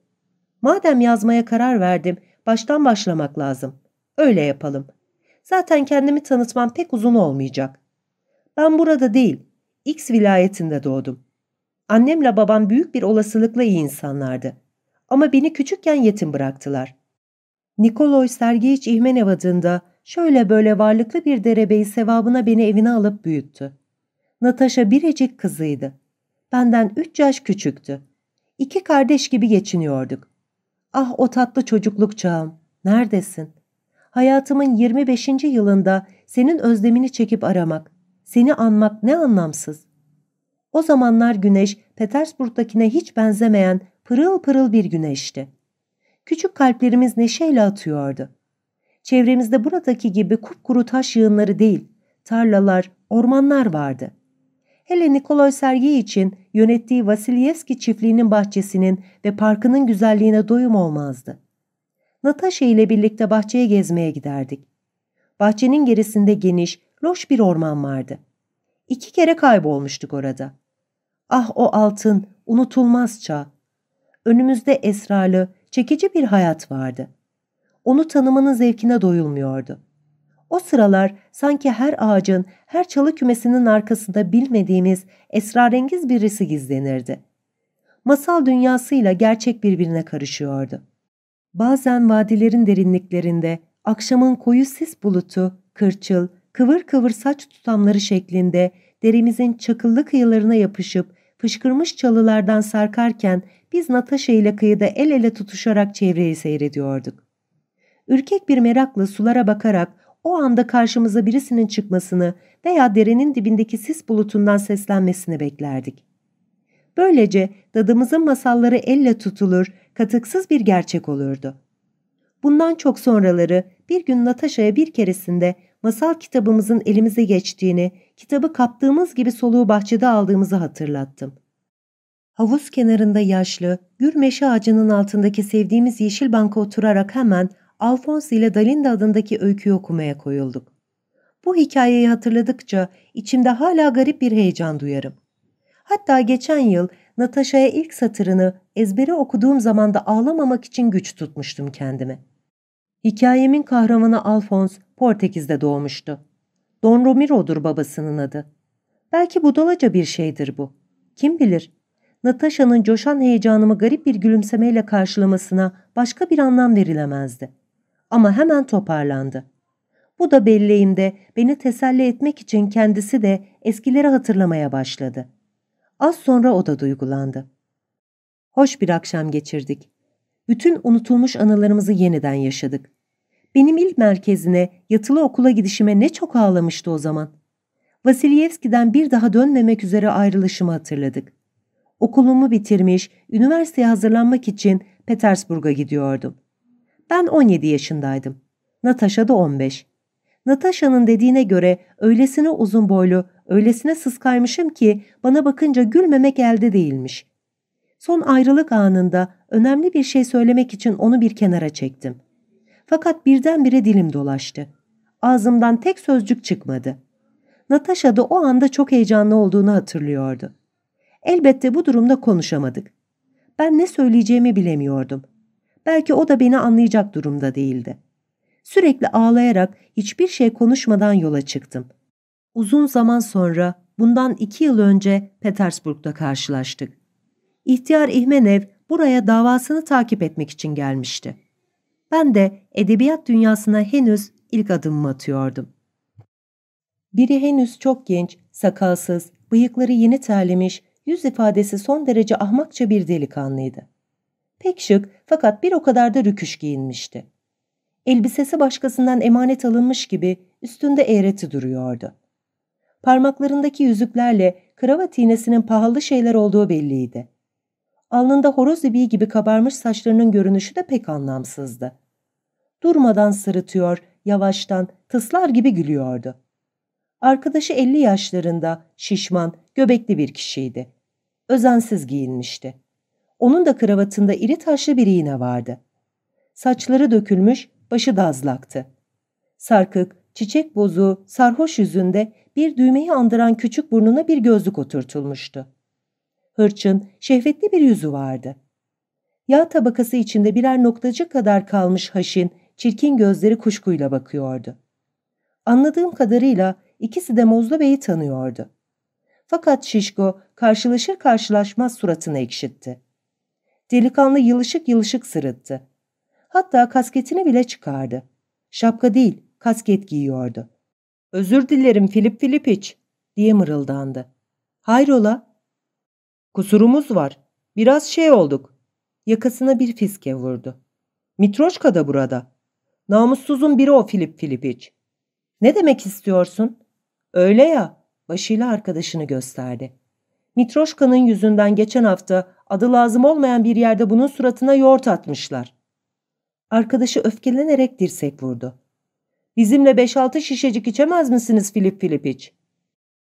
Madem yazmaya karar verdim, baştan başlamak lazım. Öyle yapalım. Zaten kendimi tanıtmam pek uzun olmayacak. Ben burada değil, X vilayetinde doğdum. Annemle babam büyük bir olasılıkla iyi insanlardı. Ama beni küçükken yetim bıraktılar. Nikoloy Sergeyiç İhmenev adında şöyle böyle varlıklı bir derebeyi sevabına beni evine alıp büyüttü. Natasha biricik kızıydı. Benden üç yaş küçüktü. İki kardeş gibi geçiniyorduk. Ah o tatlı çocukluk çağım, neredesin? Hayatımın 25. yılında senin özlemini çekip aramak, seni anmak ne anlamsız. O zamanlar güneş Petersburg'dakine hiç benzemeyen pırıl pırıl bir güneşti. Küçük kalplerimiz neşeyle atıyordu. Çevremizde buradaki gibi kupkuru taş yığınları değil, tarlalar, ormanlar vardı. Hele Nikolay Sergey için yönettiği Vasilyevski çiftliğinin bahçesinin ve parkının güzelliğine doyum olmazdı. Natasha ile birlikte bahçeye gezmeye giderdik. Bahçenin gerisinde geniş, loş bir orman vardı. İki kere kaybolmuştuk orada. Ah o altın, unutulmaz çağ. Önümüzde esralı, çekici bir hayat vardı. Onu tanımanın zevkine doyulmuyordu. O sıralar sanki her ağacın, her çalı kümesinin arkasında bilmediğimiz esrarengiz birisi gizlenirdi. Masal dünyasıyla gerçek birbirine karışıyordu. Bazen vadilerin derinliklerinde akşamın koyu sis bulutu, kırçıl, kıvır kıvır saç tutamları şeklinde derimizin çakıllı kıyılarına yapışıp fışkırmış çalılardan sarkarken biz Natasha ile kıyıda el ele tutuşarak çevreyi seyrediyorduk. Ürkek bir merakla sulara bakarak o anda karşımıza birisinin çıkmasını veya derenin dibindeki sis bulutundan seslenmesini beklerdik. Böylece dadımızın masalları elle tutulur, katıksız bir gerçek olurdu. Bundan çok sonraları bir gün Natasha'ya bir keresinde masal kitabımızın elimize geçtiğini, kitabı kaptığımız gibi soluğu bahçede aldığımızı hatırlattım. Havuz kenarında yaşlı, gür meşe ağacının altındaki sevdiğimiz yeşil banka oturarak hemen Alphonse ile Dalinda adındaki öyküyü okumaya koyulduk. Bu hikayeyi hatırladıkça içimde hala garip bir heyecan duyarım. Hatta geçen yıl Natasha'ya ilk satırını ezbere okuduğum zaman da ağlamamak için güç tutmuştum kendimi. Hikayemin kahramanı Alphonse Portekiz'de doğmuştu. Don Ramiro'dur babasının adı. Belki budalaca bir şeydir bu. Kim bilir? Natasha'nın coşan heyecanımı garip bir gülümsemeyle karşılamasına başka bir anlam verilemezdi. Ama hemen toparlandı. Bu da belleğimde beni teselli etmek için kendisi de eskileri hatırlamaya başladı. Az sonra o da duygulandı. Hoş bir akşam geçirdik. Bütün unutulmuş anılarımızı yeniden yaşadık. Benim ilk merkezine, yatılı okula gidişime ne çok ağlamıştı o zaman. Vasilyevski'den bir daha dönmemek üzere ayrılışımı hatırladık. Okulumu bitirmiş, üniversiteye hazırlanmak için Petersburg'a gidiyordum. Ben 17 yaşındaydım. Natasha da 15. Natasha'nın dediğine göre öylesine uzun boylu, öylesine sıskaymışım ki bana bakınca gülmemek elde değilmiş. Son ayrılık anında önemli bir şey söylemek için onu bir kenara çektim. Fakat birdenbire dilim dolaştı. Ağzımdan tek sözcük çıkmadı. Natasha da o anda çok heyecanlı olduğunu hatırlıyordu. Elbette bu durumda konuşamadık. Ben ne söyleyeceğimi bilemiyordum. Belki o da beni anlayacak durumda değildi. Sürekli ağlayarak hiçbir şey konuşmadan yola çıktım. Uzun zaman sonra, bundan iki yıl önce Petersburg'da karşılaştık. İhtiyar İhmenev buraya davasını takip etmek için gelmişti. Ben de edebiyat dünyasına henüz ilk adımımı atıyordum. Biri henüz çok genç, sakalsız, Bıyıkları yeni terlemiş, yüz ifadesi son derece ahmakça bir delikanlıydı. Pek şık fakat bir o kadar da rüküş giyinmişti. Elbisesi başkasından emanet alınmış gibi üstünde eğreti duruyordu. Parmaklarındaki yüzüklerle kravat iğnesinin pahalı şeyler olduğu belliydi. Alnında horoz ibiği gibi kabarmış saçlarının görünüşü de pek anlamsızdı. Durmadan sırıtıyor, yavaştan, tıslar gibi gülüyordu. Arkadaşı elli yaşlarında, şişman, göbekli bir kişiydi. Özensiz giyinmişti. Onun da kravatında iri taşlı bir iğne vardı. Saçları dökülmüş, başı dazlaktı. Sarkık, çiçek bozu, sarhoş yüzünde bir düğmeyi andıran küçük burnuna bir gözlük oturtulmuştu. Hırçın, şehvetli bir yüzü vardı. Yağ tabakası içinde birer noktacık kadar kalmış haşin, çirkin gözleri kuşkuyla bakıyordu. Anladığım kadarıyla ikisi de Mozlu Bey'i tanıyordu. Fakat Şişko karşılaşır karşılaşmaz suratını ekşitti. Delikanlı yılışık yılışık sırıttı. Hatta kasketini bile çıkardı. Şapka değil, kasket giyiyordu. ''Özür dilerim Filip Filipiç'' diye mırıldandı. ''Hayrola?'' ''Kusurumuz var. Biraz şey olduk.'' Yakasına bir fiske vurdu. ''Mitroşka da burada. Namussuzun biri o Filip Filipiç.'' ''Ne demek istiyorsun?'' ''Öyle ya.'' Başıyla arkadaşını gösterdi. Mitroşka'nın yüzünden geçen hafta adı lazım olmayan bir yerde bunun suratına yoğurt atmışlar. Arkadaşı öfkelenerek dirsek vurdu. Bizimle beş altı şişecik içemez misiniz Filip Filipiç?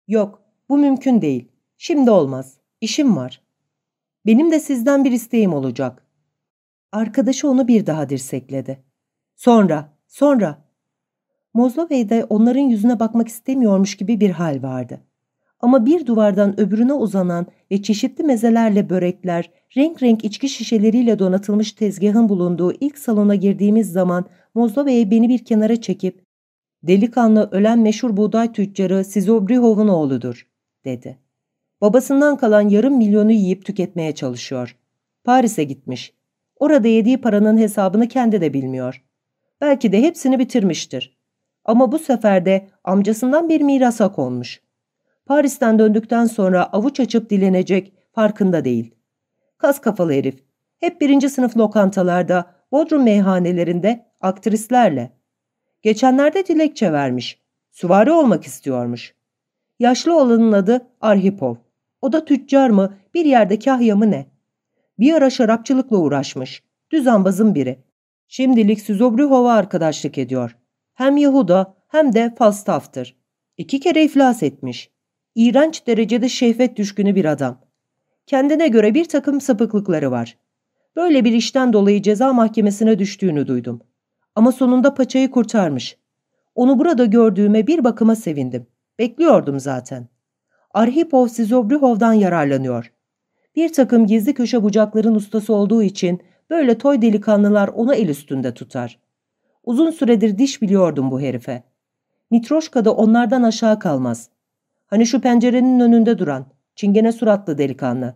Yok, bu mümkün değil. Şimdi olmaz. İşim var. Benim de sizden bir isteğim olacak. Arkadaşı onu bir daha dirsekledi. Sonra, sonra. Mozlovey'de onların yüzüne bakmak istemiyormuş gibi bir hal vardı. Ama bir duvardan öbürüne uzanan ve çeşitli mezelerle börekler, renk renk içki şişeleriyle donatılmış tezgahın bulunduğu ilk salona girdiğimiz zaman Mozlova'ya beni bir kenara çekip ''Delikanlı ölen meşhur buğday tüccarı Sizobrihov'un oğludur.'' dedi. Babasından kalan yarım milyonu yiyip tüketmeye çalışıyor. Paris'e gitmiş. Orada yediği paranın hesabını kendi de bilmiyor. Belki de hepsini bitirmiştir. Ama bu sefer de amcasından bir mirasa konmuş. Paris'ten döndükten sonra avuç açıp dilenecek farkında değil. Kas kafalı herif. Hep birinci sınıf lokantalarda, Bodrum meyhanelerinde aktrislerle. Geçenlerde dilekçe vermiş. Süvari olmak istiyormuş. Yaşlı olanın adı Arhipov. O da tüccar mı, bir yerde kahya mı ne? Bir ara şarapçılıkla uğraşmış. Düzenbazın biri. Şimdilik Süzobrühov'a arkadaşlık ediyor. Hem Yahuda hem de Falstaff'tır. İki kere iflas etmiş. İğrenç derecede şehvet düşkünü bir adam. Kendine göre bir takım sapıklıkları var. Böyle bir işten dolayı ceza mahkemesine düştüğünü duydum. Ama sonunda paçayı kurtarmış. Onu burada gördüğüme bir bakıma sevindim. Bekliyordum zaten. Arhipov Sizobryhov'dan yararlanıyor. Bir takım gizli köşe bucakların ustası olduğu için böyle toy delikanlılar onu el üstünde tutar. Uzun süredir diş biliyordum bu herife. Mitroşka da onlardan aşağı kalmaz. Hani şu pencerenin önünde duran, çingene suratlı delikanlı.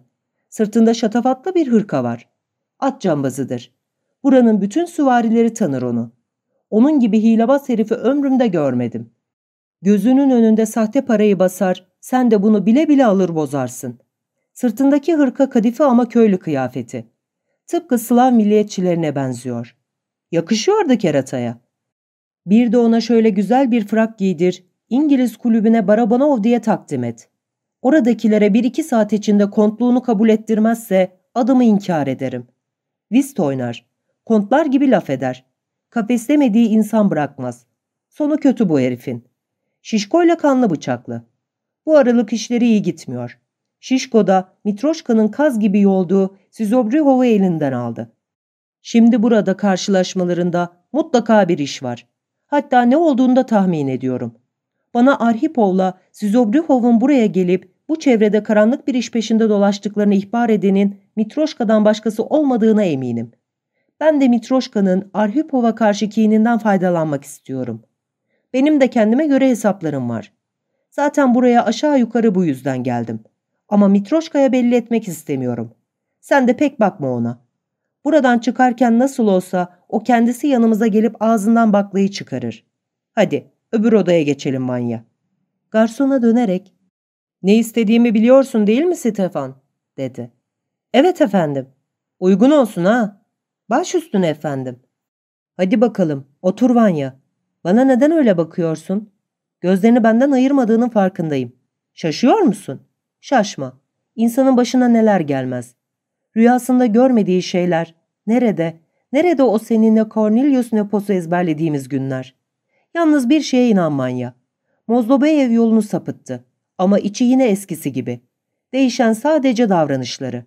Sırtında şatafatlı bir hırka var. At cambazıdır. Buranın bütün süvarileri tanır onu. Onun gibi hilebaz herifi ömrümde görmedim. Gözünün önünde sahte parayı basar, sen de bunu bile bile alır bozarsın. Sırtındaki hırka kadife ama köylü kıyafeti. Tıpkı Slav milliyetçilerine benziyor. Yakışıyordu kerataya. Bir de ona şöyle güzel bir frak giydir, İngiliz kulübüne Barabanov diye takdim et. Oradakilere bir iki saat içinde kontluğunu kabul ettirmezse adımı inkar ederim. Vist oynar. Kontlar gibi laf eder. Kafeslemediği insan bırakmaz. Sonu kötü bu herifin. Şişkoyla kanlı bıçaklı. Bu aralık işleri iyi gitmiyor. Şişko da Mitroşka'nın kaz gibi yolduğu Sizobrihov'u elinden aldı. Şimdi burada karşılaşmalarında mutlaka bir iş var. Hatta ne olduğunu da tahmin ediyorum. Bana Arhipov'la Sizobrihov'un buraya gelip bu çevrede karanlık bir iş peşinde dolaştıklarını ihbar edenin Mitroşka'dan başkası olmadığına eminim. Ben de Mitroşka'nın Arhipov'a karşı kininden faydalanmak istiyorum. Benim de kendime göre hesaplarım var. Zaten buraya aşağı yukarı bu yüzden geldim. Ama Mitroşka'ya belli etmek istemiyorum. Sen de pek bakma ona. Buradan çıkarken nasıl olsa o kendisi yanımıza gelip ağzından baklayı çıkarır. Hadi öbür odaya geçelim manya. Garsona dönerek Ne istediğimi biliyorsun değil mi Stefan? dedi. Evet efendim. Uygun olsun ha. Baş üstüne efendim. Hadi bakalım, otur Vanya. Bana neden öyle bakıyorsun? Gözlerini benden ayırmadığının farkındayım. Şaşıyor musun? Şaşma. İnsanın başına neler gelmez. Rüyasında görmediği şeyler. Nerede? Nerede o seninle Cornelius Nepos'u ezberlediğimiz günler? Yalnız bir şeye inan Manya. Mozlobeyev yolunu sapıttı. Ama içi yine eskisi gibi. Değişen sadece davranışları.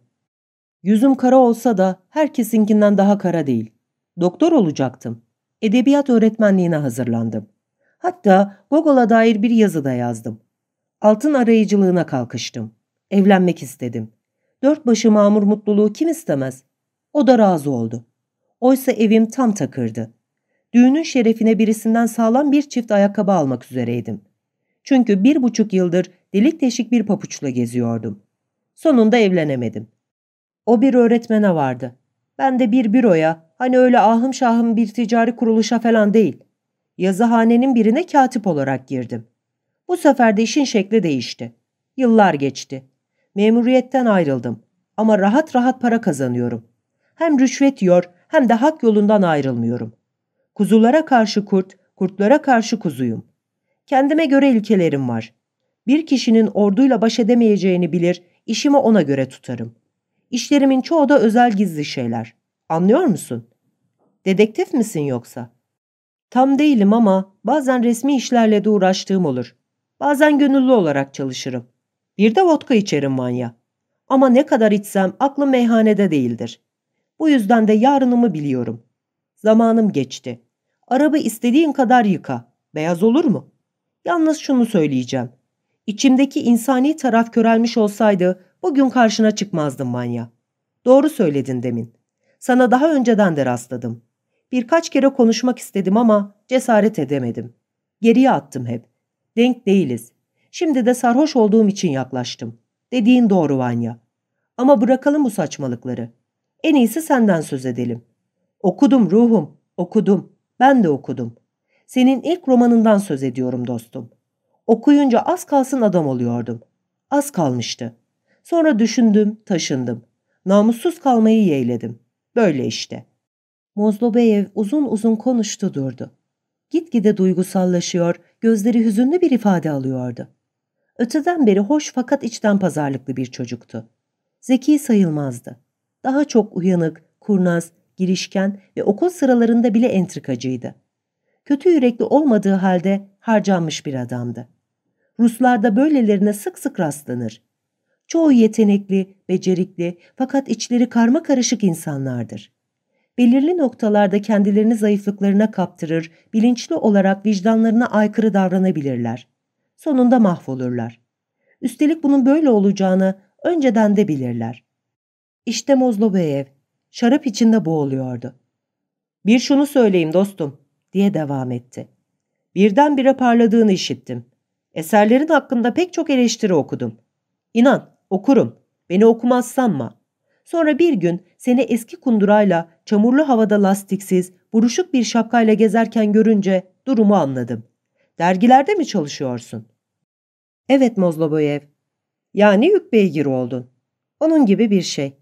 Yüzüm kara olsa da herkesinkinden daha kara değil. Doktor olacaktım. Edebiyat öğretmenliğine hazırlandım. Hatta Gogol'a dair bir yazı da yazdım. Altın arayıcılığına kalkıştım. Evlenmek istedim. Dört başı mamur mutluluğu kim istemez? O da razı oldu. Oysa evim tam takırdı. Düğünün şerefine birisinden sağlam bir çift ayakkabı almak üzereydim. Çünkü bir buçuk yıldır delik deşik bir papuçla geziyordum. Sonunda evlenemedim. O bir öğretmene vardı. Ben de bir büroya, hani öyle ahım şahım bir ticari kuruluşa falan değil. Yazıhanenin birine katip olarak girdim. Bu sefer de işin şekli değişti. Yıllar geçti. Memuriyetten ayrıldım. Ama rahat rahat para kazanıyorum. Hem rüşvet yiyor hem de hak yolundan ayrılmıyorum. Kuzulara karşı kurt, kurtlara karşı kuzuyum. Kendime göre ilkelerim var. Bir kişinin orduyla baş edemeyeceğini bilir, işimi ona göre tutarım. İşlerimin çoğu da özel gizli şeyler. Anlıyor musun? Dedektif misin yoksa? Tam değilim ama bazen resmi işlerle de uğraştığım olur. Bazen gönüllü olarak çalışırım. Bir de vodka içerim manya. Ama ne kadar içsem aklım meyhanede değildir. Bu yüzden de yarınımı biliyorum. Zamanım geçti. Araba istediğin kadar yıka. Beyaz olur mu? Yalnız şunu söyleyeceğim. İçimdeki insani taraf körelmiş olsaydı bugün karşına çıkmazdım manya. Doğru söyledin demin. Sana daha önceden de rastladım. Birkaç kere konuşmak istedim ama cesaret edemedim. Geriye attım hep. Denk değiliz. Şimdi de sarhoş olduğum için yaklaştım. Dediğin doğru Vanya. Ama bırakalım bu saçmalıkları. En iyisi senden söz edelim. Okudum ruhum, okudum. Ben de okudum. Senin ilk romanından söz ediyorum dostum. Okuyunca az kalsın adam oluyordum. Az kalmıştı. Sonra düşündüm, taşındım. Namussuz kalmayı yeğledim. Böyle işte. Mozlobeyev uzun uzun konuştu durdu. Gitgide duygusallaşıyor, gözleri hüzünlü bir ifade alıyordu. Öteden beri hoş fakat içten pazarlıklı bir çocuktu. Zeki sayılmazdı. Daha çok uyanık, kurnaz, girişken ve okul sıralarında bile entrikacıydı. Kötü yürekli olmadığı halde harcanmış bir adamdı. Ruslarda böylelerine sık sık rastlanır. Çoğu yetenekli, becerikli fakat içleri karma karışık insanlardır. Belirli noktalarda kendilerini zayıflıklarına kaptırır, bilinçli olarak vicdanlarına aykırı davranabilirler. Sonunda mahvolurlar. Üstelik bunun böyle olacağını önceden de bilirler. İşte Mozlobeyev, şarap içinde boğuluyordu. Bir şunu söyleyeyim dostum, diye devam etti. Birdenbire parladığını işittim. Eserlerin hakkında pek çok eleştiri okudum. İnan, okurum. Beni okumaz sanma. Sonra bir gün seni eski kundurayla çamurlu havada lastiksiz, buruşuk bir şapkayla gezerken görünce durumu anladım. Dergilerde mi çalışıyorsun? Evet Mozloboyev. Yani yük beygiri oldun. Onun gibi bir şey.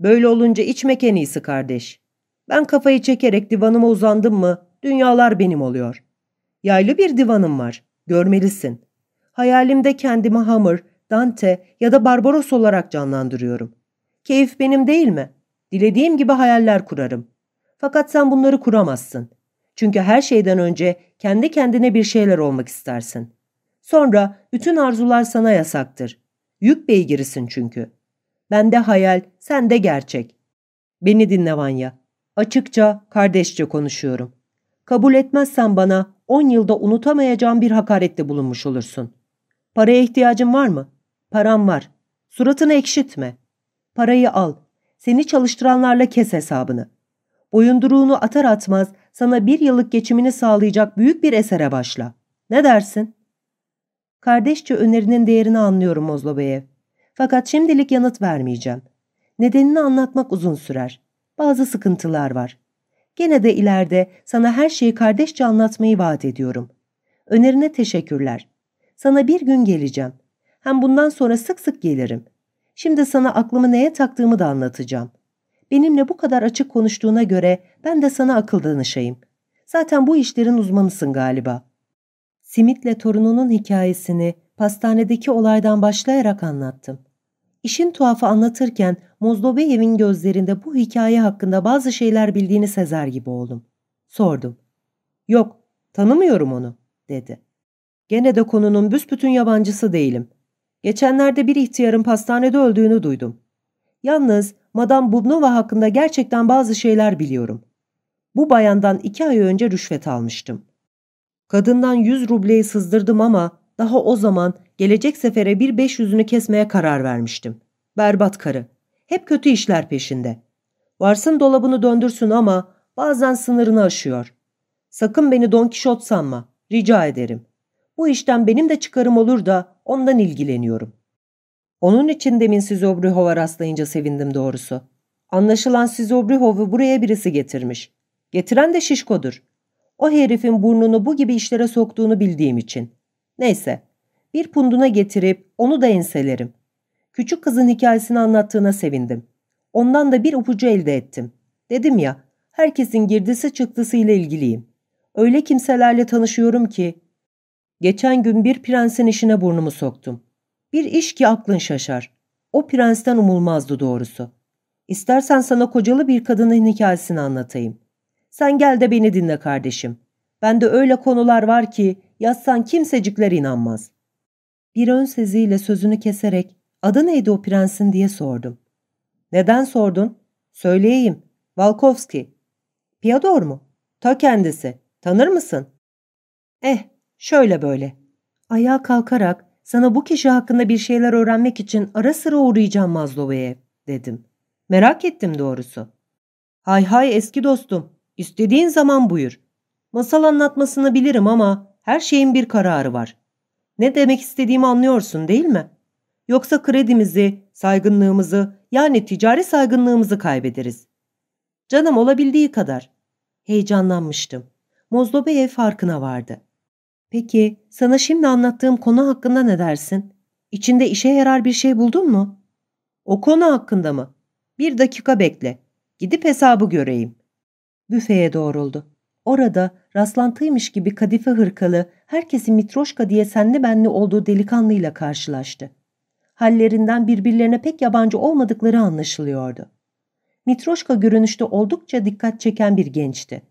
Böyle olunca içmek en iyisi kardeş. Ben kafayı çekerek divanıma uzandım mı dünyalar benim oluyor. Yaylı bir divanım var. Görmelisin. Hayalimde kendimi Hammer, Dante ya da Barbaros olarak canlandırıyorum. Keyif benim değil mi? Dilediğim gibi hayaller kurarım. Fakat sen bunları kuramazsın. Çünkü her şeyden önce kendi kendine bir şeyler olmak istersin. Sonra bütün arzular sana yasaktır. Yük beygirisin çünkü. Ben de hayal, sen de gerçek. Beni dinle Vanya. Açıkça, kardeşçe konuşuyorum. Kabul etmezsen bana on yılda unutamayacağım bir hakarette bulunmuş olursun. Paraya ihtiyacın var mı? Param var. Suratını ekşitme. Parayı al. Seni çalıştıranlarla kes hesabını. Boyunduruğunu atar atmaz sana bir yıllık geçimini sağlayacak büyük bir esere başla. Ne dersin? Kardeşçe önerinin değerini anlıyorum Mozlobeyev. Fakat şimdilik yanıt vermeyeceğim. Nedenini anlatmak uzun sürer. Bazı sıkıntılar var. Gene de ileride sana her şeyi kardeşçe anlatmayı vaat ediyorum. Önerine teşekkürler. Sana bir gün geleceğim. Hem bundan sonra sık sık gelirim. Şimdi sana aklımı neye taktığımı da anlatacağım. Benimle bu kadar açık konuştuğuna göre ben de sana akıl danışayım. Zaten bu işlerin uzmanısın galiba. Simit'le torununun hikayesini pastanedeki olaydan başlayarak anlattım. İşin tuhafı anlatırken Mozdobeyev'in gözlerinde bu hikaye hakkında bazı şeyler bildiğini sezer gibi oldum. Sordum. Yok, tanımıyorum onu, dedi. Gene de konunun büsbütün yabancısı değilim. Geçenlerde bir ihtiyarın pastanede öldüğünü duydum. Yalnız Madame Bubnova hakkında gerçekten bazı şeyler biliyorum. Bu bayandan iki ay önce rüşvet almıştım. Kadından yüz rubleyi sızdırdım ama daha o zaman gelecek sefere bir beş yüzünü kesmeye karar vermiştim. Berbat karı. Hep kötü işler peşinde. Varsın dolabını döndürsün ama bazen sınırını aşıyor. Sakın beni Don Kişot sanma. Rica ederim. Bu işten benim de çıkarım olur da ondan ilgileniyorum. Onun için demin Sizobrihov'a rastlayınca sevindim doğrusu. Anlaşılan Sizobrihov'u buraya birisi getirmiş. Getiren de şişkodur. O herifin burnunu bu gibi işlere soktuğunu bildiğim için. Neyse, bir punduna getirip onu da enselerim. Küçük kızın hikayesini anlattığına sevindim. Ondan da bir ipucu elde ettim. Dedim ya, herkesin girdisi çıktısı ile ilgiliyim. Öyle kimselerle tanışıyorum ki. Geçen gün bir prensin işine burnumu soktum. Bir iş ki aklın şaşar. O prensten umulmazdı doğrusu. İstersen sana kocalı bir kadının hikayesini anlatayım. Sen gel de beni dinle kardeşim. Bende öyle konular var ki yazsan kimsecikler inanmaz. Bir ön seziyle sözünü keserek adı neydi o prensin diye sordum. Neden sordun? Söyleyeyim. Valkovski. Piyador mu? Ta kendisi. Tanır mısın? Eh, şöyle böyle. Ayağa kalkarak sana bu kişi hakkında bir şeyler öğrenmek için ara sıra uğrayacağım Mazlova'ya dedim. Merak ettim doğrusu. Hay hay eski dostum. İstediğin zaman buyur. Masal anlatmasını bilirim ama her şeyin bir kararı var. Ne demek istediğimi anlıyorsun değil mi? Yoksa kredimizi, saygınlığımızı yani ticari saygınlığımızı kaybederiz. Canım olabildiği kadar. Heyecanlanmıştım. Mozlobeyev farkına vardı. Peki sana şimdi anlattığım konu hakkında ne dersin? İçinde işe yarar bir şey buldun mu? O konu hakkında mı? Bir dakika bekle. Gidip hesabı göreyim. Büfeye doğruldu. Orada rastlantıymış gibi kadife hırkalı, herkesin Mitroşka diye senli benli olduğu delikanlıyla karşılaştı. Hallerinden birbirlerine pek yabancı olmadıkları anlaşılıyordu. Mitroşka görünüşte oldukça dikkat çeken bir gençti.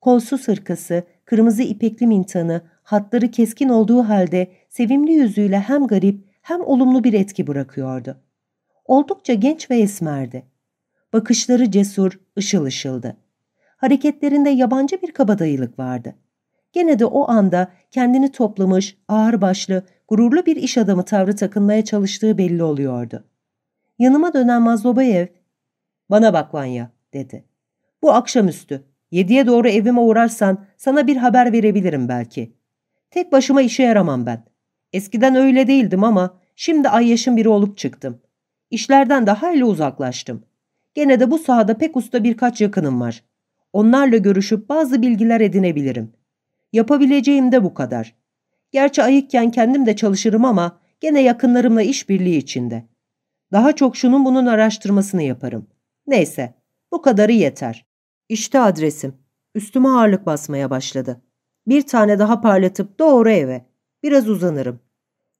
Kolsuz hırkası, kırmızı ipekli mintanı, hatları keskin olduğu halde sevimli yüzüyle hem garip hem olumlu bir etki bırakıyordu. Oldukça genç ve esmerdi. Bakışları cesur, ışıl ışıldı. Hareketlerinde yabancı bir kabadayılık vardı. Gene de o anda kendini toplamış, ağırbaşlı, gururlu bir iş adamı tavrı takınmaya çalıştığı belli oluyordu. Yanıma dönen Mazlobayev, ''Bana bak Vanya'' dedi. ''Bu akşamüstü, yediye doğru evime uğrarsan sana bir haber verebilirim belki. Tek başıma işe yaramam ben. Eskiden öyle değildim ama şimdi ay yaşın biri olup çıktım. İşlerden de hayli uzaklaştım. Gene de bu sahada pek usta birkaç yakınım var. Onlarla görüşüp bazı bilgiler edinebilirim. Yapabileceğim de bu kadar. Gerçi ayıkken kendim de çalışırım ama gene yakınlarımla işbirliği içinde. Daha çok şunun bunun araştırmasını yaparım. Neyse, bu kadarı yeter. İşte adresim. Üstüme ağırlık basmaya başladı. Bir tane daha parlatıp doğru eve. Biraz uzanırım.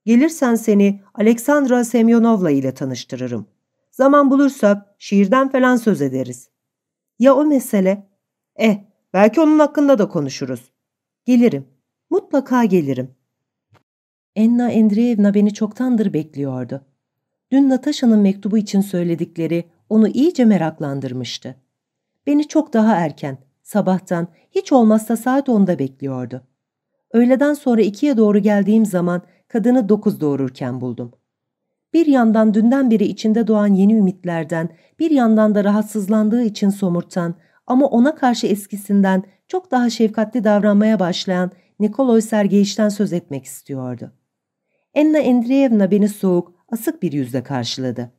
Gelirsen seni Aleksandra Semyonovla ile tanıştırırım. Zaman bulursak şiirden falan söz ederiz. Ya o mesele? Eh, belki onun hakkında da konuşuruz. Gelirim. Mutlaka gelirim. Enna Andreevna beni çoktandır bekliyordu. Dün Natasha'nın mektubu için söyledikleri onu iyice meraklandırmıştı. Beni çok daha erken, sabahtan hiç olmazsa saat onda bekliyordu. Öğleden sonra ikiye doğru geldiğim zaman kadını dokuz doğururken buldum. Bir yandan dünden beri içinde doğan yeni ümitlerden, bir yandan da rahatsızlandığı için somurtan ama ona karşı eskisinden çok daha şefkatli davranmaya başlayan Nikoloy Sergeyiş'ten söz etmek istiyordu. Enna Andreevna beni soğuk, asık bir yüzle karşıladı.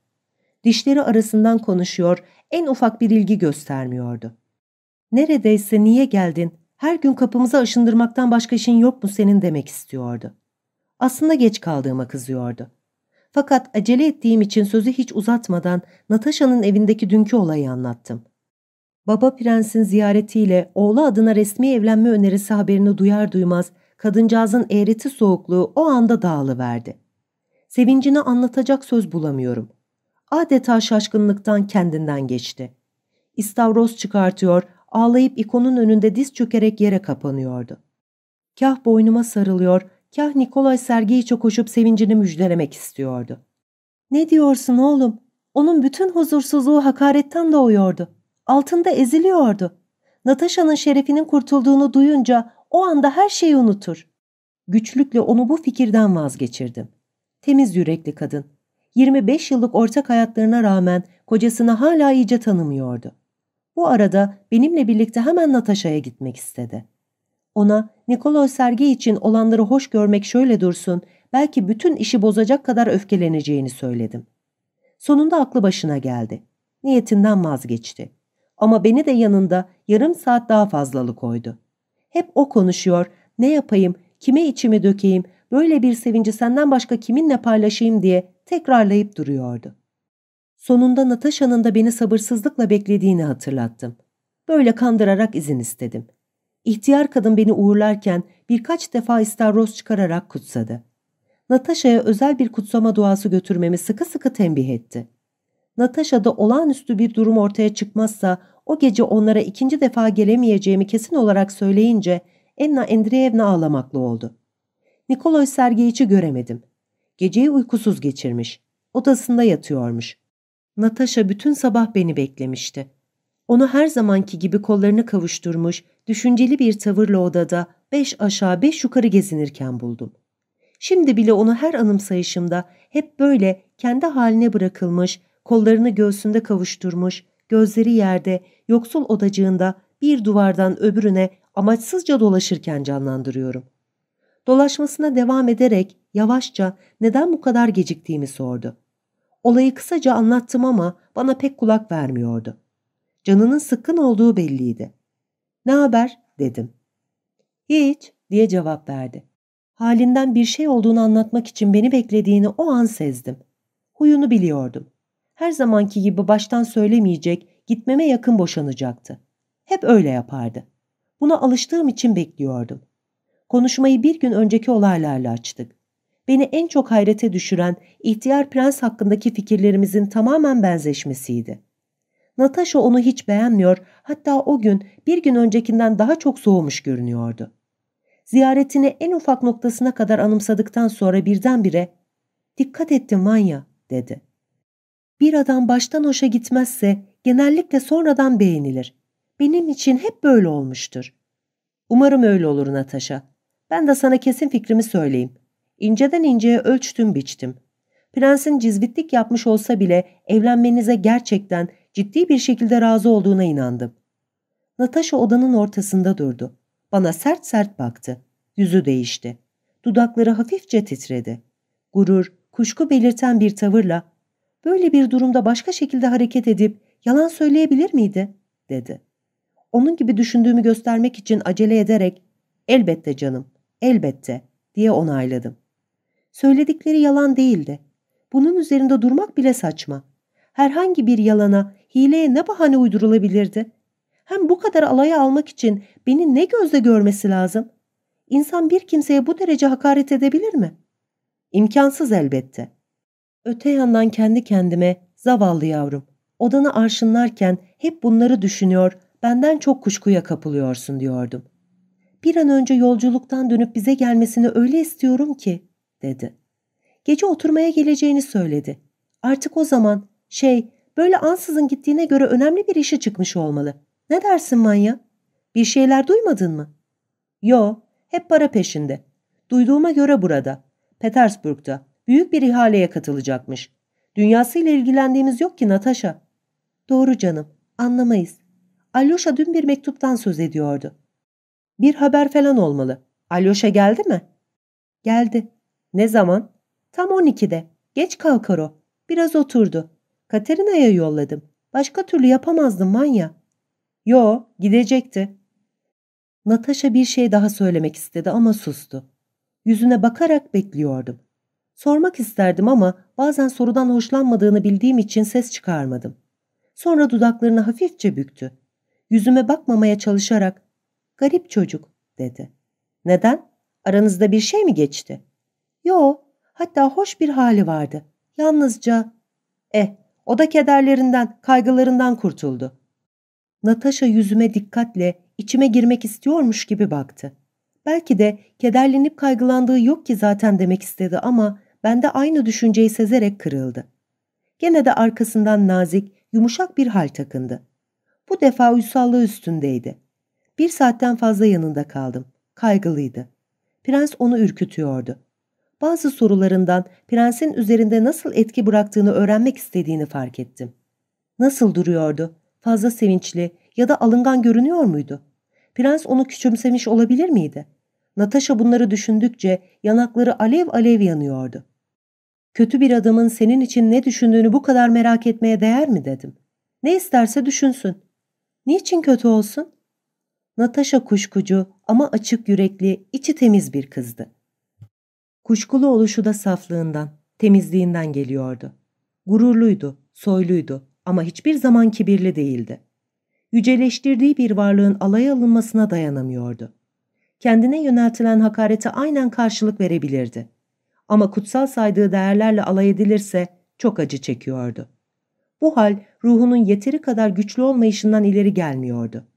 Dişleri arasından konuşuyor, en ufak bir ilgi göstermiyordu. Neredeyse niye geldin, her gün kapımıza aşındırmaktan başka işin yok mu senin demek istiyordu. Aslında geç kaldığıma kızıyordu. Fakat acele ettiğim için sözü hiç uzatmadan Natasha'nın evindeki dünkü olayı anlattım. Baba prensin ziyaretiyle oğlu adına resmi evlenme önerisi haberini duyar duymaz kadıncağızın eğreti soğukluğu o anda dağılıverdi. Sevincini anlatacak söz bulamıyorum. Adeta şaşkınlıktan kendinden geçti. İstavroz çıkartıyor, ağlayıp ikonun önünde diz çökerek yere kapanıyordu. Kah boynuma sarılıyor, kah Nikolay Sergeyiç'e koşup sevincini müjdelemek istiyordu. ''Ne diyorsun oğlum? Onun bütün huzursuzluğu hakaretten doğuyordu. Altında eziliyordu. Natasha'nın şerefinin kurtulduğunu duyunca o anda her şeyi unutur. Güçlükle onu bu fikirden vazgeçirdim. Temiz yürekli kadın. 25 yıllık ortak hayatlarına rağmen kocasını hala iyice tanımıyordu. Bu arada benimle birlikte hemen Natasha'ya gitmek istedi. Ona Nikolay Sergey için olanları hoş görmek şöyle dursun, belki bütün işi bozacak kadar öfkeleneceğini söyledim. Sonunda aklı başına geldi. Niyetinden vazgeçti. Ama beni de yanında yarım saat daha fazlalı koydu. Hep o konuşuyor, ne yapayım, kime içimi dökeyim, böyle bir sevinci senden başka kiminle paylaşayım diye tekrarlayıp duruyordu. Sonunda Natasha'nın da beni sabırsızlıkla beklediğini hatırlattım. Böyle kandırarak izin istedim. İhtiyar kadın beni uğurlarken birkaç defa istavroz çıkararak kutsadı. Natasha'ya özel bir kutsama duası götürmemi sıkı sıkı tembih etti. Natasha'da olağanüstü bir durum ortaya çıkmazsa o gece onlara ikinci defa gelemeyeceğimi kesin olarak söyleyince Enna Andreevna ağlamaklı oldu. Nikoloy Sergeyiç'i göremedim. Geceyi uykusuz geçirmiş. Odasında yatıyormuş. Natasha bütün sabah beni beklemişti. Onu her zamanki gibi kollarını kavuşturmuş, düşünceli bir tavırla odada beş aşağı beş yukarı gezinirken buldum. Şimdi bile onu her anımsayışımda hep böyle kendi haline bırakılmış, kollarını göğsünde kavuşturmuş, gözleri yerde, yoksul odacığında bir duvardan öbürüne amaçsızca dolaşırken canlandırıyorum. Dolaşmasına devam ederek yavaşça neden bu kadar geciktiğimi sordu. Olayı kısaca anlattım ama bana pek kulak vermiyordu. Canının sıkkın olduğu belliydi. Ne haber dedim. Hiç diye cevap verdi. Halinden bir şey olduğunu anlatmak için beni beklediğini o an sezdim. Huyunu biliyordum. Her zamanki gibi baştan söylemeyecek, gitmeme yakın boşanacaktı. Hep öyle yapardı. Buna alıştığım için bekliyordum. Konuşmayı bir gün önceki olaylarla açtık. Beni en çok hayrete düşüren ihtiyar prens hakkındaki fikirlerimizin tamamen benzeşmesiydi. Natasha onu hiç beğenmiyor, hatta o gün bir gün öncekinden daha çok soğumuş görünüyordu. Ziyaretini en ufak noktasına kadar anımsadıktan sonra birdenbire ''Dikkat ettim Manya'' dedi. Bir adam baştan hoşa gitmezse genellikle sonradan beğenilir. Benim için hep böyle olmuştur. Umarım öyle olur Natasha. Ben de sana kesin fikrimi söyleyeyim. İnceden inceye ölçtüm biçtim. Prensin cizvitlik yapmış olsa bile evlenmenize gerçekten ciddi bir şekilde razı olduğuna inandım. Natasha odanın ortasında durdu. Bana sert sert baktı. Yüzü değişti. Dudakları hafifçe titredi. Gurur, kuşku belirten bir tavırla böyle bir durumda başka şekilde hareket edip yalan söyleyebilir miydi? dedi. Onun gibi düşündüğümü göstermek için acele ederek elbette canım, elbette diye onayladım. Söyledikleri yalan değildi. Bunun üzerinde durmak bile saçma. Herhangi bir yalana, hileye ne bahane uydurulabilirdi? Hem bu kadar alaya almak için beni ne gözle görmesi lazım? İnsan bir kimseye bu derece hakaret edebilir mi? İmkansız elbette. Öte yandan kendi kendime zavallı yavrum, odanı arşınlarken hep bunları düşünüyor, benden çok kuşkuya kapılıyorsun diyordum. Bir an önce yolculuktan dönüp bize gelmesini öyle istiyorum ki, dedi. Gece oturmaya geleceğini söyledi. Artık o zaman, şey, böyle ansızın gittiğine göre önemli bir işi çıkmış olmalı. Ne dersin Manya? Bir şeyler duymadın mı? Yo, hep para peşinde. Duyduğuma göre burada, Petersburg'da, büyük bir ihaleye katılacakmış. Dünyasıyla ilgilendiğimiz yok ki Natasha. Doğru canım, anlamayız. Alyosha dün bir mektuptan söz ediyordu. Bir haber falan olmalı. Alyosha geldi mi? Geldi. Ne zaman? Tam 12'de. Geç kalkar o. Biraz oturdu. Katerina'ya yolladım. Başka türlü yapamazdım manya. Yo, gidecekti. Natasha bir şey daha söylemek istedi ama sustu. Yüzüne bakarak bekliyordum. Sormak isterdim ama bazen sorudan hoşlanmadığını bildiğim için ses çıkarmadım. Sonra dudaklarını hafifçe büktü. Yüzüme bakmamaya çalışarak "Garip çocuk." dedi. "Neden? Aranızda bir şey mi geçti?" "Yo, hatta hoş bir hali vardı. Yalnızca eh, o da kederlerinden, kaygılarından kurtuldu." Natasha yüzüme dikkatle, içime girmek istiyormuş gibi baktı. Belki de kederlenip kaygılandığı yok ki zaten demek istedi ama ben de aynı düşünceyi sezerek kırıldı. Gene de arkasından nazik, yumuşak bir hal takındı. Bu defa uysallığı üstündeydi. Bir saatten fazla yanında kaldım. Kaygılıydı. Prens onu ürkütüyordu. Bazı sorularından prensin üzerinde nasıl etki bıraktığını öğrenmek istediğini fark ettim. Nasıl duruyordu? Fazla sevinçli ya da alıngan görünüyor muydu? Prens onu küçümsemiş olabilir miydi? Natasha bunları düşündükçe yanakları alev alev yanıyordu. Kötü bir adamın senin için ne düşündüğünü bu kadar merak etmeye değer mi dedim. Ne isterse düşünsün. Niçin kötü olsun? Natasha kuşkucu ama açık yürekli, içi temiz bir kızdı. Kuşkulu oluşu da saflığından, temizliğinden geliyordu. Gururluydu, soyluydu ama hiçbir zaman kibirli değildi. Yüceleştirdiği bir varlığın alaya alınmasına dayanamıyordu. Kendine yöneltilen hakarete aynen karşılık verebilirdi. Ama kutsal saydığı değerlerle alay edilirse çok acı çekiyordu. Bu hal ruhunun yeteri kadar güçlü olmayışından ileri gelmiyordu.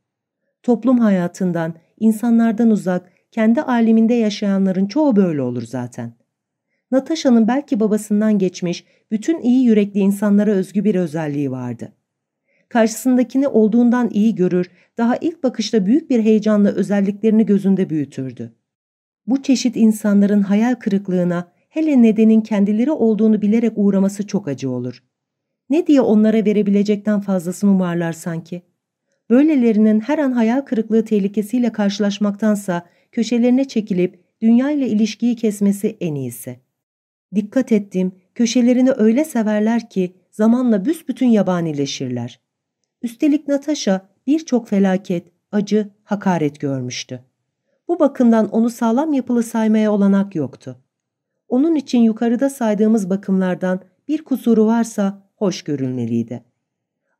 Toplum hayatından, insanlardan uzak, kendi aleminde yaşayanların çoğu böyle olur zaten. Natasha'nın belki babasından geçmiş bütün iyi yürekli insanlara özgü bir özelliği vardı. Karşısındakini olduğundan iyi görür, daha ilk bakışta büyük bir heyecanla özelliklerini gözünde büyütürdü. Bu çeşit insanların hayal kırıklığına, hele nedenin kendileri olduğunu bilerek uğraması çok acı olur. Ne diye onlara verebilecekten fazlasını umarlar sanki? Böylelerinin her an hayal kırıklığı tehlikesiyle karşılaşmaktansa köşelerine çekilip dünya ile ilişkiyi kesmesi en iyisi. Dikkat ettim, köşelerini öyle severler ki zamanla büsbütün yabanileşirler. Üstelik Natasha birçok felaket, acı, hakaret görmüştü. Bu bakımdan onu sağlam yapılı saymaya olanak yoktu. Onun için yukarıda saydığımız bakımlardan bir kusuru varsa hoş görülmeliydi.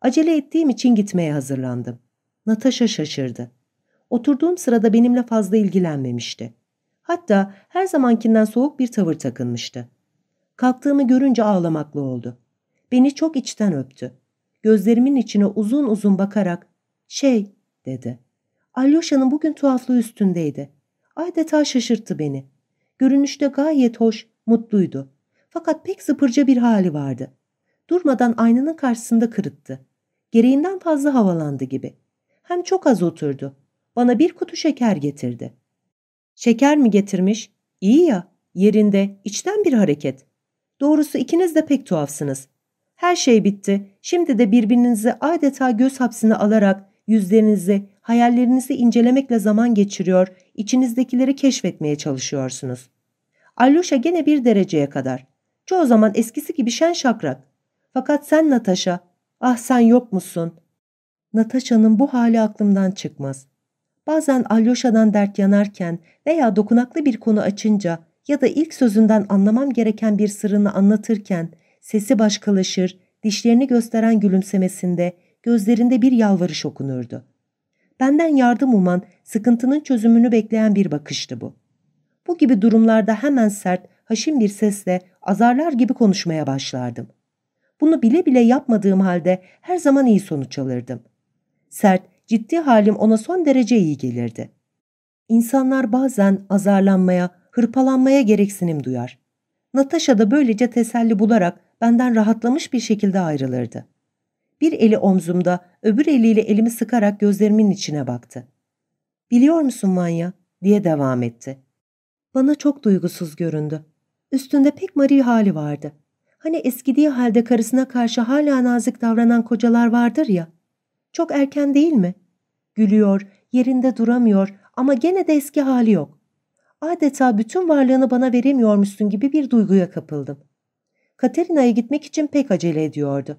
Acele ettiğim için gitmeye hazırlandım. Natasha şaşırdı. Oturduğum sırada benimle fazla ilgilenmemişti. Hatta her zamankinden soğuk bir tavır takınmıştı. Kalktığımı görünce ağlamaklı oldu. Beni çok içten öptü. Gözlerimin içine uzun uzun bakarak ''Şey'' dedi. Alyosha'nın bugün tuhaflığı üstündeydi. Adeta şaşırttı beni. Görünüşte gayet hoş, mutluydu. Fakat pek zıpırca bir hali vardı. Durmadan aynanın karşısında kırıttı. Gereğinden fazla havalandı gibi. Hem çok az oturdu. Bana bir kutu şeker getirdi. Şeker mi getirmiş? İyi ya, yerinde, içten bir hareket. Doğrusu ikiniz de pek tuhafsınız. Her şey bitti. Şimdi de birbirinizi adeta göz hapsine alarak yüzlerinizi, hayallerinizi incelemekle zaman geçiriyor, içinizdekileri keşfetmeye çalışıyorsunuz. Alyosha gene bir dereceye kadar. Çoğu zaman eskisi gibi şen şakrak. Fakat sen Natasha, ah sen yok musun? Natasha'nın bu hali aklımdan çıkmaz. Bazen Alyosha'dan dert yanarken veya dokunaklı bir konu açınca ya da ilk sözünden anlamam gereken bir sırrını anlatırken sesi başkalaşır, dişlerini gösteren gülümsemesinde, gözlerinde bir yalvarış okunurdu. Benden yardım uman, sıkıntının çözümünü bekleyen bir bakıştı bu. Bu gibi durumlarda hemen sert, haşin bir sesle azarlar gibi konuşmaya başlardım. Bunu bile bile yapmadığım halde her zaman iyi sonuç alırdım. Sert, ciddi halim ona son derece iyi gelirdi. İnsanlar bazen azarlanmaya, hırpalanmaya gereksinim duyar. Natasha da böylece teselli bularak benden rahatlamış bir şekilde ayrılırdı. Bir eli omzumda, öbür eliyle elimi sıkarak gözlerimin içine baktı. ''Biliyor musun Manya?'' diye devam etti. Bana çok duygusuz göründü. Üstünde pek mari hali vardı. Hani eskidiği halde karısına karşı hala nazik davranan kocalar vardır ya. Çok erken değil mi? Gülüyor, yerinde duramıyor ama gene de eski hali yok. Adeta bütün varlığını bana veremiyormuşsun gibi bir duyguya kapıldım. Katerina'ya gitmek için pek acele ediyordu.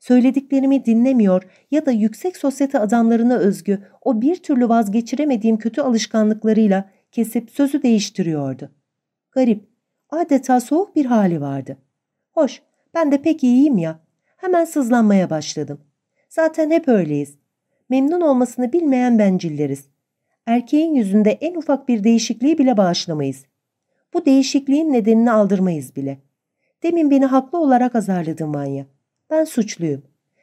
Söylediklerimi dinlemiyor ya da yüksek sosyete adamlarına özgü o bir türlü vazgeçiremediğim kötü alışkanlıklarıyla kesip sözü değiştiriyordu. Garip, Adeta soğuk bir hali vardı. Hoş, ben de pek iyiyim ya. Hemen sızlanmaya başladım. Zaten hep öyleyiz. Memnun olmasını bilmeyen bencilleriz. Erkeğin yüzünde en ufak bir değişikliği bile bağışlamayız. Bu değişikliğin nedenini aldırmayız bile. Demin beni haklı olarak azarladın Vanya. Ben suçluyum.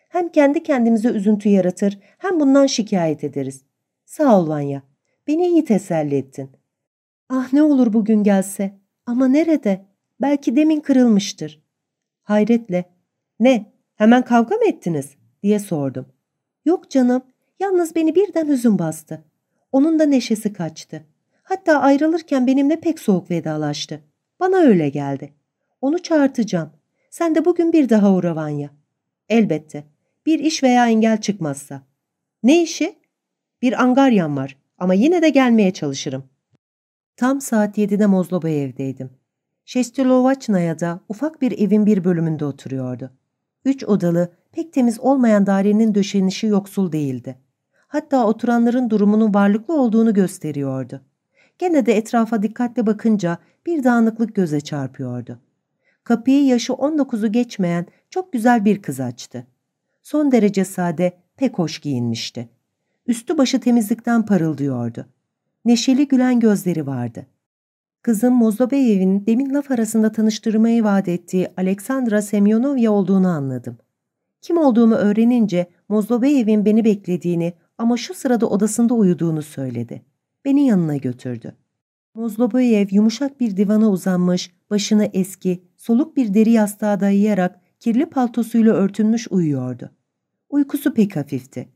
Hem kendi kendimize üzüntü yaratır hem bundan şikayet ederiz. Sağ ol Vanya. Beni iyi teselli ettin. Ah ne olur bugün gelse. Ama nerede? Belki demin kırılmıştır. Hayretle. Ne? Hemen kavga mı ettiniz? Diye sordum. Yok canım. Yalnız beni birden hüzün bastı. Onun da neşesi kaçtı. Hatta ayrılırken benimle pek soğuk vedalaştı. Bana öyle geldi. Onu çağırtacağım. Sen de bugün bir daha uğra Vanya. Elbette. Bir iş veya engel çıkmazsa. Ne işi? Bir angaryam var ama yine de gelmeye çalışırım. Tam saat 7'de Mozloba evdeydim. Şestilovaçna'ya ufak bir evin bir bölümünde oturuyordu. Üç odalı, pek temiz olmayan dairenin döşenişi yoksul değildi. Hatta oturanların durumunun varlıklı olduğunu gösteriyordu. Gene de etrafa dikkatle bakınca bir dağınıklık göze çarpıyordu. Kapıyı yaşı 19'u geçmeyen çok güzel bir kız açtı. Son derece sade, pek hoş giyinmişti. Üstü başı temizlikten parıldıyordu. Neşeli gülen gözleri vardı. Kızım Mozlobeyev'in demin laf arasında tanıştırmayı vaat ettiği Aleksandra Semyonovya olduğunu anladım. Kim olduğumu öğrenince Mozlobeyev'in beni beklediğini ama şu sırada odasında uyuduğunu söyledi. Beni yanına götürdü. Mozloboyev yumuşak bir divana uzanmış, başını eski, soluk bir deri yastığa dayayarak kirli paltosuyla örtünmüş uyuyordu. Uykusu pek hafifti.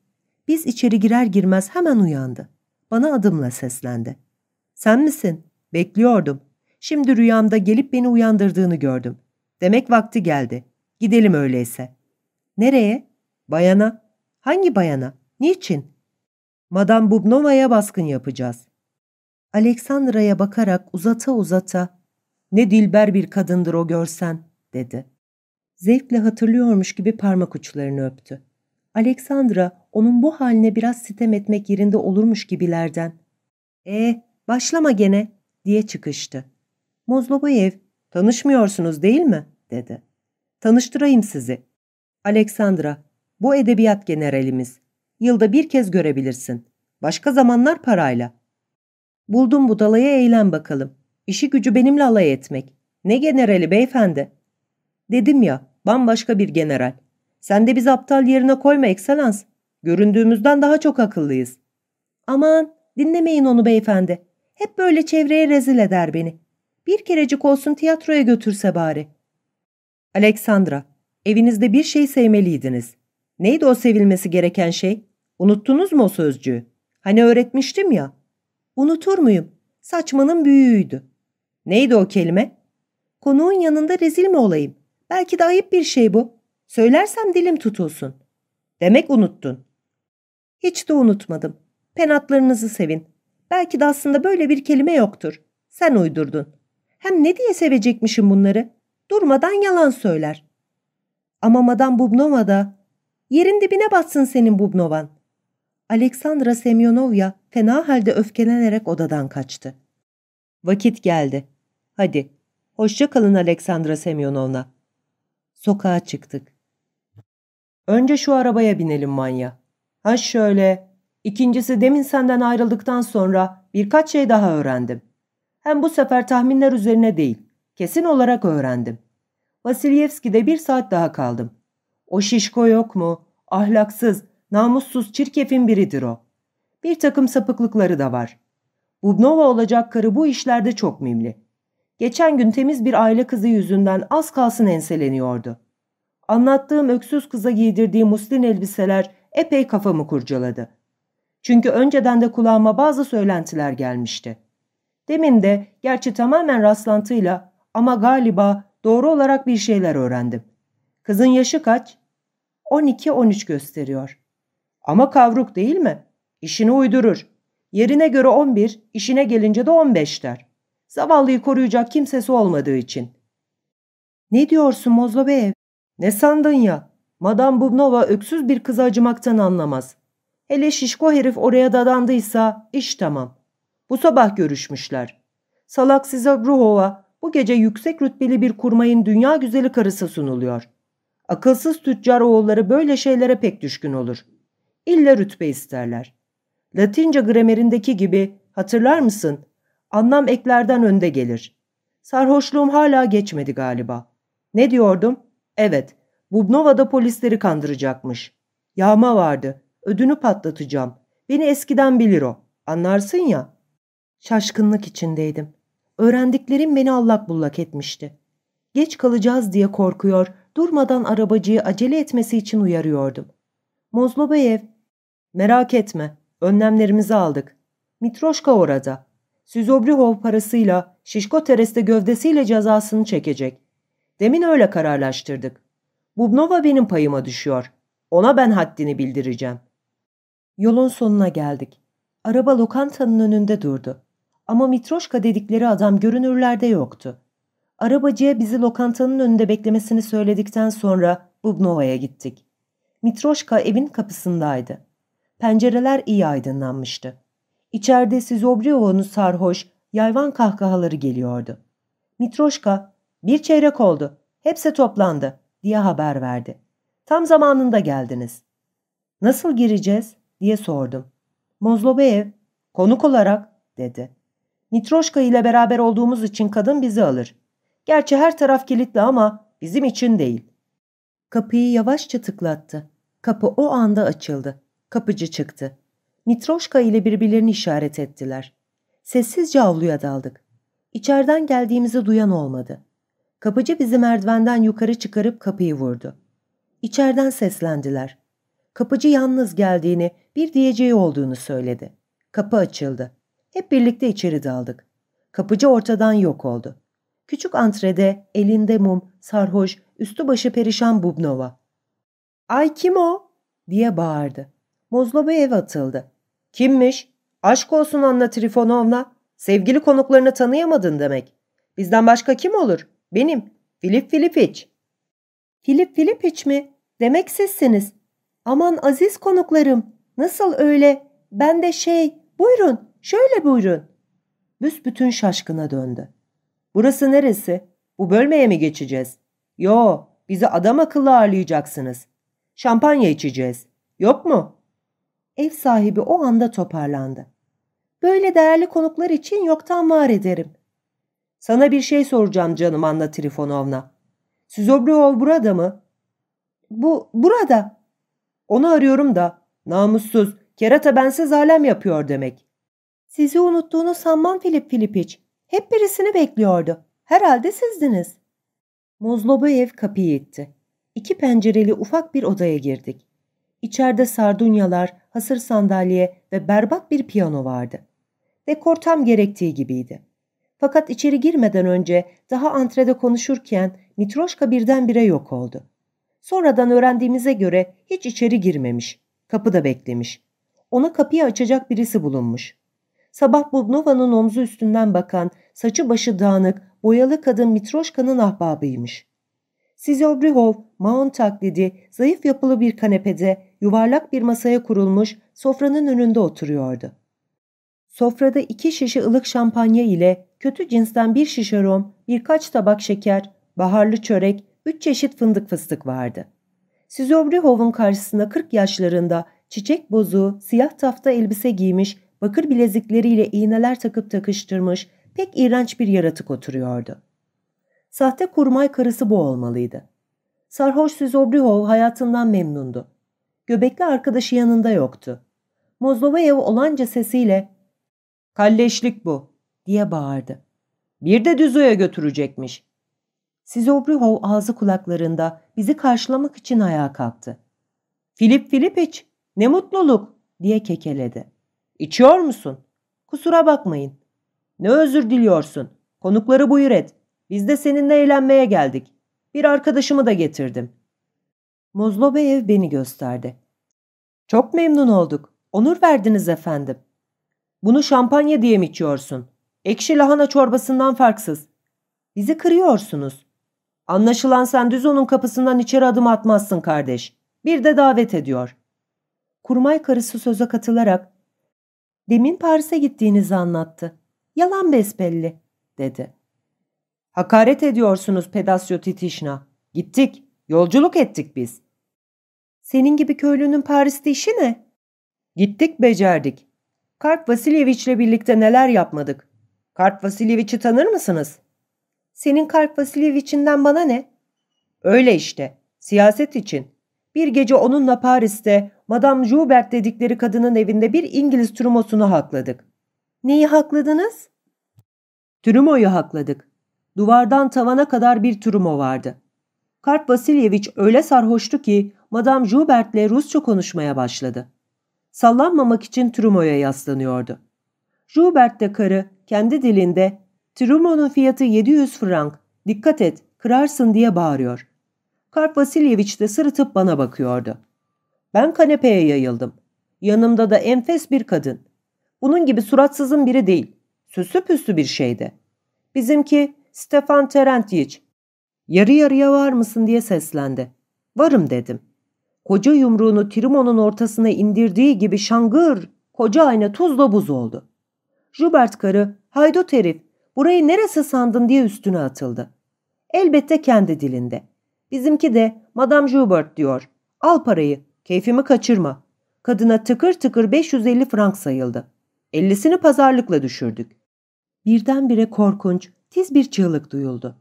Biz içeri girer girmez hemen uyandı. Bana adımla seslendi. Sen misin? Bekliyordum. Şimdi rüyamda gelip beni uyandırdığını gördüm. Demek vakti geldi. Gidelim öyleyse. Nereye? Bayana. Hangi bayana? Niçin? Madame Bubnova'ya baskın yapacağız. Aleksandra'ya bakarak uzata uzata ne dilber bir kadındır o görsen dedi. Zevkle hatırlıyormuş gibi parmak uçlarını öptü. Aleksandra onun bu haline biraz sitem etmek yerinde olurmuş gibilerden. E başlama gene diye çıkıştı. Mozloboyev tanışmıyorsunuz değil mi dedi. Tanıştırayım sizi. Aleksandra bu edebiyat generalimiz. Yılda bir kez görebilirsin. Başka zamanlar parayla. Buldum budalaya eğlen bakalım. İşi gücü benimle alay etmek. Ne generali beyefendi? Dedim ya, bambaşka bir general. Sen de biz aptal yerine koyma ekselans. Göründüğümüzden daha çok akıllıyız. Aman, dinlemeyin onu beyefendi. Hep böyle çevreye rezil eder beni. Bir kerecik olsun tiyatroya götürse bari. Aleksandra, evinizde bir şey sevmeliydiniz. Neydi o sevilmesi gereken şey? Unuttunuz mu o sözcüğü? Hani öğretmiştim ya. Unutur muyum? Saçmanın büyüğüydü. Neydi o kelime? Konuğun yanında rezil mi olayım? Belki de ayıp bir şey bu. Söylersem dilim tutulsun. Demek unuttun. Hiç de unutmadım. Penatlarınızı sevin. Belki de aslında böyle bir kelime yoktur. Sen uydurdun. Hem ne diye sevecekmişim bunları? Durmadan yalan söyler. Ama Madame Bubnova da... Yerin dibine batsın senin Bubnovan. Aleksandra Semyonovya fena halde öfkelenerek odadan kaçtı. Vakit geldi. Hadi, hoşça kalın Aleksandra Semyonovna. Sokağa çıktık. Önce şu arabaya binelim Manya. Ha şöyle. İkincisi demin senden ayrıldıktan sonra birkaç şey daha öğrendim. Hem bu sefer tahminler üzerine değil, kesin olarak öğrendim. Vasilyevski'de bir saat daha kaldım. O şişko yok mu? Ahlaksız, namussuz çirkefin biridir o. Bir takım sapıklıkları da var. Bubnova olacak karı bu işlerde çok mimli. Geçen gün temiz bir aile kızı yüzünden az kalsın enseleniyordu. Anlattığım öksüz kıza giydirdiği muslin elbiseler epey kafamı kurcaladı. Çünkü önceden de kulağıma bazı söylentiler gelmişti. Demin de gerçi tamamen rastlantıyla ama galiba doğru olarak bir şeyler öğrendim. Kızın yaşı kaç? 12-13 gösteriyor. Ama kavruk değil mi? İşini uydurur. Yerine göre 11, işine gelince de 15 der. Zavallıyı koruyacak kimsesi olmadığı için. Ne diyorsun Mozlobeyev? Ne sandın ya? Madame Bubnova öksüz bir kızı acımaktan anlamaz. Hele şişko herif oraya dadandıysa iş tamam. Bu sabah görüşmüşler. Salak size Ruhova Bu gece yüksek rütbeli bir kurmayın dünya güzeli karısı sunuluyor. Akılsız tüccar oğulları böyle şeylere pek düşkün olur. İlle rütbe isterler. Latince gramerindeki gibi hatırlar mısın? Anlam eklerden önde gelir. Sarhoşluğum hala geçmedi galiba. Ne diyordum? Evet, Bubnova'da polisleri kandıracakmış. Yağma vardı. Ödünü patlatacağım. Beni eskiden bilir o. Anlarsın ya. Şaşkınlık içindeydim. Öğrendiklerim beni allak bullak etmişti. Geç kalacağız diye korkuyor, durmadan arabacıyı acele etmesi için uyarıyordum. Mozlobayev, merak etme, önlemlerimizi aldık. Mitroşka orada. Süzobrihov parasıyla, Şişko Teres'te gövdesiyle cezasını çekecek. Demin öyle kararlaştırdık. Bubnova benim payıma düşüyor. Ona ben haddini bildireceğim. Yolun sonuna geldik. Araba lokantanın önünde durdu. Ama Mitroşka dedikleri adam görünürlerde yoktu. Arabacıya bizi lokantanın önünde beklemesini söyledikten sonra Bubnova'ya gittik. Mitroşka evin kapısındaydı. Pencereler iyi aydınlanmıştı. İçeride Sizobrio'nun sarhoş, yayvan kahkahaları geliyordu. Mitroşka, bir çeyrek oldu, hepsi toplandı diye haber verdi. Tam zamanında geldiniz. Nasıl gireceğiz diye sordum. Mozlobeyev, konuk olarak dedi. Mitroşka ile beraber olduğumuz için kadın bizi alır. Gerçi her taraf kilitli ama bizim için değil. Kapıyı yavaşça tıklattı. Kapı o anda açıldı. Kapıcı çıktı. Mitroşka ile birbirlerini işaret ettiler. Sessizce avluya daldık. İçeriden geldiğimizi duyan olmadı. Kapıcı bizi merdivenden yukarı çıkarıp kapıyı vurdu. İçeriden seslendiler. Kapıcı yalnız geldiğini, bir diyeceği olduğunu söyledi. Kapı açıldı. Hep birlikte içeri daldık. Kapıcı ortadan yok oldu. Küçük antrede, elinde mum, sarhoş, üstü başı perişan Bubnova. ''Ay kim o?'' diye bağırdı. Mozloba ev atıldı. ''Kimmiş? Aşk olsun Anna Trifonovna. Sevgili konuklarını tanıyamadın demek. Bizden başka kim olur? Benim. Filip Filipiç.'' ''Filip Filipiç mi? Demek sizsiniz. Aman aziz konuklarım. Nasıl öyle? Ben de şey, buyurun, şöyle buyurun.'' Büsbütün şaşkına döndü. Burası neresi? Bu bölmeye mi geçeceğiz? Yo, bizi adam akıllı ağırlayacaksınız. Şampanya içeceğiz. Yok mu? Ev sahibi o anda toparlandı. Böyle değerli konuklar için yoktan var ederim. Sana bir şey soracağım canım Anna Trifonovna. Süzobrihov burada mı? Bu, burada. Onu arıyorum da. Namussuz, kerata bensiz alem yapıyor demek. Sizi unuttuğunu sanmam Filip Filipiç. Hep birisini bekliyordu. Herhalde sizdiniz. Mozloboyev kapıyı itti. İki pencereli ufak bir odaya girdik. İçeride sardunyalar, hasır sandalye ve berbat bir piyano vardı. Dekor tam gerektiği gibiydi. Fakat içeri girmeden önce daha antrede konuşurken Mitroşka birdenbire yok oldu. Sonradan öğrendiğimize göre hiç içeri girmemiş. Kapıda beklemiş. Ona kapıyı açacak birisi bulunmuş. Sabah Bubnova'nın omzu üstünden bakan, saçı başı dağınık, boyalı kadın Mitroşka'nın ahbabıymış. Sizobrihov, Maon taklidi, zayıf yapılı bir kanepede, yuvarlak bir masaya kurulmuş, sofranın önünde oturuyordu. Sofrada iki şişe ılık şampanya ile kötü cinsten bir şişe rom, birkaç tabak şeker, baharlı çörek, üç çeşit fındık fıstık vardı. Sizobrihov'un karşısında 40 yaşlarında çiçek bozuğu, siyah tafta elbise giymiş, bakır bilezikleriyle iğneler takıp takıştırmış, pek iğrenç bir yaratık oturuyordu. Sahte kurmay karısı bu olmalıydı. Sarhoş Sizobrihov hayatından memnundu. Göbekli arkadaşı yanında yoktu. Mozlovayev olanca sesiyle ''Kalleşlik bu'' diye bağırdı. ''Bir de Düzo'ya götürecekmiş.'' Sizobrihov ağzı kulaklarında bizi karşılamak için ayağa kalktı. ''Filip Filipiç, ne mutluluk!'' diye kekeledi. ''İçiyor musun? Kusura bakmayın. Ne özür diliyorsun? Konukları buyur et. Biz de seninle eğlenmeye geldik. Bir arkadaşımı da getirdim. Mozlobeyev beni gösterdi. Çok memnun olduk. Onur verdiniz efendim. Bunu şampanya diye mi içiyorsun? Ekşi lahana çorbasından farksız. Bizi kırıyorsunuz. Anlaşılan sen düz onun kapısından içeri adım atmazsın kardeş. Bir de davet ediyor. Kurmay karısı söze katılarak Demin Paris'e gittiğinizi anlattı. Yalan besbelli, dedi. Hakaret ediyorsunuz Pedasyo Titişna. Gittik, yolculuk ettik biz. Senin gibi köylünün Paris'te işi ne? Gittik, becerdik. Karp Vasilyeviç'le birlikte neler yapmadık? Karp Vasilyeviç'i tanır mısınız? Senin Karp Vasilyeviç'inden bana ne? Öyle işte, siyaset için. Bir gece onunla Paris'te Madame Joubert dedikleri kadının evinde bir İngiliz trumosunu hakladık. Neyi hakladınız? Trumo'yu hakladık. Duvardan tavana kadar bir trumo vardı. Karp Vasilyeviç öyle sarhoştu ki Madame Joubert'le Rusça konuşmaya başladı. Sallanmamak için Trumo'ya yaslanıyordu. Joubert de karı kendi dilinde Trumo'nun fiyatı 700 frank, dikkat et, kırarsın diye bağırıyor. Karp Vasilyeviç de sırıtıp bana bakıyordu. Ben kanepeye yayıldım. Yanımda da enfes bir kadın. Bunun gibi suratsızın biri değil. Süslü püslü bir şeydi. Bizimki Stefan Terentyiç. Yarı yarıya var mısın diye seslendi. Varım dedim. Koca yumruğunu Trimon'un ortasına indirdiği gibi şangır, koca ayna tuzla buz oldu. Jubert karı, haydut herif, burayı neresi sandın diye üstüne atıldı. Elbette kendi dilinde. Bizimki de Madame Joubert diyor. Al parayı, keyfimi kaçırma. Kadına tıkır tıkır 550 frank sayıldı. Ellisini pazarlıkla düşürdük. Birdenbire korkunç, tiz bir çığlık duyuldu.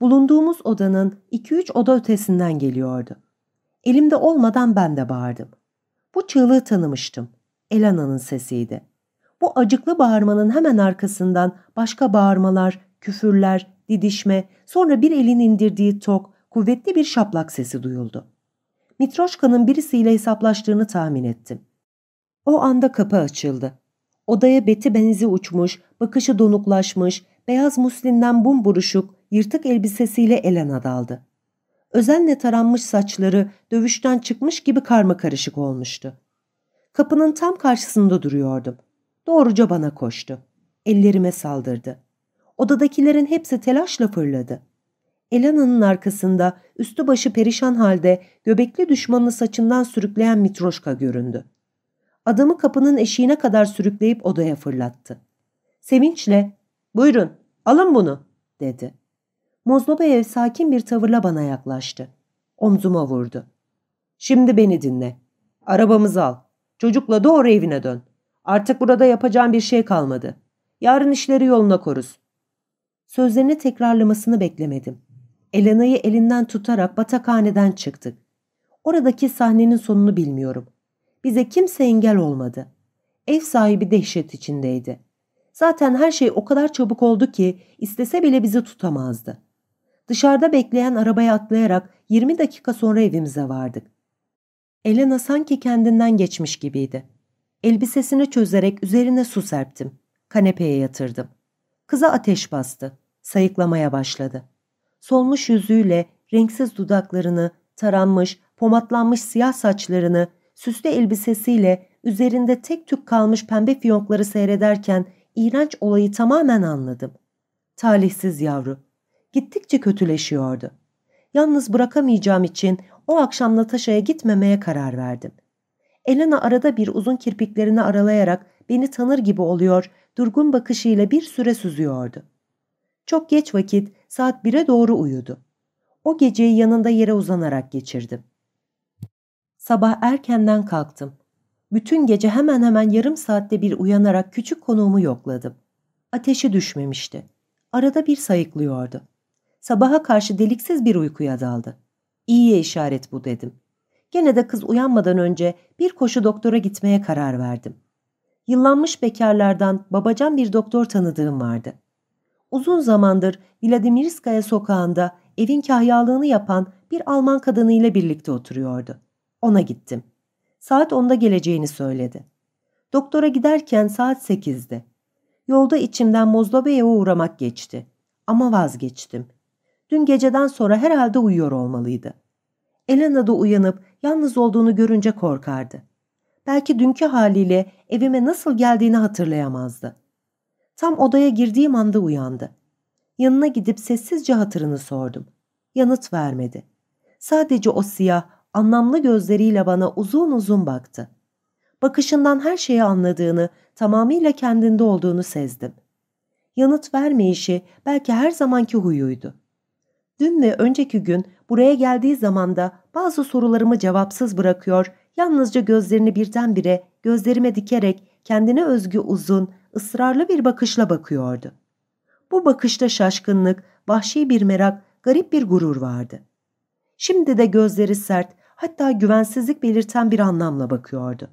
Bulunduğumuz odanın iki üç oda ötesinden geliyordu. Elimde olmadan ben de bağırdım. Bu çığlığı tanımıştım. Elana'nın sesiydi. Bu acıklı bağırmanın hemen arkasından başka bağırmalar, küfürler, didişme, sonra bir elin indirdiği tok, kuvvetli bir şaplak sesi duyuldu. Mitroşka'nın birisiyle hesaplaştığını tahmin ettim. O anda kapı açıldı. Odaya beti benzi uçmuş, bakışı donuklaşmış, beyaz muslinden bum buruşuk, yırtık elbisesiyle Elena daldı. Özenle taranmış saçları dövüşten çıkmış gibi karma karışık olmuştu. Kapının tam karşısında duruyordum. Doğruca bana koştu. Ellerime saldırdı. Odadakilerin hepsi telaşla fırladı. Elena'nın arkasında üstü başı perişan halde göbekli düşmanını saçından sürükleyen Mitroşka göründü. Adamı kapının eşiğine kadar sürükleyip odaya fırlattı. Sevinçle ''Buyurun, alın bunu.'' dedi. Mozlobayev sakin bir tavırla bana yaklaştı. Omzuma vurdu. ''Şimdi beni dinle. Arabamızı al. Çocukla doğru evine dön. Artık burada yapacağım bir şey kalmadı. Yarın işleri yoluna koruz.'' Sözlerini tekrarlamasını beklemedim. Elena'yı elinden tutarak batakhaneden çıktık. Oradaki sahnenin sonunu bilmiyorum. Bize kimse engel olmadı. Ev sahibi dehşet içindeydi. Zaten her şey o kadar çabuk oldu ki istese bile bizi tutamazdı. Dışarıda bekleyen arabaya atlayarak 20 dakika sonra evimize vardık. Elena sanki kendinden geçmiş gibiydi. Elbisesini çözerek üzerine su serptim. Kanepeye yatırdım. Kıza ateş bastı. Sayıklamaya başladı. Solmuş yüzüyle renksiz dudaklarını, taranmış, pomatlanmış siyah saçlarını, süslü elbisesiyle üzerinde tek tük kalmış pembe fiyonkları seyrederken iğrenç olayı tamamen anladım. Talihsiz yavru. Gittikçe kötüleşiyordu. Yalnız bırakamayacağım için o akşam Natasha'ya gitmemeye karar verdim. Elena arada bir uzun kirpiklerini aralayarak beni tanır gibi oluyor, durgun bakışıyla bir süre süzüyordu. Çok geç vakit saat 1'e doğru uyudu. O geceyi yanında yere uzanarak geçirdim. Sabah erkenden kalktım. Bütün gece hemen hemen yarım saatte bir uyanarak küçük konuğumu yokladım. Ateşi düşmemişti. Arada bir sayıklıyordu. Sabaha karşı deliksiz bir uykuya daldı. İyiye işaret bu dedim. Gene de kız uyanmadan önce bir koşu doktora gitmeye karar verdim. Yıllanmış bekarlardan babacan bir doktor tanıdığım vardı. Uzun zamandır Vladimirskaya sokağında evin kahyalığını yapan bir Alman kadınıyla birlikte oturuyordu. Ona gittim. Saat 10'da geleceğini söyledi. Doktora giderken saat 8'di. Yolda içimden Mozlova'ya uğramak geçti. Ama vazgeçtim. Dün geceden sonra herhalde uyuyor olmalıydı. Elena da uyanıp yalnız olduğunu görünce korkardı. Belki dünkü haliyle evime nasıl geldiğini hatırlayamazdı. Tam odaya girdiğim anda uyandı. Yanına gidip sessizce hatırını sordum. Yanıt vermedi. Sadece o siyah, anlamlı gözleriyle bana uzun uzun baktı. Bakışından her şeyi anladığını, tamamıyla kendinde olduğunu sezdim. Yanıt vermeyişi belki her zamanki huyuydu. Dün ve önceki gün buraya geldiği zaman da bazı sorularımı cevapsız bırakıyor, yalnızca gözlerini birdenbire gözlerime dikerek kendine özgü uzun, ısrarlı bir bakışla bakıyordu. Bu bakışta şaşkınlık, vahşi bir merak, garip bir gurur vardı. Şimdi de gözleri sert, hatta güvensizlik belirten bir anlamla bakıyordu.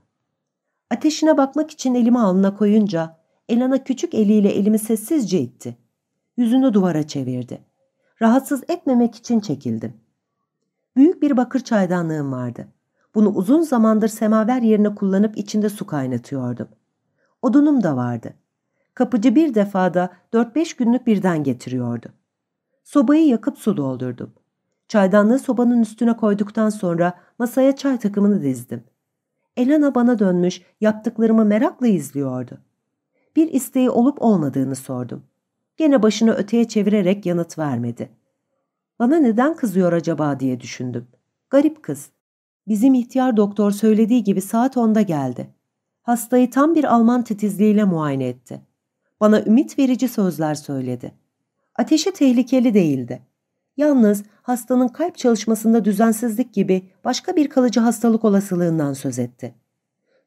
Ateşine bakmak için elimi alnına koyunca Elana küçük eliyle elimi sessizce itti. Yüzünü duvara çevirdi. Rahatsız etmemek için çekildim. Büyük bir bakır çaydanlığım vardı. Bunu uzun zamandır semaver yerine kullanıp içinde su kaynatıyordum. Odunum da vardı. Kapıcı bir defada 4-5 günlük birden getiriyordu. Sobayı yakıp su doldurdum. Çaydanlığı sobanın üstüne koyduktan sonra masaya çay takımını dizdim. Elena bana dönmüş, yaptıklarımı merakla izliyordu. Bir isteği olup olmadığını sordum. Gene başını öteye çevirerek yanıt vermedi. Bana neden kızıyor acaba diye düşündüm. Garip kız. Bizim ihtiyar doktor söylediği gibi saat onda geldi. Hastayı tam bir Alman titizliğiyle muayene etti. Bana ümit verici sözler söyledi. Ateşi tehlikeli değildi. Yalnız hastanın kalp çalışmasında düzensizlik gibi başka bir kalıcı hastalık olasılığından söz etti.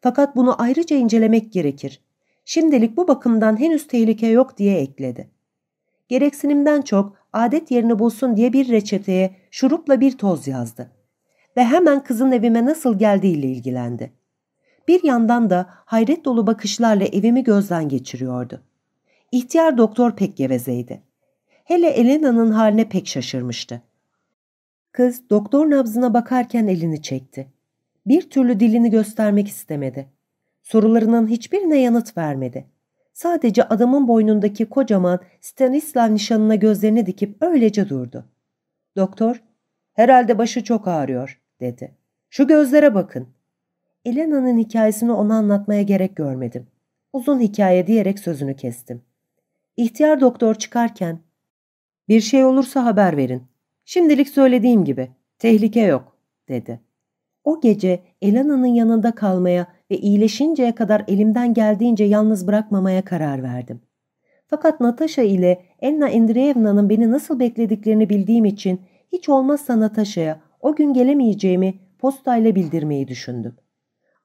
Fakat bunu ayrıca incelemek gerekir. Şimdilik bu bakımdan henüz tehlike yok diye ekledi. Gereksinimden çok adet yerini bulsun diye bir reçeteye şurupla bir toz yazdı. Ve hemen kızın evime nasıl geldiğiyle ilgilendi. Bir yandan da hayret dolu bakışlarla evimi gözden geçiriyordu. İhtiyar doktor pek gevezeydi. Hele Elena'nın haline pek şaşırmıştı. Kız doktor nabzına bakarken elini çekti. Bir türlü dilini göstermek istemedi. Sorularının hiçbirine yanıt vermedi. Sadece adamın boynundaki kocaman Stanislav nişanına gözlerini dikip öylece durdu. Doktor, herhalde başı çok ağrıyor, dedi. Şu gözlere bakın. Elena'nın hikayesini ona anlatmaya gerek görmedim. Uzun hikaye diyerek sözünü kestim. İhtiyar doktor çıkarken, bir şey olursa haber verin. Şimdilik söylediğim gibi, tehlike yok, dedi. O gece Elena'nın yanında kalmaya ve iyileşinceye kadar elimden geldiğince yalnız bırakmamaya karar verdim. Fakat Natasha ile Enna Andreevna'nın beni nasıl beklediklerini bildiğim için hiç olmazsa Natasha'ya o gün gelemeyeceğimi postayla bildirmeyi düşündüm.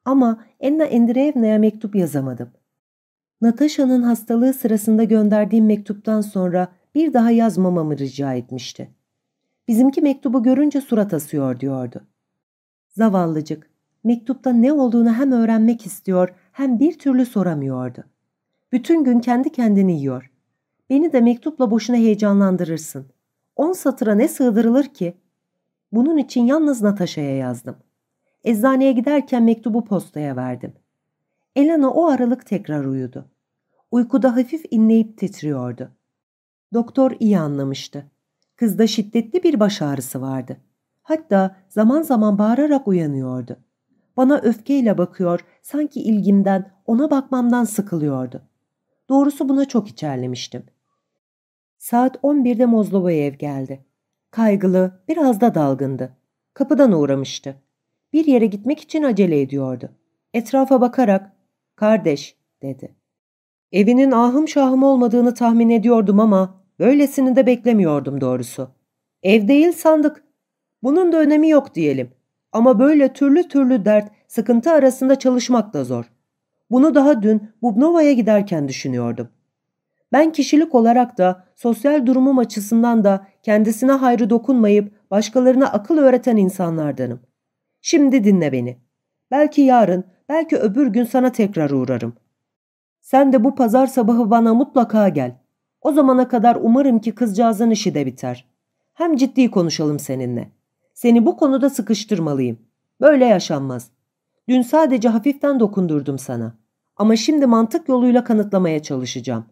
Ama Enna Andreevna'ya mektup yazamadım. Natasha'nın hastalığı sırasında gönderdiğim mektuptan sonra bir daha yazmamamı rica etmişti. Bizimki mektubu görünce surat asıyor diyordu. Zavallıcık, mektupta ne olduğunu hem öğrenmek istiyor hem bir türlü soramıyordu. Bütün gün kendi kendini yiyor. Beni de mektupla boşuna heyecanlandırırsın. On satıra ne sığdırılır ki? Bunun için yalnız Natasha'ya yazdım. Eczaneye giderken mektubu postaya verdim. Elena o aralık tekrar uyudu. Uykuda hafif inleyip titriyordu. Doktor iyi anlamıştı. Kızda şiddetli bir baş ağrısı vardı. Hatta zaman zaman bağırarak uyanıyordu. Bana öfkeyle bakıyor, sanki ilgimden, ona bakmamdan sıkılıyordu. Doğrusu buna çok içerlemiştim. Saat 11'de Mozlova'ya ev geldi. Kaygılı, biraz da dalgındı. Kapıdan uğramıştı. Bir yere gitmek için acele ediyordu. Etrafa bakarak, ''Kardeş'' dedi. Evinin ahım şahım olmadığını tahmin ediyordum ama böylesini de beklemiyordum doğrusu. Ev değil sandık. Bunun da önemi yok diyelim. Ama böyle türlü türlü dert, sıkıntı arasında çalışmak da zor. Bunu daha dün Bubnova'ya giderken düşünüyordum. Ben kişilik olarak da, sosyal durumum açısından da kendisine hayrı dokunmayıp başkalarına akıl öğreten insanlardanım. Şimdi dinle beni. Belki yarın, belki öbür gün sana tekrar uğrarım. Sen de bu pazar sabahı bana mutlaka gel. O zamana kadar umarım ki kızcağızın işi de biter. Hem ciddi konuşalım seninle. Seni bu konuda sıkıştırmalıyım. Böyle yaşanmaz. Dün sadece hafiften dokundurdum sana. Ama şimdi mantık yoluyla kanıtlamaya çalışacağım.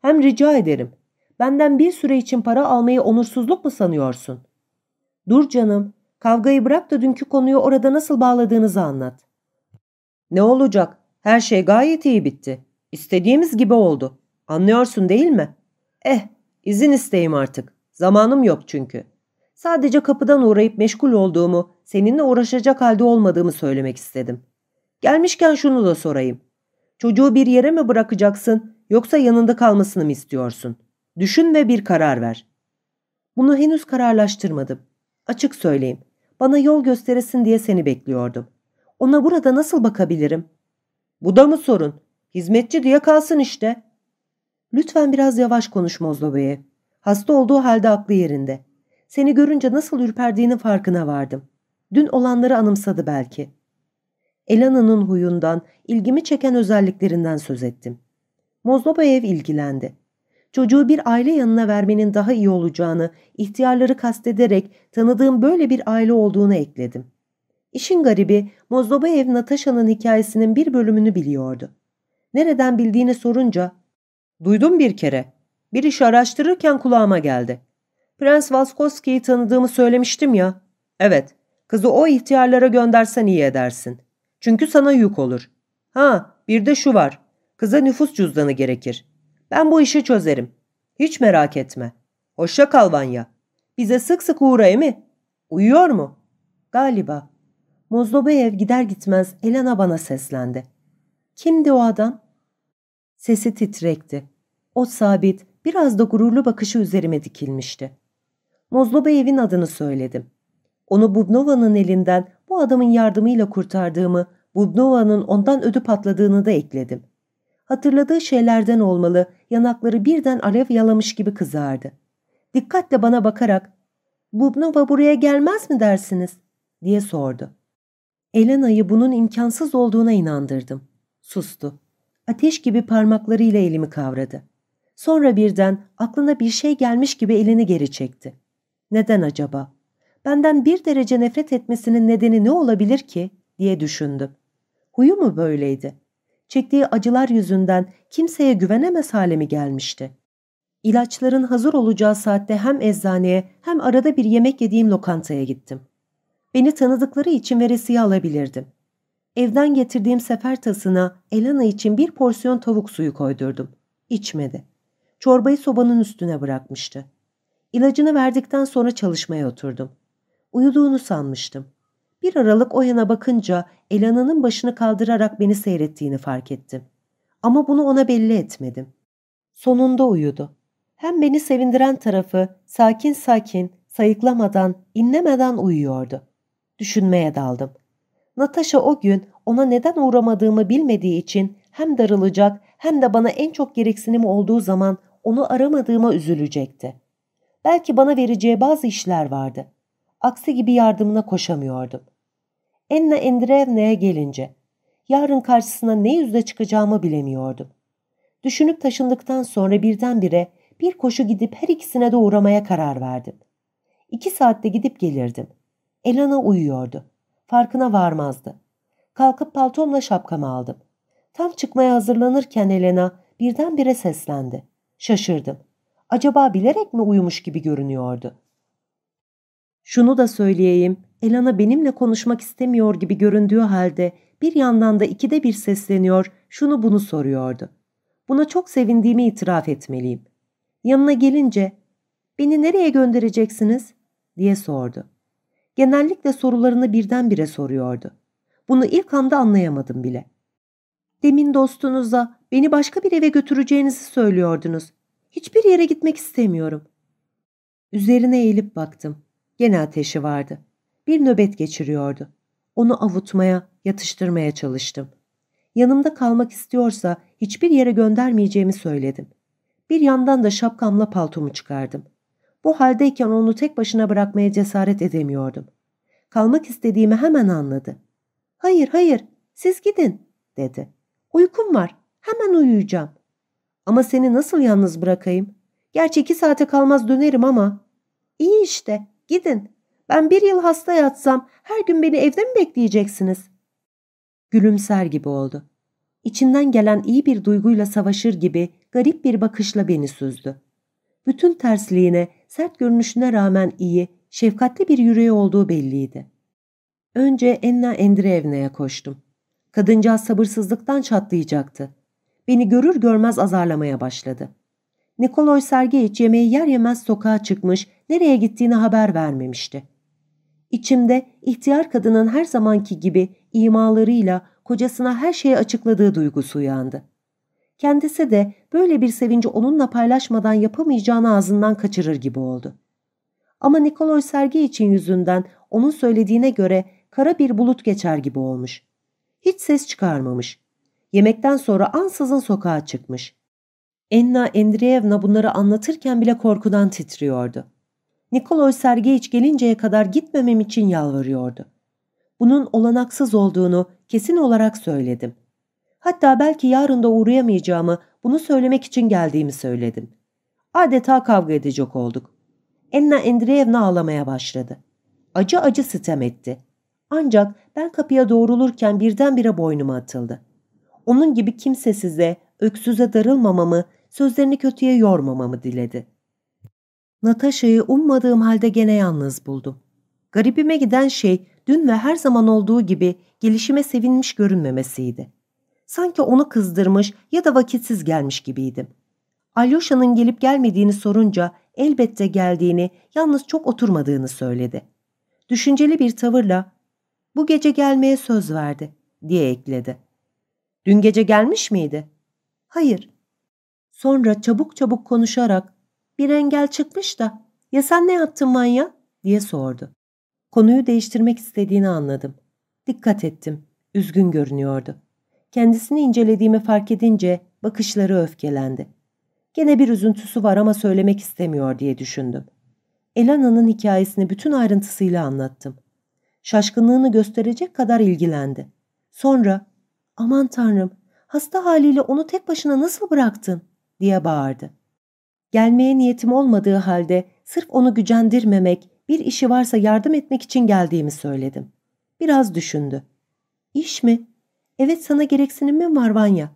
Hem rica ederim. Benden bir süre için para almayı onursuzluk mu sanıyorsun? Dur canım. Kavgayı bırak da dünkü konuyu orada nasıl bağladığınızı anlat. Ne olacak? Her şey gayet iyi bitti. İstediğimiz gibi oldu. Anlıyorsun değil mi? Eh, izin isteyeyim artık. Zamanım yok çünkü. Sadece kapıdan uğrayıp meşgul olduğumu, seninle uğraşacak halde olmadığımı söylemek istedim. Gelmişken şunu da sorayım. Çocuğu bir yere mi bırakacaksın Yoksa yanında kalmasını mı istiyorsun? Düşün ve bir karar ver. Bunu henüz kararlaştırmadım. Açık söyleyeyim. Bana yol gösteresin diye seni bekliyordum. Ona burada nasıl bakabilirim? Bu da mı sorun? Hizmetçi diye kalsın işte. Lütfen biraz yavaş konuş Mozlo Bey'e. Hasta olduğu halde aklı yerinde. Seni görünce nasıl ürperdiğinin farkına vardım. Dün olanları anımsadı belki. Elana'nın huyundan, ilgimi çeken özelliklerinden söz ettim. Mozlobayev ilgilendi. Çocuğu bir aile yanına vermenin daha iyi olacağını, ihtiyarları kastederek tanıdığım böyle bir aile olduğunu ekledim. İşin garibi Mozlobayev Natasha'nın hikayesinin bir bölümünü biliyordu. Nereden bildiğini sorunca, ''Duydum bir kere. Bir iş araştırırken kulağıma geldi. Prens Vaskoski'yi tanıdığımı söylemiştim ya. Evet, kızı o ihtiyarlara göndersen iyi edersin. Çünkü sana yük olur. Ha, bir de şu var. Kıza nüfus cüzdanı gerekir. Ben bu işi çözerim. Hiç merak etme. Hoşça kal Vanya. Bize sık sık uğra mi? Uyuyor mu? Galiba. Mozlobayev gider gitmez Elena bana seslendi. Kimdi o adam? Sesi titrekti. O sabit, biraz da gururlu bakışı üzerime dikilmişti. Mozlobayev'in adını söyledim. Onu Bubnova'nın elinden bu adamın yardımıyla kurtardığımı, Bubnova'nın ondan ödü patladığını da ekledim. Hatırladığı şeylerden olmalı, yanakları birden alev yalamış gibi kızardı. Dikkatle bana bakarak, ''Bubnova buraya gelmez mi dersiniz?'' diye sordu. Elena'yı bunun imkansız olduğuna inandırdım. Sustu. Ateş gibi parmaklarıyla elimi kavradı. Sonra birden aklına bir şey gelmiş gibi elini geri çekti. Neden acaba? Benden bir derece nefret etmesinin nedeni ne olabilir ki diye düşündüm. Huyu mu böyleydi? Çektiği acılar yüzünden kimseye güvenemez hale mi gelmişti? İlaçların hazır olacağı saatte hem eczaneye hem arada bir yemek yediğim lokantaya gittim. Beni tanıdıkları için veresiye alabilirdim. Evden getirdiğim sefer tasına Elena için bir porsiyon tavuk suyu koydurdum. İçmedi. Çorbayı sobanın üstüne bırakmıştı. İlacını verdikten sonra çalışmaya oturdum. Uyuduğunu sanmıştım. Bir aralık o yana bakınca Elana'nın başını kaldırarak beni seyrettiğini fark ettim. Ama bunu ona belli etmedim. Sonunda uyudu. Hem beni sevindiren tarafı sakin sakin, sayıklamadan, inlemeden uyuyordu. Düşünmeye daldım. Natasha o gün ona neden uğramadığımı bilmediği için hem darılacak hem de bana en çok gereksinim olduğu zaman onu aramadığıma üzülecekti. Belki bana vereceği bazı işler vardı. Aksi gibi yardımına koşamıyordum. Enna Endreevna'ya gelince, yarın karşısına ne yüzle çıkacağımı bilemiyordum. Düşünüp taşındıktan sonra birdenbire bir koşu gidip her ikisine de uğramaya karar verdim. İki saatte gidip gelirdim. Elana uyuyordu. Farkına varmazdı. Kalkıp paltomla şapkamı aldım. Tam çıkmaya hazırlanırken Elena birdenbire seslendi. Şaşırdım. Acaba bilerek mi uyumuş gibi görünüyordu? Şunu da söyleyeyim, Elana benimle konuşmak istemiyor gibi göründüğü halde bir yandan da ikide bir sesleniyor, şunu bunu soruyordu. Buna çok sevindiğimi itiraf etmeliyim. Yanına gelince, ''Beni nereye göndereceksiniz?'' diye sordu. Genellikle sorularını birdenbire soruyordu. Bunu ilk anda anlayamadım bile. Demin dostunuza beni başka bir eve götüreceğinizi söylüyordunuz. Hiçbir yere gitmek istemiyorum. Üzerine eğilip baktım. Gene ateşi vardı. Bir nöbet geçiriyordu. Onu avutmaya, yatıştırmaya çalıştım. Yanımda kalmak istiyorsa hiçbir yere göndermeyeceğimi söyledim. Bir yandan da şapkamla paltomu çıkardım. Bu haldeyken onu tek başına bırakmaya cesaret edemiyordum. Kalmak istediğimi hemen anladı. Hayır, hayır, siz gidin, dedi. Uykum var, hemen uyuyacağım. Ama seni nasıl yalnız bırakayım? Gerçi iki saate kalmaz dönerim ama. İyi işte, gidin. Ben bir yıl hasta yatsam her gün beni evde mi bekleyeceksiniz? Gülümser gibi oldu. İçinden gelen iyi bir duyguyla savaşır gibi garip bir bakışla beni süzdü. Bütün tersliğine, sert görünüşüne rağmen iyi, şefkatli bir yüreği olduğu belliydi. Önce Enna Endreevna'ya koştum. Kadıncağız sabırsızlıktan çatlayacaktı. Beni görür görmez azarlamaya başladı. Nikoloy Sergeyiç yemeği yer yemez sokağa çıkmış, nereye gittiğini haber vermemişti. İçimde ihtiyar kadının her zamanki gibi imalarıyla kocasına her şeyi açıkladığı duygusu uyandı. Kendisi de böyle bir sevinci onunla paylaşmadan yapamayacağını ağzından kaçırır gibi oldu. Ama Nikoloy Sergi için yüzünden onun söylediğine göre kara bir bulut geçer gibi olmuş. Hiç ses çıkarmamış. Yemekten sonra ansızın sokağa çıkmış. Enna Endreyevna bunları anlatırken bile korkudan titriyordu. Nikoloy Sergeyiç gelinceye kadar gitmemem için yalvarıyordu. Bunun olanaksız olduğunu kesin olarak söyledim. Hatta belki yarın da uğrayamayacağımı bunu söylemek için geldiğimi söyledim. Adeta kavga edecek olduk. Enna Endreyevna ağlamaya başladı. Acı acı sitem etti. Ancak ben kapıya doğrulurken birdenbire boynuma atıldı. Onun gibi kimsesize, öksüze darılmamamı, sözlerini kötüye yormamamı diledi. Natasha'yı ummadığım halde gene yalnız buldum. Garibime giden şey dün ve her zaman olduğu gibi gelişime sevinmiş görünmemesiydi. Sanki onu kızdırmış ya da vakitsiz gelmiş gibiydim. Alyosha'nın gelip gelmediğini sorunca elbette geldiğini, yalnız çok oturmadığını söyledi. Düşünceli bir tavırla bu gece gelmeye söz verdi diye ekledi. Dün gece gelmiş miydi? Hayır. Sonra çabuk çabuk konuşarak bir engel çıkmış da ya sen ne yaptın manya diye sordu. Konuyu değiştirmek istediğini anladım. Dikkat ettim. Üzgün görünüyordu. Kendisini incelediğimi fark edince bakışları öfkelendi. Gene bir üzüntüsü var ama söylemek istemiyor diye düşündüm. Elana'nın hikayesini bütün ayrıntısıyla anlattım. Şaşkınlığını gösterecek kadar ilgilendi. Sonra aman tanrım hasta haliyle onu tek başına nasıl bıraktın diye bağırdı. Gelmeye niyetim olmadığı halde sırf onu gücendirmemek, bir işi varsa yardım etmek için geldiğimi söyledim. Biraz düşündü. İş mi? Evet sana gereksinimim var Vanya.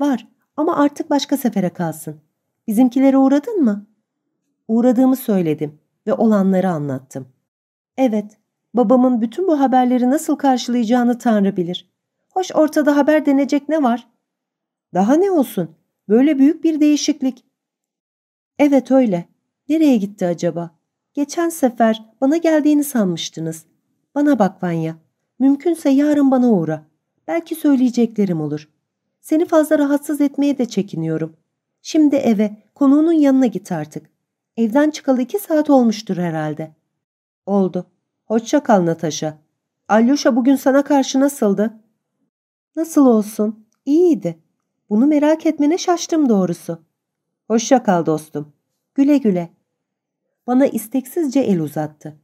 Var ama artık başka sefere kalsın. Bizimkilere uğradın mı? Uğradığımı söyledim ve olanları anlattım. Evet, babamın bütün bu haberleri nasıl karşılayacağını Tanrı bilir. Hoş ortada haber denecek ne var? Daha ne olsun? Böyle büyük bir değişiklik. Evet öyle. Nereye gitti acaba? Geçen sefer bana geldiğini sanmıştınız. Bana bak Vanya. Mümkünse yarın bana uğra. Belki söyleyeceklerim olur. Seni fazla rahatsız etmeye de çekiniyorum. Şimdi eve, konuğunun yanına git artık. Evden çıkalı iki saat olmuştur herhalde. Oldu. Hoşça kal Natasha. Alyosha bugün sana karşı nasıldı? Nasıl olsun? İyiydi. Bunu merak etmene şaştım doğrusu. Hoşça kal dostum. Güle güle. Bana isteksizce el uzattı.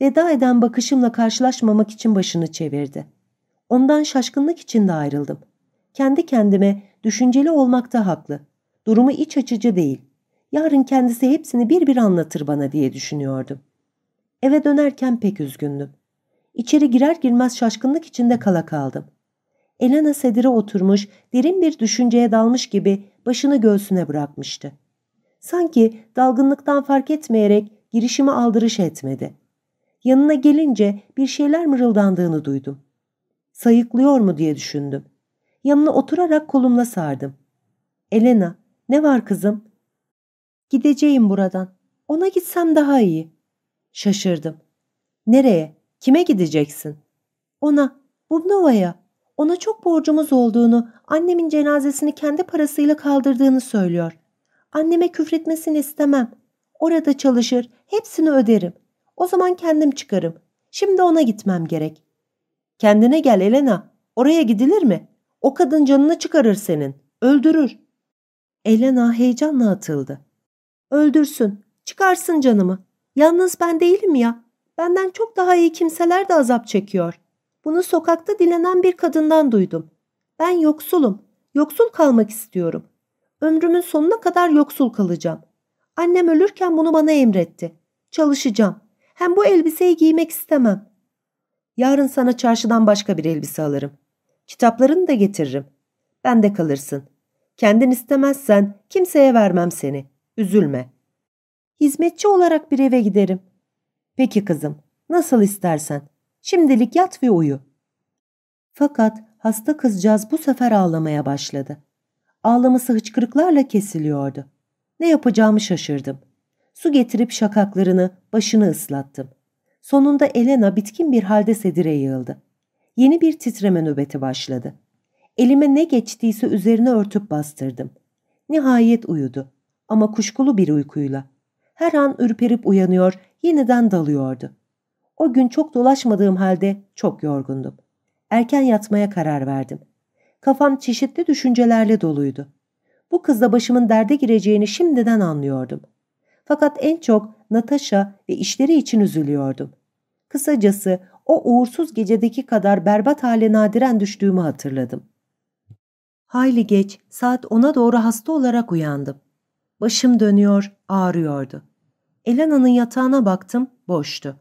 Veda eden bakışımla karşılaşmamak için başını çevirdi. Ondan şaşkınlık içinde ayrıldım. Kendi kendime düşünceli olmakta haklı. Durumu iç açıcı değil. Yarın kendisi hepsini bir bir anlatır bana diye düşünüyordum. Eve dönerken pek üzgündüm. İçeri girer girmez şaşkınlık içinde kala kaldım. Elena sedire oturmuş, derin bir düşünceye dalmış gibi başını göğsüne bırakmıştı. Sanki dalgınlıktan fark etmeyerek girişimi aldırış etmedi. Yanına gelince bir şeyler mırıldandığını duydum. Sayıklıyor mu diye düşündüm. Yanına oturarak kolumla sardım. Elena, ne var kızım? Gideceğim buradan. Ona gitsem daha iyi. Şaşırdım. Nereye? Kime gideceksin? Ona, Bubnova'ya. Ona çok borcumuz olduğunu, annemin cenazesini kendi parasıyla kaldırdığını söylüyor. Anneme küfretmesini istemem. Orada çalışır, hepsini öderim. O zaman kendim çıkarım. Şimdi ona gitmem gerek. Kendine gel Elena. Oraya gidilir mi? O kadın canını çıkarır senin. Öldürür. Elena heyecanla atıldı. Öldürsün. Çıkarsın canımı. Yalnız ben değilim ya. Benden çok daha iyi kimseler de azap çekiyor. Bunu sokakta dilenen bir kadından duydum. Ben yoksulum. Yoksul kalmak istiyorum. Ömrümün sonuna kadar yoksul kalacağım. Annem ölürken bunu bana emretti. Çalışacağım. Hem bu elbiseyi giymek istemem. Yarın sana çarşıdan başka bir elbise alırım. Kitaplarını da getiririm. Ben de kalırsın. Kendin istemezsen kimseye vermem seni. Üzülme. Hizmetçi olarak bir eve giderim. Peki kızım, nasıl istersen. Şimdilik yat ve uyu. Fakat hasta kızcağız bu sefer ağlamaya başladı. Ağlaması hıçkırıklarla kesiliyordu. Ne yapacağımı şaşırdım. Su getirip şakaklarını, başını ıslattım. Sonunda Elena bitkin bir halde sedire yığıldı. Yeni bir titreme nöbeti başladı. Elime ne geçtiyse üzerine örtüp bastırdım. Nihayet uyudu ama kuşkulu bir uykuyla. Her an ürperip uyanıyor, yeniden dalıyordu. O gün çok dolaşmadığım halde çok yorgundum. Erken yatmaya karar verdim. Kafam çeşitli düşüncelerle doluydu. Bu kızla başımın derde gireceğini şimdiden anlıyordum. Fakat en çok Natasha ve işleri için üzülüyordum. Kısacası o uğursuz gecedeki kadar berbat hale nadiren düştüğümü hatırladım. Hayli geç, saat 10'a doğru hasta olarak uyandım. Başım dönüyor, ağrıyordu. Elena'nın yatağına baktım, boştu.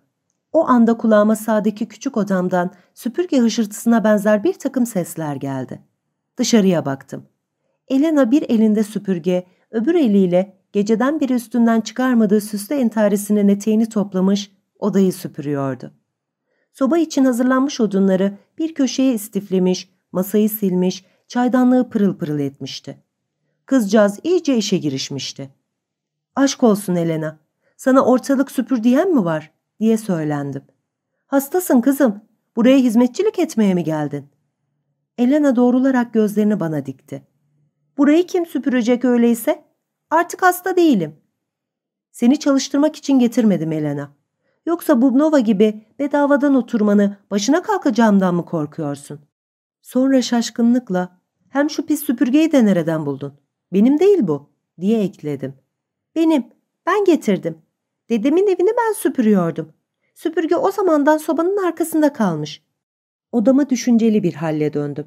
O anda kulağıma sağdaki küçük odamdan süpürge hışırtısına benzer bir takım sesler geldi. Dışarıya baktım. Elena bir elinde süpürge, öbür eliyle geceden beri üstünden çıkarmadığı süslü entaresinin eteğini toplamış, odayı süpürüyordu. Soba için hazırlanmış odunları bir köşeye istiflemiş, masayı silmiş, çaydanlığı pırıl pırıl etmişti. Kızcağız iyice işe girişmişti. Aşk olsun Elena, sana ortalık süpür diyen mi var? Diye söylendim. Hastasın kızım, buraya hizmetçilik etmeye mi geldin? Elena doğrularak gözlerini bana dikti. Burayı kim süpürecek öyleyse? Artık hasta değilim. Seni çalıştırmak için getirmedim Elena. Yoksa Bubnova gibi bedavadan oturmanı başına kalkacağımdan mı korkuyorsun? Sonra şaşkınlıkla hem şu pis süpürgeyi de nereden buldun? Benim değil bu diye ekledim. Benim. Ben getirdim. Dedemin evini ben süpürüyordum. Süpürge o zamandan sobanın arkasında kalmış. Odama düşünceli bir halle döndüm.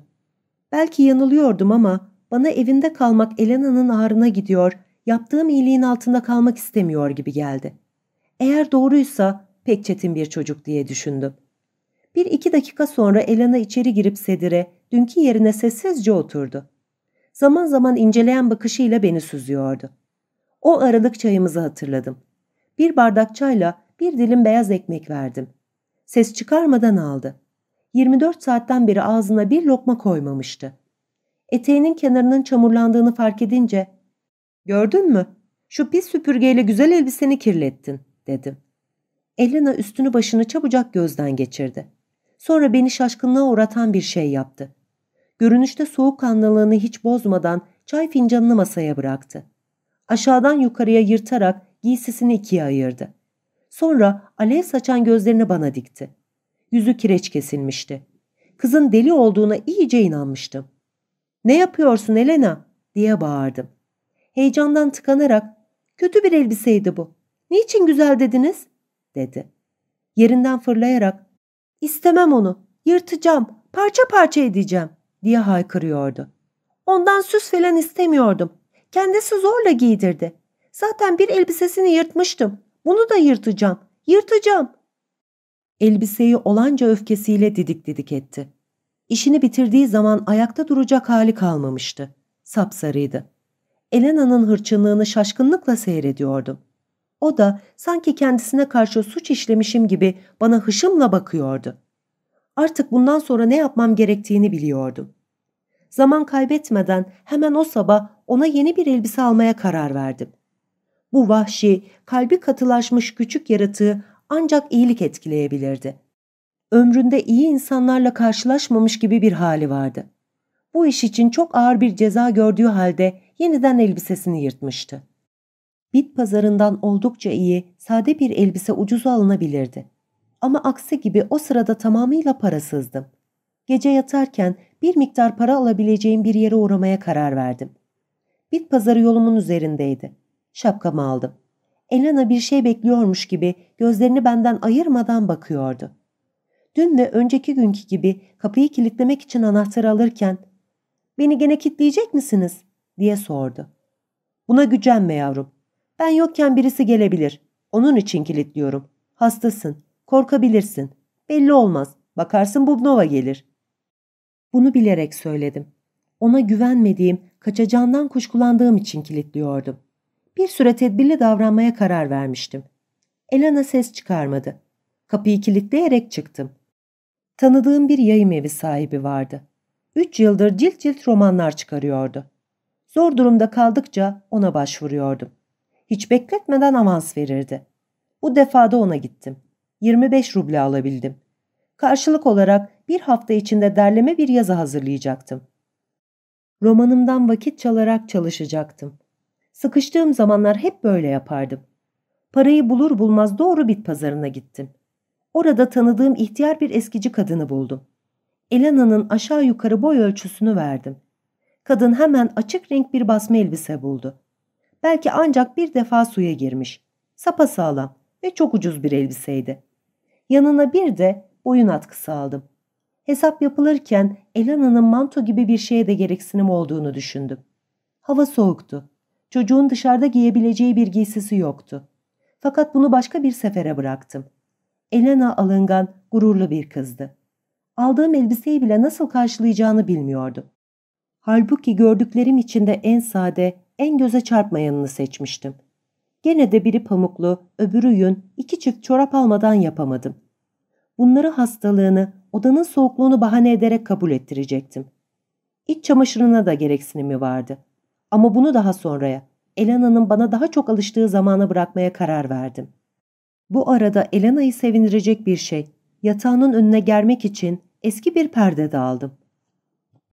Belki yanılıyordum ama bana evinde kalmak Elena'nın ağrına gidiyor, yaptığım iyiliğin altında kalmak istemiyor gibi geldi. Eğer doğruysa pek çetin bir çocuk diye düşündüm. Bir iki dakika sonra Elena içeri girip sedire, dünkü yerine sessizce oturdu. Zaman zaman inceleyen bakışıyla beni süzüyordu. O aralık çayımızı hatırladım. Bir bardak çayla bir dilim beyaz ekmek verdim. Ses çıkarmadan aldı. 24 saatten beri ağzına bir lokma koymamıştı. Eteğinin kenarının çamurlandığını fark edince ''Gördün mü? Şu pis süpürgeyle güzel elbiseni kirlettin.'' dedim. Elena üstünü başını çabucak gözden geçirdi. Sonra beni şaşkınlığa uğratan bir şey yaptı. Görünüşte soğukkanlılığını hiç bozmadan çay fincanını masaya bıraktı. Aşağıdan yukarıya yırtarak giysisini ikiye ayırdı. Sonra alev saçan gözlerini bana dikti. Yüzü kireç kesilmişti. Kızın deli olduğuna iyice inanmıştım. ''Ne yapıyorsun Elena?'' diye bağırdım. Heyecandan tıkanarak ''Kötü bir elbiseydi bu. Niçin güzel dediniz?'' dedi. Yerinden fırlayarak ''İstemem onu. Yırtacağım. Parça parça edeceğim.'' diye haykırıyordu. Ondan süs falan istemiyordum. Kendisi zorla giydirdi. Zaten bir elbisesini yırtmıştım. Bunu da yırtacağım. Yırtacağım. Elbiseyi olanca öfkesiyle didik didik etti. İşini bitirdiği zaman ayakta duracak hali kalmamıştı. Sapsarıydı. Elena'nın hırçınlığını şaşkınlıkla seyrediyordum. O da sanki kendisine karşı suç işlemişim gibi bana hışımla bakıyordu. Artık bundan sonra ne yapmam gerektiğini biliyordum. Zaman kaybetmeden hemen o sabah ona yeni bir elbise almaya karar verdim. Bu vahşi, kalbi katılaşmış küçük yaratığı ancak iyilik etkileyebilirdi. Ömründe iyi insanlarla karşılaşmamış gibi bir hali vardı. Bu iş için çok ağır bir ceza gördüğü halde yeniden elbisesini yırtmıştı. Bit pazarından oldukça iyi, sade bir elbise ucuza alınabilirdi. Ama aksi gibi o sırada tamamıyla parasızdım. Gece yatarken bir miktar para alabileceğim bir yere uğramaya karar verdim. Bit pazarı yolumun üzerindeydi. Şapkamı aldım. Elena bir şey bekliyormuş gibi gözlerini benden ayırmadan bakıyordu. Dün ve önceki günkü gibi kapıyı kilitlemek için anahtarı alırken ''Beni gene kilitleyecek misiniz?'' diye sordu. ''Buna gücenme yavrum. Ben yokken birisi gelebilir. Onun için kilitliyorum. Hastasın. Korkabilirsin. Belli olmaz. Bakarsın Bubnova gelir.'' Bunu bilerek söyledim. Ona güvenmediğim, kaçacağından kuşkulandığım için kilitliyordum. Bir süre tedbirli davranmaya karar vermiştim. Elena ses çıkarmadı. Kapıyı kilitleyerek çıktım. Tanıdığım bir yayım evi sahibi vardı. Üç yıldır cilt cilt romanlar çıkarıyordu. Zor durumda kaldıkça ona başvuruyordum. Hiç bekletmeden avans verirdi. Bu defada ona gittim. 25 ruble alabildim. Karşılık olarak bir hafta içinde derleme bir yazı hazırlayacaktım. Romanımdan vakit çalarak çalışacaktım. Sıkıştığım zamanlar hep böyle yapardım. Parayı bulur bulmaz doğru bit pazarına gittim. Orada tanıdığım ihtiyar bir eskici kadını buldum. Elena'nın aşağı yukarı boy ölçüsünü verdim. Kadın hemen açık renk bir basma elbise buldu. Belki ancak bir defa suya girmiş. Sapa sağlam ve çok ucuz bir elbiseydi. Yanına bir de boyun atkısı aldım. Hesap yapılırken Elena'nın manto gibi bir şeye de gereksinim olduğunu düşündüm. Hava soğuktu. Çocuğun dışarıda giyebileceği bir giysisi yoktu. Fakat bunu başka bir sefere bıraktım. Elena alıngan, gururlu bir kızdı. Aldığım elbiseyi bile nasıl karşılayacağını bilmiyordu. Halbuki gördüklerim içinde en sade, en göze çarpmayanını seçmiştim. Gene de biri pamuklu, öbürü yün, iki çift çorap almadan yapamadım. Bunları hastalığını, odanın soğukluğunu bahane ederek kabul ettirecektim. İç çamaşırına da gereksinimi vardı. Ama bunu daha sonraya, Elena'nın bana daha çok alıştığı zamana bırakmaya karar verdim. Bu arada Elena'yı sevindirecek bir şey, yatağının önüne germek için eski bir perde de aldım.